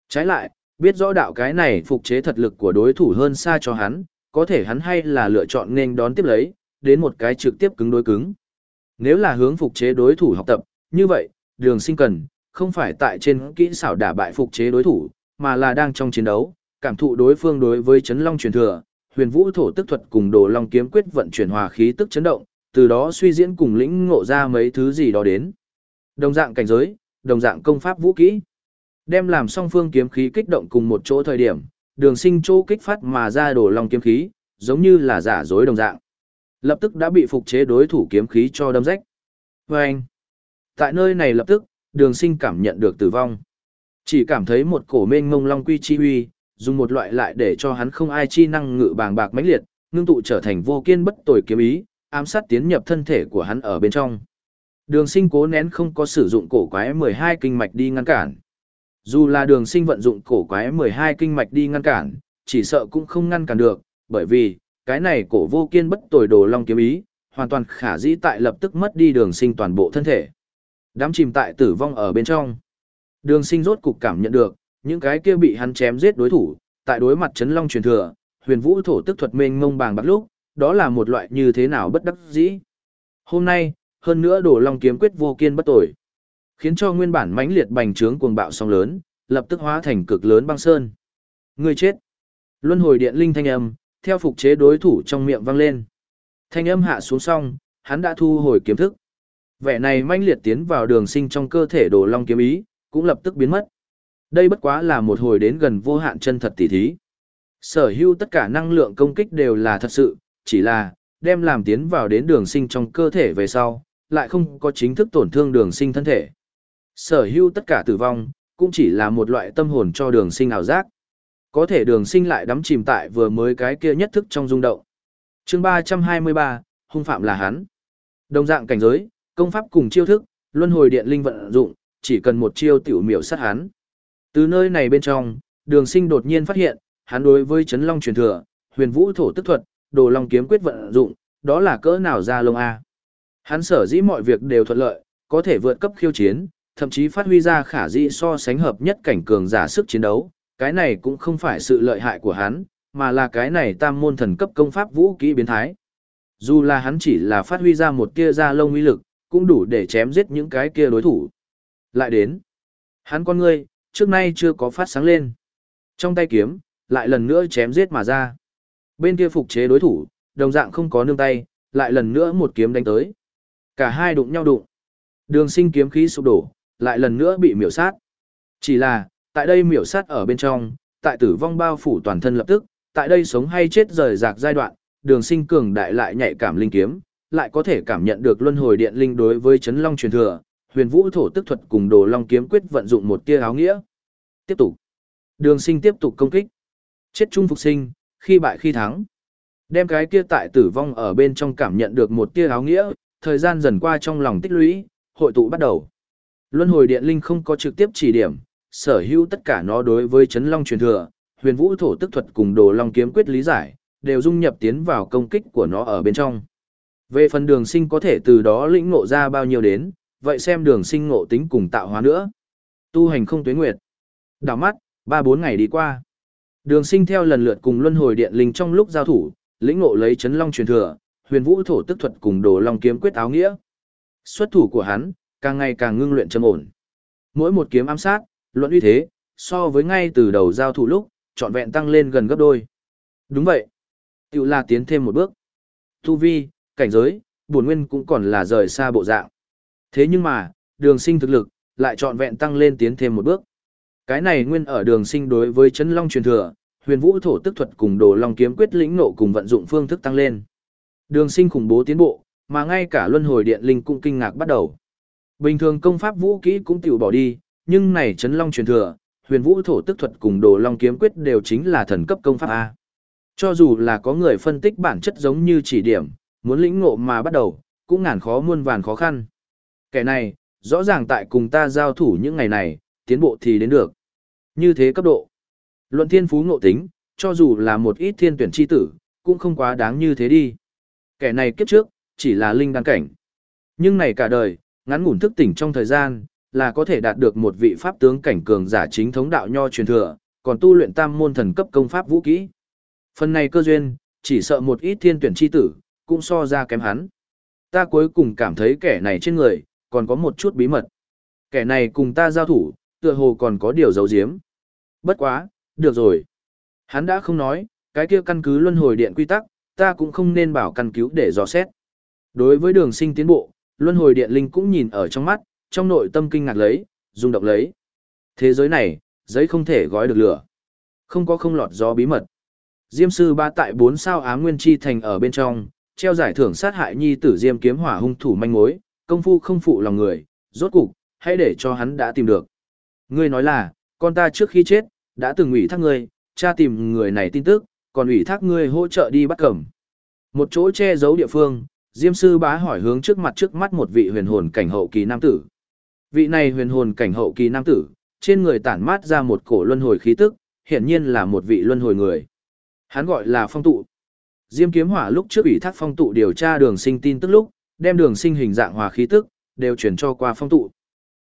Trái lại, biết rõ đạo cái này phục chế thật lực của đối thủ hơn xa cho hắn, có thể hắn hay là lựa chọn nên đón tiếp lấy, đến một cái trực tiếp cứng đối cứng. Nếu là hướng phục chế đối thủ học tập, như vậy, đường sinh cần, không phải tại trên kỹ xảo đả bại phục chế đối thủ, mà là đang trong chiến đấu, cảm thụ đối phương đối với chấn long truyền thừa, huyền vũ thổ tức thuật cùng đồ long kiếm quyết vận chuyển hòa khí tức chấn động, từ đó suy diễn cùng lĩnh ngộ ra mấy thứ gì đó đến. Đồng dạng cảnh giới, đồng dạng công pháp vũ kỹ. Đem làm song phương kiếm khí kích động cùng một chỗ thời điểm, đường sinh chỗ kích phát mà ra đồ long kiếm khí, giống như là giả dối đồng dạng. Lập tức đã bị phục chế đối thủ kiếm khí cho đâm rách. Và anh, Tại nơi này lập tức, đường sinh cảm nhận được tử vong. Chỉ cảm thấy một cổ mênh mông long quy chi huy, dùng một loại lại để cho hắn không ai chi năng ngự bàng bạc mãnh liệt, ngưng tụ trở thành vô kiên bất tồi kiếm ý, ám sát tiến nhập thân thể của hắn ở bên trong. Đường sinh cố nén không có sử dụng cổ quái 12 kinh mạch đi ngăn cản. Dù là đường sinh vận dụng cổ quái 12 kinh mạch đi ngăn cản, chỉ sợ cũng không ngăn cản được, bởi vì, cái này cổ vô kiên bất tồi đồ long kiếm ý, hoàn toàn khả dĩ tại lập tức mất đi đường sinh toàn bộ thân thể. Đám chìm tại tử vong ở bên trong. Đường sinh rốt cục cảm nhận được, những cái kia bị hắn chém giết đối thủ, tại đối mặt chấn long truyền thừa, huyền vũ thổ tức thuật mênh mông bàng bạc lúc, đó là một loại như thế nào bất đắc dĩ. Hôm nay, hơn nữa đồ long kiếm quyết vô kiên bất tồi, khiến cho nguyên bản mãnh liệt bành trướng cuồng bạo sóng lớn, lập tức hóa thành cực lớn băng sơn. Người chết. Luân hồi điện linh thanh âm, theo phục chế đối thủ trong miệng vang lên. Thanh âm hạ xuống xong, hắn đã thu hồi kiếm thức. Vẻ này manh liệt tiến vào đường sinh trong cơ thể đồ long kiếm ý, cũng lập tức biến mất. Đây bất quá là một hồi đến gần vô hạn chân thật tỉ thí. Sở hữu tất cả năng lượng công kích đều là thật sự, chỉ là, đem làm tiến vào đến đường sinh trong cơ thể về sau, lại không có chính thức tổn thương đường sinh thân thể. Sở hữu tất cả tử vong, cũng chỉ là một loại tâm hồn cho đường sinh ảo giác. Có thể đường sinh lại đắm chìm tại vừa mới cái kia nhất thức trong rung động. chương 323, hung phạm là hắn. Đồng dạng cảnh giới, công pháp cùng chiêu thức, luân hồi điện linh vận dụng, chỉ cần một chiêu tiểu miểu sát hắn. Từ nơi này bên trong, đường sinh đột nhiên phát hiện, hắn đối với chấn long truyền thừa, huyền vũ thổ tức thuật, đồ long kiếm quyết vận dụng, đó là cỡ nào ra lông A. Hắn sở dĩ mọi việc đều thuận lợi, có thể vượt cấp khiêu chiến, thậm chí phát huy ra khả dĩ so sánh hợp nhất cảnh cường giả sức chiến đấu, cái này cũng không phải sự lợi hại của hắn, mà là cái này tam môn thần cấp công pháp vũ kỹ biến thái. Dù là hắn chỉ là phát huy ra một tia ra lông uy lực, cũng đủ để chém giết những cái kia đối thủ. Lại đến, hắn con ngươi, trước nay chưa có phát sáng lên. Trong tay kiếm, lại lần nữa chém giết mà ra. Bên kia phục chế đối thủ, đồng dạng không có nương tay, lại lần nữa một kiếm đánh tới. Cả hai đụng nhau đụng. Đường sinh kiếm khí sụp đổ, lại lần nữa bị miểu sát. Chỉ là, tại đây miểu sát ở bên trong, tại tử vong bao phủ toàn thân lập tức, tại đây sống hay chết rời rạc giai đoạn, đường sinh cường đại lại nhạy cảm linh kiếm, lại có thể cảm nhận được luân hồi điện linh đối với chấn long truyền thừa, huyền vũ thổ tức thuật cùng đồ long kiếm quyết vận dụng một tia áo nghĩa. Tiếp tục. Đường sinh tiếp tục công kích. Chết chung phục sinh, khi bại khi thắng. Đem cái kia tại tử vong ở bên trong cảm nhận được một tia áo nghĩa, thời gian dần qua trong lòng tích lũy, hội tụ bắt đầu. Luân hồi điện linh không có trực tiếp chỉ điểm, sở hữu tất cả nó đối với chấn long truyền thừa, huyền vũ thổ tức thuật cùng đồ long kiếm quyết lý giải, đều dung nhập tiến vào công kích của nó ở bên trong. Về phần đường sinh có thể từ đó lĩnh ngộ ra bao nhiêu đến, vậy xem đường sinh ngộ tính cùng tạo hóa nữa. Tu hành không tuyến nguyệt. Đảo mắt, 3-4 ngày đi qua. Đường sinh theo lần lượt cùng luân hồi điện linh trong lúc giao thủ, lĩnh ngộ lấy chấn long truyền thừa, huyền vũ thổ tức thuật cùng đồ long kiếm quyết áo nghĩa. Xuất thủ của hắn, càng ngày càng ngưng luyện châm ổn. Mỗi một kiếm ám sát, luận uy thế, so với ngay từ đầu giao thủ lúc, trọn vẹn tăng lên gần gấp đôi. Đúng vậy. Tiểu là tiến thêm một bước. Tu vi, cảnh giới, buồn nguyên cũng còn là rời xa bộ dạng. Thế nhưng mà, đường sinh thực lực, lại trọn vẹn tăng lên tiến thêm một bước. Cái này nguyên ở đường sinh đối với chấn long truyền thừa, huyền vũ thổ tức thuật cùng đồ long kiếm quyết lĩnh nộ cùng vận dụng phương thức tăng lên. Đường sinh khủng bố tiến bộ, mà ngay cả luân hồi điện linh cũng kinh ngạc bắt đầu. Bình thường công pháp vũ kỹ cũng tiểu bỏ đi, nhưng này chấn long truyền thừa, huyền vũ thổ tức thuật cùng đồ long kiếm quyết đều chính là thần cấp công pháp A. Cho dù là có người phân tích bản chất giống như chỉ điểm, muốn lĩnh ngộ mà bắt đầu, cũng ngàn khó muôn vàn khó khăn. Kẻ này, rõ ràng tại cùng ta giao thủ những ngày này, tiến bộ thì đến được. Như thế cấp độ. Luận thiên phú ngộ tính, cho dù là một ít thiên tuyển chi tử, cũng không quá đáng như thế đi. Kẻ này kiếp trước, chỉ là linh đăng cảnh. Nhưng này cả đời, ngắn ngủn thức tỉnh trong thời gian, là có thể đạt được một vị pháp tướng cảnh cường giả chính thống đạo nho truyền thừa, còn tu luyện tam môn thần cấp công pháp vũ kỹ. Phần này cơ duyên, chỉ sợ một ít thiên tuyển chi tử, cũng so ra kém hắn. Ta cuối cùng cảm thấy kẻ này trên người, còn có một chút bí mật. Kẻ này cùng ta giao thủ, tựa hồ còn có điều giấu giếm. Bất quá, được rồi. Hắn đã không nói, cái kia căn cứ luân hồi điện quy tắc, ta cũng không nên bảo căn cứu để dò xét. Đối với đường sinh tiến bộ, luân hồi điện linh cũng nhìn ở trong mắt, trong nội tâm kinh ngạc lấy, rung động lấy. Thế giới này, giấy không thể gói được lửa. Không có không lọt gió bí mật. Diêm sư ba tại bốn sao Á Nguyên Chi thành ở bên trong, treo giải thưởng sát hại nhi tử Diêm kiếm hỏa hung thủ manh mối, công phu không phụ lòng người, Rốt cục, hãy để cho hắn đã tìm được. Ngươi nói là, con ta trước khi chết, đã từng ủy thác ngươi, cha tìm người này tin tức, còn ủy thác ngươi hỗ trợ đi bắt cẩm. Một chỗ che giấu địa phương, Diêm sư bá hỏi hướng trước mặt trước mắt một vị huyền hồn cảnh hậu kỳ nam tử. Vị này huyền hồn cảnh hậu kỳ nam tử, trên người tản mát ra một cổ luân hồi khí tức, hiển nhiên là một vị luân hồi người. Hắn gọi là phong tụ. Diêm kiếm hỏa lúc trước ủy thác phong tụ điều tra đường sinh tin tức lúc, đem đường sinh hình dạng hòa khí tức, đều chuyển cho qua phong tụ.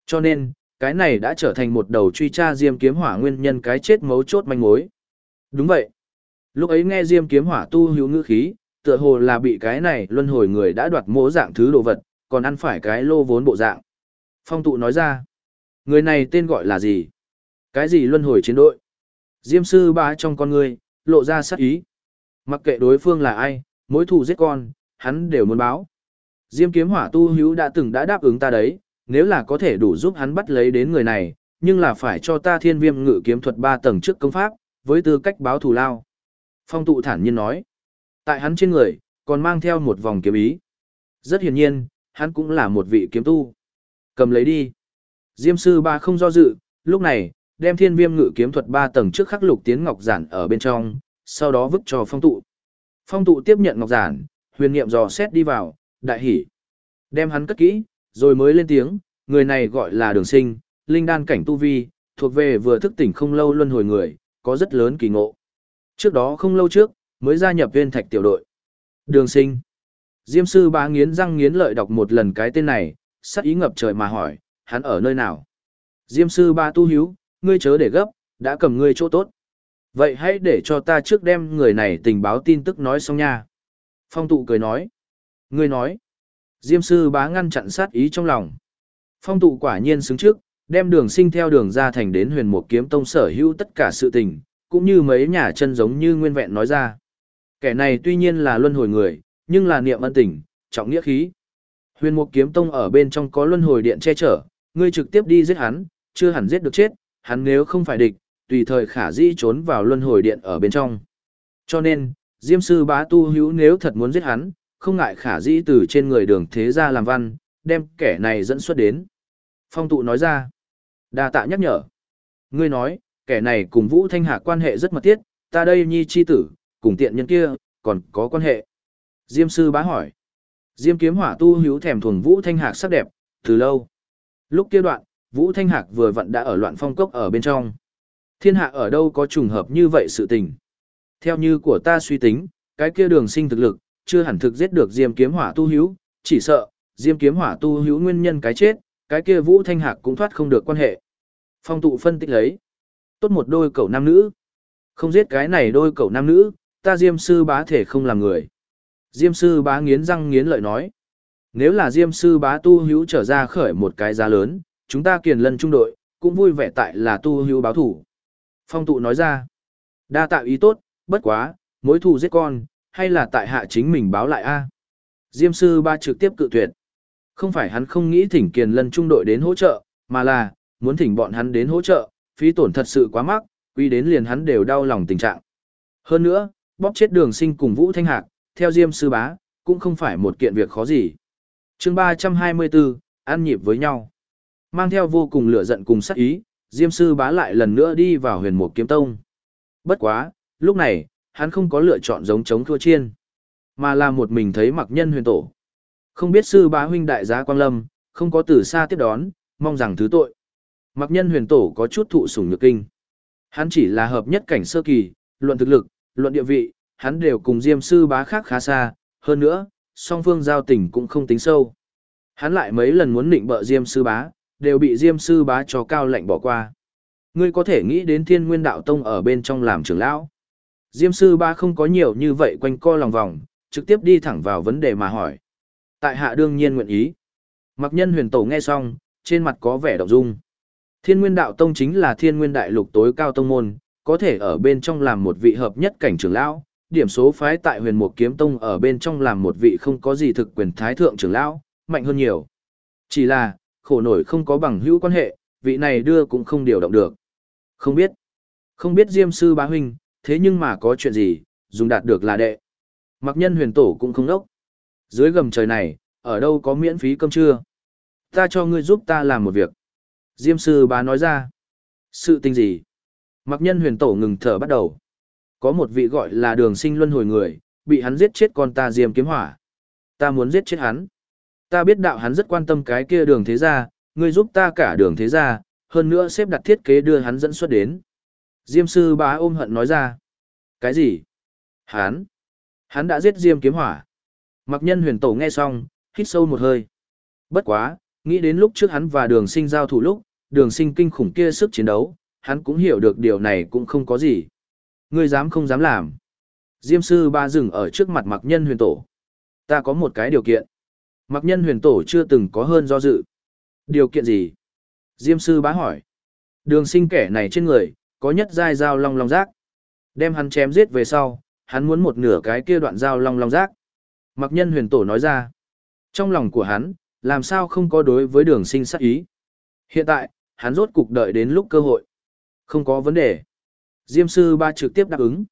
Cho nên, cái này đã trở thành một đầu truy tra diêm kiếm hỏa nguyên nhân cái chết mấu chốt manh mối. Đúng vậy. Lúc ấy nghe diêm kiếm hỏa tu hữu ngữ khí, tựa hồ là bị cái này luân hồi người đã đoạt mỗ dạng thứ đồ vật, còn ăn phải cái lô vốn bộ dạng. Phong tụ nói ra, người này tên gọi là gì? Cái gì luân hồi chiến đội? Diêm sư bá trong con người, lộ ra sát ý. Mặc kệ đối phương là ai, mỗi thù giết con, hắn đều muốn báo. Diêm kiếm hỏa tu hữu đã từng đã đáp ứng ta đấy, nếu là có thể đủ giúp hắn bắt lấy đến người này, nhưng là phải cho ta thiên viêm ngự kiếm thuật ba tầng trước công pháp, với tư cách báo thù lao. Phong tụ thản nhiên nói, tại hắn trên người, còn mang theo một vòng kiếm ý. Rất hiển nhiên, hắn cũng là một vị kiếm tu. Cầm lấy đi. Diêm sư ba không do dự, lúc này, đem thiên viêm ngự kiếm thuật ba tầng trước khắc lục tiến ngọc giản ở bên trong, sau đó vứt cho phong tụ. Phong tụ tiếp nhận ngọc giản, huyền niệm dò xét đi vào, đại hỉ. Đem hắn cất kỹ, rồi mới lên tiếng, người này gọi là đường sinh, linh đan cảnh tu vi, thuộc về vừa thức tỉnh không lâu luân hồi người, có rất lớn kỳ ngộ. Trước đó không lâu trước, mới gia nhập viên thạch tiểu đội. Đường sinh. Diêm sư bá nghiến răng nghiến lợi đọc một lần cái tên này, sắc ý ngập trời mà hỏi, hắn ở nơi nào? Diêm sư ba tu hiếu, ngươi chớ để gấp, đã cầm ngươi chỗ tốt. Vậy hãy để cho ta trước đem người này tình báo tin tức nói xong nha. Phong tụ cười nói. Ngươi nói. Diêm sư bá ngăn chặn sát ý trong lòng. Phong tụ quả nhiên xứng trước, đem đường sinh theo đường ra thành đến huyền mục kiếm tông sở hữu tất cả sự tình, cũng như mấy nhà chân giống như nguyên vẹn nói ra. Kẻ này tuy nhiên là luân hồi người, nhưng là niệm ân tình, trọng nghĩa khí. Huyền mục kiếm tông ở bên trong có luân hồi điện che chở, ngươi trực tiếp đi giết hắn, chưa hẳn giết được chết, hắn nếu không phải địch, tùy thời khả dĩ trốn vào luân hồi điện ở bên trong. Cho nên, Diêm sư bá tu hữu nếu thật muốn giết hắn, không ngại khả dĩ từ trên người đường thế ra làm văn, đem kẻ này dẫn xuất đến. Phong tụ nói ra, đa tạ nhắc nhở. Ngươi nói, kẻ này cùng Vũ Thanh Hạ quan hệ rất mật thiết, ta đây nhi chi tử, cùng tiện nhân kia, còn có quan hệ. Diêm sư bá hỏi. Diêm kiếm hỏa tu hữu thèm thuồng Vũ Thanh Hạc sắc đẹp, từ lâu. Lúc kia đoạn, Vũ Thanh Hạc vừa vặn đã ở loạn phong cốc ở bên trong. Thiên hạ ở đâu có trùng hợp như vậy sự tình. Theo như của ta suy tính, cái kia đường sinh thực lực, chưa hẳn thực giết được Diêm kiếm hỏa tu hữu, chỉ sợ, Diêm kiếm hỏa tu hữu nguyên nhân cái chết, cái kia Vũ Thanh Hạc cũng thoát không được quan hệ. Phong tụ phân tích lấy. Tốt một đôi cậu nam nữ. Không giết cái này đôi cậu nam nữ, ta Diêm sư bá thể không làm người. Diêm sư bá nghiến răng nghiến lợi nói. Nếu là Diêm sư bá tu hữu trở ra khởi một cái giá lớn, chúng ta kiền lân trung đội, cũng vui vẻ tại là tu hữu báo thủ. Phong tụ nói ra. Đa tạo ý tốt, bất quá, mối thù giết con, hay là tại hạ chính mình báo lại a Diêm sư ba trực tiếp cự tuyệt. Không phải hắn không nghĩ thỉnh kiền lân trung đội đến hỗ trợ, mà là, muốn thỉnh bọn hắn đến hỗ trợ, phí tổn thật sự quá mắc, quy đến liền hắn đều đau lòng tình trạng. Hơn nữa, bóp chết đường sinh cùng Vũ Thanh Hạc, theo Diêm sư bá, cũng không phải một kiện việc khó gì. chương 324, ăn nhịp với nhau. Mang theo vô cùng lửa giận cùng sát ý, Diêm sư bá lại lần nữa đi vào huyền mục kiếm tông. Bất quá, lúc này, hắn không có lựa chọn giống chống thua chiên, mà là một mình thấy mặc nhân huyền tổ. Không biết sư bá huynh đại giá Quang Lâm, không có từ xa tiếp đón, mong rằng thứ tội. Mặc nhân huyền tổ có chút thụ sủng nhược kinh. Hắn chỉ là hợp nhất cảnh sơ kỳ, luận thực lực, luận địa vị, hắn đều cùng Diêm sư bá khác khá xa, hơn nữa, song phương giao tình cũng không tính sâu. Hắn lại mấy lần muốn định bợ Diêm sư bá, đều bị Diêm sư bá cho cao lệnh bỏ qua. Ngươi có thể nghĩ đến Thiên Nguyên Đạo Tông ở bên trong làm trưởng lão. Diêm sư bá không có nhiều như vậy quanh co lòng vòng, trực tiếp đi thẳng vào vấn đề mà hỏi. Tại hạ đương nhiên nguyện ý. Mặc nhân huyền tổ nghe xong, trên mặt có vẻ động dung. Thiên Nguyên Đạo Tông chính là Thiên Nguyên Đại Lục tối cao tông môn, có thể ở bên trong làm một vị hợp nhất cảnh trưởng lão, điểm số phái tại Huyền Mục Kiếm Tông ở bên trong làm một vị không có gì thực quyền thái thượng trưởng lão, mạnh hơn nhiều. Chỉ là, khổ nổi không có bằng hữu quan hệ, vị này đưa cũng không điều động được. Không biết. Không biết Diêm sư bá huynh, thế nhưng mà có chuyện gì, dùng đạt được là đệ. Mặc nhân huyền tổ cũng không đốc. Dưới gầm trời này, ở đâu có miễn phí cơm trưa. Ta cho ngươi giúp ta làm một việc. Diêm sư bá nói ra. Sự tình gì? Mặc nhân huyền tổ ngừng thở bắt đầu. Có một vị gọi là đường sinh luân hồi người, bị hắn giết chết con ta diêm kiếm hỏa. Ta muốn giết chết hắn. Ta biết đạo hắn rất quan tâm cái kia đường thế gia, ngươi giúp ta cả đường thế gia, hơn nữa xếp đặt thiết kế đưa hắn dẫn xuất đến. Diêm sư bá ôm hận nói ra. Cái gì? Hắn? Hắn đã giết Diêm kiếm hỏa. Mặc nhân huyền tổ nghe xong, hít sâu một hơi. Bất quá, nghĩ đến lúc trước hắn và đường sinh giao thủ lúc, đường sinh kinh khủng kia sức chiến đấu, hắn cũng hiểu được điều này cũng không có gì. Ngươi dám không dám làm. Diêm sư ba dừng ở trước mặt mặc nhân huyền tổ. Ta có một cái điều kiện. Mặc nhân huyền tổ chưa từng có hơn do dự. Điều kiện gì? Diêm sư bá hỏi. Đường sinh kẻ này trên người, có nhất dai dao long long rác. Đem hắn chém giết về sau, hắn muốn một nửa cái kia đoạn dao long long rác. Mặc nhân huyền tổ nói ra. Trong lòng của hắn, làm sao không có đối với đường sinh sắc ý. Hiện tại, hắn rốt cục đợi đến lúc cơ hội. Không có vấn đề. Diêm sư ba trực tiếp đáp ứng.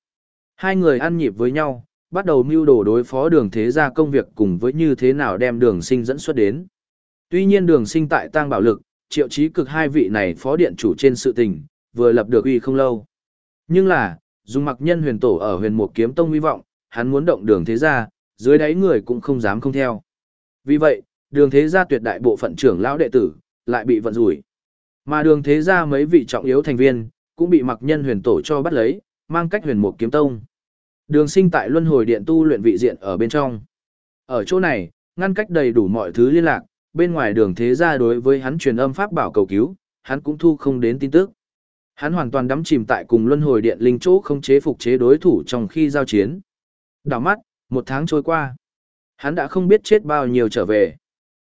Hai người ăn nhịp với nhau, bắt đầu mưu đồ đối phó đường thế gia công việc cùng với như thế nào đem đường sinh dẫn xuất đến. Tuy nhiên đường sinh tại tang bảo lực, triệu chí cực hai vị này phó điện chủ trên sự tình, vừa lập được uy không lâu. Nhưng là, dùng mặc nhân huyền tổ ở huyền mục kiếm tông hy vọng, hắn muốn động đường thế gia, dưới đáy người cũng không dám không theo. Vì vậy, đường thế gia tuyệt đại bộ phận trưởng lão đệ tử, lại bị vận rủi. Mà đường thế gia mấy vị trọng yếu thành viên, cũng bị mặc nhân huyền tổ cho bắt lấy, mang cách huyền mục kiếm tông. Đường sinh tại luân hồi điện tu luyện vị diện ở bên trong. Ở chỗ này, ngăn cách đầy đủ mọi thứ liên lạc, bên ngoài đường thế gia đối với hắn truyền âm pháp bảo cầu cứu, hắn cũng thu không đến tin tức. Hắn hoàn toàn đắm chìm tại cùng luân hồi điện linh chỗ không chế phục chế đối thủ trong khi giao chiến. Đảo mắt, một tháng trôi qua. Hắn đã không biết chết bao nhiêu trở về.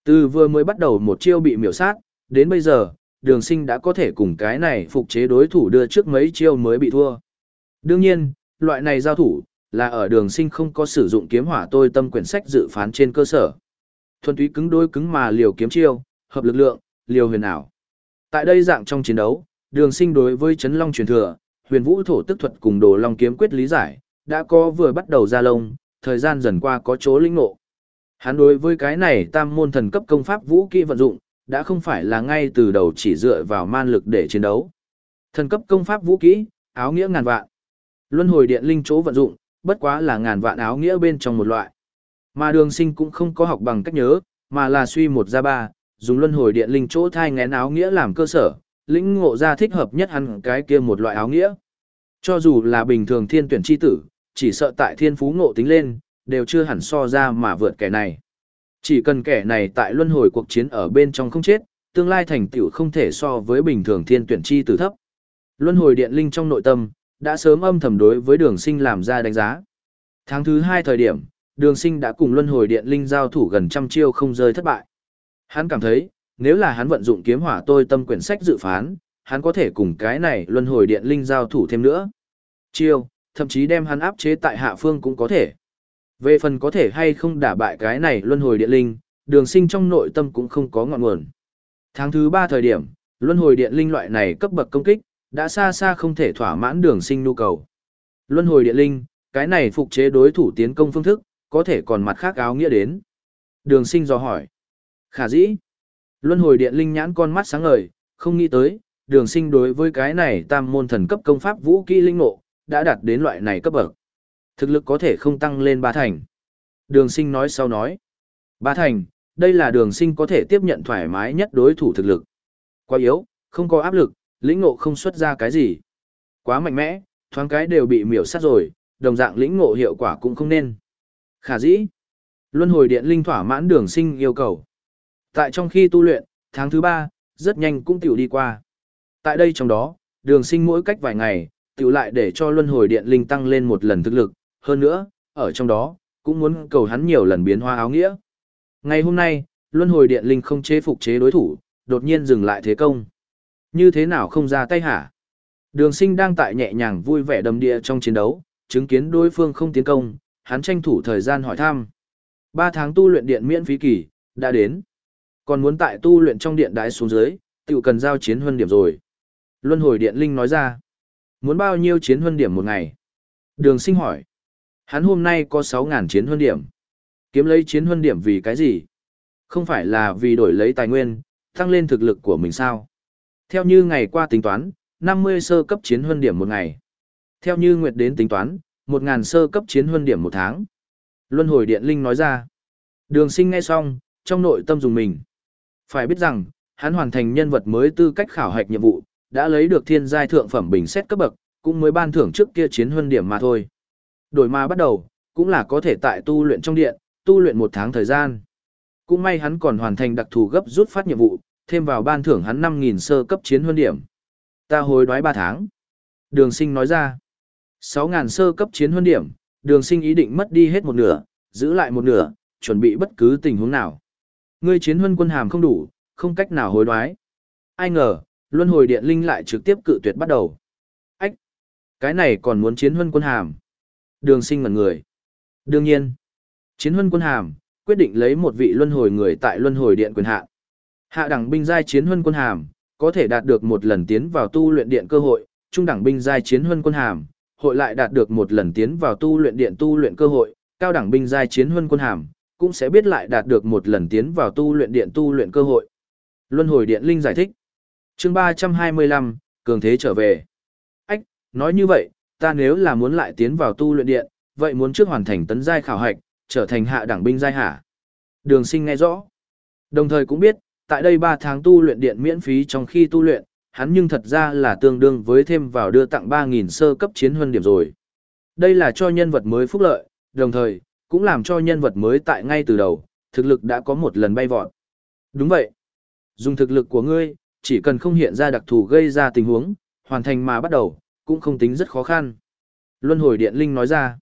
Từ vừa mới bắt đầu một chiêu bị miểu sát, đến bây giờ, đường sinh đã có thể cùng cái này phục chế đối thủ đưa trước mấy chiêu mới bị thua. Đương nhiên, loại này giao thủ, là ở đường sinh không có sử dụng kiếm hỏa tôi tâm quyển sách dự phán trên cơ sở. Thuần túy cứng đối cứng mà liều kiếm chiêu, hợp lực lượng, liều huyền ảo. Tại đây dạng trong chiến đấu, đường sinh đối với chấn long truyền thừa, huyền vũ thổ tức thuật cùng đồ long kiếm quyết lý giải, đã có vừa bắt đầu ra lông, thời gian dần qua có chỗ linh ngộ. Hắn đối với cái này tam môn thần cấp công pháp vũ kỹ vận dụng, đã không phải là ngay từ đầu chỉ dựa vào man lực để chiến đấu. Thần cấp công pháp vũ kỹ, áo nghĩa ngàn vạn. Luân hồi điện linh chỗ vận dụng, bất quá là ngàn vạn áo nghĩa bên trong một loại. Mà đường sinh cũng không có học bằng cách nhớ, mà là suy một ra ba, dùng luân hồi điện linh chỗ thai ngén áo nghĩa làm cơ sở, lĩnh ngộ ra thích hợp nhất hẳn cái kia một loại áo nghĩa. Cho dù là bình thường thiên tuyển chi tử, chỉ sợ tại thiên phú ngộ tính lên, đều chưa hẳn so ra mà vượt kẻ này. Chỉ cần kẻ này tại luân hồi cuộc chiến ở bên trong không chết, tương lai thành tựu không thể so với bình thường thiên tuyển chi tử thấp. Luân hồi điện linh trong nội tâm, đã sớm âm thầm đối với đường sinh làm ra đánh giá. Tháng thứ hai thời điểm, đường sinh đã cùng luân hồi điện linh giao thủ gần trăm chiêu không rơi thất bại. Hắn cảm thấy, nếu là hắn vận dụng kiếm hỏa tôi tâm quyển sách dự phán, hắn có thể cùng cái này luân hồi điện linh giao thủ thêm nữa. Chiêu, thậm chí đem hắn áp chế tại hạ phương cũng có thể. Về phần có thể hay không đả bại cái này luân hồi điện linh, đường sinh trong nội tâm cũng không có ngọn nguồn. Tháng thứ 3 thời điểm, luân hồi điện linh loại này cấp bậc công kích, đã xa xa không thể thỏa mãn đường sinh nhu cầu. Luân hồi điện linh, cái này phục chế đối thủ tiến công phương thức, có thể còn mặt khác áo nghĩa đến. Đường sinh dò hỏi. Khả dĩ. Luân hồi điện linh nhãn con mắt sáng ngời, không nghĩ tới, đường sinh đối với cái này tam môn thần cấp công pháp vũ kỹ linh ngộ, đã đạt đến loại này cấp bậc. Thực lực có thể không tăng lên ba thành. Đường sinh nói sau nói. Ba thành, đây là đường sinh có thể tiếp nhận thoải mái nhất đối thủ thực lực. Quá yếu, không có áp lực, lĩnh ngộ không xuất ra cái gì. Quá mạnh mẽ, thoáng cái đều bị miểu sát rồi, đồng dạng lĩnh ngộ hiệu quả cũng không nên. Khả dĩ, luân hồi điện linh thỏa mãn đường sinh yêu cầu. Tại trong khi tu luyện, tháng thứ ba rất nhanh cũng tiểu đi qua. Tại đây trong đó, đường sinh mỗi cách vài ngày, tiểu lại để cho luân hồi điện linh tăng lên một lần thực lực, hơn nữa, ở trong đó, cũng muốn cầu hắn nhiều lần biến hoa áo nghĩa. Ngày hôm nay, luân hồi điện linh không chế phục chế đối thủ, đột nhiên dừng lại thế công. Như thế nào không ra tay hả? Đường sinh đang tại nhẹ nhàng vui vẻ đầm địa trong chiến đấu, chứng kiến đối phương không tiến công, hắn tranh thủ thời gian hỏi thăm. 3 tháng tu luyện điện miễn phí kỳ, đã đến. Còn muốn tại tu luyện trong điện đái xuống dưới, tự cần giao chiến huân điểm rồi. Luân hồi điện linh nói ra. Muốn bao nhiêu chiến huân điểm một ngày? Đường sinh hỏi. Hắn hôm nay có 6.000 chiến huân điểm. Kiếm lấy chiến huân điểm vì cái gì? Không phải là vì đổi lấy tài nguyên, tăng lên thực lực của mình sao? Theo như ngày qua tính toán, 50 sơ cấp chiến huân điểm một ngày. Theo như Nguyệt đến tính toán, 1.000 sơ cấp chiến huân điểm một tháng. Luân hồi điện linh nói ra. Đường sinh nghe xong, trong nội tâm dùng mình. Phải biết rằng, hắn hoàn thành nhân vật mới tư cách khảo hạch nhiệm vụ, đã lấy được thiên giai thượng phẩm bình xét cấp bậc, cũng mới ban thưởng trước kia chiến huân điểm mà thôi. Đổi mà bắt đầu, cũng là có thể tại tu luyện trong điện, tu luyện một tháng thời gian. Cũng may hắn còn hoàn thành đặc thù gấp rút phát nhiệm vụ, thêm vào ban thưởng hắn 5.000 sơ cấp chiến huân điểm. Ta hối đoái 3 tháng. Đường sinh nói ra. 6.000 sơ cấp chiến huân điểm, đường sinh ý định mất đi hết một nửa, giữ lại một nửa, chuẩn bị bất cứ tình huống nào. Ngươi chiến huân quân hàm không đủ, không cách nào hối đoái. Ai ngờ, luân hồi điện linh lại trực tiếp cự tuyệt bắt đầu. Ách! Cái này còn muốn chiến huân quân hàm. Đường sinh ngẩn người. Đương nhiên, chiến huân quân hàm, quyết định lấy một vị luân hồi người tại luân hồi điện quyền hạ. Hạ đẳng binh giai chiến huân quân hàm, có thể đạt được một lần tiến vào tu luyện điện cơ hội, trung đẳng binh giai chiến huân quân hàm, hội lại đạt được một lần tiến vào tu luyện điện tu luyện cơ hội, cao đẳng binh giai chiến huân quân hàm, cũng sẽ biết lại đạt được một lần tiến vào tu luyện điện tu luyện cơ hội. Luân hồi điện linh giải thích. Chương 325, cường thế trở về. Ách, nói như vậy, ta nếu là muốn lại tiến vào tu luyện điện, vậy muốn trước hoàn thành tấn giai khảo hạch, trở thành hạ đẳng binh giai hả? Đường Sinh nghe rõ. Đồng thời cũng biết, tại đây 3 tháng tu luyện điện miễn phí trong khi tu luyện, hắn nhưng thật ra là tương đương với thêm vào đưa tặng 3.000 sơ cấp chiến huân điểm rồi. Đây là cho nhân vật mới phúc lợi, đồng thời, cũng làm cho nhân vật mới tại ngay từ đầu, thực lực đã có một lần bay vọt. Đúng vậy. Dùng thực lực của ngươi, chỉ cần không hiện ra đặc thù gây ra tình huống, hoàn thành mà bắt đầu, cũng không tính rất khó khăn. Luân hồi điện linh nói ra.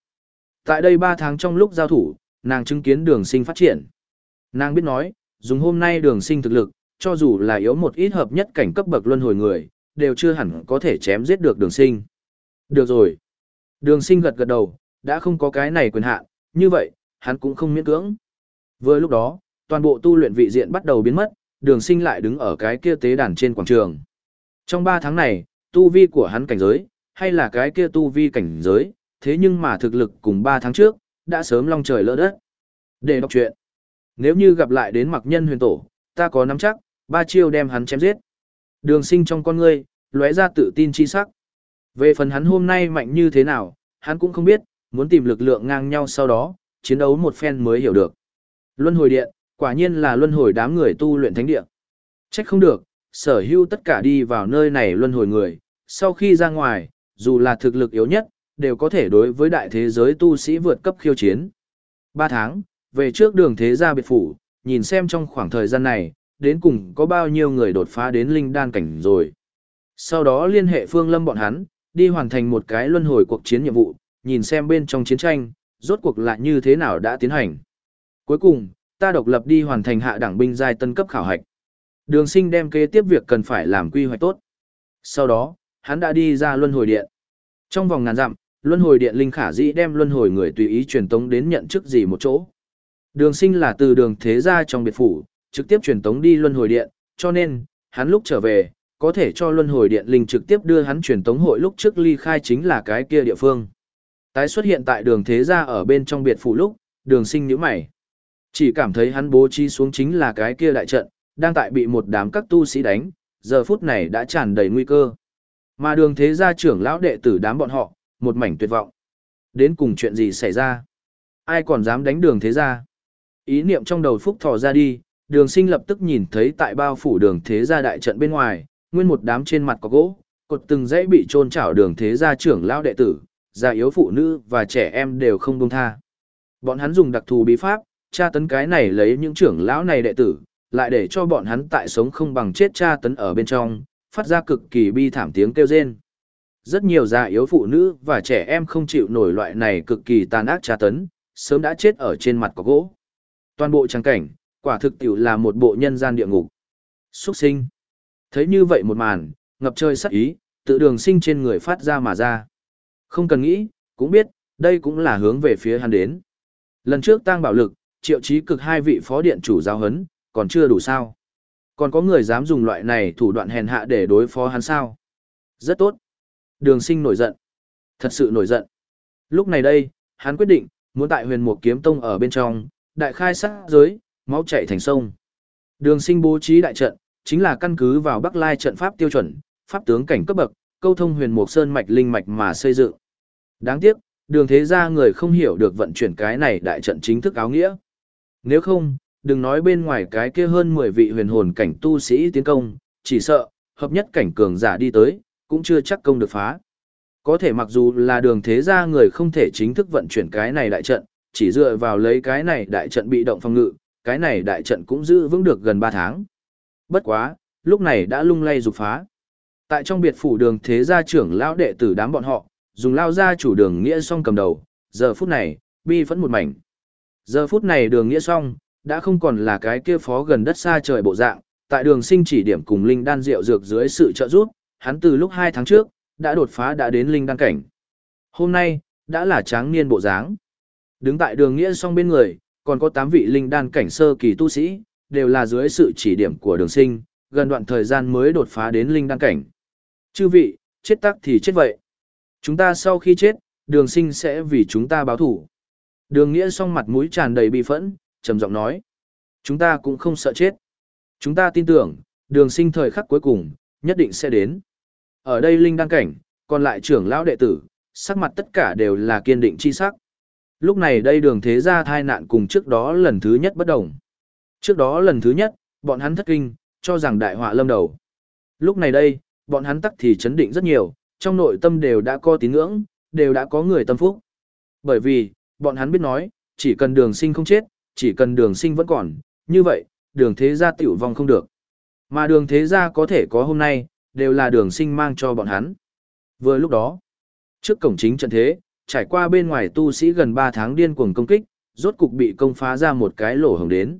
Tại đây 3 tháng trong lúc giao thủ, nàng chứng kiến đường sinh phát triển. Nàng biết nói, dùng hôm nay đường sinh thực lực, cho dù là yếu một ít hợp nhất cảnh cấp bậc luân hồi người, đều chưa hẳn có thể chém giết được đường sinh. Được rồi. Đường sinh gật gật đầu, đã không có cái này quyền hạn như vậy, hắn cũng không miễn cưỡng. Vừa lúc đó, toàn bộ tu luyện vị diện bắt đầu biến mất, đường sinh lại đứng ở cái kia tế đàn trên quảng trường. Trong 3 tháng này, tu vi của hắn cảnh giới, hay là cái kia tu vi cảnh giới, thế nhưng mà thực lực cùng 3 tháng trước, đã sớm long trời lỡ đất. Để đọc chuyện, nếu như gặp lại đến mặc nhân huyền tổ, ta có nắm chắc, ba chiêu đem hắn chém giết. Đường sinh trong con ngươi, lóe ra tự tin chi sắc. Về phần hắn hôm nay mạnh như thế nào, hắn cũng không biết, muốn tìm lực lượng ngang nhau sau đó, chiến đấu một phen mới hiểu được. Luân hồi điện, quả nhiên là luân hồi đám người tu luyện thánh địa, Trách không được, sở hữu tất cả đi vào nơi này luân hồi người, sau khi ra ngoài, dù là thực lực yếu nhất, đều có thể đối với đại thế giới tu sĩ vượt cấp khiêu chiến. Ba tháng, về trước đường thế gia biệt phủ, nhìn xem trong khoảng thời gian này, đến cùng có bao nhiêu người đột phá đến linh đan cảnh rồi. Sau đó liên hệ phương lâm bọn hắn, đi hoàn thành một cái luân hồi cuộc chiến nhiệm vụ, nhìn xem bên trong chiến tranh, rốt cuộc lại như thế nào đã tiến hành. Cuối cùng, ta độc lập đi hoàn thành hạ đảng binh giai tân cấp khảo hạch. Đường sinh đem kế tiếp việc cần phải làm quy hoạch tốt. Sau đó, hắn đã đi ra luân hồi điện. Trong vòng ngàn dặm, luân hồi điện linh khả dĩ đem luân hồi người tùy ý truyền tống đến nhận chức gì một chỗ. Đường sinh là từ đường thế ra trong biệt phủ, trực tiếp truyền tống đi luân hồi điện, cho nên, hắn lúc trở về, có thể cho luân hồi điện linh trực tiếp đưa hắn truyền tống hội lúc trước ly khai chính là cái kia địa phương. Tái xuất hiện tại đường thế gia ở bên trong biệt phủ lúc, đường sinh nhíu mày. Chỉ cảm thấy hắn bố trí xuống chính là cái kia đại trận, đang tại bị một đám các tu sĩ đánh, giờ phút này đã tràn đầy nguy cơ. Mà đường thế gia trưởng lão đệ tử đám bọn họ, một mảnh tuyệt vọng. Đến cùng chuyện gì xảy ra? Ai còn dám đánh đường thế gia? Ý niệm trong đầu phúc thò ra đi, đường sinh lập tức nhìn thấy tại bao phủ đường thế gia đại trận bên ngoài, nguyên một đám trên mặt có gỗ, cột từng dãy bị trôn chảo đường thế gia trưởng lão đệ tử, già yếu phụ nữ và trẻ em đều không buông tha. Bọn hắn dùng đặc thù bí pháp, tra tấn cái này lấy những trưởng lão này đệ tử, lại để cho bọn hắn tại sống không bằng chết tra tấn ở bên trong, phát ra cực kỳ bi thảm tiếng kêu rên. Rất nhiều già yếu phụ nữ và trẻ em không chịu nổi loại này cực kỳ tàn ác tra tấn, sớm đã chết ở trên mặt có gỗ. Toàn bộ trang cảnh, quả thực tiểu là một bộ nhân gian địa ngục. Xuất sinh. Thấy như vậy một màn, ngập trời sắc ý, tự đường sinh trên người phát ra mà ra. Không cần nghĩ, cũng biết, đây cũng là hướng về phía hắn đến. Lần trước tăng bảo lực, triệu chí cực hai vị phó điện chủ giáo hấn, còn chưa đủ sao. Còn có người dám dùng loại này thủ đoạn hèn hạ để đối phó hắn sao. Rất tốt. Đường sinh nổi giận. Thật sự nổi giận. Lúc này đây, hắn quyết định, muốn tại huyền mục kiếm tông ở bên trong, đại khai sát giới, máu chạy thành sông. Đường sinh bố trí đại trận, chính là căn cứ vào Bắc Lai trận pháp tiêu chuẩn, pháp tướng cảnh cấp bậc, câu thông huyền mục sơn mạch linh mạch mà xây dựng. Đáng tiếc, đường thế gia người không hiểu được vận chuyển cái này đại trận chính thức áo nghĩa. Nếu không, đừng nói bên ngoài cái kia hơn 10 vị huyền hồn cảnh tu sĩ tiến công, chỉ sợ, hợp nhất cảnh cường giả đi tới, cũng chưa chắc công được phá. Có thể mặc dù là đường thế gia người không thể chính thức vận chuyển cái này đại trận, chỉ dựa vào lấy cái này đại trận bị động phòng ngự, cái này đại trận cũng giữ vững được gần 3 tháng. Bất quá, lúc này đã lung lay dục phá. Tại trong biệt phủ đường thế gia trưởng lão đệ tử đám bọn họ, dùng lao ra chủ đường nghĩa song cầm đầu, giờ phút này, bi vẫn một mảnh. Giờ phút này đường nghĩa song, đã không còn là cái kia phó gần đất xa trời bộ dạng, tại đường sinh chỉ điểm cùng linh đan rượu dược dưới sự trợ giúp, hắn từ lúc 2 tháng trước, đã đột phá đã đến linh đan cảnh. Hôm nay, đã là tráng niên bộ dáng. Đứng tại đường nghĩa song bên người, còn có 8 vị linh đan cảnh sơ kỳ tu sĩ, đều là dưới sự chỉ điểm của đường sinh, gần đoạn thời gian mới đột phá đến linh đan cảnh. Chư vị, chết tắc thì chết vậy. Chúng ta sau khi chết, đường sinh sẽ vì chúng ta báo thủ. Đường nghĩa song mặt mũi tràn đầy bi phẫn, trầm giọng nói. Chúng ta cũng không sợ chết. Chúng ta tin tưởng, đường sinh thời khắc cuối cùng, nhất định sẽ đến. Ở đây linh đăng cảnh, còn lại trưởng lão đệ tử, sắc mặt tất cả đều là kiên định chi sắc. Lúc này đây đường thế gia thai nạn cùng trước đó lần thứ nhất bất đồng. Trước đó lần thứ nhất, bọn hắn thất kinh, cho rằng đại họa lâm đầu. Lúc này đây, bọn hắn tắc thì chấn định rất nhiều, trong nội tâm đều đã có tín ngưỡng, đều đã có người tâm phúc. Bởi vì, bọn hắn biết nói, chỉ cần đường sinh không chết, chỉ cần đường sinh vẫn còn, như vậy, đường thế gia tiểu vong không được. Mà đường thế gia có thể có hôm nay, đều là đường sinh mang cho bọn hắn. Vừa lúc đó, trước cổng chính trận thế, trải qua bên ngoài tu sĩ gần 3 tháng điên cuồng công kích, rốt cục bị công phá ra một cái lỗ hồng đến.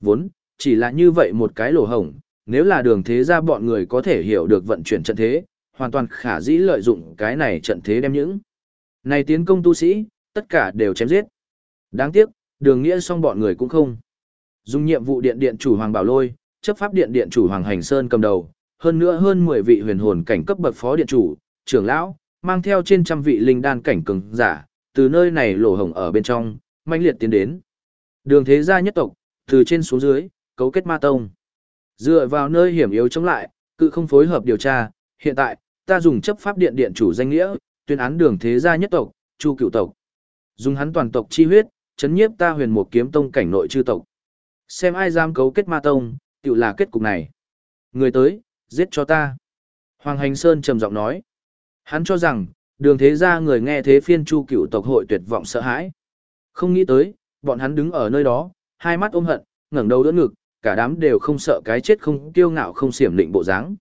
Vốn, chỉ là như vậy một cái lỗ hồng, nếu là đường thế gia bọn người có thể hiểu được vận chuyển trận thế, hoàn toàn khả dĩ lợi dụng cái này trận thế đem những. Này tiến công tu sĩ, tất cả đều chém giết. Đáng tiếc, đường nghĩa xong bọn người cũng không. Dùng nhiệm vụ điện điện chủ Hoàng Bảo Lôi, chấp pháp điện điện chủ Hoàng Hành Sơn cầm đầu, hơn nữa hơn 10 vị huyền hồn cảnh cấp bậc phó điện chủ, trưởng lão, mang theo trên trăm vị linh đan cảnh cường giả, từ nơi này lỗ hổng ở bên trong, manh liệt tiến đến. Đường thế gia nhất tộc, từ trên xuống dưới, cấu kết ma tông. Dựa vào nơi hiểm yếu chống lại, cự không phối hợp điều tra, hiện tại, ta dùng chấp pháp điện điện chủ danh nghĩa, tuyên án đường thế gia nhất tộc, chu cựu tộc. Dùng hắn toàn tộc chi huyết, chấn nhiếp ta huyền một kiếm tông cảnh nội chư tộc. Xem ai dám cấu kết ma tông, tự là kết cục này. Người tới, giết cho ta. Hoàng Hành Sơn trầm giọng nói. Hắn cho rằng, đường thế gia người nghe thế phiên chu cựu tộc hội tuyệt vọng sợ hãi. Không nghĩ tới, bọn hắn đứng ở nơi đó, hai mắt ôm hận, ngẩng đầu đỡ ngực, cả đám đều không sợ cái chết không kiêu ngạo không xiểm định bộ dáng.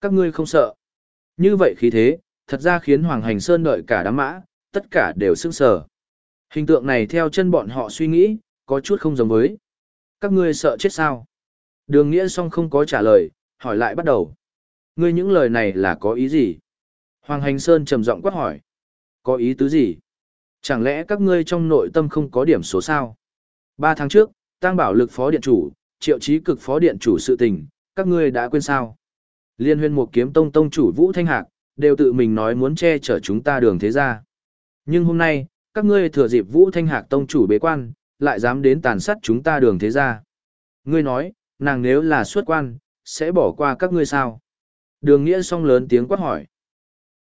Các ngươi không sợ. Như vậy khí thế, thật ra khiến Hoàng Hành Sơn đợi cả đám mã, tất cả đều sững sờ. Hình tượng này theo chân bọn họ suy nghĩ, có chút không giống với. Các ngươi sợ chết sao? Đường Nghĩa song không có trả lời, hỏi lại bắt đầu. Ngươi những lời này là có ý gì? Hoàng Hành Sơn trầm giọng quát hỏi. Có ý tứ gì? Chẳng lẽ các ngươi trong nội tâm không có điểm số sao? Ba tháng trước, tăng bảo lực phó điện chủ, triệu chí cực phó điện chủ sự tình, các ngươi đã quên sao? Liên huyên một kiếm tông tông chủ Vũ Thanh Hạc, đều tự mình nói muốn che chở chúng ta đường thế Gia. Nhưng hôm nay, các ngươi thừa dịp Vũ Thanh Hạc tông chủ bế quan, lại dám đến tàn sát chúng ta đường thế gia Ngươi nói, nàng nếu là xuất quan, sẽ bỏ qua các ngươi sao? Đường Nghĩa song lớn tiếng quát hỏi.